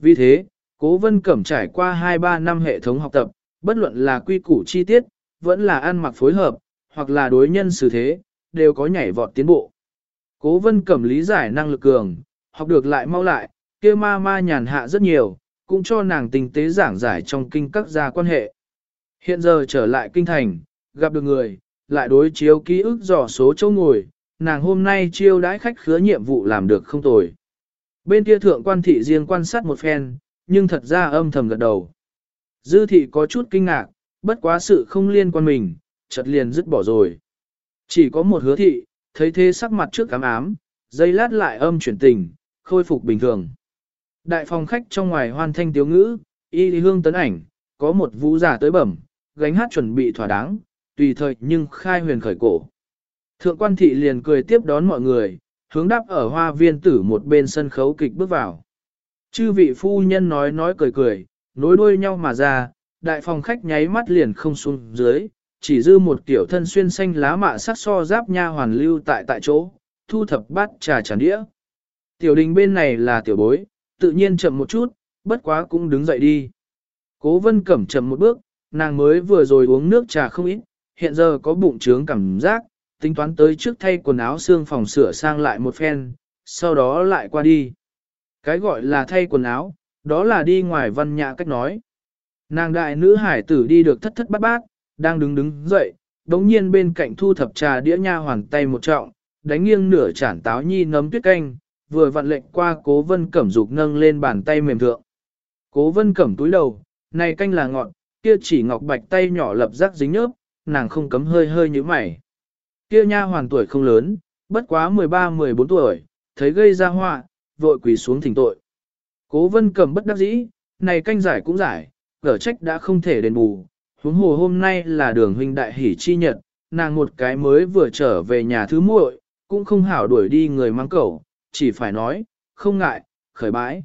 Vì thế, cố vân cẩm trải qua 2-3 năm hệ thống học tập, bất luận là quy củ chi tiết, vẫn là ăn mặc phối hợp, hoặc là đối nhân xử thế, đều có nhảy vọt tiến bộ. Cố vân cẩm lý giải năng lực cường, học được lại mau lại, kia ma ma nhàn hạ rất nhiều, cũng cho nàng tình tế giảng giải trong kinh các gia quan hệ. Hiện giờ trở lại kinh thành, gặp được người, lại đối chiếu ký ức dò số châu ngồi, nàng hôm nay chiêu đãi khách khứa nhiệm vụ làm được không tồi. Bên kia thượng quan thị riêng quan sát một phen, nhưng thật ra âm thầm gật đầu. Dư thị có chút kinh ngạc, bất quá sự không liên quan mình, chợt liền dứt bỏ rồi. Chỉ có một hứa thị, thấy thế sắc mặt trước cám ám, dây lát lại âm chuyển tình, khôi phục bình thường. Đại phòng khách trong ngoài hoan thanh tiếu ngữ, y hương tấn ảnh, có một vũ giả tới bẩm, gánh hát chuẩn bị thỏa đáng, tùy thời nhưng khai huyền khởi cổ. Thượng quan thị liền cười tiếp đón mọi người, hướng đáp ở hoa viên tử một bên sân khấu kịch bước vào. Chư vị phu nhân nói nói cười cười, nối đuôi nhau mà ra, đại phòng khách nháy mắt liền không xuống dưới, chỉ dư một tiểu thân xuyên xanh lá mạ sắc so giáp nha hoàn lưu tại tại chỗ, thu thập bát trà tràn đĩa. Tiểu đình bên này là tiểu bối, tự nhiên chậm một chút, bất quá cũng đứng dậy đi. Cố vân cẩm chậm một bước, nàng mới vừa rồi uống nước trà không ít, hiện giờ có bụng trướng cảm giác, tính toán tới trước thay quần áo xương phòng sửa sang lại một phen, sau đó lại qua đi. Cái gọi là thay quần áo, đó là đi ngoài văn nhã cách nói. Nàng đại nữ hải tử đi được thất thất bát bát, đang đứng đứng dậy, đống nhiên bên cạnh thu thập trà đĩa nha hoàn tay một trọng, đánh nghiêng nửa chản táo nhi nấm tuyết canh, vừa vặn lệnh qua cố vân cẩm dục nâng lên bàn tay mềm thượng. Cố vân cẩm túi đầu, này canh là ngọn, kia chỉ ngọc bạch tay nhỏ lập rắc dính nhớp, nàng không cấm hơi hơi như mày. Kia nha hoàn tuổi không lớn, bất quá 13-14 tuổi, thấy gây ra họa, vội quỳ xuống thỉnh tội. Cố vân cầm bất đắc dĩ, này canh giải cũng giải, gở trách đã không thể đền bù, huống hồ hôm nay là đường huynh đại hỷ chi nhật, nàng một cái mới vừa trở về nhà thứ muội, cũng không hảo đuổi đi người mang cẩu, chỉ phải nói, không ngại, khởi bãi.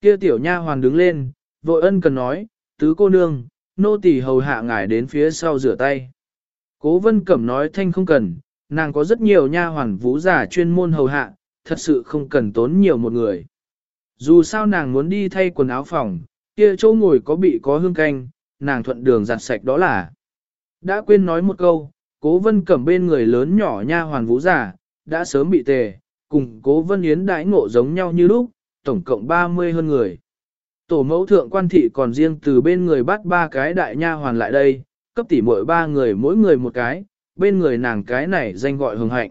Kia tiểu nha hoàn đứng lên, vội ân cần nói, tứ cô nương, nô tỳ hầu hạ ngài đến phía sau rửa tay. Cố vân cẩm nói thanh không cần, nàng có rất nhiều nha hoàn vũ giả chuyên môn hầu hạ, thật sự không cần tốn nhiều một người. Dù sao nàng muốn đi thay quần áo phòng, kia chỗ ngồi có bị có hương canh, nàng thuận đường giặt sạch đó là. Đã quên nói một câu, cố vân cẩm bên người lớn nhỏ nha hoàn vũ giả, đã sớm bị tề, cùng cố vân yến đãi ngộ giống nhau như lúc, tổng cộng 30 hơn người. Tổ mẫu thượng quan thị còn riêng từ bên người bắt ba cái đại nha hoàn lại đây, cấp tỉ mỗi ba người mỗi người một cái, bên người nàng cái này danh gọi hồng hạnh.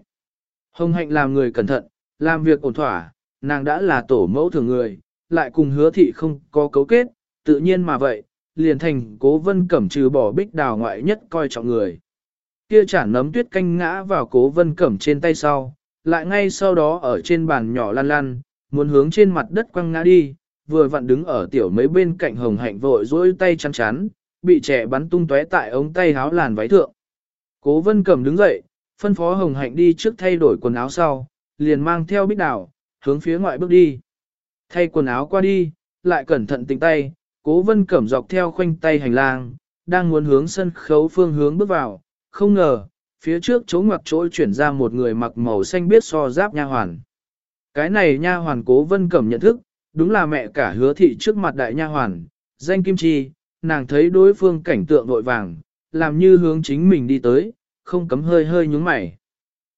Hồng hạnh làm người cẩn thận, làm việc ổn thỏa, nàng đã là tổ mẫu thường người, lại cùng hứa thị không có cấu kết, tự nhiên mà vậy, liền thành cố vân cẩm trừ bỏ bích đào ngoại nhất coi trọng người. Kia chả nấm tuyết canh ngã vào cố vân cẩm trên tay sau, lại ngay sau đó ở trên bàn nhỏ lăn lăn, muốn hướng trên mặt đất quăng ngã đi, vừa vặn đứng ở tiểu mấy bên cạnh hồng hạnh vội dối tay chăn chắn, bị trẻ bắn tung tóe tại ống tay háo làn váy thượng. Cố vân cẩm đứng dậy, phân phó hồng hạnh đi trước thay đổi quần áo sau, liền mang theo bích đảo, hướng phía ngoại bước đi. Thay quần áo qua đi, lại cẩn thận tính tay, cố vân cẩm dọc theo khoanh tay hành lang, đang muốn hướng sân khấu phương hướng bước vào, không ngờ, phía trước chỗ ngoặc chỗ chuyển ra một người mặc màu xanh biết so giáp nha hoàn. Cái này nha hoàn cố vân cẩm nhận thức, đúng là mẹ cả hứa thị trước mặt đại nha hoàn, danh kim chi, nàng thấy đối phương cảnh tượng vội vàng, làm như hướng chính mình đi tới, không cấm hơi hơi nhúng mày.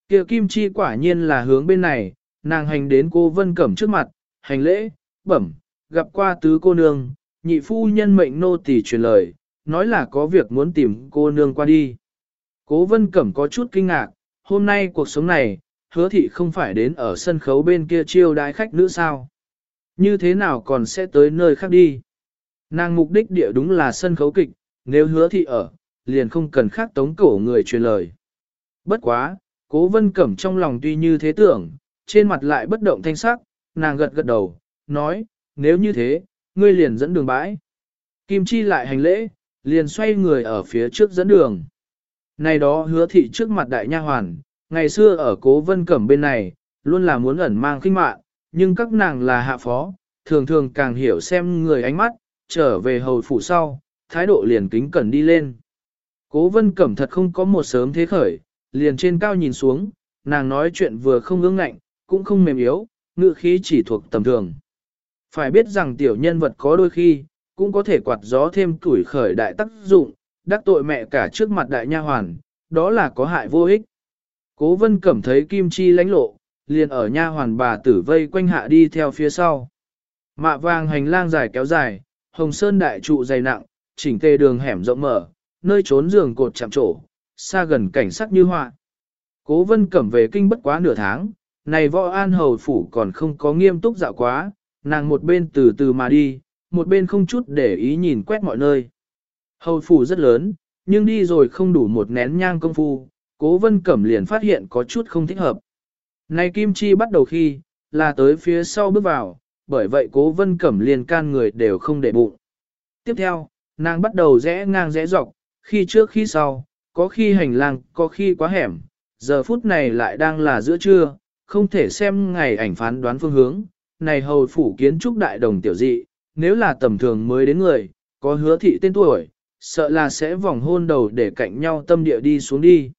Kia kim chi quả nhiên là hướng bên này, nàng hành đến cô vân cẩm trước mặt, hành lễ, bẩm, gặp qua tứ cô nương, nhị phu nhân mệnh nô tỳ truyền lời, nói là có việc muốn tìm cô nương qua đi. Cố vân cẩm có chút kinh ngạc, hôm nay cuộc sống này, hứa thị không phải đến ở sân khấu bên kia chiêu đái khách nữ sao. Như thế nào còn sẽ tới nơi khác đi? Nàng mục đích địa đúng là sân khấu kịch, nếu hứa thị ở, liền không cần khác tống cổ người truyền lời. Bất quá, cố vân cẩm trong lòng tuy như thế tưởng, trên mặt lại bất động thanh sắc, nàng gật gật đầu, nói, nếu như thế, ngươi liền dẫn đường bãi. Kim Chi lại hành lễ, liền xoay người ở phía trước dẫn đường. Này đó hứa thị trước mặt đại nha hoàn, ngày xưa ở cố vân cẩm bên này, luôn là muốn ẩn mang khinh mạn, nhưng các nàng là hạ phó, thường thường càng hiểu xem người ánh mắt, trở về hầu phủ sau, thái độ liền kính cẩn đi lên. Cố vân cẩm thật không có một sớm thế khởi, liền trên cao nhìn xuống, nàng nói chuyện vừa không ương ngạnh, cũng không mềm yếu, ngự khí chỉ thuộc tầm thường. Phải biết rằng tiểu nhân vật có đôi khi, cũng có thể quạt gió thêm tuổi khởi đại tác dụng, đắc tội mẹ cả trước mặt đại nha hoàn, đó là có hại vô ích. Cố vân cẩm thấy kim chi lánh lộ, liền ở nha hoàn bà tử vây quanh hạ đi theo phía sau. Mạ vàng hành lang dài kéo dài, hồng sơn đại trụ dày nặng, chỉnh tề đường hẻm rộng mở, nơi trốn giường cột chạm trổ, xa gần cảnh sắc như họa. Cố vân cẩm về kinh bất quá nửa tháng, này võ an hầu phủ còn không có nghiêm túc dạo quá, nàng một bên từ từ mà đi, một bên không chút để ý nhìn quét mọi nơi. Hầu phủ rất lớn, nhưng đi rồi không đủ một nén nhang công phu, cố vân cẩm liền phát hiện có chút không thích hợp. Này Kim Chi bắt đầu khi, là tới phía sau bước vào, bởi vậy cố vân cẩm liền can người đều không để bụng. Tiếp theo, nàng bắt đầu rẽ ngang rẽ dọc, khi trước khi sau, có khi hành lang, có khi quá hẻm, giờ phút này lại đang là giữa trưa, không thể xem ngày ảnh phán đoán phương hướng. Này hầu phủ kiến trúc đại đồng tiểu dị, nếu là tầm thường mới đến người, có hứa thị tên tuổi, sợ là sẽ vòng hôn đầu để cạnh nhau tâm địa đi xuống đi.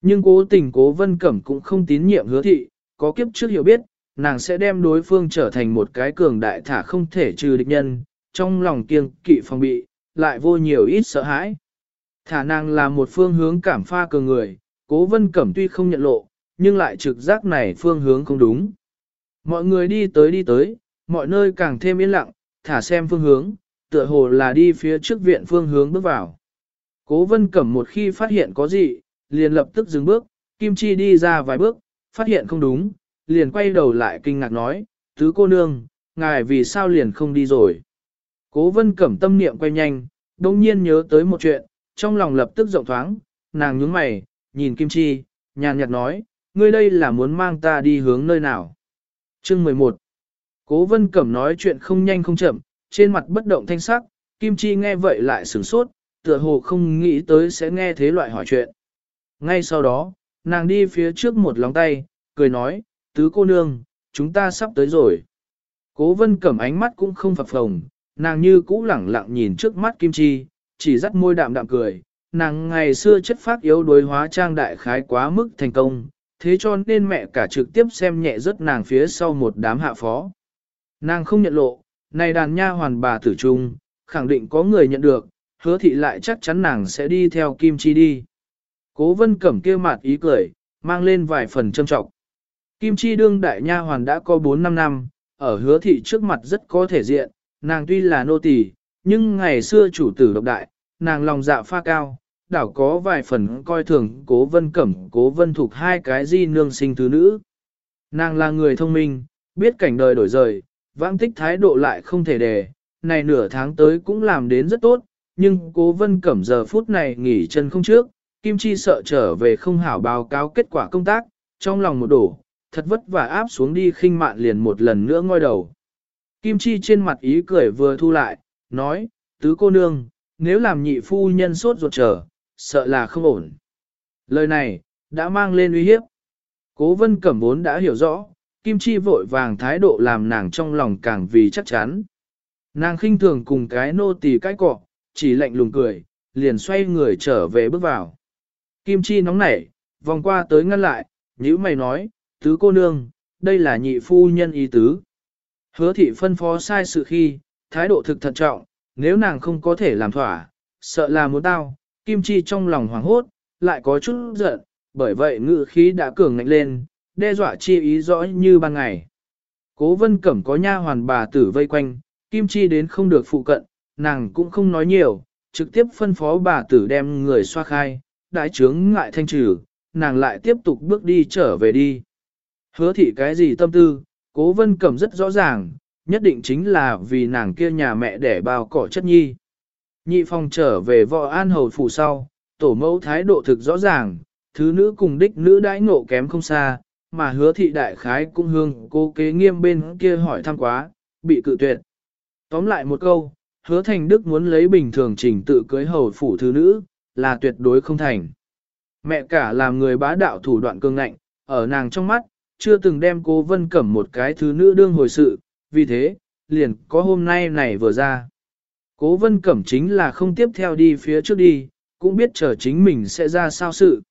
Nhưng cố tình cố vân cẩm cũng không tín nhiệm hứa thị, có kiếp trước hiểu biết, nàng sẽ đem đối phương trở thành một cái cường đại thả không thể trừ địch nhân, trong lòng kiêng kỵ phòng bị, lại vô nhiều ít sợ hãi. Thả nàng là một phương hướng cảm pha cường người, cố vân cẩm tuy không nhận lộ, nhưng lại trực giác này phương hướng không đúng. Mọi người đi tới đi tới, mọi nơi càng thêm yên lặng, thả xem phương hướng, tựa hồ là đi phía trước viện phương hướng bước vào. Cố vân cẩm một khi phát hiện có gì, liền lập tức dừng bước, Kim Chi đi ra vài bước, phát hiện không đúng, liền quay đầu lại kinh ngạc nói, tứ cô nương, ngài vì sao liền không đi rồi. Cố vân cẩm tâm niệm quay nhanh, đông nhiên nhớ tới một chuyện, trong lòng lập tức rộng thoáng, nàng nhướng mày, nhìn Kim Chi, nhàn nhạt nói, ngươi đây là muốn mang ta đi hướng nơi nào. Chương 11 Cố vân cẩm nói chuyện không nhanh không chậm, trên mặt bất động thanh sắc, Kim Chi nghe vậy lại sửng sốt, tựa hồ không nghĩ tới sẽ nghe thế loại hỏi chuyện. Ngay sau đó, nàng đi phía trước một lòng tay, cười nói, tứ cô nương, chúng ta sắp tới rồi. Cố vân cẩm ánh mắt cũng không phập phồng, nàng như cũ lẳng lặng nhìn trước mắt Kim Chi, chỉ dắt môi đạm đạm cười. Nàng ngày xưa chất phát yếu đối hóa trang đại khái quá mức thành công, thế cho nên mẹ cả trực tiếp xem nhẹ rất nàng phía sau một đám hạ phó. Nàng không nhận lộ, này đàn nha hoàn bà tử trung, khẳng định có người nhận được, hứa thị lại chắc chắn nàng sẽ đi theo Kim Chi đi. Cố vân cẩm kia mặt ý cười, mang lên vài phần châm trọng. Kim Chi đương đại nha hoàn đã có 4-5 năm, ở hứa thị trước mặt rất có thể diện, nàng tuy là nô tỳ, nhưng ngày xưa chủ tử độc đại, nàng lòng dạ pha cao, đảo có vài phần coi thường cố vân cẩm cố vân thuộc hai cái di nương sinh thứ nữ. Nàng là người thông minh, biết cảnh đời đổi rời, vãng tích thái độ lại không thể đề, này nửa tháng tới cũng làm đến rất tốt, nhưng cố vân cẩm giờ phút này nghỉ chân không trước, Kim Chi sợ trở về không hảo báo cáo kết quả công tác, trong lòng một đổ, thật vất vả áp xuống đi khinh mạn liền một lần nữa ngoi đầu. Kim Chi trên mặt ý cười vừa thu lại, nói, tứ cô nương, nếu làm nhị phu nhân sốt ruột trở, sợ là không ổn. Lời này, đã mang lên uy hiếp. Cố vân cẩm vốn đã hiểu rõ, Kim Chi vội vàng thái độ làm nàng trong lòng càng vì chắc chắn. Nàng khinh thường cùng cái nô tỳ cái cọ, chỉ lạnh lùng cười, liền xoay người trở về bước vào. Kim Chi nóng nảy, vòng qua tới ngăn lại, nhữ mày nói, tứ cô nương, đây là nhị phu nhân ý tứ. Hứa thị phân phó sai sự khi, thái độ thực thận trọng, nếu nàng không có thể làm thỏa, sợ là muốn tao, Kim Chi trong lòng hoảng hốt, lại có chút giận, bởi vậy ngự khí đã cường ngạnh lên, đe dọa chi ý rõ như ban ngày. Cố vân cẩm có nha hoàn bà tử vây quanh, Kim Chi đến không được phụ cận, nàng cũng không nói nhiều, trực tiếp phân phó bà tử đem người xoa khai, đại trướng ngại thanh trừ, nàng lại tiếp tục bước đi trở về đi. Hứa thị cái gì tâm tư, cố vân cẩm rất rõ ràng, nhất định chính là vì nàng kia nhà mẹ để bao cỏ chất nhi. Nhị phong trở về võ an hầu phủ sau, tổ mẫu thái độ thực rõ ràng, thứ nữ cùng đích nữ đãi ngộ kém không xa, mà hứa thị đại khái cũng hương cô kế nghiêm bên kia hỏi thăm quá, bị cự tuyệt. Tóm lại một câu, hứa thành đức muốn lấy bình thường trình tự cưới hầu phủ thứ nữ, là tuyệt đối không thành. Mẹ cả làm người bá đạo thủ đoạn cương ngạnh, ở nàng trong mắt, chưa từng đem cô vân cẩm một cái thứ nữ đương hồi sự, vì thế, liền có hôm nay này vừa ra. Cố vân cẩm chính là không tiếp theo đi phía trước đi, cũng biết chờ chính mình sẽ ra sao sự.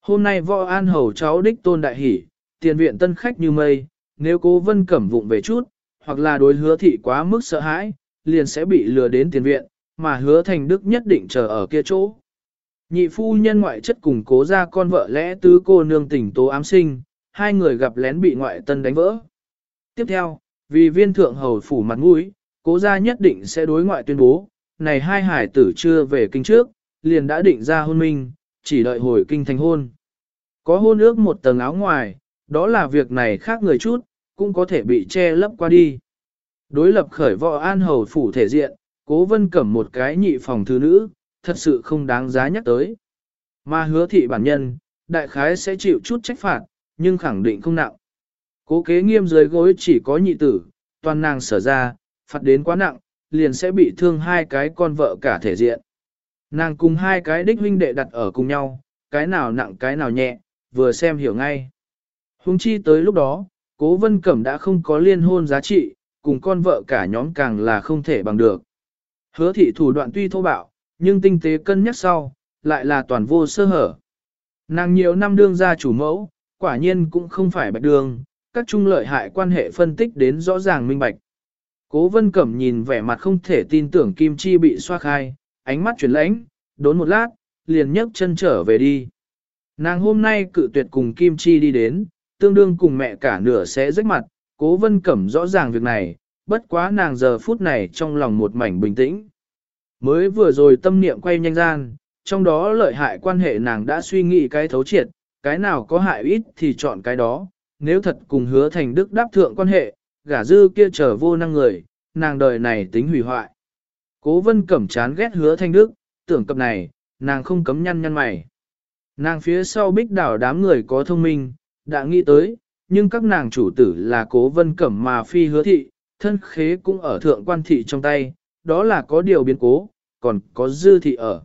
Hôm nay võ an hầu cháu đích tôn đại hỷ, tiền viện tân khách như mây, nếu cố vân cẩm vụng về chút, hoặc là đối hứa thị quá mức sợ hãi, liền sẽ bị lừa đến tiền viện, mà hứa thành đức nhất định chờ ở kia chỗ. Nhị phu nhân ngoại chất cùng cố ra con vợ lẽ tứ cô nương tỉnh tố ám sinh, hai người gặp lén bị ngoại tân đánh vỡ. Tiếp theo, vì viên thượng hầu phủ mặt mũi, cố gia nhất định sẽ đối ngoại tuyên bố, này hai hải tử chưa về kinh trước, liền đã định ra hôn minh, chỉ đợi hồi kinh thành hôn. Có hôn ước một tầng áo ngoài, đó là việc này khác người chút, cũng có thể bị che lấp qua đi. Đối lập khởi võ an hầu phủ thể diện, cố vân cẩm một cái nhị phòng thứ nữ, thật sự không đáng giá nhắc tới. Mà hứa thị bản nhân, đại khái sẽ chịu chút trách phạt, nhưng khẳng định không nặng. Cố kế nghiêm dưới gối chỉ có nhị tử, toàn nàng sở ra, phạt đến quá nặng, liền sẽ bị thương hai cái con vợ cả thể diện. Nàng cùng hai cái đích huynh đệ đặt ở cùng nhau, cái nào nặng cái nào nhẹ, vừa xem hiểu ngay. Hùng chi tới lúc đó, cố vân cẩm đã không có liên hôn giá trị, cùng con vợ cả nhóm càng là không thể bằng được. Hứa thị thủ đoạn tuy thô bạo, nhưng tinh tế cân nhắc sau, lại là toàn vô sơ hở. Nàng nhiều năm đương ra chủ mẫu, quả nhiên cũng không phải bạch đường, các trung lợi hại quan hệ phân tích đến rõ ràng minh bạch. Cố vân cẩm nhìn vẻ mặt không thể tin tưởng Kim Chi bị xoa khai, ánh mắt chuyển lãnh, đốn một lát, liền nhấc chân trở về đi. Nàng hôm nay cự tuyệt cùng Kim Chi đi đến, tương đương cùng mẹ cả nửa sẽ rách mặt, cố vân cẩm rõ ràng việc này, bất quá nàng giờ phút này trong lòng một mảnh bình tĩnh. Mới vừa rồi tâm niệm quay nhanh gian, trong đó lợi hại quan hệ nàng đã suy nghĩ cái thấu triệt, cái nào có hại ít thì chọn cái đó, nếu thật cùng hứa thành đức đáp thượng quan hệ, gả dư kia trở vô năng người, nàng đời này tính hủy hoại. Cố vân cẩm chán ghét hứa thanh đức, tưởng cập này, nàng không cấm nhăn nhăn mày. Nàng phía sau bích đảo đám người có thông minh, đã nghĩ tới, nhưng các nàng chủ tử là cố vân cẩm mà phi hứa thị, thân khế cũng ở thượng quan thị trong tay, đó là có điều biến cố, còn có dư thị ở.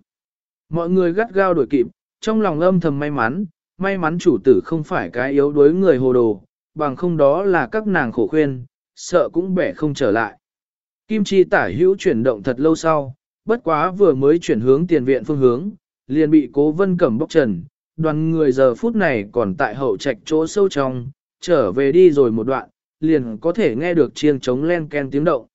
Mọi người gắt gao đuổi kịp, trong lòng âm thầm may mắn, may mắn chủ tử không phải cái yếu đuối người hồ đồ, bằng không đó là các nàng khổ khuyên, sợ cũng bẻ không trở lại. Kim chi tả hữu chuyển động thật lâu sau, bất quá vừa mới chuyển hướng tiền viện phương hướng, liền bị cố vân cẩm bóc trần, đoàn người giờ phút này còn tại hậu trạch chỗ sâu trong, trở về đi rồi một đoạn, liền có thể nghe được chiêng trống len ken tiếng động.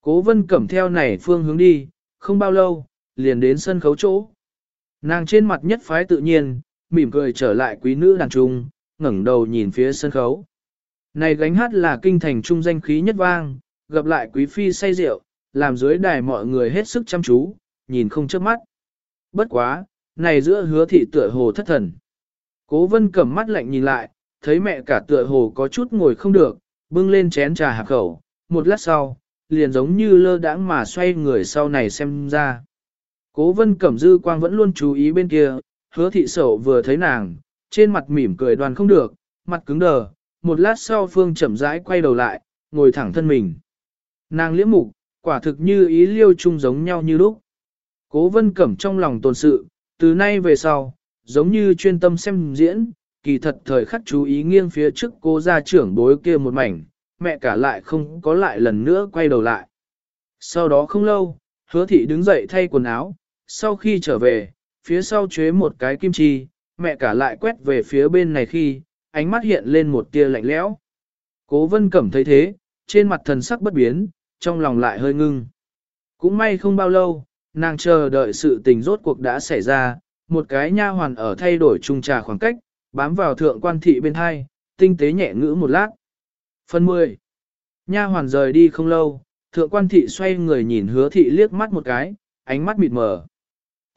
Cố vân cẩm theo này phương hướng đi, không bao lâu, liền đến sân khấu chỗ. Nàng trên mặt nhất phái tự nhiên, mỉm cười trở lại quý nữ đàn trung, ngẩng đầu nhìn phía sân khấu. Này gánh hát là kinh thành trung danh khí nhất vang, gặp lại quý phi say rượu, làm dưới đài mọi người hết sức chăm chú, nhìn không chớp mắt. Bất quá, này giữa hứa thị tựa hồ thất thần. Cố vân cầm mắt lạnh nhìn lại, thấy mẹ cả tựa hồ có chút ngồi không được, bưng lên chén trà hạc khẩu, một lát sau, liền giống như lơ đãng mà xoay người sau này xem ra. Cố vân cẩm dư quang vẫn luôn chú ý bên kia, hứa thị sầu vừa thấy nàng, trên mặt mỉm cười đoàn không được, mặt cứng đờ, một lát sau phương chậm rãi quay đầu lại, ngồi thẳng thân mình. Nàng liễm mục, quả thực như ý liêu chung giống nhau như lúc. Cố vân cẩm trong lòng tồn sự, từ nay về sau, giống như chuyên tâm xem diễn, kỳ thật thời khắc chú ý nghiêng phía trước cô gia trưởng bối kia một mảnh, mẹ cả lại không có lại lần nữa quay đầu lại. Sau đó không lâu, hứa thị đứng dậy thay quần áo, sau khi trở về, phía sau chế một cái kim chi, mẹ cả lại quét về phía bên này khi, ánh mắt hiện lên một tia lạnh lẽo. Cố vân cẩm thấy thế, trên mặt thần sắc bất biến, trong lòng lại hơi ngưng. Cũng may không bao lâu, nàng chờ đợi sự tình rốt cuộc đã xảy ra, một cái nha hoàn ở thay đổi trung trà khoảng cách, bám vào thượng quan thị bên hai, tinh tế nhẹ ngữ một lát. Phần 10. Nha hoàn rời đi không lâu, thượng quan thị xoay người nhìn hứa thị liếc mắt một cái, ánh mắt mịt mờ.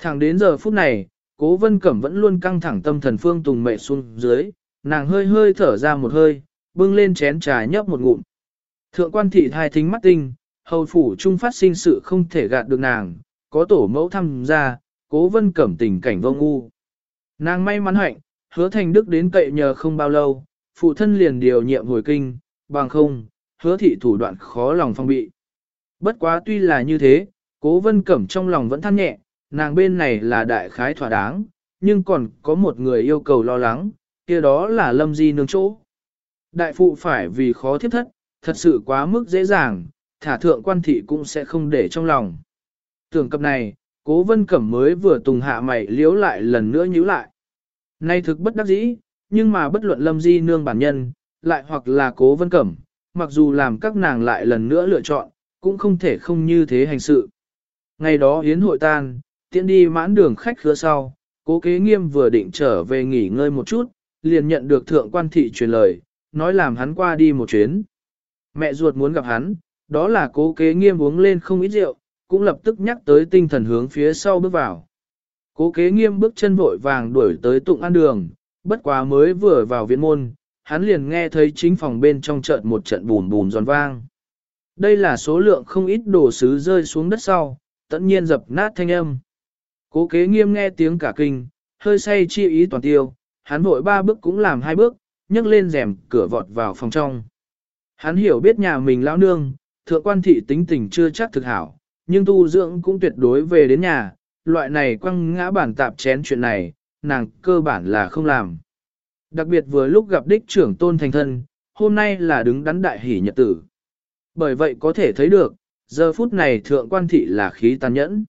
Thẳng đến giờ phút này, cố vân cẩm vẫn luôn căng thẳng tâm thần phương tùng mệ xuống dưới, nàng hơi hơi thở ra một hơi, bưng lên chén trà nhấp một ngụm. Thượng quan thị thai thính mắt tinh, hầu phủ trung phát sinh sự không thể gạt được nàng, có tổ mẫu tham gia, cố vân cẩm tình cảnh vô ngu. Nàng may mắn hạnh, hứa thành đức đến cậy nhờ không bao lâu, phụ thân liền điều nhiệm hồi kinh, bằng không, hứa thị thủ đoạn khó lòng phong bị. Bất quá tuy là như thế, cố vân cẩm trong lòng vẫn than nhẹ, nàng bên này là đại khái thỏa đáng, nhưng còn có một người yêu cầu lo lắng, kia đó là lâm di nương chỗ. Đại phụ phải vì khó thiết thất, thật sự quá mức dễ dàng, thả thượng quan thị cũng sẽ không để trong lòng. Tưởng cập này, cố vân cẩm mới vừa tùng hạ mày liếu lại lần nữa nhíu lại. Nay thực bất đắc dĩ, nhưng mà bất luận lâm di nương bản nhân, lại hoặc là cố vân cẩm, mặc dù làm các nàng lại lần nữa lựa chọn, cũng không thể không như thế hành sự. Ngày đó hiến hội tan, tiện đi mãn đường khách khứa sau, cố kế nghiêm vừa định trở về nghỉ ngơi một chút, liền nhận được thượng quan thị truyền lời, nói làm hắn qua đi một chuyến. Mẹ ruột muốn gặp hắn, đó là cố kế nghiêm uống lên không ít rượu, cũng lập tức nhắc tới tinh thần hướng phía sau bước vào. Cố kế nghiêm bước chân vội vàng đuổi tới tụng an đường, bất quá mới vừa vào viện môn, hắn liền nghe thấy chính phòng bên trong trận một trận bùn bùn giòn vang. Đây là số lượng không ít đồ sứ rơi xuống đất sau, tất nhiên dập nát thanh âm. Cố kế nghiêm nghe tiếng cả kinh, hơi say chi ý toàn tiêu, hắn vội ba bước cũng làm hai bước, nhấc lên rèm cửa vọt vào phòng trong. Hắn hiểu biết nhà mình lão nương, thượng quan thị tính tình chưa chắc thực hảo, nhưng tu dưỡng cũng tuyệt đối về đến nhà, loại này quăng ngã bản tạp chén chuyện này, nàng cơ bản là không làm. Đặc biệt vừa lúc gặp đích trưởng tôn thành thân, hôm nay là đứng đắn đại hỷ nhật tử. Bởi vậy có thể thấy được, giờ phút này thượng quan thị là khí tàn nhẫn.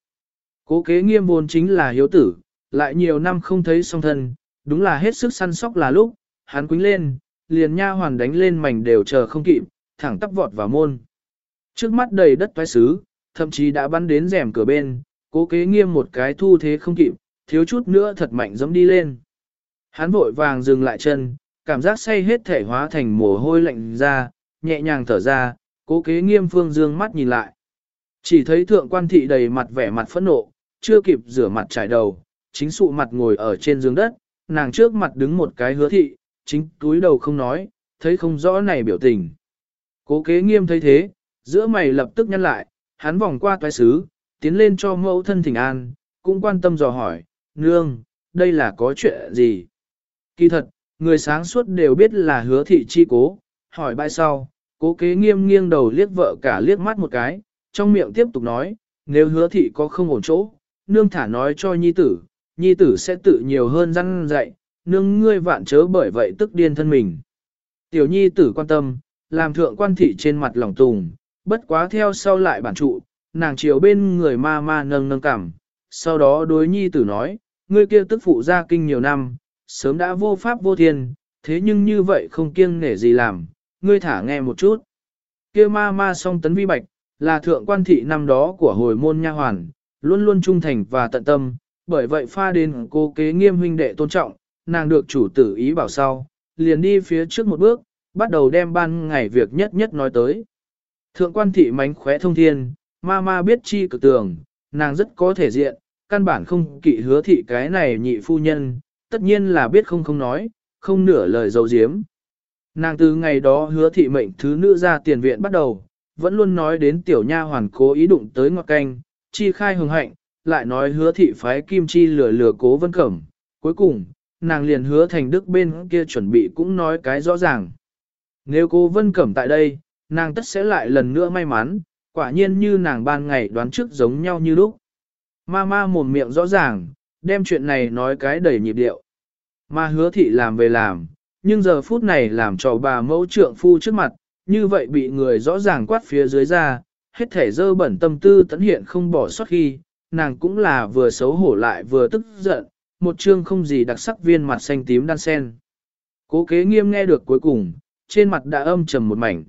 Cố kế nghiêm vốn chính là hiếu tử, lại nhiều năm không thấy song thân, đúng là hết sức săn sóc là lúc, hắn quính lên, liền nha hoàn đánh lên mảnh đều chờ không kịp, thẳng tắp vọt vào môn. Trước mắt đầy đất toái xứ, thậm chí đã bắn đến rèm cửa bên, cố kế nghiêm một cái thu thế không kịp, thiếu chút nữa thật mạnh giống đi lên. Hắn vội vàng dừng lại chân, cảm giác say hết thể hóa thành mồ hôi lạnh ra, nhẹ nhàng thở ra, cố kế nghiêm phương dương mắt nhìn lại. Chỉ thấy thượng quan thị đầy mặt vẻ mặt phẫn nộ, chưa kịp rửa mặt trải đầu, chính sụ mặt ngồi ở trên giường đất, nàng trước mặt đứng một cái hứa thị, chính túi đầu không nói, thấy không rõ này biểu tình. Cố kế nghiêm thấy thế, giữa mày lập tức nhăn lại, hắn vòng qua toái sứ tiến lên cho mẫu thân thỉnh an, cũng quan tâm dò hỏi, nương, đây là có chuyện gì? Kỳ thật, người sáng suốt đều biết là hứa thị chi cố, hỏi bài sau, cố kế nghiêm nghiêng đầu liếc vợ cả liếc mắt một cái, trong miệng tiếp tục nói, nếu hứa thị có không ổn chỗ, nương thả nói cho nhi tử, nhi tử sẽ tự nhiều hơn răn dạy, nương ngươi vạn chớ bởi vậy tức điên thân mình. Tiểu nhi tử quan tâm, làm thượng quan thị trên mặt lòng tùng, bất quá theo sau lại bản trụ, nàng chiều bên người ma ma nâng nâng cảm, sau đó đối nhi tử nói, ngươi kia tức phụ gia kinh nhiều năm, sớm đã vô pháp vô thiên, thế nhưng như vậy không kiêng nể gì làm, ngươi thả nghe một chút. Kia ma ma song tấn vi bạch, là thượng quan thị năm đó của hồi môn nha hoàn, luôn luôn trung thành và tận tâm, bởi vậy pha đến cô kế nghiêm huynh đệ tôn trọng, nàng được chủ tử ý bảo sau, liền đi phía trước một bước, bắt đầu đem ban ngày việc nhất nhất nói tới. Thượng quan thị mánh khóe thông thiên, ma ma biết chi cực tường, nàng rất có thể diện, căn bản không kỵ hứa thị cái này nhị phu nhân, tất nhiên là biết không không nói, không nửa lời dấu diếm. Nàng từ ngày đó hứa thị mệnh thứ nữ ra tiền viện bắt đầu, vẫn luôn nói đến tiểu nha hoàn cố ý đụng tới ngọt canh, chi khai hừng hạnh, lại nói hứa thị phái kim chi lừa lừa cố vân cẩm. Cuối cùng, nàng liền hứa thành đức bên kia chuẩn bị cũng nói cái rõ ràng. Nếu cố vân cẩm tại đây, nàng tất sẽ lại lần nữa may mắn, quả nhiên như nàng ban ngày đoán trước giống nhau như lúc. Ma ma mồm miệng rõ ràng, đem chuyện này nói cái đầy nhịp điệu. Ma hứa thị làm về làm, nhưng giờ phút này làm cho bà mẫu trượng phu trước mặt, như vậy bị người rõ ràng quát phía dưới ra, hết thể dơ bẩn tâm tư tấn hiện không bỏ sót khi, nàng cũng là vừa xấu hổ lại vừa tức giận, một chương không gì đặc sắc viên mặt xanh tím đan sen. Cố kế nghiêm nghe được cuối cùng, trên mặt đã âm trầm một mảnh.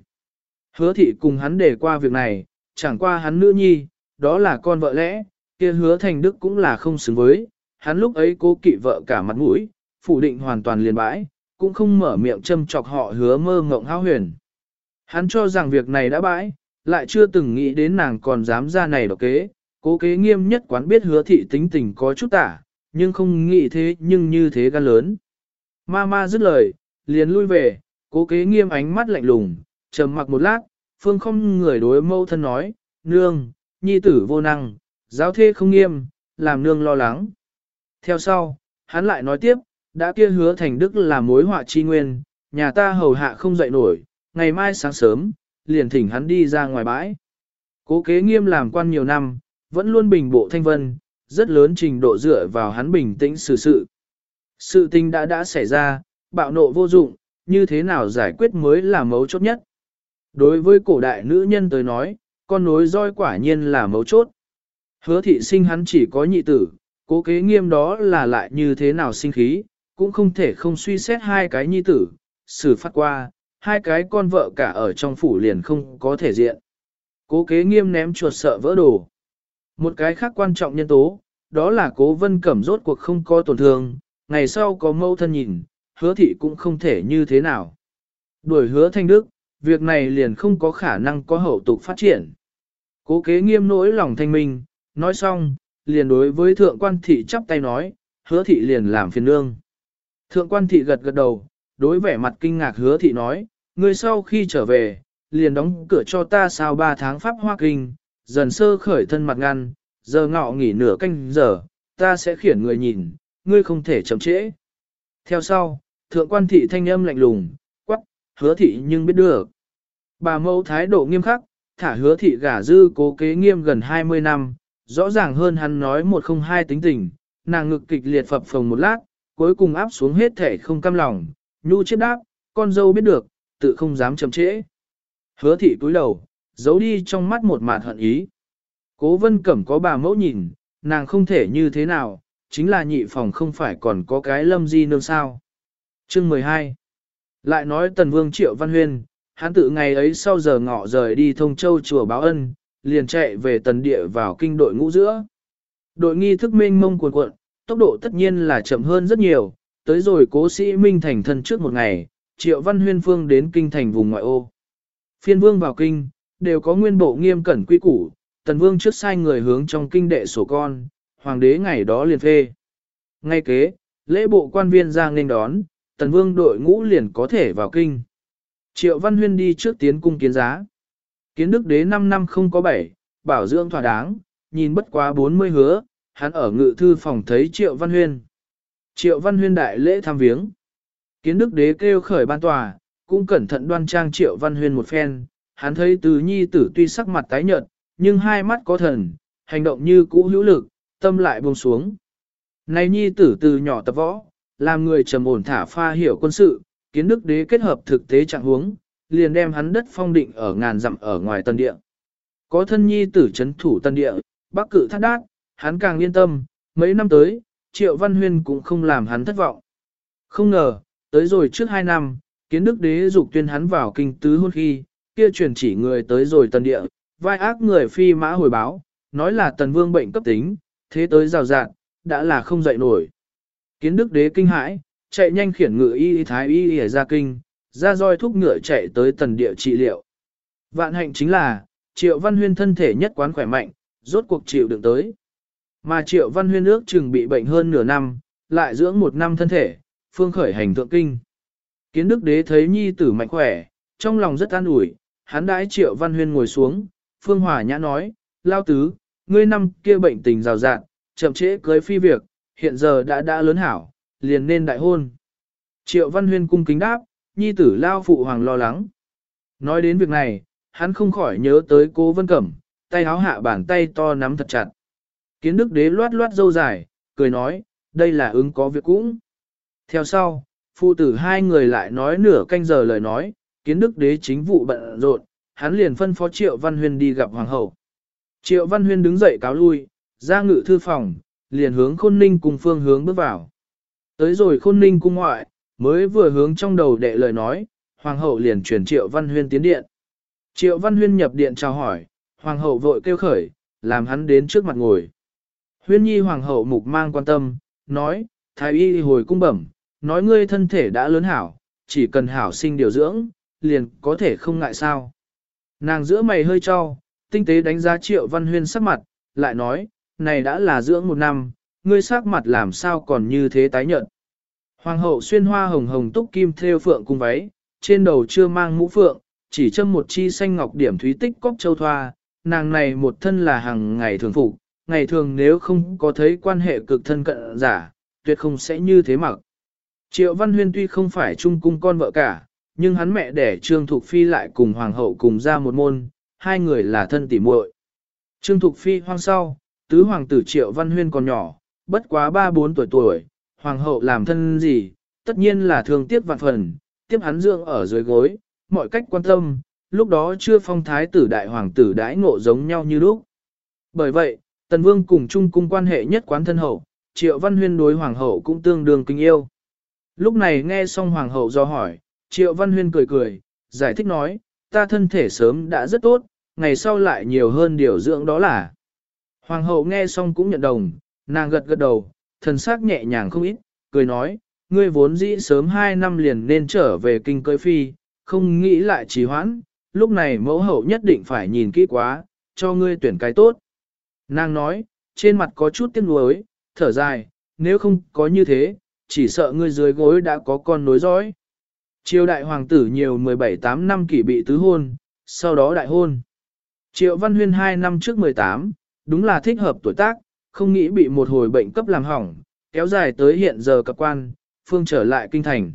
Hứa thị cùng hắn để qua việc này, chẳng qua hắn nữ nhi, đó là con vợ lẽ, kia hứa thành đức cũng là không xứng với, hắn lúc ấy cố kỵ vợ cả mặt mũi, phủ định hoàn toàn liền bãi, cũng không mở miệng châm chọc họ hứa mơ ngộng hao huyền. Hắn cho rằng việc này đã bãi, lại chưa từng nghĩ đến nàng còn dám ra này độc kế, cố kế nghiêm nhất quán biết hứa thị tính tình có chút tả, nhưng không nghĩ thế nhưng như thế gan lớn. Ma ma dứt lời, liền lui về, cố kế nghiêm ánh mắt lạnh lùng, trầm mặc một lát, phương không người đối mâu thân nói, nương, nhi tử vô năng, giáo thê không nghiêm, làm nương lo lắng. Theo sau, hắn lại nói tiếp, đã kia hứa thành đức là mối họa chi nguyên, nhà ta hầu hạ không dậy nổi, ngày mai sáng sớm, liền thỉnh hắn đi ra ngoài bãi. Cố kế nghiêm làm quan nhiều năm, vẫn luôn bình bộ thanh vân, rất lớn trình độ dựa vào hắn bình tĩnh xử sự. Sự tình đã đã xảy ra, bạo nộ vô dụng, như thế nào giải quyết mới là mấu chốt nhất. Đối với cổ đại nữ nhân tới nói, con nối roi quả nhiên là mấu chốt. Hứa thị sinh hắn chỉ có nhị tử, cố kế nghiêm đó là lại như thế nào sinh khí, cũng không thể không suy xét hai cái nhi tử, xử phát qua, hai cái con vợ cả ở trong phủ liền không có thể diện. Cố kế nghiêm ném chuột sợ vỡ đồ. Một cái khác quan trọng nhân tố, đó là cố vân cẩm rốt cuộc không có tổn thương, ngày sau có mâu thân nhìn, hứa thị cũng không thể như thế nào. Đuổi hứa thanh đức, việc này liền không có khả năng có hậu tục phát triển. Cố kế nghiêm nỗi lòng thanh minh, nói xong, liền đối với thượng quan thị chắp tay nói, hứa thị liền làm phiền nương. Thượng quan thị gật gật đầu, đối vẻ mặt kinh ngạc hứa thị nói, ngươi sau khi trở về, liền đóng cửa cho ta sau 3 tháng pháp hoa kinh, dần sơ khởi thân mặt ngăn, giờ ngọ nghỉ nửa canh giờ, ta sẽ khiển người nhìn, ngươi không thể chậm trễ. Theo sau, thượng quan thị thanh âm lạnh lùng, quắc, hứa thị nhưng biết được. Bà mẫu thái độ nghiêm khắc, thả hứa thị gả dư cố kế nghiêm gần 20 năm, rõ ràng hơn hắn nói một không hai tính tình, nàng ngực kịch liệt phập phồng một lát, cuối cùng áp xuống hết thể không cam lòng, nhu chết đáp, con dâu biết được, tự không dám chậm trễ. Hứa thị cúi đầu, giấu đi trong mắt một mạt hận ý. Cố vân cẩm có bà mẫu nhìn, nàng không thể như thế nào, chính là nhị phòng không phải còn có cái lâm di nương sao. Chương 12 Lại nói tần vương triệu văn huyên, hắn tự ngày ấy sau giờ ngọ rời đi thông châu chùa báo ân, liền chạy về tần địa vào kinh đội ngũ giữa. Đội nghi thức mênh mông cuồn cuộn, tốc độ tất nhiên là chậm hơn rất nhiều, tới rồi cố sĩ Minh thành thân trước một ngày, triệu văn huyên phương đến kinh thành vùng ngoại ô. Phiên vương vào kinh, đều có nguyên bộ nghiêm cẩn quy củ, tần vương trước sai người hướng trong kinh đệ sổ con, hoàng đế ngày đó liền phê. Ngay kế, lễ bộ quan viên ra nên đón, tần vương đội ngũ liền có thể vào kinh. Triệu Văn Huyên đi trước tiến cung kiến giá. Kiến đức đế 5 năm không có 7, bảo dưỡng thỏa đáng, nhìn bất quá 40 hứa, hắn ở ngự thư phòng thấy Triệu Văn Huyên. Triệu văn huyên đại lễ tham viếng. Kiến đức đế kêu khởi ban tòa, cũng cẩn thận đoan trang triệu văn huyên một phen, hắn thấy từ nhi tử tuy sắc mặt tái nhợt, nhưng hai mắt có thần, hành động như cũ hữu lực, tâm lại buông xuống. Này nhi tử từ nhỏ tập võ, làm người trầm ổn thả pha hiểu quân sự, kiến đức đế kết hợp thực tế trạng huống, liền đem hắn đất phong định ở ngàn dặm ở ngoài tân địa. Có thân nhi tử chấn thủ tân địa, bắc cự thắt đát, hắn càng yên tâm, mấy năm tới, triệu văn huyên cũng không làm hắn thất vọng. Không ngờ, tới rồi trước hai năm, kiến đức đế dục tuyên hắn vào kinh tứ hôn khi, kia truyền chỉ người tới rồi tần địa, vai ác người phi mã hồi báo, nói là tần vương bệnh cấp tính, thế tới rào rạn, đã là không dậy nổi. Kiến đức đế kinh hãi, chạy nhanh khiển ngự y thái y y ra kinh, ra roi thúc ngựa chạy tới tần địa trị liệu. Vạn hạnh chính là, triệu văn huyên thân thể nhất quán khỏe mạnh, rốt cuộc chịu đựng tới. Mà triệu văn huyên ước chừng bị bệnh hơn nửa năm, lại dưỡng một năm thân thể, phương khởi hành thượng kinh. Kiến đức đế thấy nhi tử mạnh khỏe, trong lòng rất an ủi, hắn đãi triệu văn huyên ngồi xuống, phương hòa nhã nói, lao tứ, ngươi năm kia bệnh tình rào rạn, chậm trễ cưới phi việc, hiện giờ đã đã lớn hảo, liền nên đại hôn. Triệu văn huyên cung kính đáp, nhi tử lao phụ hoàng lo lắng. Nói đến việc này, hắn không khỏi nhớ tới cô Vân Cẩm, tay áo hạ bàn tay to nắm thật chặt. Kiến đức đế loát loát dâu dài, cười nói, đây là ứng có việc cũng. Theo sau, phụ tử hai người lại nói nửa canh giờ lời nói, kiến đức đế chính vụ bận rộn, hắn liền phân phó Triệu Văn Huyên đi gặp hoàng hậu. Triệu Văn Huyên đứng dậy cáo lui, ra ngự thư phòng, liền hướng khôn ninh cùng phương hướng bước vào. Tới rồi khôn ninh cung ngoại, mới vừa hướng trong đầu đệ lời nói, hoàng hậu liền chuyển Triệu Văn Huyên tiến điện. Triệu Văn Huyên nhập điện chào hỏi, hoàng hậu vội kêu khởi, làm hắn đến trước mặt ngồi. Huyên nhi hoàng hậu mục mang quan tâm, nói, thái y hồi cung bẩm, nói ngươi thân thể đã lớn hảo, chỉ cần hảo sinh điều dưỡng, liền có thể không ngại sao. Nàng giữa mày hơi cho, tinh tế đánh giá triệu văn huyên sắc mặt, lại nói, này đã là dưỡng một năm, ngươi sắc mặt làm sao còn như thế tái nhợt. Hoàng hậu xuyên hoa hồng hồng túc kim theo phượng cung váy, trên đầu chưa mang mũ phượng, chỉ châm một chi xanh ngọc điểm thúy tích cóc châu thoa, nàng này một thân là hàng ngày thường phục, ngày thường nếu không có thấy quan hệ cực thân cận giả, tuyệt không sẽ như thế mặc. Triệu Văn Huyên tuy không phải trung cung con vợ cả, nhưng hắn mẹ đẻ Trương Thục Phi lại cùng Hoàng hậu cùng ra một môn, hai người là thân tỉ muội. Trương Thục Phi hoang sau, tứ hoàng tử Triệu Văn Huyên còn nhỏ, bất quá ba bốn tuổi tuổi, Hoàng hậu làm thân gì, tất nhiên là thương tiếc vạn phần, tiếp hắn dưỡng ở dưới gối, mọi cách quan tâm, lúc đó chưa phong thái tử đại hoàng tử đãi ngộ giống nhau như lúc. Bởi vậy, Tần Vương cùng trung cung quan hệ nhất quán thân hậu, Triệu Văn Huyên đối hoàng hậu cũng tương đương kinh yêu. Lúc này nghe xong hoàng hậu do hỏi, Triệu Văn Huyên cười cười, giải thích nói, ta thân thể sớm đã rất tốt, ngày sau lại nhiều hơn điều dưỡng đó là. Hoàng hậu nghe xong cũng nhận đồng, nàng gật gật đầu, thần sắc nhẹ nhàng không ít, cười nói, ngươi vốn dĩ sớm hai năm liền nên trở về kinh cơi phi, không nghĩ lại trì hoãn, lúc này mẫu hậu nhất định phải nhìn kỹ quá, cho ngươi tuyển cái tốt. Nàng nói, trên mặt có chút tiếc nuối, thở dài, nếu không có như thế, chỉ sợ ngươi dưới gối đã có con nối dõi. Triều đại hoàng tử nhiều 17-8 năm kỷ bị tứ hôn, sau đó đại hôn. Triệu Văn Huyên 2 năm trước 18, đúng là thích hợp tuổi tác, không nghĩ bị một hồi bệnh cấp làm hỏng, kéo dài tới hiện giờ cập quan, phương trở lại kinh thành.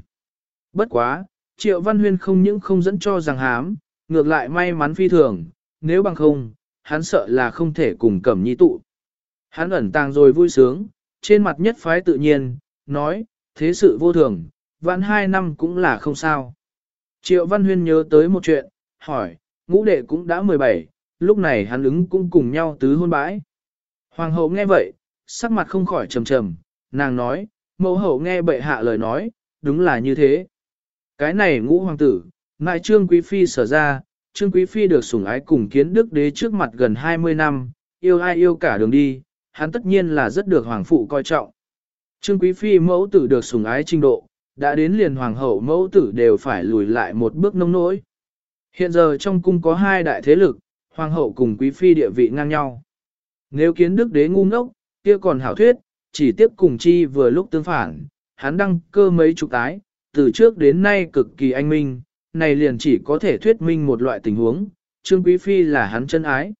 Bất quá, Triệu Văn Huyên không những không dẫn cho rằng hám, ngược lại may mắn phi thường, nếu bằng không, hắn sợ là không thể cùng cẩm nhi tụ. Hắn ẩn tàng rồi vui sướng, trên mặt nhất phái tự nhiên, nói, thế sự vô thường, vãn hai năm cũng là không sao. Triệu Văn Huyên nhớ tới một chuyện, hỏi, ngũ đệ cũng đã 17, lúc này hắn ứng cũng cùng nhau tứ hôn bãi. Hoàng hậu nghe vậy, sắc mặt không khỏi trầm trầm, nàng nói, mẫu hậu nghe bệ hạ lời nói, đúng là như thế. Cái này ngũ hoàng tử, ngại trương quý phi sở ra, trương quý phi được sủng ái cùng kiến đức đế trước mặt gần 20 năm, yêu ai yêu cả đường đi, hắn tất nhiên là rất được hoàng phụ coi trọng. Trương quý phi mẫu tử được sủng ái trình độ, đã đến liền hoàng hậu mẫu tử đều phải lùi lại một bước nông nỗi. Hiện giờ trong cung có hai đại thế lực, hoàng hậu cùng quý phi địa vị ngang nhau. Nếu kiến đức đế ngu ngốc, kia còn hảo thuyết, chỉ tiếp cùng chi vừa lúc tương phản, hắn đăng cơ mấy chục tái, từ trước đến nay cực kỳ anh minh, này liền chỉ có thể thuyết minh một loại tình huống, Trương Quý Phi là hắn chân ái.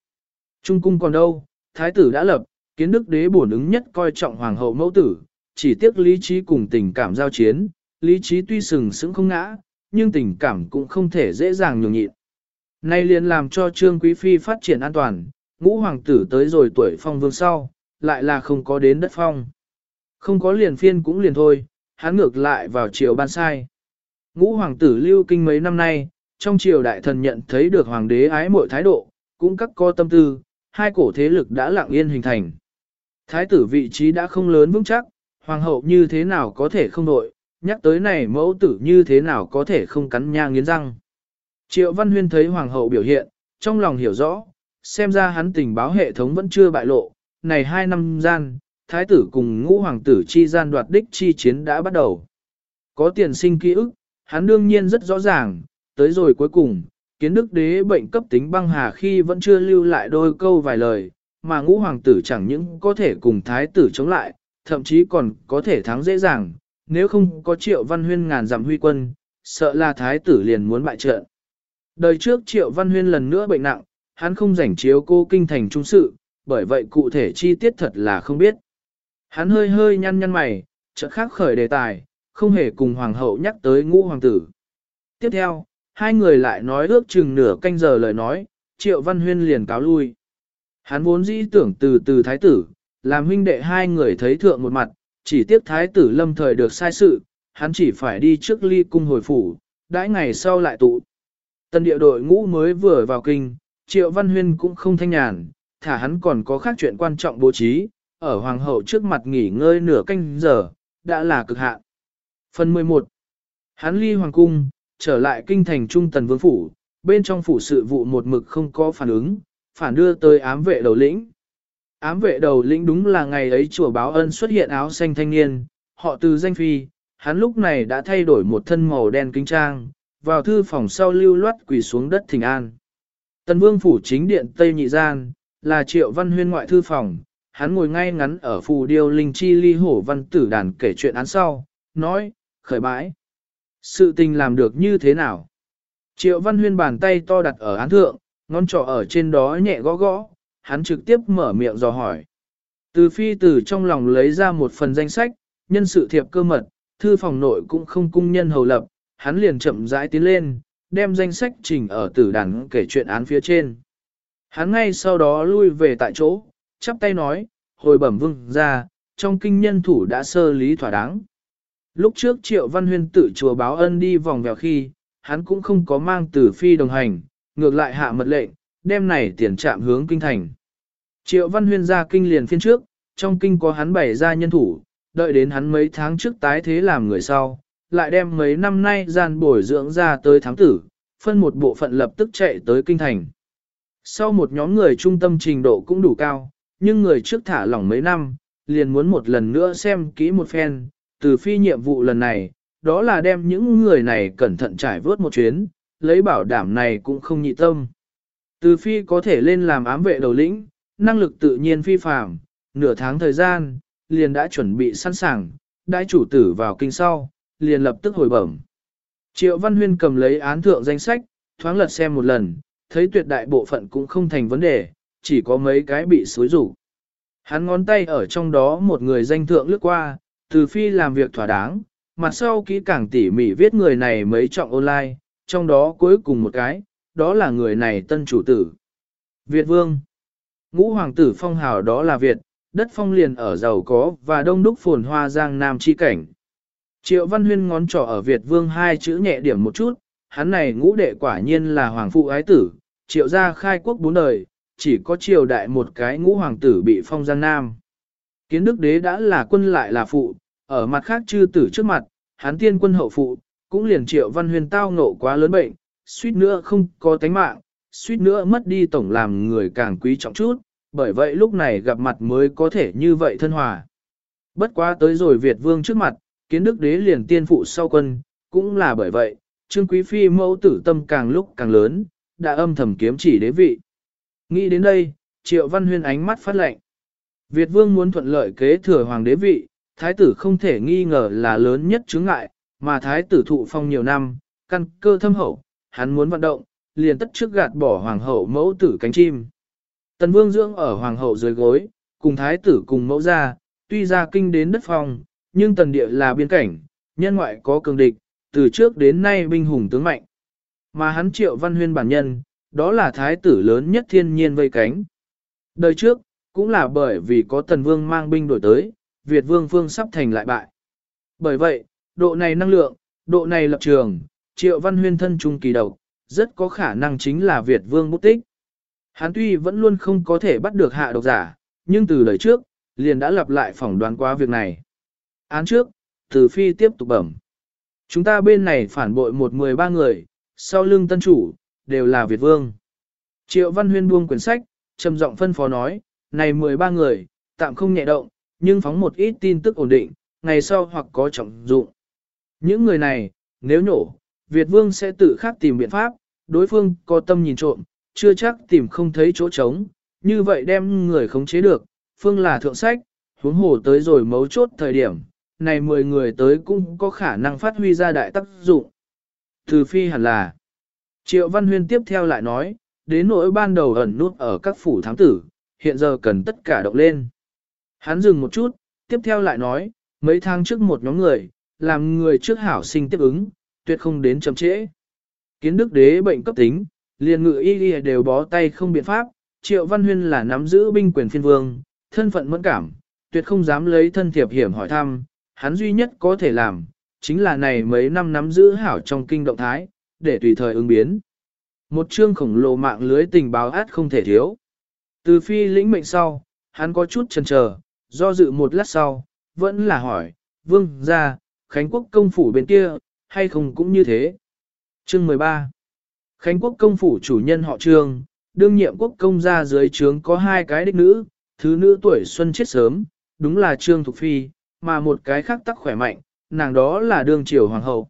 Trung cung còn đâu, thái tử đã lập, kiến đức đế bổn ứng nhất coi trọng hoàng hậu mẫu tử, chỉ tiếc lý trí cùng tình cảm giao chiến, lý trí tuy sừng sững không ngã, nhưng tình cảm cũng không thể dễ dàng nhường nhịn. Nay liền làm cho Trương Quý Phi phát triển an toàn, ngũ hoàng tử tới rồi tuổi phong vương sau, lại là không có đến đất phong. Không có liền phiên cũng liền thôi, hắn ngược lại vào triều ban sai. Ngũ hoàng tử lưu kinh mấy năm nay, trong triều đại thần nhận thấy được hoàng đế ái mọi thái độ, cũng các co tâm tư, hai cổ thế lực đã lặng yên hình thành. Thái tử vị trí đã không lớn vững chắc, hoàng hậu như thế nào có thể không đội, nhắc tới này mẫu tử như thế nào có thể không cắn nha nghiến răng. Triệu Văn Huyên thấy hoàng hậu biểu hiện, trong lòng hiểu rõ, xem ra hắn tình báo hệ thống vẫn chưa bại lộ, này hai năm gian, thái tử cùng ngũ hoàng tử chi gian đoạt đích chi chiến đã bắt đầu. Có tiền sinh ký ức, hắn đương nhiên rất rõ ràng, tới rồi cuối cùng, kiến đức đế bệnh cấp tính băng hà khi vẫn chưa lưu lại đôi câu vài lời, mà ngũ hoàng tử chẳng những có thể cùng thái tử chống lại, thậm chí còn có thể thắng dễ dàng, nếu không có triệu văn huyên ngàn dặm huy quân, sợ là thái tử liền muốn bại trận. Đời trước triệu văn huyên lần nữa bệnh nặng, hắn không rảnh chiếu cô kinh thành trung sự, bởi vậy cụ thể chi tiết thật là không biết. Hắn hơi hơi nhăn nhăn mày, chợt khác khởi đề tài, không hề cùng hoàng hậu nhắc tới ngũ hoàng tử. Tiếp theo, hai người lại nói ước chừng nửa canh giờ lời nói, triệu văn huyên liền cáo lui. Hắn vốn dĩ tưởng từ từ thái tử, làm huynh đệ hai người thấy thượng một mặt, chỉ tiếc thái tử lâm thời được sai sự, hắn chỉ phải đi trước ly cung hồi phủ, đãi ngày sau lại tụ. Tân địa đội ngũ mới vừa vào kinh, triệu văn huyên cũng không thanh nhàn, thả hắn còn có khác chuyện quan trọng bố trí, ở hoàng hậu trước mặt nghỉ ngơi nửa canh giờ, đã là cực hạn. Phần 11 Hắn ly hoàng cung, trở lại kinh thành trung tần vương phủ, bên trong phủ sự vụ một mực không có phản ứng, phản đưa tới ám vệ đầu lĩnh. Ám vệ đầu lĩnh đúng là ngày ấy chùa báo ân xuất hiện áo xanh thanh niên, họ từ danh phi, hắn lúc này đã thay đổi một thân màu đen kính trang, vào thư phòng sau lưu loát quỳ xuống đất thỉnh an. Tần vương phủ chính điện Tây Nhị Gian, là triệu văn huyên ngoại thư phòng, hắn ngồi ngay ngắn ở phù điêu linh chi ly hổ văn tử đàn kể chuyện án sau, nói, khởi bãi. Sự tình làm được như thế nào? Triệu văn huyên bàn tay to đặt ở án thượng, ngón trỏ ở trên đó nhẹ gõ gõ, hắn trực tiếp mở miệng dò hỏi. Từ phi từ trong lòng lấy ra một phần danh sách, nhân sự thiệp cơ mật, thư phòng nội cũng không cung nhân hầu lập, hắn liền chậm rãi tiến lên, đem danh sách trình ở tử đàn kể chuyện án phía trên. Hắn ngay sau đó lui về tại chỗ, chắp tay nói, hồi bẩm vương ra, trong kinh nhân thủ đã sơ lý thỏa đáng. Lúc trước Triệu Văn Huyên tự chùa báo ân đi vòng vèo khi, hắn cũng không có mang tử phi đồng hành, ngược lại hạ mật lệnh, đem này tiền trạm hướng kinh thành. Triệu Văn Huyên ra kinh liền phiên trước, trong kinh có hắn bày ra nhân thủ, đợi đến hắn mấy tháng trước tái thế làm người sau, lại đem mấy năm nay gian bồi dưỡng ra tới tháng tử, phân một bộ phận lập tức chạy tới kinh thành. Sau một nhóm người trung tâm trình độ cũng đủ cao, nhưng người trước thả lỏng mấy năm, liền muốn một lần nữa xem kỹ một phen, từ phi nhiệm vụ lần này, đó là đem những người này cẩn thận trải vớt một chuyến, lấy bảo đảm này cũng không nhị tâm. Từ phi có thể lên làm ám vệ đầu lĩnh, năng lực tự nhiên phi phàm, nửa tháng thời gian, liền đã chuẩn bị sẵn sàng, đại chủ tử vào kinh sau, liền lập tức hồi bẩm. Triệu Văn Huyên cầm lấy án thượng danh sách, thoáng lật xem một lần, thấy tuyệt đại bộ phận cũng không thành vấn đề, chỉ có mấy cái bị xối rủ. Hắn ngón tay ở trong đó một người danh thượng lướt qua, từ phi làm việc thỏa đáng, mặt sau kỹ càng tỉ mỉ viết người này mấy trọng online, trong đó cuối cùng một cái, đó là người này tân chủ tử. Việt Vương Ngũ hoàng tử phong hào đó là Việt, đất phong liền ở giàu có và đông đúc phồn hoa giang nam chi cảnh. Triệu Văn Huyên ngón trỏ ở Việt Vương hai chữ nhẹ điểm một chút, hắn này ngũ đệ quả nhiên là hoàng phụ ái tử, triệu gia khai quốc bốn đời, chỉ có triều đại một cái ngũ hoàng tử bị phong giang nam. Kiến đức đế đã là quân lại là phụ, ở mặt khác chư tử trước mặt, hắn tiên quân hậu phụ, cũng liền triệu văn huyền tao ngộ quá lớn bệnh, suýt nữa không có tánh mạng, suýt nữa mất đi tổng làm người càng quý trọng chút, bởi vậy lúc này gặp mặt mới có thể như vậy thân hòa. Bất quá tới rồi Việt vương trước mặt, kiến đức đế liền tiên phụ sau quân, cũng là bởi vậy, Trương Quý Phi mẫu tử tâm càng lúc càng lớn, đã âm thầm kiếm chỉ đế vị. Nghĩ đến đây, Triệu Văn Huyên ánh mắt phát lệnh. Việt vương muốn thuận lợi kế thừa hoàng đế vị, thái tử không thể nghi ngờ là lớn nhất chứng ngại, mà thái tử thụ phong nhiều năm, căn cơ thâm hậu, hắn muốn vận động, liền tất trước gạt bỏ hoàng hậu mẫu tử cánh chim. Tần vương dưỡng ở hoàng hậu dưới gối, cùng thái tử cùng mẫu ra, tuy ra kinh đến đất phong, nhưng tần địa là biên cảnh, nhân ngoại có cường địch, từ trước đến nay binh hùng tướng mạnh. Mà hắn triệu văn huyên bản nhân, đó là thái tử lớn nhất thiên nhiên vây cánh. Đời trước, cũng là bởi vì có tần vương mang binh đổi tới, Việt vương phương sắp thành lại bại. Bởi vậy, độ này năng lượng, độ này lập trường, triệu văn huyên thân trung kỳ độc, rất có khả năng chính là Việt vương bút tích. Hắn tuy vẫn luôn không có thể bắt được hạ độc giả, nhưng từ lời trước, liền đã lặp lại phỏng đoán qua việc này. Án trước, từ phi tiếp tục bẩm. Chúng ta bên này phản bội một mười ba người, sau lưng tân chủ, đều là Việt vương. Triệu Văn Huyên buông quyển sách, trầm giọng phân phó nói, này 13 người, tạm không nhẹ động, nhưng phóng một ít tin tức ổn định, ngày sau hoặc có trọng dụng. Những người này, nếu nhổ, Việt Vương sẽ tự khắc tìm biện pháp, đối phương có tâm nhìn trộm, chưa chắc tìm không thấy chỗ trống, như vậy đem người khống chế được, Phương là thượng sách, huống hồ tới rồi mấu chốt thời điểm, này 10 người tới cũng có khả năng phát huy ra đại tác dụng. Từ phi hẳn là, Triệu Văn Huyên tiếp theo lại nói, đến nỗi ban đầu ẩn nút ở các phủ thám tử, hiện giờ cần tất cả động lên. Hắn dừng một chút, tiếp theo lại nói, mấy tháng trước một nhóm người, làm người trước hảo sinh tiếp ứng, tuyệt không đến chậm trễ. Kiến đức đế bệnh cấp tính, liền ngự y y đều bó tay không biện pháp, triệu văn huyên là nắm giữ binh quyền phiên vương, thân phận mẫn cảm, tuyệt không dám lấy thân thiệp hiểm hỏi thăm, hắn duy nhất có thể làm, chính là này mấy năm nắm giữ hảo trong kinh động thái, để tùy thời ứng biến. Một chương khổng lồ mạng lưới tình báo át không thể thiếu. Từ phi lĩnh mệnh sau, hắn có chút chần chờ, do dự một lát sau, vẫn là hỏi, vương ra, Khánh Quốc công phủ bên kia, hay không cũng như thế. Chương 13 Khánh Quốc công phủ chủ nhân họ trương, đương nhiệm quốc công gia dưới trướng có hai cái đích nữ, thứ nữ tuổi xuân chết sớm, đúng là trương thục phi, mà một cái khác tắc khỏe mạnh, nàng đó là đương triều hoàng hậu.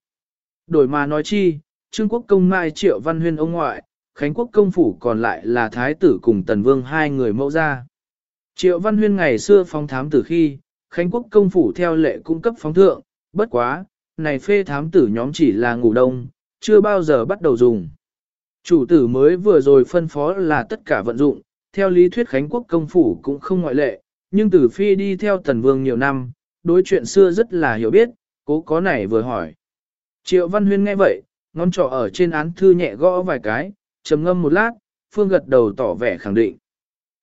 Đổi mà nói chi, trương quốc công mai triệu văn huyên ông ngoại, Khánh quốc công phủ còn lại là thái tử cùng tần vương hai người mẫu gia. Triệu văn huyên ngày xưa phong thám từ khi, Khánh quốc công phủ theo lệ cung cấp phóng thượng, bất quá, này phê thám tử nhóm chỉ là ngủ đông, chưa bao giờ bắt đầu dùng. Chủ tử mới vừa rồi phân phó là tất cả vận dụng, theo lý thuyết Khánh quốc công phủ cũng không ngoại lệ, nhưng tử phi đi theo tần vương nhiều năm, đối chuyện xưa rất là hiểu biết, cố có này vừa hỏi. Triệu Văn Huyên nghe vậy, ngón trỏ ở trên án thư nhẹ gõ vài cái, trầm ngâm một lát, Phương gật đầu tỏ vẻ khẳng định.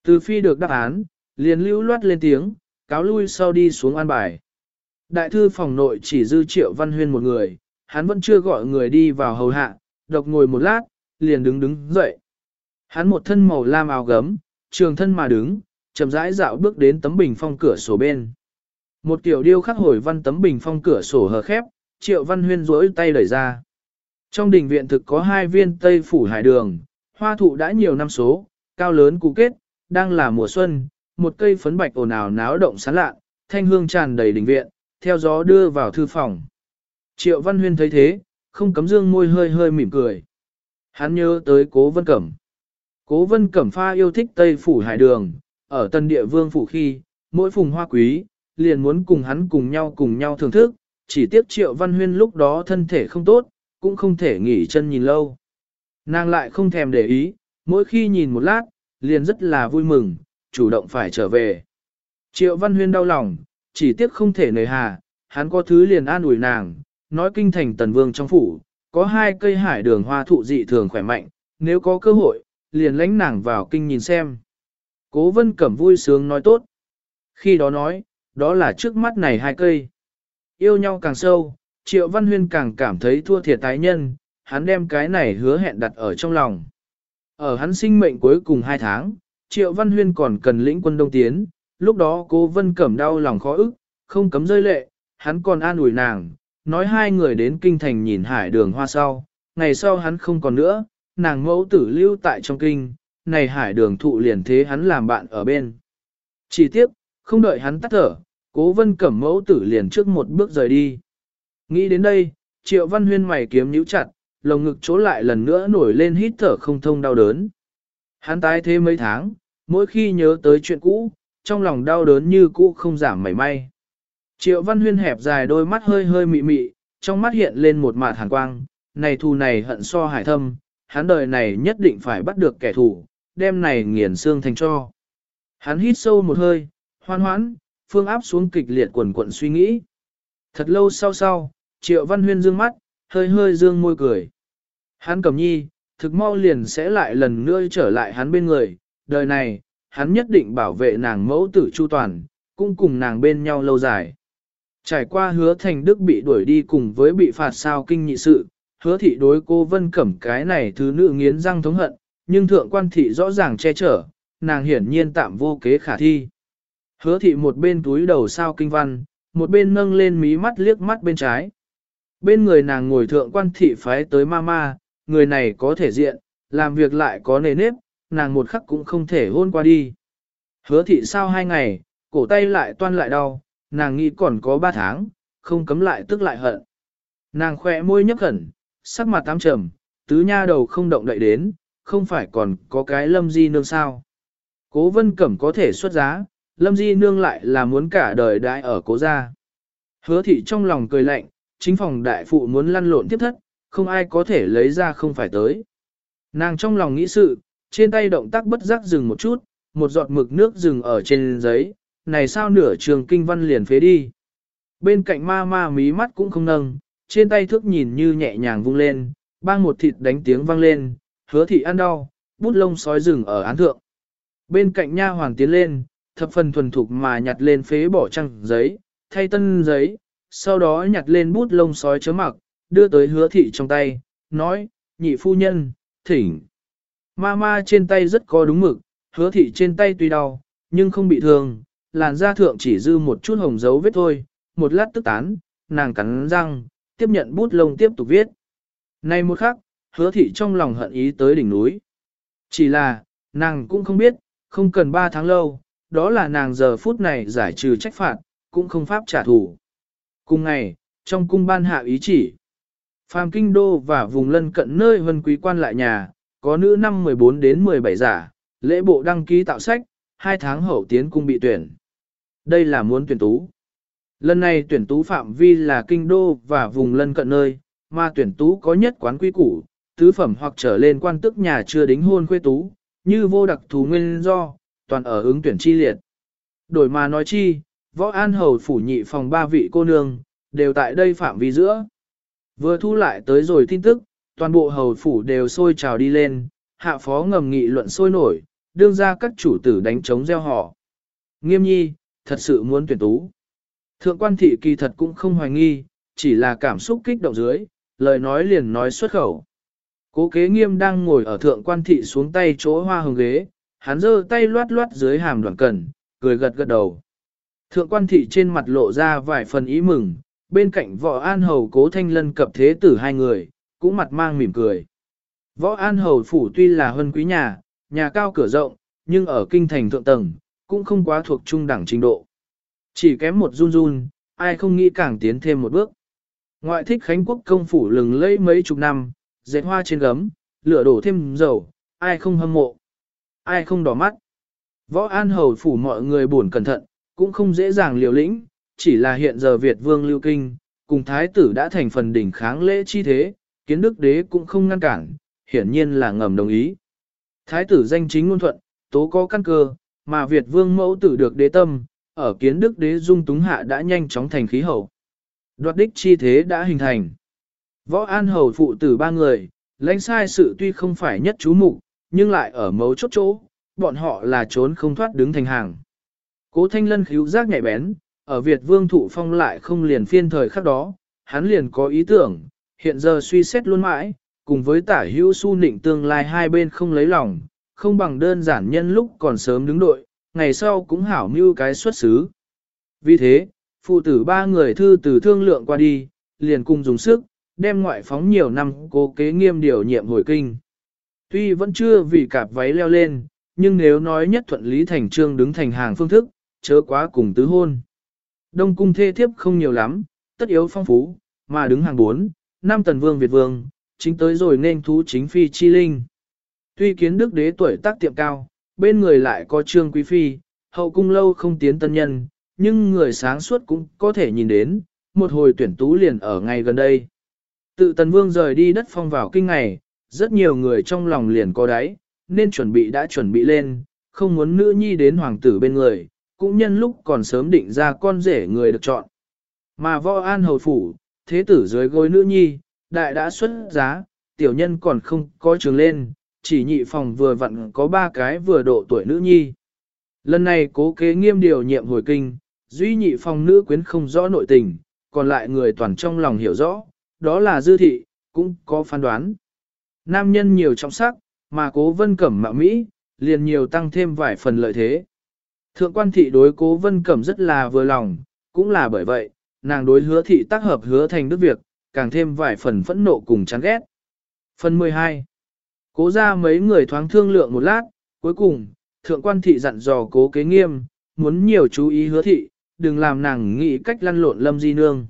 Từ phi được đáp án, liền lưu loát lên tiếng, cáo lui sau đi xuống an bài. Đại thư phòng nội chỉ dư triệu văn huyên một người, hắn vẫn chưa gọi người đi vào hầu hạ, độc ngồi một lát, liền đứng đứng dậy. Hắn một thân màu lam áo gấm, trường thân mà đứng, chậm rãi dạo bước đến tấm bình phong cửa sổ bên. Một tiểu điêu khắc hồi văn tấm bình phong cửa sổ hờ khép, triệu văn huyên rỗi tay đẩy ra. Trong đình viện thực có hai viên tây phủ hải đường, hoa thụ đã nhiều năm số, cao lớn cụ kết, đang là mùa xuân, một cây phấn bạch ồn ào náo động sán lạ, thanh hương tràn đầy đình viện, theo gió đưa vào thư phòng. Triệu Văn Huyên thấy thế, không cấm dương môi hơi hơi mỉm cười. Hắn nhớ tới cố vân cẩm. Cố vân cẩm pha yêu thích Tây Phủ Hải Đường, ở tân địa vương phủ khi, mỗi phùng hoa quý, liền muốn cùng hắn cùng nhau cùng nhau thưởng thức, chỉ tiếc triệu văn huyên lúc đó thân thể không tốt, cũng không thể nghỉ chân nhìn lâu. Nàng lại không thèm để ý, mỗi khi nhìn một lát, liền rất là vui mừng, chủ động phải trở về. Triệu Văn Huyên đau lòng, chỉ tiếc không thể nời hà, hắn có thứ liền an ủi nàng, nói kinh thành tần vương trong phủ, có hai cây hải đường hoa thụ dị thường khỏe mạnh, nếu có cơ hội, liền lánh nàng vào kinh nhìn xem. Cố vân cẩm vui sướng nói tốt. Khi đó nói, đó là trước mắt này hai cây. Yêu nhau càng sâu, Triệu Văn Huyên càng cảm thấy thua thiệt tái nhân, hắn đem cái này hứa hẹn đặt ở trong lòng. Ở hắn sinh mệnh cuối cùng hai tháng, Triệu Văn Huyên còn cần lĩnh quân đông tiến, lúc đó cô Vân Cẩm đau lòng khó ức, không cấm rơi lệ, hắn còn an ủi nàng, nói hai người đến kinh thành nhìn hải đường hoa sau, ngày sau hắn không còn nữa, nàng mẫu tử lưu tại trong kinh, này hải đường thụ liền thế hắn làm bạn ở bên. Chỉ tiếp, không đợi hắn tắt thở, cố vân cẩm mẫu tử liền trước một bước rời đi. Nghĩ đến đây, triệu văn huyên mày kiếm nhíu chặt, lồng ngực chỗ lại lần nữa nổi lên hít thở không thông đau đớn. Hắn tái thế mấy tháng, mỗi khi nhớ tới chuyện cũ, trong lòng đau đớn như cũ không giảm mảy may. Triệu văn huyên hẹp dài đôi mắt hơi hơi mị mị, trong mắt hiện lên một mạt hàn quang, này thù này hận so hải thâm, hắn đời này nhất định phải bắt được kẻ thù, đem này nghiền xương thành cho. Hắn hít sâu một hơi, hoan hoãn, phương áp xuống kịch liệt quần quận suy nghĩ. Thật lâu sau sau, Triệu Văn Huyên dương mắt, hơi hơi dương môi cười. Hắn cầm nhi, thực mau liền sẽ lại lần nữa trở lại hắn bên người, đời này, hắn nhất định bảo vệ nàng mẫu tử chu toàn, cũng cùng nàng bên nhau lâu dài. Trải qua hứa thành đức bị đuổi đi cùng với bị phạt sao kinh nhị sự, hứa thị đối cô vân cẩm cái này thứ nữ nghiến răng thống hận, nhưng thượng quan thị rõ ràng che chở, nàng hiển nhiên tạm vô kế khả thi. Hứa thị một bên túi đầu sao kinh văn, một bên nâng lên mí mắt liếc mắt bên trái. Bên người nàng ngồi thượng quan thị phái tới mama, người này có thể diện, làm việc lại có nề nếp, nàng một khắc cũng không thể hôn qua đi. Hứa thị sao hai ngày, cổ tay lại toan lại đau, nàng nghĩ còn có ba tháng, không cấm lại tức lại hận. Nàng khỏe môi nhấp khẩn, sắc mặt tám trầm, tứ nha đầu không động đậy đến, không phải còn có cái lâm di nương sao. Cố vân cẩm có thể xuất giá, lâm di nương lại là muốn cả đời đại ở cố gia. Hứa thị trong lòng cười lạnh, chính phòng đại phụ muốn lăn lộn tiếp thất, không ai có thể lấy ra không phải tới. Nàng trong lòng nghĩ sự, trên tay động tác bất giác dừng một chút, một giọt mực nước dừng ở trên giấy, này sao nửa trường kinh văn liền phế đi. Bên cạnh ma ma mí mắt cũng không nâng, trên tay thước nhìn như nhẹ nhàng vung lên, bang một thịt đánh tiếng vang lên, hứa thị ăn đau, bút lông sói rừng ở án thượng. Bên cạnh nha hoàng tiến lên, thập phần thuần thục mà nhặt lên phế bỏ trăng giấy, thay tân giấy, sau đó nhặt lên bút lông sói chớ mặc, đưa tới hứa thị trong tay, nói, nhị phu nhân, thỉnh. Ma ma trên tay rất có đúng mực, hứa thị trên tay tuy đau, nhưng không bị thương, làn da thượng chỉ dư một chút hồng dấu vết thôi, một lát tức tán, nàng cắn răng, tiếp nhận bút lông tiếp tục viết. Này một khắc, hứa thị trong lòng hận ý tới đỉnh núi. Chỉ là, nàng cũng không biết, không cần ba tháng lâu, đó là nàng giờ phút này giải trừ trách phạt, cũng không pháp trả thù. Cùng ngày, trong cung ban hạ ý chỉ, phàm kinh đô và vùng lân cận nơi vân quý quan lại nhà, có nữ năm 14 đến 17 giả, lễ bộ đăng ký tạo sách, hai tháng hậu tiến cung bị tuyển. Đây là muốn tuyển tú. Lần này tuyển tú phạm vi là kinh đô và vùng lân cận nơi, mà tuyển tú có nhất quán quy củ, tứ phẩm hoặc trở lên quan tức nhà chưa đính hôn khuê tú, như vô đặc thú nguyên do, toàn ở ứng tuyển chi liệt. Đổi mà nói chi, võ an hầu phủ nhị phòng ba vị cô nương, đều tại đây phạm vi giữa. Vừa thu lại tới rồi tin tức, toàn bộ hầu phủ đều sôi trào đi lên, hạ phó ngầm nghị luận sôi nổi, đương ra các chủ tử đánh chống gieo họ. Nghiêm nhi, thật sự muốn tuyển tú. Thượng quan thị kỳ thật cũng không hoài nghi, chỉ là cảm xúc kích động dưới, lời nói liền nói xuất khẩu. Cố kế nghiêm đang ngồi ở thượng quan thị xuống tay chỗ hoa hồng ghế, hắn giơ tay loát loát dưới hàm đoạn cẩn, cười gật gật đầu. Thượng quan thị trên mặt lộ ra vài phần ý mừng, bên cạnh võ an hầu cố thanh lân cập thế tử hai người, cũng mặt mang mỉm cười. Võ an hầu phủ tuy là huân quý nhà, nhà cao cửa rộng, nhưng ở kinh thành thượng tầng, cũng không quá thuộc trung đẳng trình độ. Chỉ kém một run run, ai không nghĩ càng tiến thêm một bước. Ngoại thích Khánh Quốc công phủ lừng lẫy mấy chục năm, dệt hoa trên gấm, lửa đổ thêm dầu, ai không hâm mộ, ai không đỏ mắt. Võ An Hầu phủ mọi người buồn cẩn thận, cũng không dễ dàng liều lĩnh, chỉ là hiện giờ Việt Vương Lưu Kinh, cùng Thái tử đã thành phần đỉnh kháng lễ chi thế, kiến đức đế cũng không ngăn cản, hiển nhiên là ngầm đồng ý. Thái tử danh chính ngôn thuận, tố có căn cơ, mà Việt Vương mẫu tử được đế tâm, ở kiến đức đế dung túng hạ đã nhanh chóng thành khí hậu. Đoạt đích chi thế đã hình thành. Võ An Hầu phụ tử ba người, lãnh sai sự tuy không phải nhất chú mục, nhưng lại ở mấu chốt chỗ, bọn họ là trốn không thoát đứng thành hàng. Cố Thanh Lân khíu giác nhạy bén, ở Việt Vương thụ phong lại không liền phiên thời khắc đó, hắn liền có ý tưởng, hiện giờ suy xét luôn mãi, cùng với tả hữu su nịnh tương lai hai bên không lấy lòng, không bằng đơn giản nhân lúc còn sớm đứng đội, ngày sau cũng hảo mưu cái xuất xứ. Vì thế, phụ tử ba người thư từ thương lượng qua đi, liền cùng dùng sức, đem ngoại phóng nhiều năm cố kế nghiêm điều nhiệm hồi kinh. Tuy vẫn chưa vì cạp váy leo lên, nhưng nếu nói nhất thuận lý thành trương đứng thành hàng phương thức, chớ quá cùng tứ hôn. Đông cung thê thiếp không nhiều lắm, tất yếu phong phú, mà đứng hàng bốn, năm tần vương Việt vương, chính tới rồi nên thú chính phi chi linh. Tuy kiến đức đế tuổi tác tiệm cao, bên người lại có trương quý phi, hậu cung lâu không tiến tân nhân, nhưng người sáng suốt cũng có thể nhìn đến, một hồi tuyển tú liền ở ngay gần đây. Tự tần vương rời đi đất phong vào kinh ngày, rất nhiều người trong lòng liền có đáy, nên chuẩn bị đã chuẩn bị lên, không muốn nữ nhi đến hoàng tử bên người, cũng nhân lúc còn sớm định ra con rể người được chọn. Mà võ an hầu phủ, thế tử dưới gối nữ nhi, đại đã xuất giá, tiểu nhân còn không có trường lên, chỉ nhị phòng vừa vặn có ba cái vừa độ tuổi nữ nhi. Lần này cố kế nghiêm điều nhiệm hồi kinh, duy nhị phòng nữ quyến không rõ nội tình, còn lại người toàn trong lòng hiểu rõ, đó là dư thị, cũng có phán đoán. Nam nhân nhiều trọng sắc, mà cố vân cẩm mạo Mỹ, liền nhiều tăng thêm vài phần lợi thế. Thượng quan thị đối cố vân cẩm rất là vừa lòng, cũng là bởi vậy, nàng đối hứa thị tác hợp hứa thành đức việc, càng thêm vài phần phẫn nộ cùng chán ghét. Phần 12 Cố ra mấy người thoáng thương lượng một lát, cuối cùng, thượng quan thị dặn dò cố kế nghiêm, muốn nhiều chú ý hứa thị, đừng làm nàng nghĩ cách lăn lộn lâm di nương.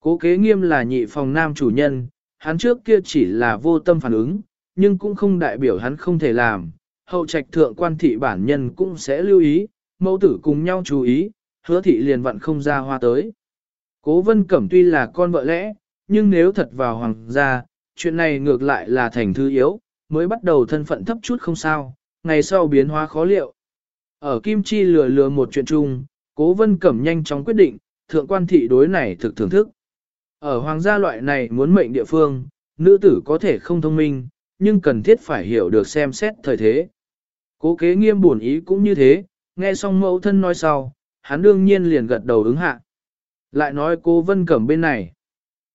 Cố kế nghiêm là nhị phòng nam chủ nhân, hắn trước kia chỉ là vô tâm phản ứng, nhưng cũng không đại biểu hắn không thể làm. Hậu trạch thượng quan thị bản nhân cũng sẽ lưu ý, mẫu tử cùng nhau chú ý, hứa thị liền vặn không ra hoa tới. Cố vân cẩm tuy là con vợ lẽ, nhưng nếu thật vào hoàng gia, chuyện này ngược lại là thành thứ yếu, mới bắt đầu thân phận thấp chút không sao, ngày sau biến hóa khó liệu. Ở Kim Chi lừa lừa một chuyện chung, cố vân cẩm nhanh chóng quyết định, thượng quan thị đối này thực thưởng thức. Ở hoàng gia loại này muốn mệnh địa phương, nữ tử có thể không thông minh, nhưng cần thiết phải hiểu được xem xét thời thế. Cố kế nghiêm buồn ý cũng như thế, nghe xong mẫu thân nói sau, hắn đương nhiên liền gật đầu ứng hạ. Lại nói cô Vân Cẩm bên này.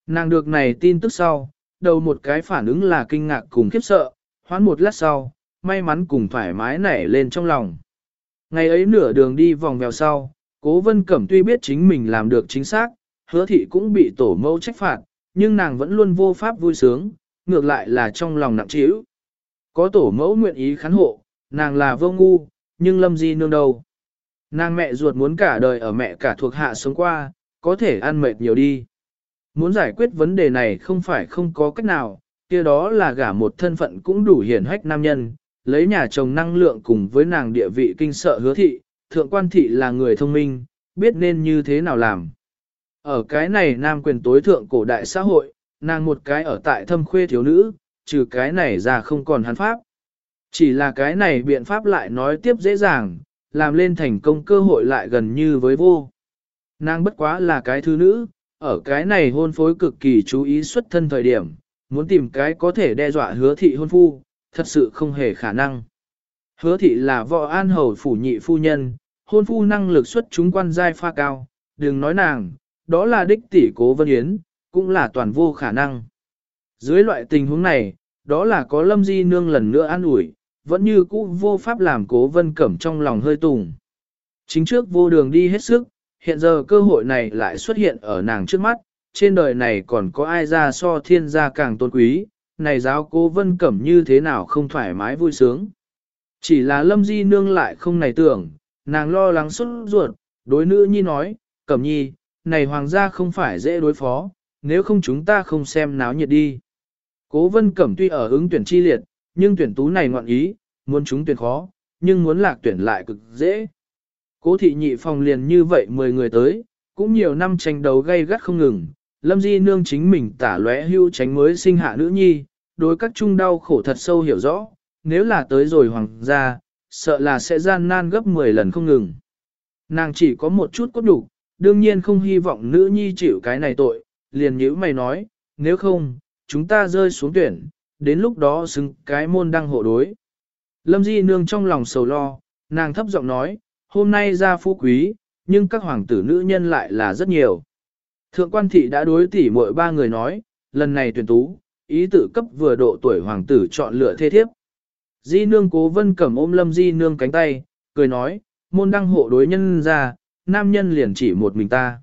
Nàng được này tin tức sau, đầu một cái phản ứng là kinh ngạc cùng khiếp sợ, hoán một lát sau, may mắn cùng thoải mái nảy lên trong lòng. Ngày ấy nửa đường đi vòng vèo sau, cố Vân Cẩm tuy biết chính mình làm được chính xác, hứa thị cũng bị tổ mẫu trách phạt, nhưng nàng vẫn luôn vô pháp vui sướng, ngược lại là trong lòng nặng trĩu. Có tổ mẫu nguyện ý khán hộ, nàng là vô ngu, nhưng lâm di nương đâu. Nàng mẹ ruột muốn cả đời ở mẹ cả thuộc hạ sống qua, có thể ăn mệt nhiều đi. Muốn giải quyết vấn đề này không phải không có cách nào, kia đó là gả một thân phận cũng đủ hiển hách nam nhân, lấy nhà chồng năng lượng cùng với nàng địa vị kinh sợ hứa thị, thượng quan thị là người thông minh, biết nên như thế nào làm. Ở cái này nam quyền tối thượng cổ đại xã hội, nàng một cái ở tại thâm khuê thiếu nữ, trừ cái này ra không còn hắn pháp. Chỉ là cái này biện pháp lại nói tiếp dễ dàng, làm lên thành công cơ hội lại gần như với vô. Nàng bất quá là cái thứ nữ, ở cái này hôn phối cực kỳ chú ý xuất thân thời điểm, muốn tìm cái có thể đe dọa hứa thị hôn phu, thật sự không hề khả năng. Hứa thị là vợ an hầu phủ nhị phu nhân, hôn phu năng lực xuất chúng quan giai pha cao, đừng nói nàng, đó là đích tỷ cố vân yến, cũng là toàn vô khả năng. Dưới loại tình huống này, đó là có lâm di nương lần nữa an ủi, vẫn như cũ vô pháp làm cố vân cẩm trong lòng hơi tùng. Chính trước vô đường đi hết sức, hiện giờ cơ hội này lại xuất hiện ở nàng trước mắt, trên đời này còn có ai ra so thiên gia càng tôn quý, này giáo cố vân cẩm như thế nào không thoải mái vui sướng. Chỉ là lâm di nương lại không này tưởng, nàng lo lắng xuất ruột, đối nữ nhi nói, cẩm nhi, này hoàng gia không phải dễ đối phó, nếu không chúng ta không xem náo nhiệt đi. Cố vân cẩm tuy ở ứng tuyển chi liệt, nhưng tuyển tú này ngoạn ý, muốn chúng tuyển khó, nhưng muốn lạc tuyển lại cực dễ. Cố thị nhị phòng liền như vậy 10 người tới, cũng nhiều năm tranh đấu gay gắt không ngừng, lâm di nương chính mình tả lóe hưu tránh mới sinh hạ nữ nhi, đối các chung đau khổ thật sâu hiểu rõ, nếu là tới rồi hoàng gia, sợ là sẽ gian nan gấp 10 lần không ngừng. Nàng chỉ có một chút cốt đủ, đương nhiên không hy vọng nữ nhi chịu cái này tội, liền nhữ mày nói, nếu không, chúng ta rơi xuống tuyển, đến lúc đó xứng cái môn đăng hộ đối. Lâm Di Nương trong lòng sầu lo, nàng thấp giọng nói, hôm nay ra phú quý, nhưng các hoàng tử nữ nhân lại là rất nhiều. Thượng quan thị đã đối tỉ mỗi ba người nói, lần này tuyển tú, ý tự cấp vừa độ tuổi hoàng tử chọn lựa thê thiếp. Di Nương cố vân cầm ôm Lâm Di Nương cánh tay, cười nói, môn đăng hộ đối nhân ra, nam nhân liền chỉ một mình ta.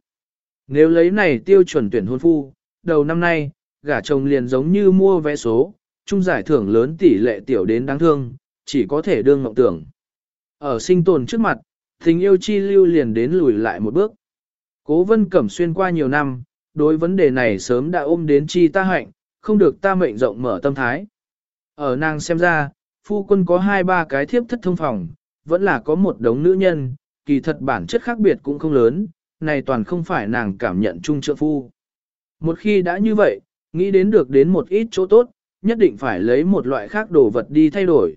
Nếu lấy này tiêu chuẩn tuyển hôn phu, đầu năm nay, gả chồng liền giống như mua vé số, chung giải thưởng lớn tỷ lệ tiểu đến đáng thương, chỉ có thể đương mộng tưởng. Ở sinh tồn trước mặt, tình yêu chi lưu liền đến lùi lại một bước. Cố vân cẩm xuyên qua nhiều năm, đối vấn đề này sớm đã ôm đến chi ta hạnh, không được ta mệnh rộng mở tâm thái. Ở nàng xem ra, phu quân có hai ba cái thiếp thất thông phòng, vẫn là có một đống nữ nhân, kỳ thật bản chất khác biệt cũng không lớn, này toàn không phải nàng cảm nhận chung trợ phu. Một khi đã như vậy, nghĩ đến được đến một ít chỗ tốt, nhất định phải lấy một loại khác đồ vật đi thay đổi.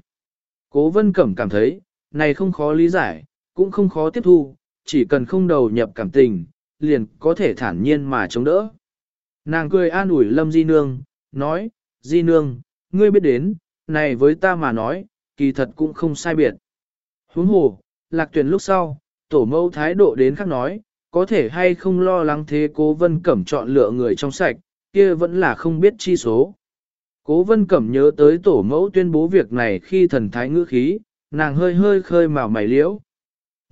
Cố vân cẩm cảm thấy, này không khó lý giải, cũng không khó tiếp thu, chỉ cần không đầu nhập cảm tình, liền có thể thản nhiên mà chống đỡ. Nàng cười an ủi Lâm Di Nương, nói, Di Nương, ngươi biết đến, này với ta mà nói, kỳ thật cũng không sai biệt. Huống hồ, lạc tuyển lúc sau, tổ mẫu thái độ đến khác nói, có thể hay không lo lắng thế cố vân cẩm chọn lựa người trong sạch, kia vẫn là không biết chi số. Cố vân cẩm nhớ tới tổ mẫu tuyên bố việc này khi thần thái ngữ khí, nàng hơi hơi khơi màu mày liễu.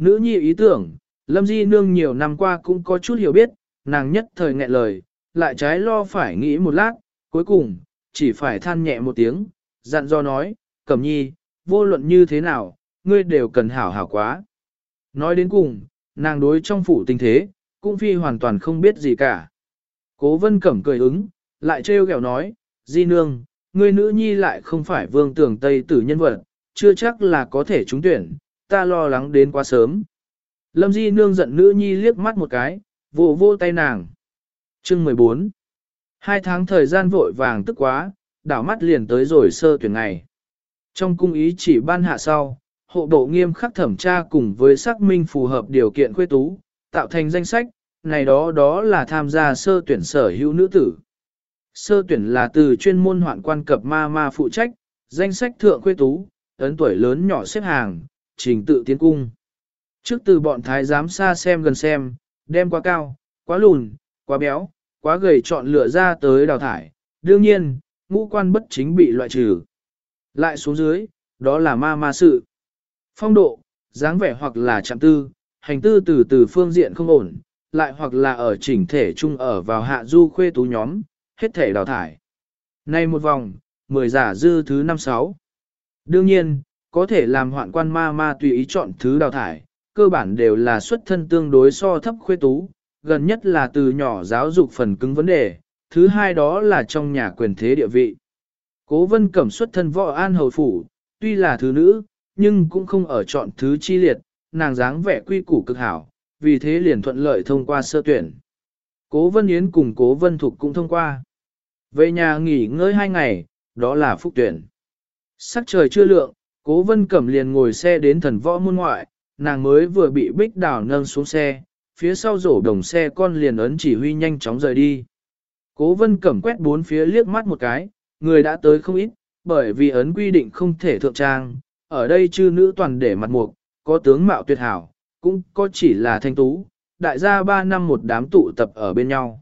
Nữ nhi ý tưởng, Lâm Di Nương nhiều năm qua cũng có chút hiểu biết, nàng nhất thời nghẹn lời, lại trái lo phải nghĩ một lát, cuối cùng, chỉ phải than nhẹ một tiếng, dặn do nói, Cẩm nhi, vô luận như thế nào, ngươi đều cần hảo hảo quá. Nói đến cùng, nàng đối trong phủ tình thế, cũng phi hoàn toàn không biết gì cả. Cố vân cẩm cười ứng, lại trêu ghẹo nói, Di Nương, ngươi nữ nhi lại không phải vương tưởng Tây tử nhân vật, chưa chắc là có thể trúng tuyển, ta lo lắng đến quá sớm. Lâm Di Nương giận nữ nhi liếc mắt một cái, vô vô tay nàng. Chương 14 Hai tháng thời gian vội vàng tức quá, đảo mắt liền tới rồi sơ tuyển ngày. Trong cung ý chỉ ban hạ sau, hộ bộ nghiêm khắc thẩm tra cùng với xác minh phù hợp điều kiện khuê tú, tạo thành danh sách, này đó đó là tham gia sơ tuyển sở hữu nữ tử. Sơ tuyển là từ chuyên môn hoạn quan cập ma ma phụ trách, danh sách thượng khuê tú, ấn tuổi lớn nhỏ xếp hàng, trình tự tiến cung. Trước từ bọn thái giám xa xem gần xem, đem quá cao, quá lùn, quá béo, quá gầy chọn lựa ra tới đào thải, đương nhiên, ngũ quan bất chính bị loại trừ. Lại xuống dưới, đó là ma ma sự. Phong độ, dáng vẻ hoặc là chạm tư, hành tư từ từ phương diện không ổn, lại hoặc là ở chỉnh thể chung ở vào hạ du khuê tú nhóm, hết thể đào thải. Nay một vòng, mười giả dư thứ năm sáu. Đương nhiên, có thể làm hoạn quan ma ma tùy ý chọn thứ đào thải, cơ bản đều là xuất thân tương đối so thấp khuê tú, gần nhất là từ nhỏ giáo dục phần cứng vấn đề, thứ hai đó là trong nhà quyền thế địa vị. Cố vân cẩm xuất thân võ an hầu phủ, tuy là thứ nữ, nhưng cũng không ở chọn thứ chi liệt, nàng dáng vẻ quy củ cực hảo, vì thế liền thuận lợi thông qua sơ tuyển. Cố vân yến cùng cố vân thục cũng thông qua. Về nhà nghỉ ngơi hai ngày, đó là phúc tuyển. Sắc trời chưa lượng, cố vân cẩm liền ngồi xe đến thần võ môn ngoại, nàng mới vừa bị bích đảo nâng xuống xe, phía sau rổ đồng xe con liền ấn chỉ huy nhanh chóng rời đi. Cố vân cẩm quét bốn phía liếc mắt một cái, người đã tới không ít, bởi vì ấn quy định không thể thượng trang, ở đây chư nữ toàn để mặt mục, có tướng mạo tuyệt hảo, cũng có chỉ là thanh tú, đại gia ba năm một đám tụ tập ở bên nhau.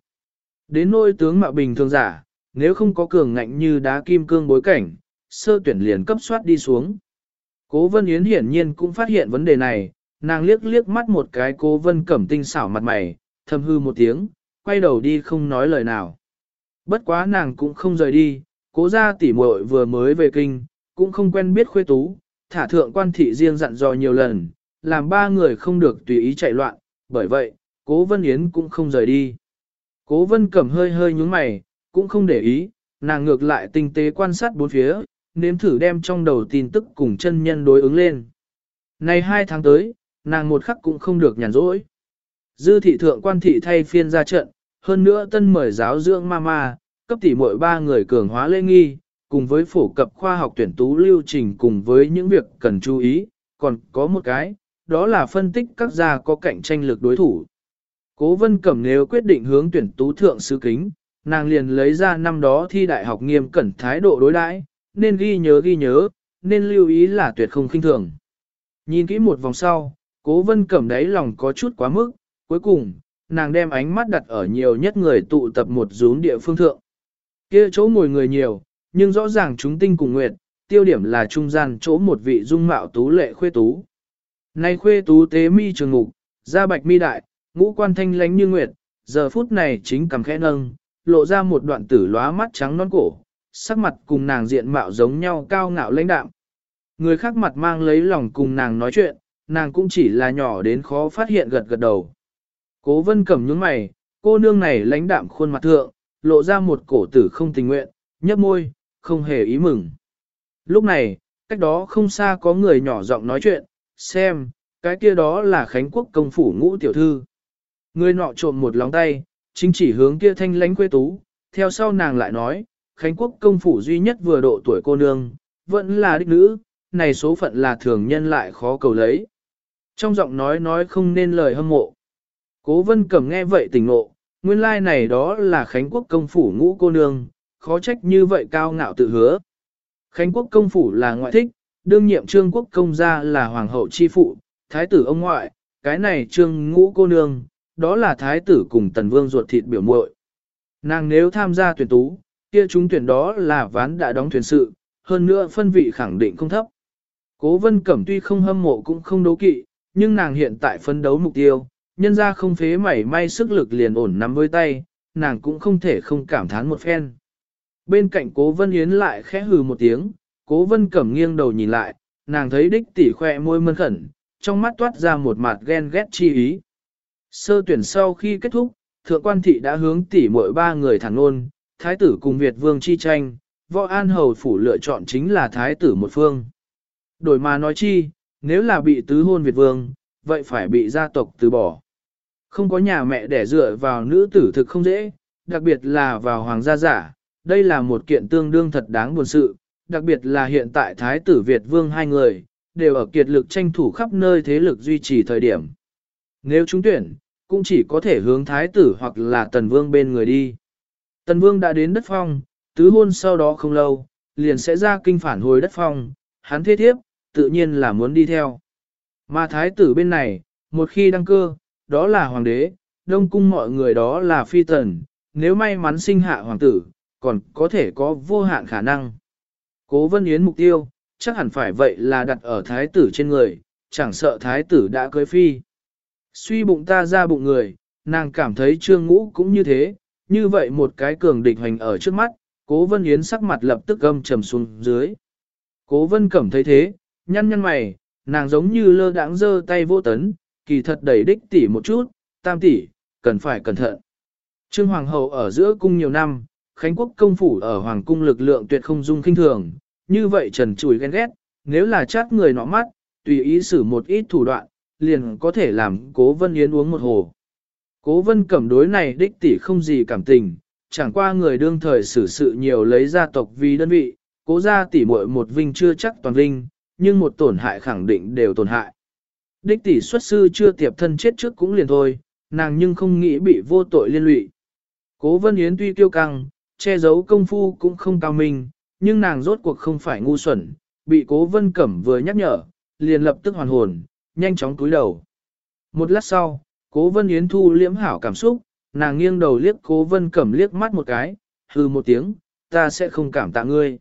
Đến nôi tướng mạo bình thường giả, nếu không có cường ngạnh như đá kim cương bối cảnh, sơ tuyển liền cấp soát đi xuống. Cố Vân Yến hiển nhiên cũng phát hiện vấn đề này, nàng liếc liếc mắt một cái cố Vân Cẩm tinh xảo mặt mày, thầm hư một tiếng, quay đầu đi không nói lời nào. Bất quá nàng cũng không rời đi, cố gia tỉ muội vừa mới về kinh, cũng không quen biết khuê tú, thả thượng quan thị riêng dặn dò nhiều lần, làm ba người không được tùy ý chạy loạn, bởi vậy, cố Vân Yến cũng không rời đi. Cố Vân Cẩm hơi hơi nhúng mày, cũng không để ý, nàng ngược lại tinh tế quan sát bốn phía, nếm thử đem trong đầu tin tức cùng chân nhân đối ứng lên. Này hai tháng tới, nàng một khắc cũng không được nhàn rỗi. Dư thị thượng quan thị thay phiên ra trận, hơn nữa tân mời giáo dưỡng mama, cấp tỷ muội ba người cường hóa lê nghi, cùng với phổ cập khoa học tuyển tú lưu trình cùng với những việc cần chú ý, còn có một cái, đó là phân tích các gia có cạnh tranh lực đối thủ. Cố vân cẩm nếu quyết định hướng tuyển tú thượng sứ kính, nàng liền lấy ra năm đó thi đại học nghiêm cẩn thái độ đối đãi, nên ghi nhớ ghi nhớ, nên lưu ý là tuyệt không khinh thường. Nhìn kỹ một vòng sau, cố vân cẩm đáy lòng có chút quá mức, cuối cùng, nàng đem ánh mắt đặt ở nhiều nhất người tụ tập một rốn địa phương thượng. kia chỗ ngồi người nhiều, nhưng rõ ràng chúng tinh cùng nguyệt, tiêu điểm là trung gian chỗ một vị dung mạo tú lệ khuê tú. Nay khuê tú tế mi trường ngục, da bạch mi đại, ngũ quan thanh lánh như nguyệt, giờ phút này chính cầm khẽ nâng, lộ ra một đoạn tử lóa mắt trắng non cổ, sắc mặt cùng nàng diện mạo giống nhau cao ngạo lãnh đạm. Người khác mặt mang lấy lòng cùng nàng nói chuyện, nàng cũng chỉ là nhỏ đến khó phát hiện gật gật đầu. Cố vân cẩm nhướng mày, cô nương này lãnh đạm khuôn mặt thượng, lộ ra một cổ tử không tình nguyện, nhấp môi, không hề ý mừng. Lúc này, cách đó không xa có người nhỏ giọng nói chuyện, xem, cái kia đó là Khánh Quốc công phủ ngũ tiểu thư. Người nọ trộm một lóng tay, chính chỉ hướng kia thanh lãnh quê tú, theo sau nàng lại nói, Khánh Quốc công phủ duy nhất vừa độ tuổi cô nương, vẫn là đích nữ, này số phận là thường nhân lại khó cầu lấy. Trong giọng nói nói không nên lời hâm mộ. Cố vân cẩm nghe vậy tỉnh ngộ, nguyên lai này đó là Khánh Quốc công phủ ngũ cô nương, khó trách như vậy cao ngạo tự hứa. Khánh Quốc công phủ là ngoại thích, đương nhiệm trương quốc công gia là hoàng hậu chi phụ, thái tử ông ngoại, cái này trương ngũ cô nương, đó là thái tử cùng tần vương ruột thịt biểu muội. Nàng nếu tham gia tuyển tú, kia chúng tuyển đó là ván đã đóng thuyền sự, hơn nữa phân vị khẳng định không thấp. Cố vân cẩm tuy không hâm mộ cũng không đấu kỵ, nhưng nàng hiện tại phân đấu mục tiêu, nhân ra không phế mảy may sức lực liền ổn nắm với tay, nàng cũng không thể không cảm thán một phen. Bên cạnh cố vân yến lại khẽ hừ một tiếng, cố vân cẩm nghiêng đầu nhìn lại, nàng thấy đích tỷ khoe môi mân khẩn, trong mắt toát ra một mặt ghen ghét chi ý. Sơ tuyển sau khi kết thúc, thượng quan thị đã hướng tỷ mỗi ba người thẳng ôn, thái tử cùng Việt vương chi tranh, võ an hầu phủ lựa chọn chính là thái tử một phương. Đổi mà nói chi, nếu là bị tứ hôn Việt vương, vậy phải bị gia tộc từ bỏ. Không có nhà mẹ để dựa vào nữ tử thực không dễ, đặc biệt là vào hoàng gia giả, đây là một kiện tương đương thật đáng buồn sự, đặc biệt là hiện tại thái tử Việt vương hai người, đều ở kiệt lực tranh thủ khắp nơi thế lực duy trì thời điểm. Nếu chúng tuyển, cũng chỉ có thể hướng thái tử hoặc là tần vương bên người đi. Tần vương đã đến đất phong, tứ hôn sau đó không lâu, liền sẽ ra kinh phản hồi đất phong, hắn thế thiếp, tự nhiên là muốn đi theo. Mà thái tử bên này, một khi đăng cơ, đó là hoàng đế, đông cung mọi người đó là phi tần, nếu may mắn sinh hạ hoàng tử, còn có thể có vô hạn khả năng. Cố vân yến mục tiêu, chắc hẳn phải vậy là đặt ở thái tử trên người, chẳng sợ thái tử đã cưới phi. Suy bụng ta ra bụng người, nàng cảm thấy trương ngũ cũng như thế, như vậy một cái cường địch hành ở trước mắt, cố vân yến sắc mặt lập tức gâm trầm xuống dưới. Cố vân cẩm thấy thế, nhăn nhăn mày, nàng giống như lơ đãng giơ tay vô tấn, kỳ thật đẩy đích tỷ một chút, tam tỷ, cần phải cẩn thận. Trương Hoàng hậu ở giữa cung nhiều năm, Khánh Quốc công phủ ở Hoàng cung lực lượng tuyệt không dung kinh thường, như vậy trần chùi ghen ghét, nếu là chát người nọ mắt, tùy ý xử một ít thủ đoạn, liền có thể làm cố vân yến uống một hồ. Cố vân cẩm đối này đích tỷ không gì cảm tình, chẳng qua người đương thời xử sự nhiều lấy gia tộc vì đơn vị, cố gia tỷ muội một vinh chưa chắc toàn vinh, nhưng một tổn hại khẳng định đều tổn hại. Đích tỷ xuất sư chưa tiệp thân chết trước cũng liền thôi, nàng nhưng không nghĩ bị vô tội liên lụy. Cố vân yến tuy kiêu căng, che giấu công phu cũng không cao minh, nhưng nàng rốt cuộc không phải ngu xuẩn, bị cố vân cẩm vừa nhắc nhở, liền lập tức hoàn hồn, nhanh chóng túi đầu. Một lát sau, cố vân yến thu liễm hảo cảm xúc, nàng nghiêng đầu liếc cố vân cẩm liếc mắt một cái, hừ một tiếng, ta sẽ không cảm tạ ngươi.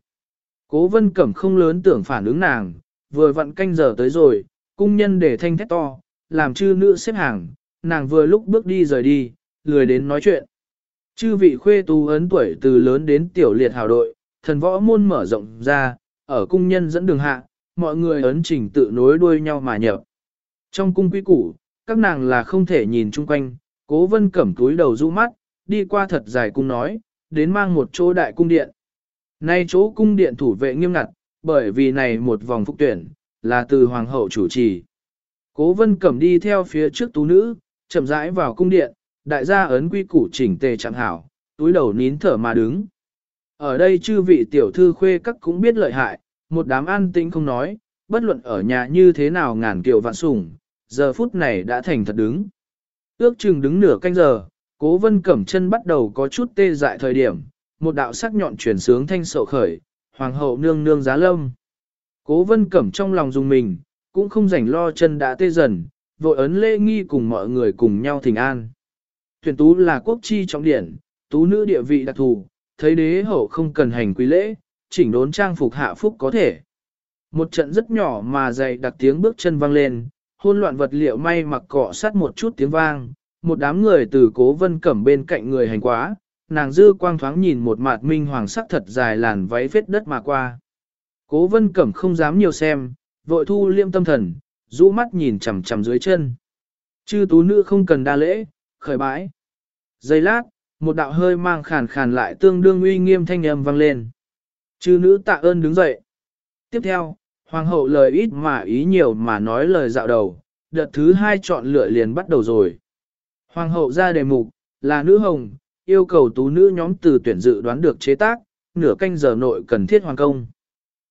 Cố vân cẩm không lớn tưởng phản ứng nàng, vừa vặn canh giờ tới rồi, cung nhân để thanh thét to, làm chư nữ xếp hàng, nàng vừa lúc bước đi rời đi, lười đến nói chuyện. Chư vị khuê tu ấn tuổi từ lớn đến tiểu liệt hào đội, thần võ môn mở rộng ra, ở cung nhân dẫn đường hạ, mọi người ấn trình tự nối đuôi nhau mà nhập. Trong cung quý củ, các nàng là không thể nhìn chung quanh, cố vân cẩm túi đầu rũ mắt, đi qua thật dài cung nói, đến mang một chỗ đại cung điện. Nay chỗ cung điện thủ vệ nghiêm ngặt, bởi vì này một vòng phục tuyển, là từ hoàng hậu chủ trì. Cố vân cẩm đi theo phía trước tú nữ, chậm rãi vào cung điện, đại gia ấn quy củ chỉnh tề chẳng hảo, túi đầu nín thở mà đứng. Ở đây chư vị tiểu thư khuê các cũng biết lợi hại, một đám an tĩnh không nói, bất luận ở nhà như thế nào ngàn kiều vạn sủng, giờ phút này đã thành thật đứng. Ước chừng đứng nửa canh giờ, cố vân cẩm chân bắt đầu có chút tê dại thời điểm, một đạo sắc nhọn chuyển sướng thanh sậu khởi, hoàng hậu nương nương giá lâm. Cố vân cẩm trong lòng dùng mình, cũng không rảnh lo chân đã tê dần, vội ấn lễ nghi cùng mọi người cùng nhau thỉnh an. Tuyển tú là quốc chi trọng điển, tú nữ địa vị đặc thù, thấy đế hậu không cần hành quý lễ, chỉnh đốn trang phục hạ phúc có thể. Một trận rất nhỏ mà dày đặc tiếng bước chân vang lên, hôn loạn vật liệu may mặc cọ sát một chút tiếng vang, một đám người từ cố vân cẩm bên cạnh người hành quá, nàng dư quang thoáng nhìn một mạt minh hoàng sắc thật dài làn váy vết đất mà qua. Cố vân cẩm không dám nhiều xem, vội thu liêm tâm thần, rũ mắt nhìn chằm chằm dưới chân. Chư tú nữ không cần đa lễ, khởi bãi. Giây lát, một đạo hơi mang khàn khàn lại tương đương uy nghiêm thanh âm vang lên. Chư nữ tạ ơn đứng dậy. Tiếp theo, hoàng hậu lời ít mà ý nhiều mà nói lời dạo đầu, đợt thứ hai chọn lựa liền bắt đầu rồi. Hoàng hậu ra đề mục, là nữ hồng, yêu cầu tú nữ nhóm từ tuyển dự đoán được chế tác, nửa canh giờ nội cần thiết hoàng công.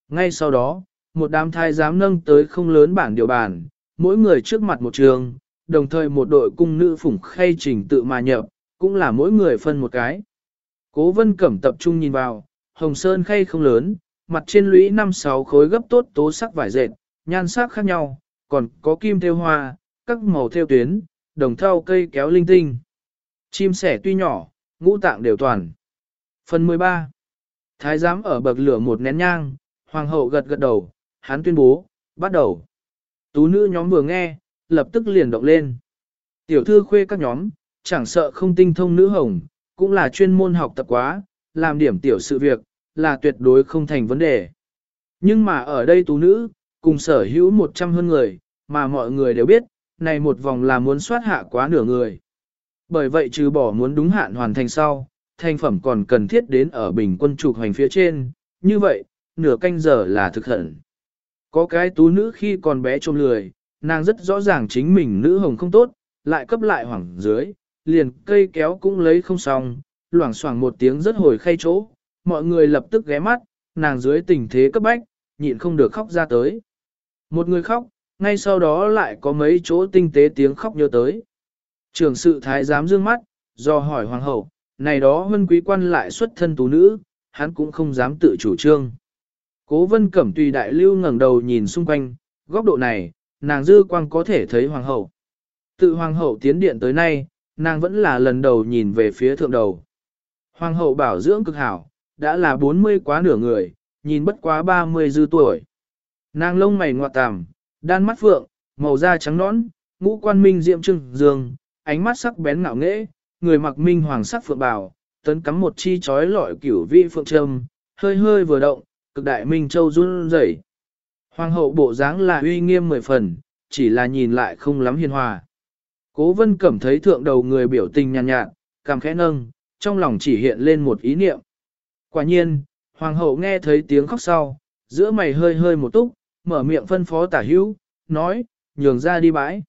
Ngay sau đó, một đám thai giám nâng tới không lớn bảng điều bản, mỗi người trước mặt một trường, đồng thời một đội cung nữ phủng khay trình tự mà nhập, cũng là mỗi người phân một cái. Cố vân cẩm tập trung nhìn vào, hồng sơn khay không lớn, mặt trên lũy 5-6 khối gấp tốt tố sắc vải dệt, nhan sắc khác nhau, còn có kim theo hoa, các màu theo tuyến, đồng thau cây kéo linh tinh. Chim sẻ tuy nhỏ, ngũ tạng đều toàn. Phần 13 Thái giám ở bậc lửa một nén nhang, hoàng hậu gật gật đầu, hắn tuyên bố, bắt đầu. Tú nữ nhóm vừa nghe, lập tức liền động lên. Tiểu thư khuê các nhóm, chẳng sợ không tinh thông nữ hồng, cũng là chuyên môn học tập quá, làm điểm tiểu sự việc, là tuyệt đối không thành vấn đề. Nhưng mà ở đây tú nữ, cùng sở hữu 100 hơn người, mà mọi người đều biết, này một vòng là muốn soát hạ quá nửa người. Bởi vậy trừ bỏ muốn đúng hạn hoàn thành sau, thành phẩm còn cần thiết đến ở bình quân trục hành phía trên, như vậy, nửa canh giờ là thực hận. Có cái tú nữ khi còn bé trông lười, nàng rất rõ ràng chính mình nữ hồng không tốt, lại cấp lại hoảng dưới, liền cây kéo cũng lấy không xong, loảng xoảng một tiếng rất hồi khay chỗ, mọi người lập tức ghé mắt, nàng dưới tình thế cấp bách, nhịn không được khóc ra tới. Một người khóc, ngay sau đó lại có mấy chỗ tinh tế tiếng khóc nhớ tới. Trường sự thái giám dương mắt, do hỏi hoàng hậu, này đó huân quý quan lại xuất thân tú nữ, hắn cũng không dám tự chủ trương. Cố vân cẩm tùy đại lưu ngẩng đầu nhìn xung quanh, góc độ này, nàng dư quang có thể thấy hoàng hậu. Tự hoàng hậu tiến điện tới nay, nàng vẫn là lần đầu nhìn về phía thượng đầu. Hoàng hậu bảo dưỡng cực hảo, đã là 40 quá nửa người, nhìn bất quá 30 dư tuổi. Nàng lông mày ngoạ tàm, đan mắt phượng, màu da trắng nõn, ngũ quan minh diệm trưng dương, ánh mắt sắc bén ngạo nghễ, người mặc minh hoàng sắc phượng bào, tấn cắm một chi chói lọi cửu vi phượng trâm, hơi hơi vừa động, cực đại minh châu run rẩy. Hoàng hậu bộ dáng là uy nghiêm mười phần, chỉ là nhìn lại không lắm hiền hòa. Cố vân cẩm thấy thượng đầu người biểu tình nhàn nhạt, nhạt, cảm khẽ nâng, trong lòng chỉ hiện lên một ý niệm. Quả nhiên, hoàng hậu nghe thấy tiếng khóc sau, giữa mày hơi hơi một túc, mở miệng phân phó tả hữu, nói, nhường ra đi bãi.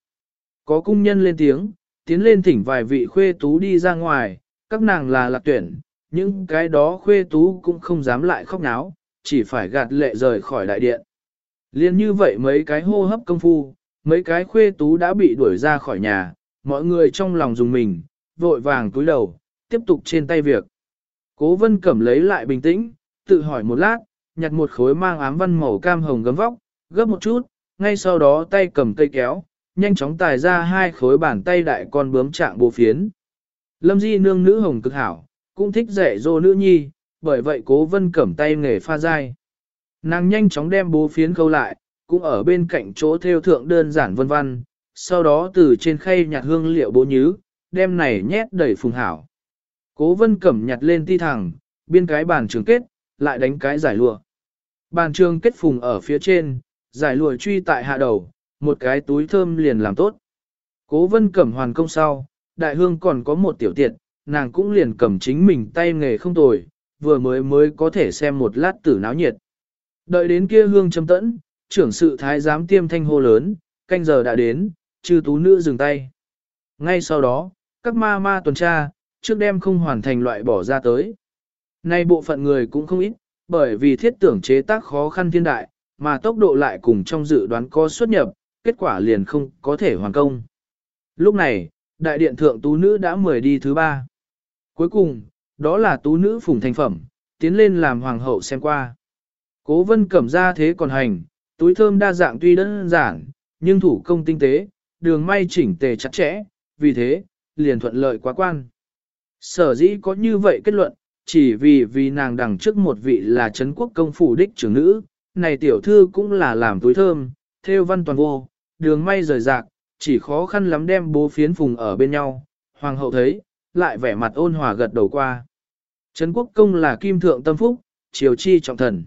Có cung nhân lên tiếng, tiến lên thỉnh vài vị khuê tú đi ra ngoài, các nàng là lạc tuyển, những cái đó khuê tú cũng không dám lại khóc náo, chỉ phải gạt lệ rời khỏi đại điện. Liên như vậy mấy cái hô hấp công phu, mấy cái khuê tú đã bị đuổi ra khỏi nhà, mọi người trong lòng dùng mình, vội vàng túi đầu, tiếp tục trên tay việc. Cố vân cẩm lấy lại bình tĩnh, tự hỏi một lát, nhặt một khối mang ám văn màu cam hồng gấm vóc, gấp một chút, ngay sau đó tay cầm cây kéo, nhanh chóng tài ra hai khối bàn tay đại con bướm trạng bố phiến. Lâm di nương nữ hồng cực hảo, cũng thích dạy dô nữ nhi, bởi vậy cố vân cẩm tay nghề pha dai. Nàng nhanh chóng đem bố phiến khâu lại, cũng ở bên cạnh chỗ theo thượng đơn giản vân văn, sau đó từ trên khay nhặt hương liệu bố nhứ, đem này nhét đầy phùng hảo. Cố vân cẩm nhặt lên ti thẳng, biên cái bàn trường kết, lại đánh cái giải lụa. Bàn trường kết phùng ở phía trên, giải lụa truy tại hạ đầu, một cái túi thơm liền làm tốt. Cố vân cẩm hoàn công sau, đại hương còn có một tiểu tiện, nàng cũng liền cầm chính mình tay nghề không tồi, vừa mới mới có thể xem một lát tử náo nhiệt. Đợi đến kia hương chấm tẫn, trưởng sự thái giám tiêm thanh hô lớn, canh giờ đã đến, chư tú nữ dừng tay. Ngay sau đó, các ma ma tuần tra, trước đêm không hoàn thành loại bỏ ra tới. Nay bộ phận người cũng không ít, bởi vì thiết tưởng chế tác khó khăn thiên đại, mà tốc độ lại cùng trong dự đoán có xuất nhập, kết quả liền không có thể hoàn công. Lúc này, đại điện thượng tú nữ đã mời đi thứ ba. Cuối cùng, đó là tú nữ phùng thành phẩm, tiến lên làm hoàng hậu xem qua. Cố vân cẩm ra thế còn hành, túi thơm đa dạng tuy đơn giản, nhưng thủ công tinh tế, đường may chỉnh tề chặt chẽ, vì thế, liền thuận lợi quá quan. Sở dĩ có như vậy kết luận, chỉ vì vì nàng đằng trước một vị là Trấn quốc công phủ đích trưởng nữ, này tiểu thư cũng là làm túi thơm, theo văn toàn vô, đường may rời rạc, chỉ khó khăn lắm đem bố phiến phùng ở bên nhau. Hoàng hậu thấy, lại vẻ mặt ôn hòa gật đầu qua. Trấn quốc công là kim thượng tâm phúc, triều chi trọng thần.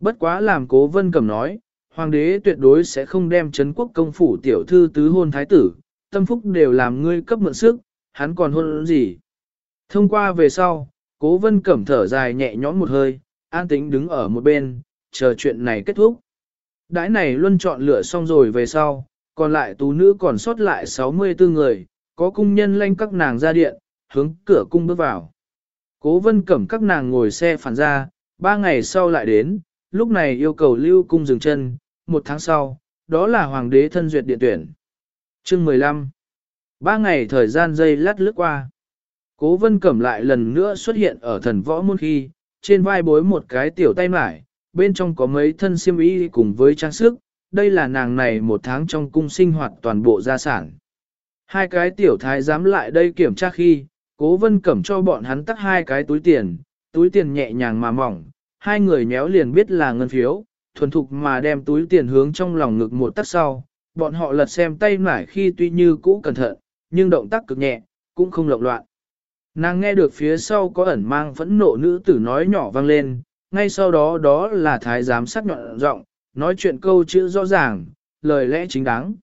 Bất quá làm cố vân cầm nói, hoàng đế tuyệt đối sẽ không đem Trấn quốc công phủ tiểu thư tứ hôn thái tử, tâm phúc đều làm ngươi cấp mượn sức, hắn còn hôn gì. Thông qua về sau, cố vân cẩm thở dài nhẹ nhõm một hơi, an tĩnh đứng ở một bên, chờ chuyện này kết thúc. Đãi này luôn chọn lựa xong rồi về sau, còn lại tú nữ còn sót lại 64 người, có cung nhân lanh các nàng ra điện, hướng cửa cung bước vào. Cố vân cẩm các nàng ngồi xe phản ra, ba ngày sau lại đến, lúc này yêu cầu lưu cung dừng chân, một tháng sau, đó là hoàng đế thân duyệt điện tuyển. Chương 15 Ba ngày thời gian dây lát lướt qua. Cố vân cẩm lại lần nữa xuất hiện ở thần võ môn khi, trên vai bối một cái tiểu tay mải, bên trong có mấy thân xiêm y cùng với trang sức, đây là nàng này một tháng trong cung sinh hoạt toàn bộ gia sản. Hai cái tiểu thái dám lại đây kiểm tra khi, cố vân cẩm cho bọn hắn tắt hai cái túi tiền, túi tiền nhẹ nhàng mà mỏng, hai người méo liền biết là ngân phiếu, thuần thục mà đem túi tiền hướng trong lòng ngực một tắt sau, bọn họ lật xem tay mải khi tuy như cũ cẩn thận, nhưng động tác cực nhẹ, cũng không lộn loạn. Nàng nghe được phía sau có ẩn mang phẫn nộ nữ tử nói nhỏ vang lên, ngay sau đó đó là thái giám sắc nhọn giọng, nói chuyện câu chữ rõ ràng, lời lẽ chính đáng.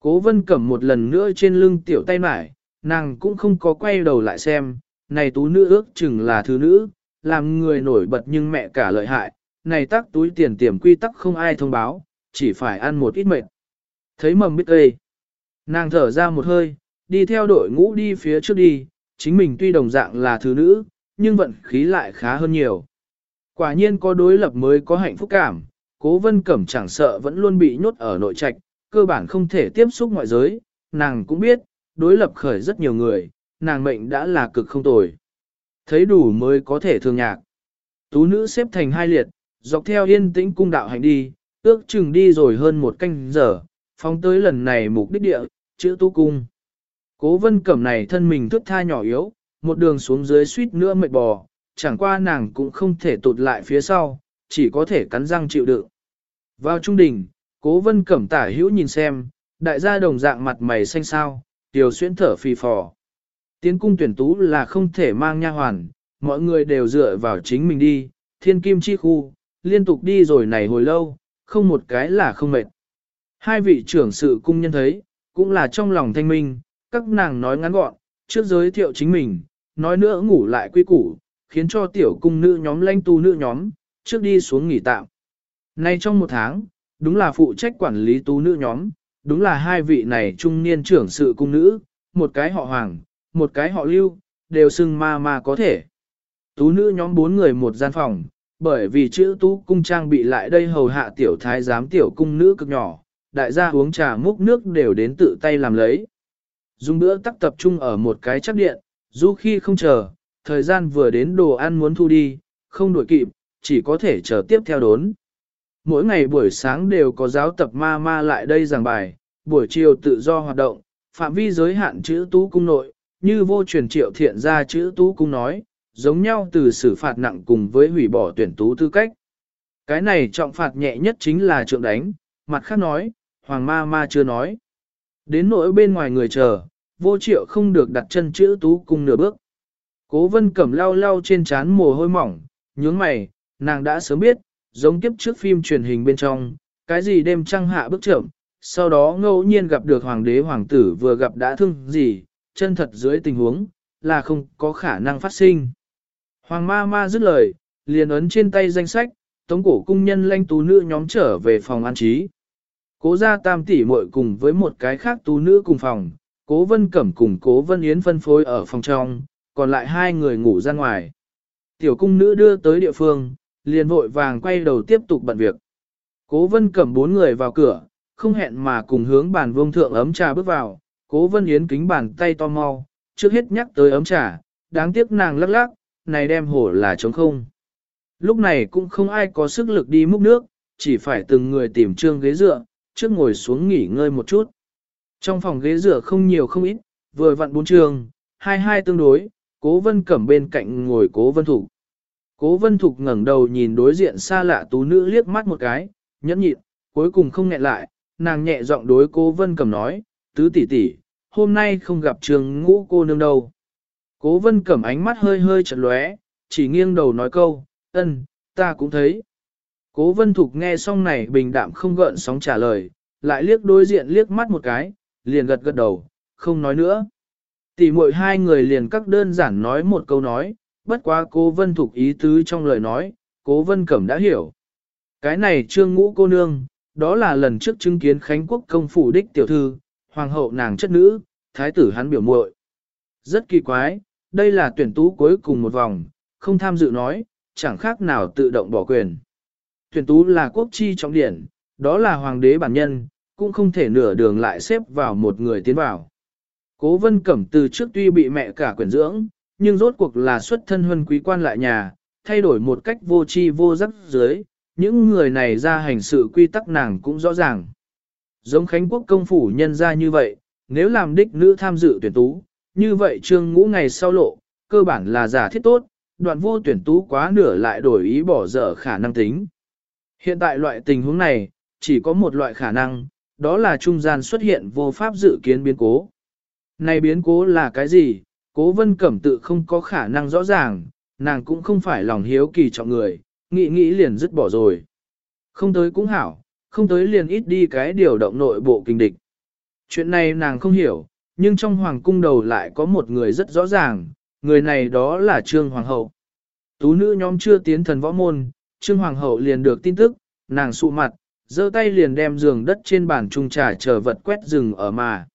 Cố vân cẩm một lần nữa trên lưng tiểu tay mải, nàng cũng không có quay đầu lại xem, này tú nữ ước chừng là thứ nữ, làm người nổi bật nhưng mẹ cả lợi hại, này tắc túi tiền tiềm quy tắc không ai thông báo, chỉ phải ăn một ít mệt. Thấy mầm biết ê. nàng thở ra một hơi, đi theo đội ngũ đi phía trước đi, chính mình tuy đồng dạng là thứ nữ, nhưng vận khí lại khá hơn nhiều. Quả nhiên có đối lập mới có hạnh phúc cảm, cố vân cẩm chẳng sợ vẫn luôn bị nhốt ở nội trạch, cơ bản không thể tiếp xúc ngoại giới, nàng cũng biết, đối lập khởi rất nhiều người, nàng mệnh đã là cực không tồi. Thấy đủ mới có thể thương nhạc. Tú nữ xếp thành hai liệt, dọc theo yên tĩnh cung đạo hành đi, ước chừng đi rồi hơn một canh giờ, phóng tới lần này mục đích địa, chữ tu cung. Cố vân cẩm này thân mình thức tha nhỏ yếu, một đường xuống dưới suýt nữa mệt bò, chẳng qua nàng cũng không thể tụt lại phía sau, chỉ có thể cắn răng chịu đựng. Vào trung đình, cố vân cẩm tả hữu nhìn xem, đại gia đồng dạng mặt mày xanh xao, tiểu xuyên thở phì phò. Tiến cung tuyển tú là không thể mang nha hoàn, mọi người đều dựa vào chính mình đi, thiên kim chi khu, liên tục đi rồi này hồi lâu, không một cái là không mệt. Hai vị trưởng sự cung nhân thấy, cũng là trong lòng thanh minh, các nàng nói ngắn gọn, trước giới thiệu chính mình, nói nữa ngủ lại quy củ, khiến cho tiểu cung nữ nhóm lanh tu nữ nhóm, trước đi xuống nghỉ tạm. Nay trong một tháng, đúng là phụ trách quản lý tú nữ nhóm, đúng là hai vị này trung niên trưởng sự cung nữ, một cái họ hoàng, một cái họ lưu, đều xưng ma ma có thể. Tú nữ nhóm bốn người một gian phòng, bởi vì chữ tú cung trang bị lại đây hầu hạ tiểu thái giám tiểu cung nữ cực nhỏ, đại gia uống trà múc nước đều đến tự tay làm lấy. Dùng bữa tắc tập trung ở một cái chắc điện, dù khi không chờ, thời gian vừa đến đồ ăn muốn thu đi, không đuổi kịp, chỉ có thể chờ tiếp theo đốn. Mỗi ngày buổi sáng đều có giáo tập ma ma lại đây giảng bài, buổi chiều tự do hoạt động, phạm vi giới hạn chữ tú cung nội, như vô truyền triệu thiện ra chữ tú cung nói, giống nhau từ xử phạt nặng cùng với hủy bỏ tuyển tú tư cách. Cái này trọng phạt nhẹ nhất chính là trượng đánh, mặt khác nói, hoàng ma ma chưa nói. Đến nỗi bên ngoài người chờ, vô triệu không được đặt chân chữ tú cung nửa bước. Cố vân cẩm lau lau trên trán mồ hôi mỏng, nhướng mày, nàng đã sớm biết, giống kiếp trước phim truyền hình bên trong, cái gì đêm trăng hạ bước chậm, sau đó ngẫu nhiên gặp được hoàng đế hoàng tử vừa gặp đã thương gì, chân thật dưới tình huống, là không có khả năng phát sinh. Hoàng ma ma dứt lời, liền ấn trên tay danh sách, tống cổ cung nhân lanh tú nữ nhóm trở về phòng an trí. Cố gia tam tỷ muội cùng với một cái khác tú nữ cùng phòng, cố vân cẩm cùng cố vân yến phân phối ở phòng trong, còn lại hai người ngủ ra ngoài. Tiểu cung nữ đưa tới địa phương, liền vội vàng quay đầu tiếp tục bận việc. Cố vân cẩm bốn người vào cửa, không hẹn mà cùng hướng bàn vương thượng ấm trà bước vào, cố vân yến kính bàn tay to mau, trước hết nhắc tới ấm trà, đáng tiếc nàng lắc lắc, này đem hổ là trống không. Lúc này cũng không ai có sức lực đi múc nước, chỉ phải từng người tìm trương ghế dựa, trước ngồi xuống nghỉ ngơi một chút. Trong phòng ghế dựa không nhiều không ít, vừa vặn bốn trường, hai hai tương đối, cố vân cẩm bên cạnh ngồi cố vân thục. Cố vân thục ngẩng đầu nhìn đối diện xa lạ tú nữ liếc mắt một cái, nhẫn nhịn, cuối cùng không nghẹn lại, nàng nhẹ giọng đối cố vân cẩm nói, tứ tỷ tỷ, hôm nay không gặp trường ngũ cô nương đâu. Cố vân cẩm ánh mắt hơi hơi chật lóe, chỉ nghiêng đầu nói câu, ân, ta cũng thấy. Cố vân thục nghe xong này bình đạm không gợn sóng trả lời, lại liếc đối diện liếc mắt một cái, liền gật gật đầu, không nói nữa. Tỷ muội hai người liền các đơn giản nói một câu nói, bất quá cố vân thuộc ý tứ trong lời nói, cố vân cẩm đã hiểu. Cái này trương ngũ cô nương, đó là lần trước chứng kiến Khánh Quốc công phủ đích tiểu thư, hoàng hậu nàng chất nữ, thái tử hắn biểu muội. Rất kỳ quái, đây là tuyển tú cuối cùng một vòng, không tham dự nói, chẳng khác nào tự động bỏ quyền. Tuyển tú là quốc chi trọng điển, đó là hoàng đế bản nhân, cũng không thể nửa đường lại xếp vào một người tiến vào. Cố vân cẩm từ trước tuy bị mẹ cả quyển dưỡng, nhưng rốt cuộc là xuất thân huân quý quan lại nhà, thay đổi một cách vô tri vô giác dưới, những người này ra hành sự quy tắc nàng cũng rõ ràng. Giống Khánh Quốc công phủ nhân ra như vậy, nếu làm đích nữ tham dự tuyển tú, như vậy trương ngũ ngày sau lộ, cơ bản là giả thiết tốt, đoạn vô tuyển tú quá nửa lại đổi ý bỏ dở khả năng tính. Hiện tại loại tình huống này, chỉ có một loại khả năng, đó là trung gian xuất hiện vô pháp dự kiến biến cố. Này biến cố là cái gì? Cố vân cẩm tự không có khả năng rõ ràng, nàng cũng không phải lòng hiếu kỳ trọng người, nghĩ nghĩ liền dứt bỏ rồi. Không tới cũng hảo, không tới liền ít đi cái điều động nội bộ kinh địch. Chuyện này nàng không hiểu, nhưng trong hoàng cung đầu lại có một người rất rõ ràng, người này đó là Trương Hoàng hậu. Tú nữ nhóm chưa tiến thần võ môn, Trương Hoàng hậu liền được tin tức, nàng sụ mặt, giơ tay liền đem giường đất trên bàn trung trà chờ vật quét rừng ở mà.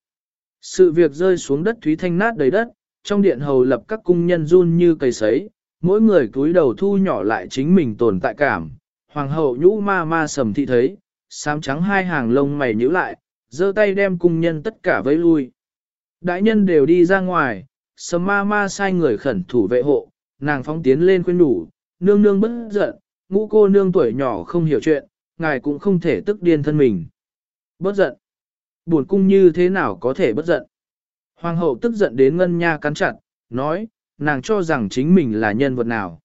Sự việc rơi xuống đất thúy thanh nát đầy đất, trong điện hầu lập các cung nhân run như cây sấy, mỗi người cúi đầu thu nhỏ lại chính mình tồn tại cảm. Hoàng hậu nhũ ma ma sầm thị thấy, xám trắng hai hàng lông mày nhíu lại, giơ tay đem cung nhân tất cả vây lui. Đại nhân đều đi ra ngoài, sầm ma ma sai người khẩn thủ vệ hộ, nàng phóng tiến lên khuyên đủ, nương nương bất giận, ngũ cô nương tuổi nhỏ không hiểu chuyện, ngài cũng không thể tức điên thân mình. Bất giận. Buồn cung như thế nào có thể bất giận. Hoàng hậu tức giận đến ngân nha cắn chặt, nói, nàng cho rằng chính mình là nhân vật nào.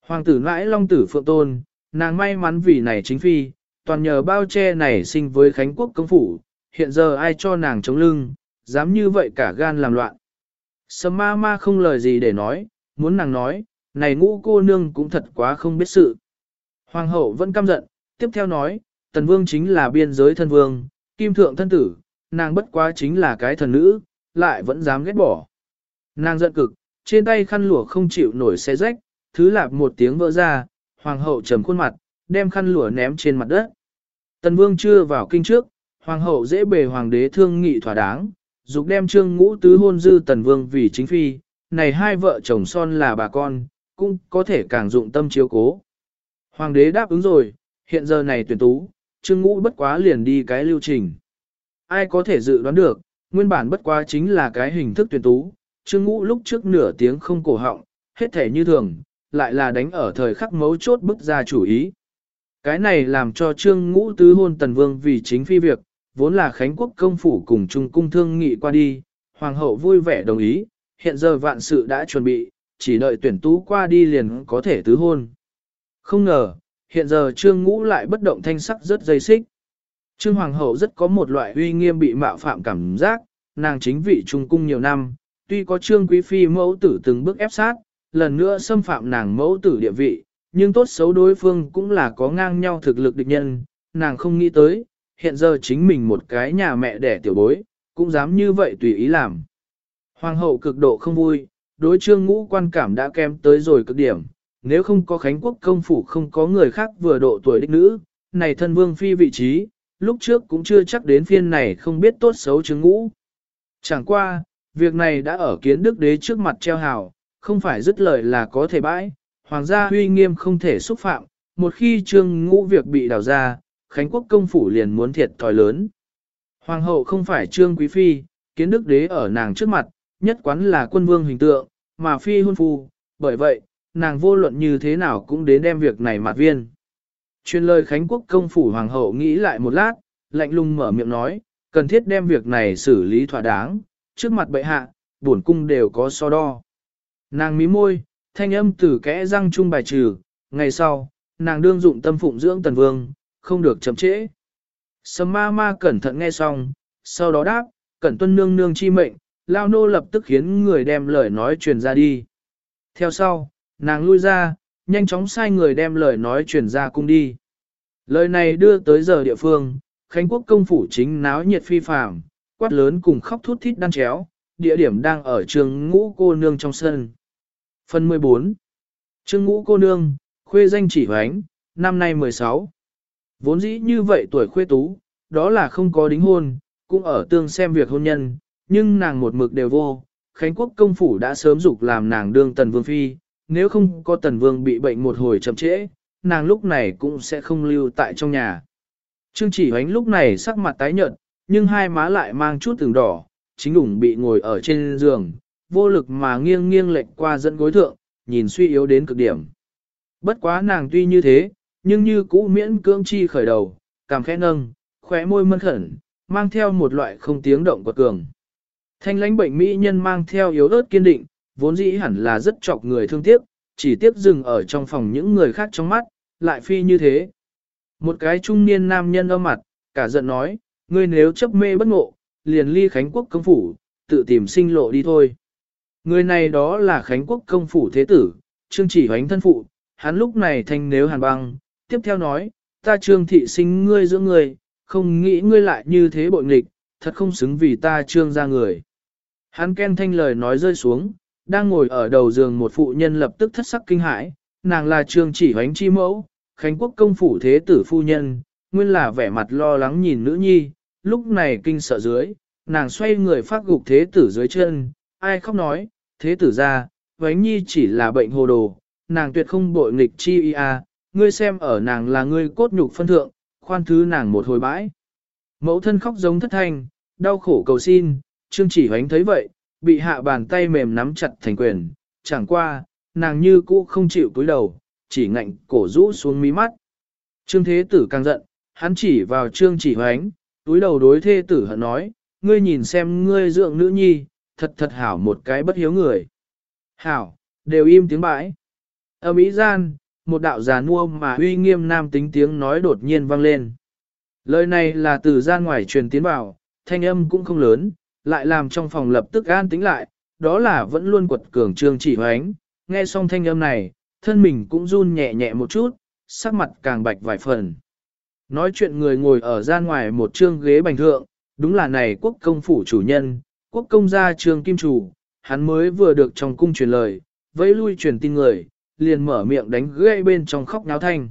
Hoàng tử nãi long tử phượng tôn, nàng may mắn vì này chính phi, toàn nhờ bao che này sinh với Khánh Quốc công phủ, hiện giờ ai cho nàng chống lưng, dám như vậy cả gan làm loạn. Sầm ma ma không lời gì để nói, muốn nàng nói, này ngũ cô nương cũng thật quá không biết sự. Hoàng hậu vẫn căm giận, tiếp theo nói, tần vương chính là biên giới thân vương, kim thượng thân tử, nàng bất quá chính là cái thần nữ, lại vẫn dám ghét bỏ. Nàng giận cực, trên tay khăn lụa không chịu nổi xe rách, thứ lạp một tiếng vỡ ra, hoàng hậu trầm khuôn mặt, đem khăn lụa ném trên mặt đất. Tần vương chưa vào kinh trước, hoàng hậu dễ bề hoàng đế thương nghị thỏa đáng, dục đem trương ngũ tứ hôn dư tần vương vì chính phi, này hai vợ chồng son là bà con, cũng có thể càng dụng tâm chiếu cố. Hoàng đế đáp ứng rồi, hiện giờ này tuyển tú, trương ngũ bất quá liền đi cái lưu trình. Ai có thể dự đoán được, nguyên bản bất quá chính là cái hình thức tuyển tú, trương ngũ lúc trước nửa tiếng không cổ họng, hết thể như thường, lại là đánh ở thời khắc mấu chốt bức ra chủ ý. Cái này làm cho trương ngũ tứ hôn tần vương vì chính phi việc, vốn là Khánh Quốc công phủ cùng Trung cung thương nghị qua đi, hoàng hậu vui vẻ đồng ý, hiện giờ vạn sự đã chuẩn bị, chỉ đợi tuyển tú qua đi liền có thể tứ hôn. Không ngờ, hiện giờ trương ngũ lại bất động thanh sắc rất dây xích. Trương Hoàng hậu rất có một loại uy nghiêm bị mạo phạm cảm giác, nàng chính vị trung cung nhiều năm, tuy có trương quý phi mẫu tử từng bước ép sát, lần nữa xâm phạm nàng mẫu tử địa vị, nhưng tốt xấu đối phương cũng là có ngang nhau thực lực địch nhân, nàng không nghĩ tới, hiện giờ chính mình một cái nhà mẹ đẻ tiểu bối, cũng dám như vậy tùy ý làm. Hoàng hậu cực độ không vui, đối trương ngũ quan cảm đã kém tới rồi cực điểm, nếu không có Khánh Quốc công phủ không có người khác vừa độ tuổi đích nữ, này thân vương phi vị trí, lúc trước cũng chưa chắc đến phiên này không biết tốt xấu trương ngũ. Chẳng qua, việc này đã ở kiến đức đế trước mặt treo hào, không phải dứt lời là có thể bãi, hoàng gia huy nghiêm không thể xúc phạm, một khi trương ngũ việc bị đào ra, Khánh Quốc công phủ liền muốn thiệt thòi lớn. Hoàng hậu không phải trương quý phi, kiến đức đế ở nàng trước mặt, nhất quán là quân vương hình tượng, mà phi hôn phu, bởi vậy, nàng vô luận như thế nào cũng đến đem việc này mặt viên. Chuyên lời Khánh Quốc công phủ hoàng hậu nghĩ lại một lát, lạnh lùng mở miệng nói, cần thiết đem việc này xử lý thỏa đáng, trước mặt bệ hạ, bổn cung đều có so đo. Nàng mí môi, thanh âm từ kẽ răng trung bài trừ, ngày sau, nàng đương dụng tâm phụng dưỡng tần vương, không được chậm trễ. Sầm ma ma cẩn thận nghe xong, sau đó đáp, cẩn tuân nương nương chi mệnh, lao nô lập tức khiến người đem lời nói truyền ra đi. Theo sau, nàng lui ra, nhanh chóng sai người đem lời nói truyền ra cung đi. Lời này đưa tới giờ địa phương, Khánh Quốc công phủ chính náo nhiệt phi phàm, quát lớn cùng khóc thút thít đan chéo, địa điểm đang ở trường ngũ cô nương trong sân. Phần 14 Trương ngũ cô nương, khuê danh chỉ hoánh, năm nay 16. Vốn dĩ như vậy tuổi khuê tú, đó là không có đính hôn, cũng ở tương xem việc hôn nhân, nhưng nàng một mực đều vô. Khánh quốc công phủ đã sớm dục làm nàng đương tần vương phi, nếu không có tần vương bị bệnh một hồi chậm trễ, nàng lúc này cũng sẽ không lưu tại trong nhà. Trương chỉ hoánh lúc này sắc mặt tái nhợt, nhưng hai má lại mang chút từng đỏ, chính ủng bị ngồi ở trên giường, vô lực mà nghiêng nghiêng lệch qua dẫn gối thượng, nhìn suy yếu đến cực điểm. Bất quá nàng tuy như thế, nhưng như cũ miễn cưỡng chi khởi đầu, cảm khẽ nâng, khóe môi mân khẩn, mang theo một loại không tiếng động của cường. Thanh lãnh bệnh mỹ nhân mang theo yếu ớt kiên định, vốn dĩ hẳn là rất chọc người thương tiếc, chỉ tiếc dừng ở trong phòng những người khác trong mắt, lại phi như thế. Một cái trung niên nam nhân âm mặt, cả giận nói, ngươi nếu chấp mê bất ngộ, liền ly Khánh Quốc công phủ, tự tìm sinh lộ đi thôi. Người này đó là Khánh Quốc công phủ thế tử, trương chỉ hoánh thân phụ, hắn lúc này thanh nếu hàn băng, tiếp theo nói, ta trương thị sinh ngươi giữa người, không nghĩ ngươi lại như thế bội nghịch, thật không xứng vì ta trương ra người. Hắn ken thanh lời nói rơi xuống, đang ngồi ở đầu giường một phụ nhân lập tức thất sắc kinh hãi, nàng là trương chỉ hoánh chi mẫu, Khánh Quốc công phủ thế tử phu nhân, nguyên là vẻ mặt lo lắng nhìn nữ nhi, lúc này kinh sợ dưới, nàng xoay người phát gục thế tử dưới chân, ai khóc nói, thế tử ra, hoánh nhi chỉ là bệnh hồ đồ, nàng tuyệt không bội nghịch chi a ngươi xem ở nàng là ngươi cốt nhục phân thượng, khoan thứ nàng một hồi bãi. Mẫu thân khóc giống thất thanh, đau khổ cầu xin, trương chỉ hoánh thấy vậy, bị hạ bàn tay mềm nắm chặt thành quyền, chẳng qua, nàng như cũ không chịu cúi đầu, chỉ ngạnh cổ rũ xuống mí mắt. Trương thế tử càng giận, hắn chỉ vào trương chỉ hoánh, túi đầu đối thế tử hận nói, ngươi nhìn xem ngươi dưỡng nữ nhi, thật thật hảo một cái bất hiếu người. Hảo, đều im tiếng bãi. Ở Mỹ gian, một đạo già nua mà uy nghiêm nam tính tiếng nói đột nhiên vang lên. Lời này là từ gian ngoài truyền tiến vào, thanh âm cũng không lớn, lại làm trong phòng lập tức an tĩnh lại, đó là vẫn luôn quật cường trương chỉ hoánh. Nghe xong thanh âm này, thân mình cũng run nhẹ nhẹ một chút, sắc mặt càng bạch vài phần. Nói chuyện người ngồi ở gian ngoài một trương ghế bành thượng, đúng là này quốc công phủ chủ nhân, quốc công gia trương kim chủ, hắn mới vừa được trong cung truyền lời, vẫy lui truyền tin người, liền mở miệng đánh gây bên trong khóc náo thanh.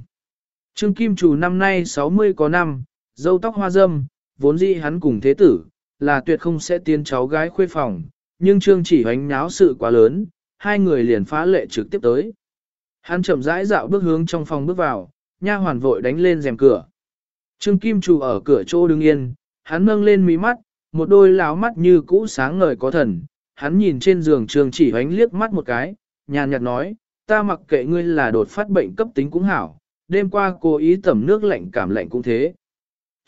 Trương kim chủ năm nay 60 có năm, dâu tóc hoa dâm, vốn dĩ hắn cùng thế tử, là tuyệt không sẽ tiến cháu gái khuê phòng, nhưng trương chỉ hoánh náo sự quá lớn, hai người liền phá lệ trực tiếp tới. Hắn chậm rãi dạo bước hướng trong phòng bước vào, nha hoàn vội đánh lên rèm cửa. Trương Kim Trù ở cửa chỗ đứng yên, hắn nâng lên mí mắt, một đôi láo mắt như cũ sáng ngời có thần. Hắn nhìn trên giường Trương chỉ hoánh liếc mắt một cái, nhàn nhạt nói, ta mặc kệ ngươi là đột phát bệnh cấp tính cũng hảo, đêm qua cố ý tẩm nước lạnh cảm lạnh cũng thế.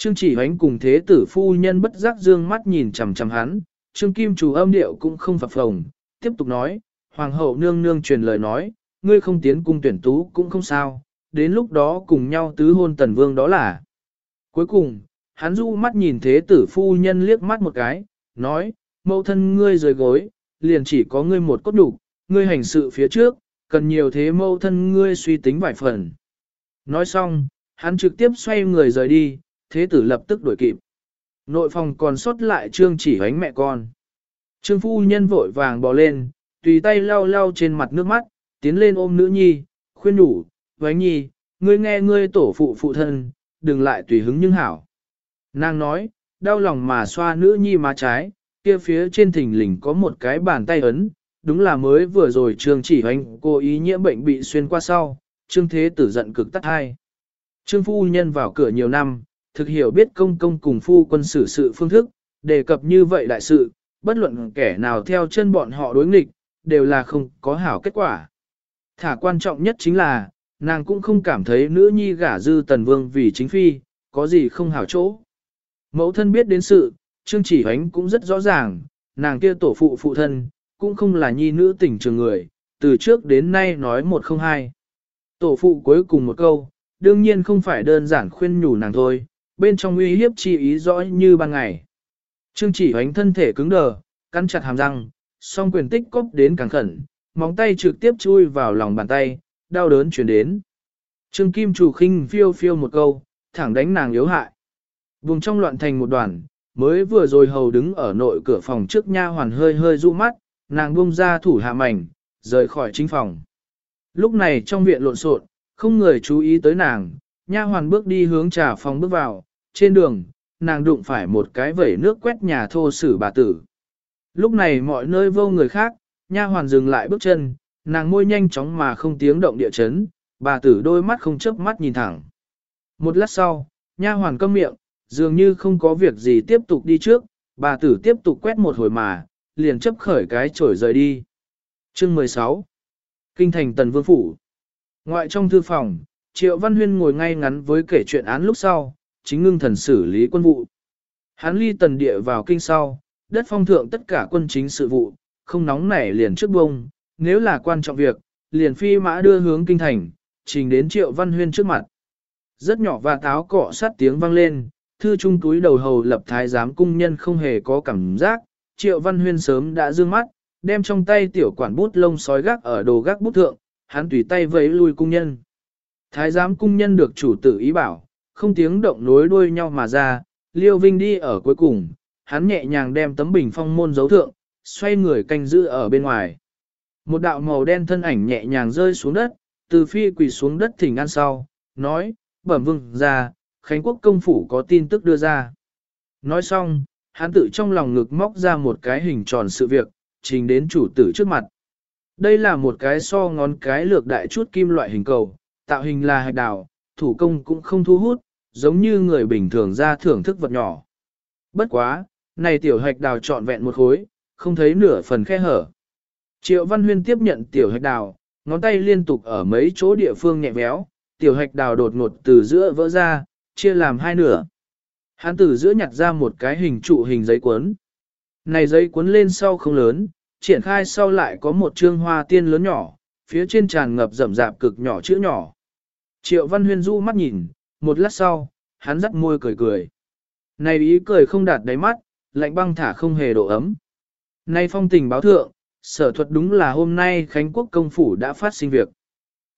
Trương chỉ hoánh cùng thế tử phu nhân bất giác dương mắt nhìn chằm chằm hắn, Trương Kim chủ âm điệu cũng không phập phồng, tiếp tục nói, Hoàng hậu nương nương truyền lời nói, ngươi không tiến cung tuyển tú cũng không sao, đến lúc đó cùng nhau tứ hôn tần vương đó là. Cuối cùng, hắn du mắt nhìn thế tử phu nhân liếc mắt một cái, nói, mẫu thân ngươi rời gối, liền chỉ có ngươi một cốt đủ, ngươi hành sự phía trước, cần nhiều thế mẫu thân ngươi suy tính vài phần. Nói xong, hắn trực tiếp xoay người rời đi, thế tử lập tức đuổi kịp. Nội phòng còn sót lại trương chỉ hoánh mẹ con. Trương phu nhân vội vàng bò lên, tùy tay lau lau trên mặt nước mắt, tiến lên ôm nữ nhi, khuyên đủ, hoánh nhi, ngươi nghe ngươi tổ phụ phụ thân, đừng lại tùy hứng nhưng hảo. Nàng nói, đau lòng mà xoa nữ nhi má trái, kia phía trên thình lình có một cái bàn tay ấn, đúng là mới vừa rồi trương chỉ hoành cô ý nhiễm bệnh bị xuyên qua sau, trương thế tử giận cực tắt hai. Trương phu nhân vào cửa nhiều năm, thực hiểu biết công công cùng phu quân xử sự phương thức, đề cập như vậy đại sự, bất luận kẻ nào theo chân bọn họ đối nghịch, đều là không có hảo kết quả. Thả quan trọng nhất chính là, nàng cũng không cảm thấy nữ nhi gả dư tần vương vì chính phi, có gì không hảo chỗ. Mẫu thân biết đến sự, Trương Chỉ Hoánh cũng rất rõ ràng, nàng kia tổ phụ phụ thân, cũng không là nhi nữ tình trường người, từ trước đến nay nói một không hai. Tổ phụ cuối cùng một câu, đương nhiên không phải đơn giản khuyên nhủ nàng thôi, bên trong uy hiếp chi ý rõ như ban ngày. Trương Chỉ Hoánh thân thể cứng đờ, cắn chặt hàm răng, song quyền tích cốc đến càng khẩn, móng tay trực tiếp chui vào lòng bàn tay, đau đớn chuyển đến. Trương Kim chủ khinh phiêu phiêu một câu, thẳng đánh nàng yếu hại. Vùng trong loạn thành một đoàn, mới vừa rồi hầu đứng ở nội cửa phòng trước nha hoàn hơi hơi du mắt, nàng buông ra thủ hạ mảnh, rời khỏi chính phòng. Lúc này trong viện lộn xộn, không người chú ý tới nàng, nha hoàn bước đi hướng trà phòng bước vào, trên đường, nàng đụng phải một cái vẩy nước quét nhà thô sử bà tử. Lúc này mọi nơi vô người khác, nha hoàn dừng lại bước chân, nàng môi nhanh chóng mà không tiếng động địa chấn, bà tử đôi mắt không chớp mắt nhìn thẳng. Một lát sau, nha hoàn câm miệng, dường như không có việc gì tiếp tục đi trước, bà tử tiếp tục quét một hồi mà, liền chấp khởi cái chổi rời đi. Chương 16 Kinh thành Tần Vương Phủ Ngoại trong thư phòng, Triệu Văn Huyên ngồi ngay ngắn với kể chuyện án lúc sau, chính ngưng thần xử lý quân vụ. Hắn ly tần địa vào kinh sau, đất phong thượng tất cả quân chính sự vụ, không nóng nảy liền trước bông, nếu là quan trọng việc, liền phi mã đưa hướng kinh thành, trình đến Triệu Văn Huyên trước mặt. Rất nhỏ và táo cọ sát tiếng vang lên, thư trung túi đầu hầu lập thái giám cung nhân không hề có cảm giác, Triệu Văn Huyên sớm đã dương mắt, đem trong tay tiểu quản bút lông sói gác ở đồ gác bút thượng, hắn tùy tay vẫy lui cung nhân. Thái giám cung nhân được chủ tử ý bảo, không tiếng động nối đuôi nhau mà ra, Liêu Vinh đi ở cuối cùng, hắn nhẹ nhàng đem tấm bình phong môn dấu thượng, xoay người canh giữ ở bên ngoài. Một đạo màu đen thân ảnh nhẹ nhàng rơi xuống đất, từ phi quỳ xuống đất thỉnh an sau, nói, bẩm vương ra, Khánh Quốc công phủ có tin tức đưa ra. Nói xong, hắn tự trong lòng ngực móc ra một cái hình tròn sự việc, trình đến chủ tử trước mặt. Đây là một cái so ngón cái lược đại chút kim loại hình cầu, tạo hình là hạch đào, thủ công cũng không thu hút, giống như người bình thường ra thưởng thức vật nhỏ. Bất quá, này tiểu hạch đào trọn vẹn một khối, không thấy nửa phần khe hở. Triệu Văn Huyên tiếp nhận tiểu hạch đào, ngón tay liên tục ở mấy chỗ địa phương nhẹ véo, tiểu hạch đào đột ngột từ giữa vỡ ra, chia làm hai nửa. Hắn từ giữa nhặt ra một cái hình trụ hình giấy cuốn. Này giấy cuốn lên sau không lớn, triển khai sau lại có một trương hoa tiên lớn nhỏ, phía trên tràn ngập rậm rạp cực nhỏ chữ nhỏ. Triệu Văn Huyên du mắt nhìn, một lát sau, hắn dắt môi cười cười. Này ý cười không đạt đáy mắt, lạnh băng thả không hề độ ấm. Nay phong tình báo thượng, sở thuật đúng là hôm nay Khánh Quốc công phủ đã phát sinh việc.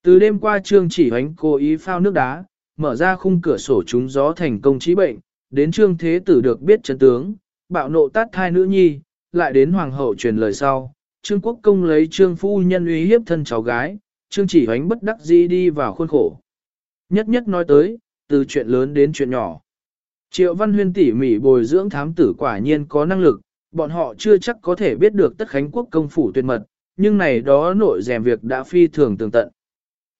Từ đêm qua trương chỉ hoánh cố ý phao nước đá, mở ra khung cửa sổ trúng gió thành công trí bệnh, đến trương thế tử được biết chân tướng, bạo nộ tát thai nữ nhi, lại đến hoàng hậu truyền lời sau, trương quốc công lấy trương phu nhân uy hiếp thân cháu gái, trương chỉ hoánh bất đắc dĩ đi vào khuôn khổ. Nhất nhất nói tới, từ chuyện lớn đến chuyện nhỏ. Triệu Văn Huyên tỉ mỉ bồi dưỡng thám tử quả nhiên có năng lực, bọn họ chưa chắc có thể biết được tất khánh quốc công phủ tuyệt mật, nhưng này đó nội rèm việc đã phi thường tường tận.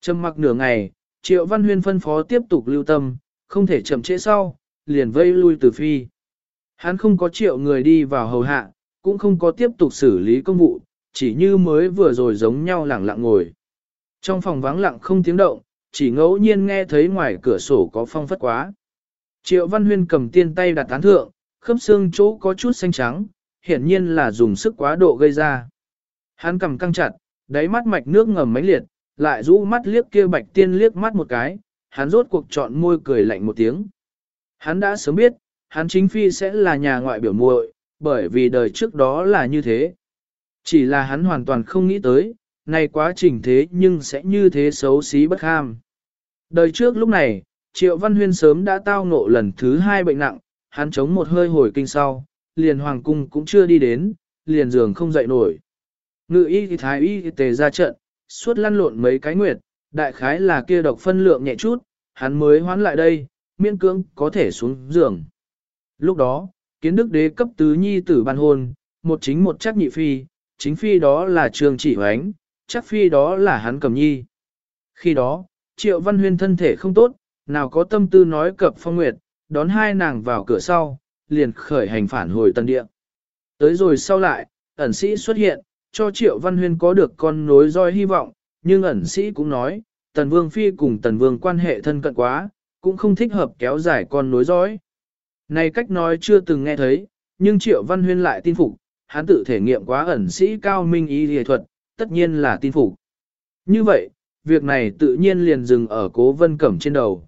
Trầm mặc nửa ngày, Triệu Văn Huyên phân phó tiếp tục lưu tâm, không thể chậm trễ sau, liền vây lui từ phi. Hắn không có triệu người đi vào hầu hạ, cũng không có tiếp tục xử lý công vụ, chỉ như mới vừa rồi giống nhau lẳng lặng ngồi. Trong phòng vắng lặng không tiếng động, chỉ ngẫu nhiên nghe thấy ngoài cửa sổ có phong phất quá. Triệu Văn Huyên cầm tiên tay đặt tán thượng, khớp xương chỗ có chút xanh trắng, hiển nhiên là dùng sức quá độ gây ra. Hắn cầm căng chặt, đáy mắt mạch nước ngầm mãnh liệt, lại rũ mắt liếc kia bạch tiên liếc mắt một cái, hắn rốt cuộc chọn môi cười lạnh một tiếng. Hắn đã sớm biết, hắn chính phi sẽ là nhà ngoại biểu muội, bởi vì đời trước đó là như thế. Chỉ là hắn hoàn toàn không nghĩ tới, này quá trình thế nhưng sẽ như thế xấu xí bất ham. Đời trước lúc này, Triệu Văn Huyên sớm đã tao ngộ lần thứ hai bệnh nặng, hắn chống một hơi hồi kinh sau, liền hoàng cung cũng chưa đi đến, liền giường không dậy nổi. Ngự y thì thái y thì tề ra trận, suốt lăn lộn mấy cái nguyệt, đại khái là kia độc phân lượng nhẹ chút, hắn mới hoán lại đây, miễn cưỡng có thể xuống giường. Lúc đó, kiến đức đế cấp tứ nhi tử ban hôn, một chính một chắc nhị phi, chính phi đó là trường chỉ hoánh, chắc phi đó là hắn cầm nhi. Khi đó, triệu văn huyên thân thể không tốt, nào có tâm tư nói cập phong nguyệt, đón hai nàng vào cửa sau, liền khởi hành phản hồi tân địa. Tới rồi sau lại, ẩn sĩ xuất hiện, cho triệu văn huyên có được con nối roi hy vọng, nhưng ẩn sĩ cũng nói, tần vương phi cùng tần vương quan hệ thân cận quá, cũng không thích hợp kéo dài con nối dõi. Này cách nói chưa từng nghe thấy, nhưng triệu văn huyên lại tin phục, hắn tự thể nghiệm quá ẩn sĩ cao minh y y thuật, tất nhiên là tin phục. Như vậy, việc này tự nhiên liền dừng ở cố vân cẩm trên đầu.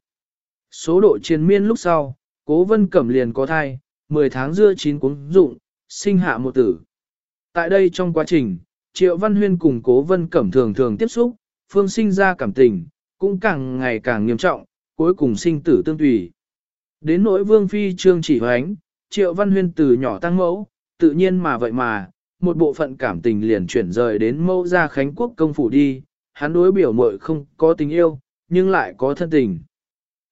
Số độ chiến miên lúc sau, cố vân cẩm liền có thai, 10 tháng dưa chín cuống dụng, sinh hạ một tử. Tại đây trong quá trình, Triệu Văn Huyên cùng cố vân cẩm thường thường tiếp xúc, phương sinh ra cảm tình, cũng càng ngày càng nghiêm trọng, cuối cùng sinh tử tương tùy. Đến nỗi vương phi trương chỉ hoánh, Triệu Văn Huyên từ nhỏ tăng mẫu, tự nhiên mà vậy mà, một bộ phận cảm tình liền chuyển rời đến mẫu gia Khánh Quốc công phủ đi, hắn đối biểu muội không có tình yêu, nhưng lại có thân tình.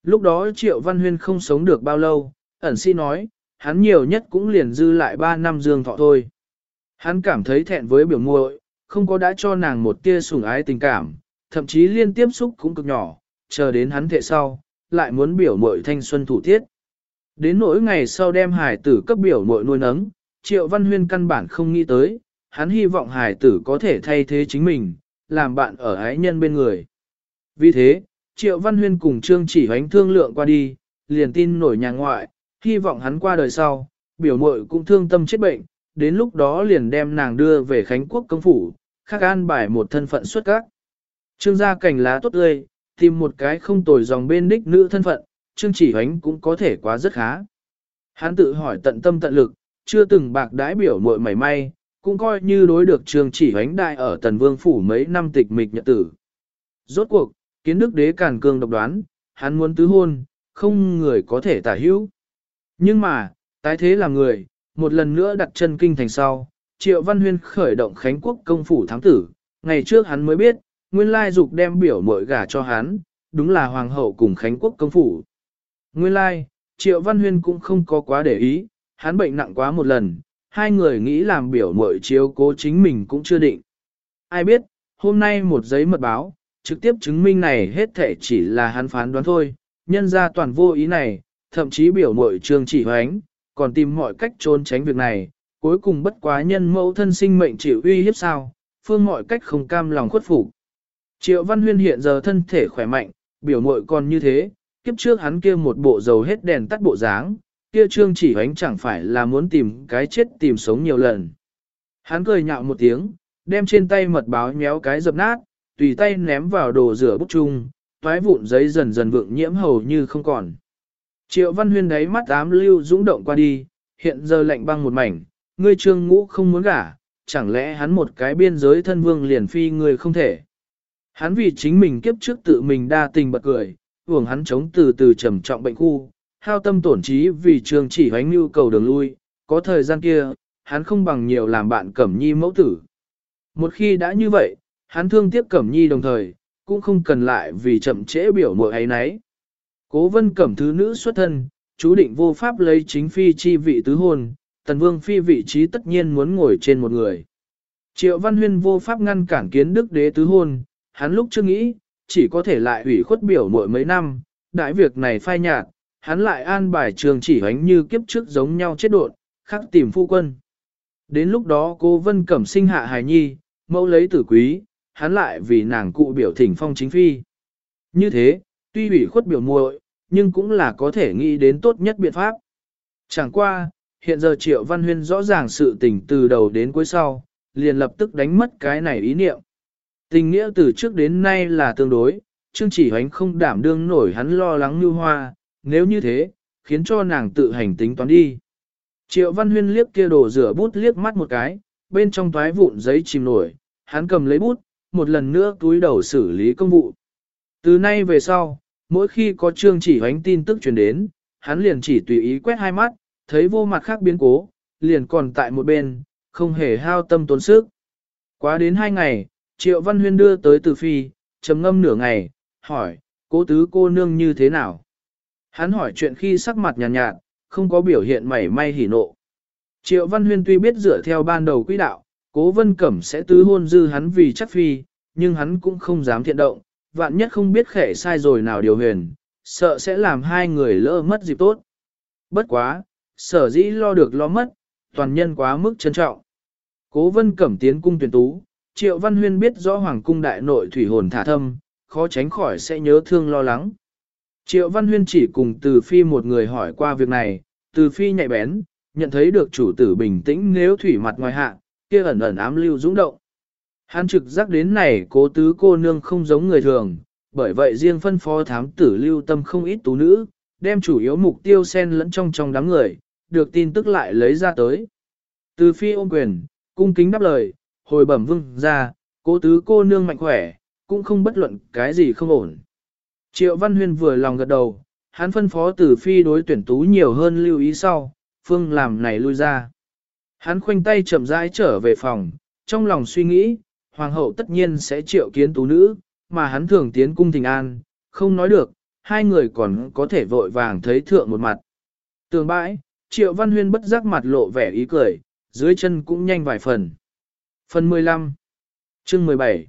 Lúc đó Triệu Văn Huyên không sống được bao lâu, ẩn sĩ nói, hắn nhiều nhất cũng liền dư lại 3 năm dương thọ thôi. Hắn cảm thấy thẹn với biểu muội, không có đã cho nàng một tia sủng ái tình cảm, thậm chí liên tiếp xúc cũng cực nhỏ, chờ đến hắn thệ sau, lại muốn biểu mội thanh xuân thủ tiết. Đến nỗi ngày sau đem hải tử cấp biểu mội nuôi nấng, Triệu Văn Huyên căn bản không nghĩ tới, hắn hy vọng hải tử có thể thay thế chính mình, làm bạn ở ái nhân bên người. Vì thế, Triệu Văn Huyên cùng Trương chỉ hoánh thương lượng qua đi, liền tin nổi nhà ngoại, hy vọng hắn qua đời sau, biểu mội cũng thương tâm chết bệnh, đến lúc đó liền đem nàng đưa về Khánh Quốc công phủ, khắc an bài một thân phận xuất các. Trương gia cảnh lá tốt tươi, tìm một cái không tồi dòng bên đích nữ thân phận, Trương chỉ hoánh cũng có thể quá rất khá. Hắn tự hỏi tận tâm tận lực, chưa từng bạc đãi biểu muội mảy may, cũng coi như đối được trường chỉ hoánh đại ở Tần Vương Phủ mấy năm tịch mịch nhật tử. Rốt cuộc, kiến đức đế càn cương độc đoán, hắn muốn tứ hôn, không người có thể tả hữu. Nhưng mà, tái thế là người, một lần nữa đặt chân kinh thành sau, Triệu Văn Huyên khởi động Khánh Quốc công phủ thám tử, ngày trước hắn mới biết, nguyên lai dục đem biểu mội gả cho hắn, đúng là hoàng hậu cùng Khánh Quốc công phủ. Nguyên lai, Triệu Văn Huyên cũng không có quá để ý, hắn bệnh nặng quá một lần, hai người nghĩ làm biểu mội chiếu cố chính mình cũng chưa định. Ai biết, hôm nay một giấy mật báo, trực tiếp chứng minh này hết thể chỉ là hắn phán đoán thôi, nhân ra toàn vô ý này, thậm chí biểu mội trường chỉ hoánh, còn tìm mọi cách trốn tránh việc này, cuối cùng bất quá nhân mẫu thân sinh mệnh chịu uy hiếp sao, phương mọi cách không cam lòng khuất phục. Triệu Văn Huyên hiện giờ thân thể khỏe mạnh, biểu mội còn như thế, kiếp trước hắn kia một bộ dầu hết đèn tắt bộ dáng, kia trương chỉ hoánh chẳng phải là muốn tìm cái chết tìm sống nhiều lần. Hắn cười nhạo một tiếng, đem trên tay mật báo nhéo cái dập nát, tùy tay ném vào đồ rửa bút chung, toái vụn giấy dần dần vượng nhiễm hầu như không còn. Triệu Văn Huyên đấy mắt ám lưu dũng động qua đi, hiện giờ lạnh băng một mảnh, ngươi trương ngũ không muốn gả, chẳng lẽ hắn một cái biên giới thân vương liền phi người không thể. Hắn vì chính mình kiếp trước tự mình đa tình bật cười, hưởng hắn chống từ từ trầm trọng bệnh khu, hao tâm tổn trí vì trường chỉ hoánh nhu cầu đường lui, có thời gian kia, hắn không bằng nhiều làm bạn Cẩm Nhi mẫu tử. Một khi đã như vậy, hắn thương tiếc Cẩm Nhi đồng thời, cũng không cần lại vì chậm trễ biểu mội ấy nấy. Cố vân Cẩm thứ nữ xuất thân, chú định vô pháp lấy chính phi chi vị tứ hôn, tần vương phi vị trí tất nhiên muốn ngồi trên một người. Triệu Văn Huyên vô pháp ngăn cản kiến đức đế tứ hôn, hắn lúc chưa nghĩ, chỉ có thể lại hủy khuất biểu mỗi mấy năm, đại việc này phai nhạt, hắn lại an bài trường chỉ hoánh như kiếp trước giống nhau chết đột, khắc tìm phu quân. Đến lúc đó cô Vân Cẩm sinh hạ hài nhi, mẫu lấy tử quý, hắn lại vì nàng cụ biểu thỉnh phong chính phi. Như thế, tuy ủy khuất biểu muội, nhưng cũng là có thể nghĩ đến tốt nhất biện pháp. Chẳng qua, hiện giờ Triệu Văn Huyên rõ ràng sự tình từ đầu đến cuối sau, liền lập tức đánh mất cái này ý niệm. Tình nghĩa từ trước đến nay là tương đối, Trương Chỉ Hoánh không đảm đương nổi hắn lo lắng như hoa, nếu như thế, khiến cho nàng tự hành tính toán đi. Triệu Văn Huyên liếc kia đồ rửa bút liếc mắt một cái, bên trong toái vụn giấy chìm nổi, hắn cầm lấy bút, một lần nữa túi đầu xử lý công vụ. Từ nay về sau, mỗi khi có Trương Chỉ Hoánh tin tức truyền đến, hắn liền chỉ tùy ý quét hai mắt, thấy vô mặt khác biến cố, liền còn tại một bên, không hề hao tâm tốn sức. Quá đến hai ngày, Triệu Văn Huyên đưa tới Từ Phi, trầm ngâm nửa ngày, hỏi, cố tứ cô nương như thế nào? Hắn hỏi chuyện khi sắc mặt nhàn nhạt, nhạt, không có biểu hiện mảy may hỉ nộ. Triệu Văn Huyên tuy biết dựa theo ban đầu quỹ đạo, cố vân cẩm sẽ tứ hôn dư hắn vì chắc phi, nhưng hắn cũng không dám thiện động, vạn nhất không biết khẻ sai rồi nào điều huyền, sợ sẽ làm hai người lỡ mất dịp tốt. Bất quá, sở dĩ lo được lo mất, toàn nhân quá mức trân trọng. Cố vân cẩm tiến cung tuyển tú, Triệu Văn Huyên biết rõ Hoàng cung đại nội thủy hồn thả thâm, khó tránh khỏi sẽ nhớ thương lo lắng. Triệu Văn Huyên chỉ cùng Từ Phi một người hỏi qua việc này, Từ Phi nhạy bén, nhận thấy được chủ tử bình tĩnh nếu thủy mặt ngoài hạ, kia ẩn ẩn ám lưu dũng động. Hắn trực giác đến này cố tứ cô nương không giống người thường, bởi vậy riêng phân phó thám tử lưu tâm không ít tú nữ, đem chủ yếu mục tiêu xen lẫn trong trong đám người, được tin tức lại lấy ra tới. Từ phi ôm quyền, cung kính đáp lời, hồi bẩm vương ra, cố tứ cô nương mạnh khỏe, cũng không bất luận cái gì không ổn. Triệu Văn Huyên vừa lòng gật đầu, hắn phân phó Tử phi đối tuyển tú nhiều hơn lưu ý sau, phương làm này lui ra. Hắn khoanh tay chậm rãi trở về phòng, trong lòng suy nghĩ, hoàng hậu tất nhiên sẽ triệu kiến tú nữ, mà hắn thường tiến cung thình an, không nói được, hai người còn có thể vội vàng thấy thượng một mặt. Tường bãi, triệu văn huyên bất giác mặt lộ vẻ ý cười, dưới chân cũng nhanh vài phần. Phần 15 Chương 17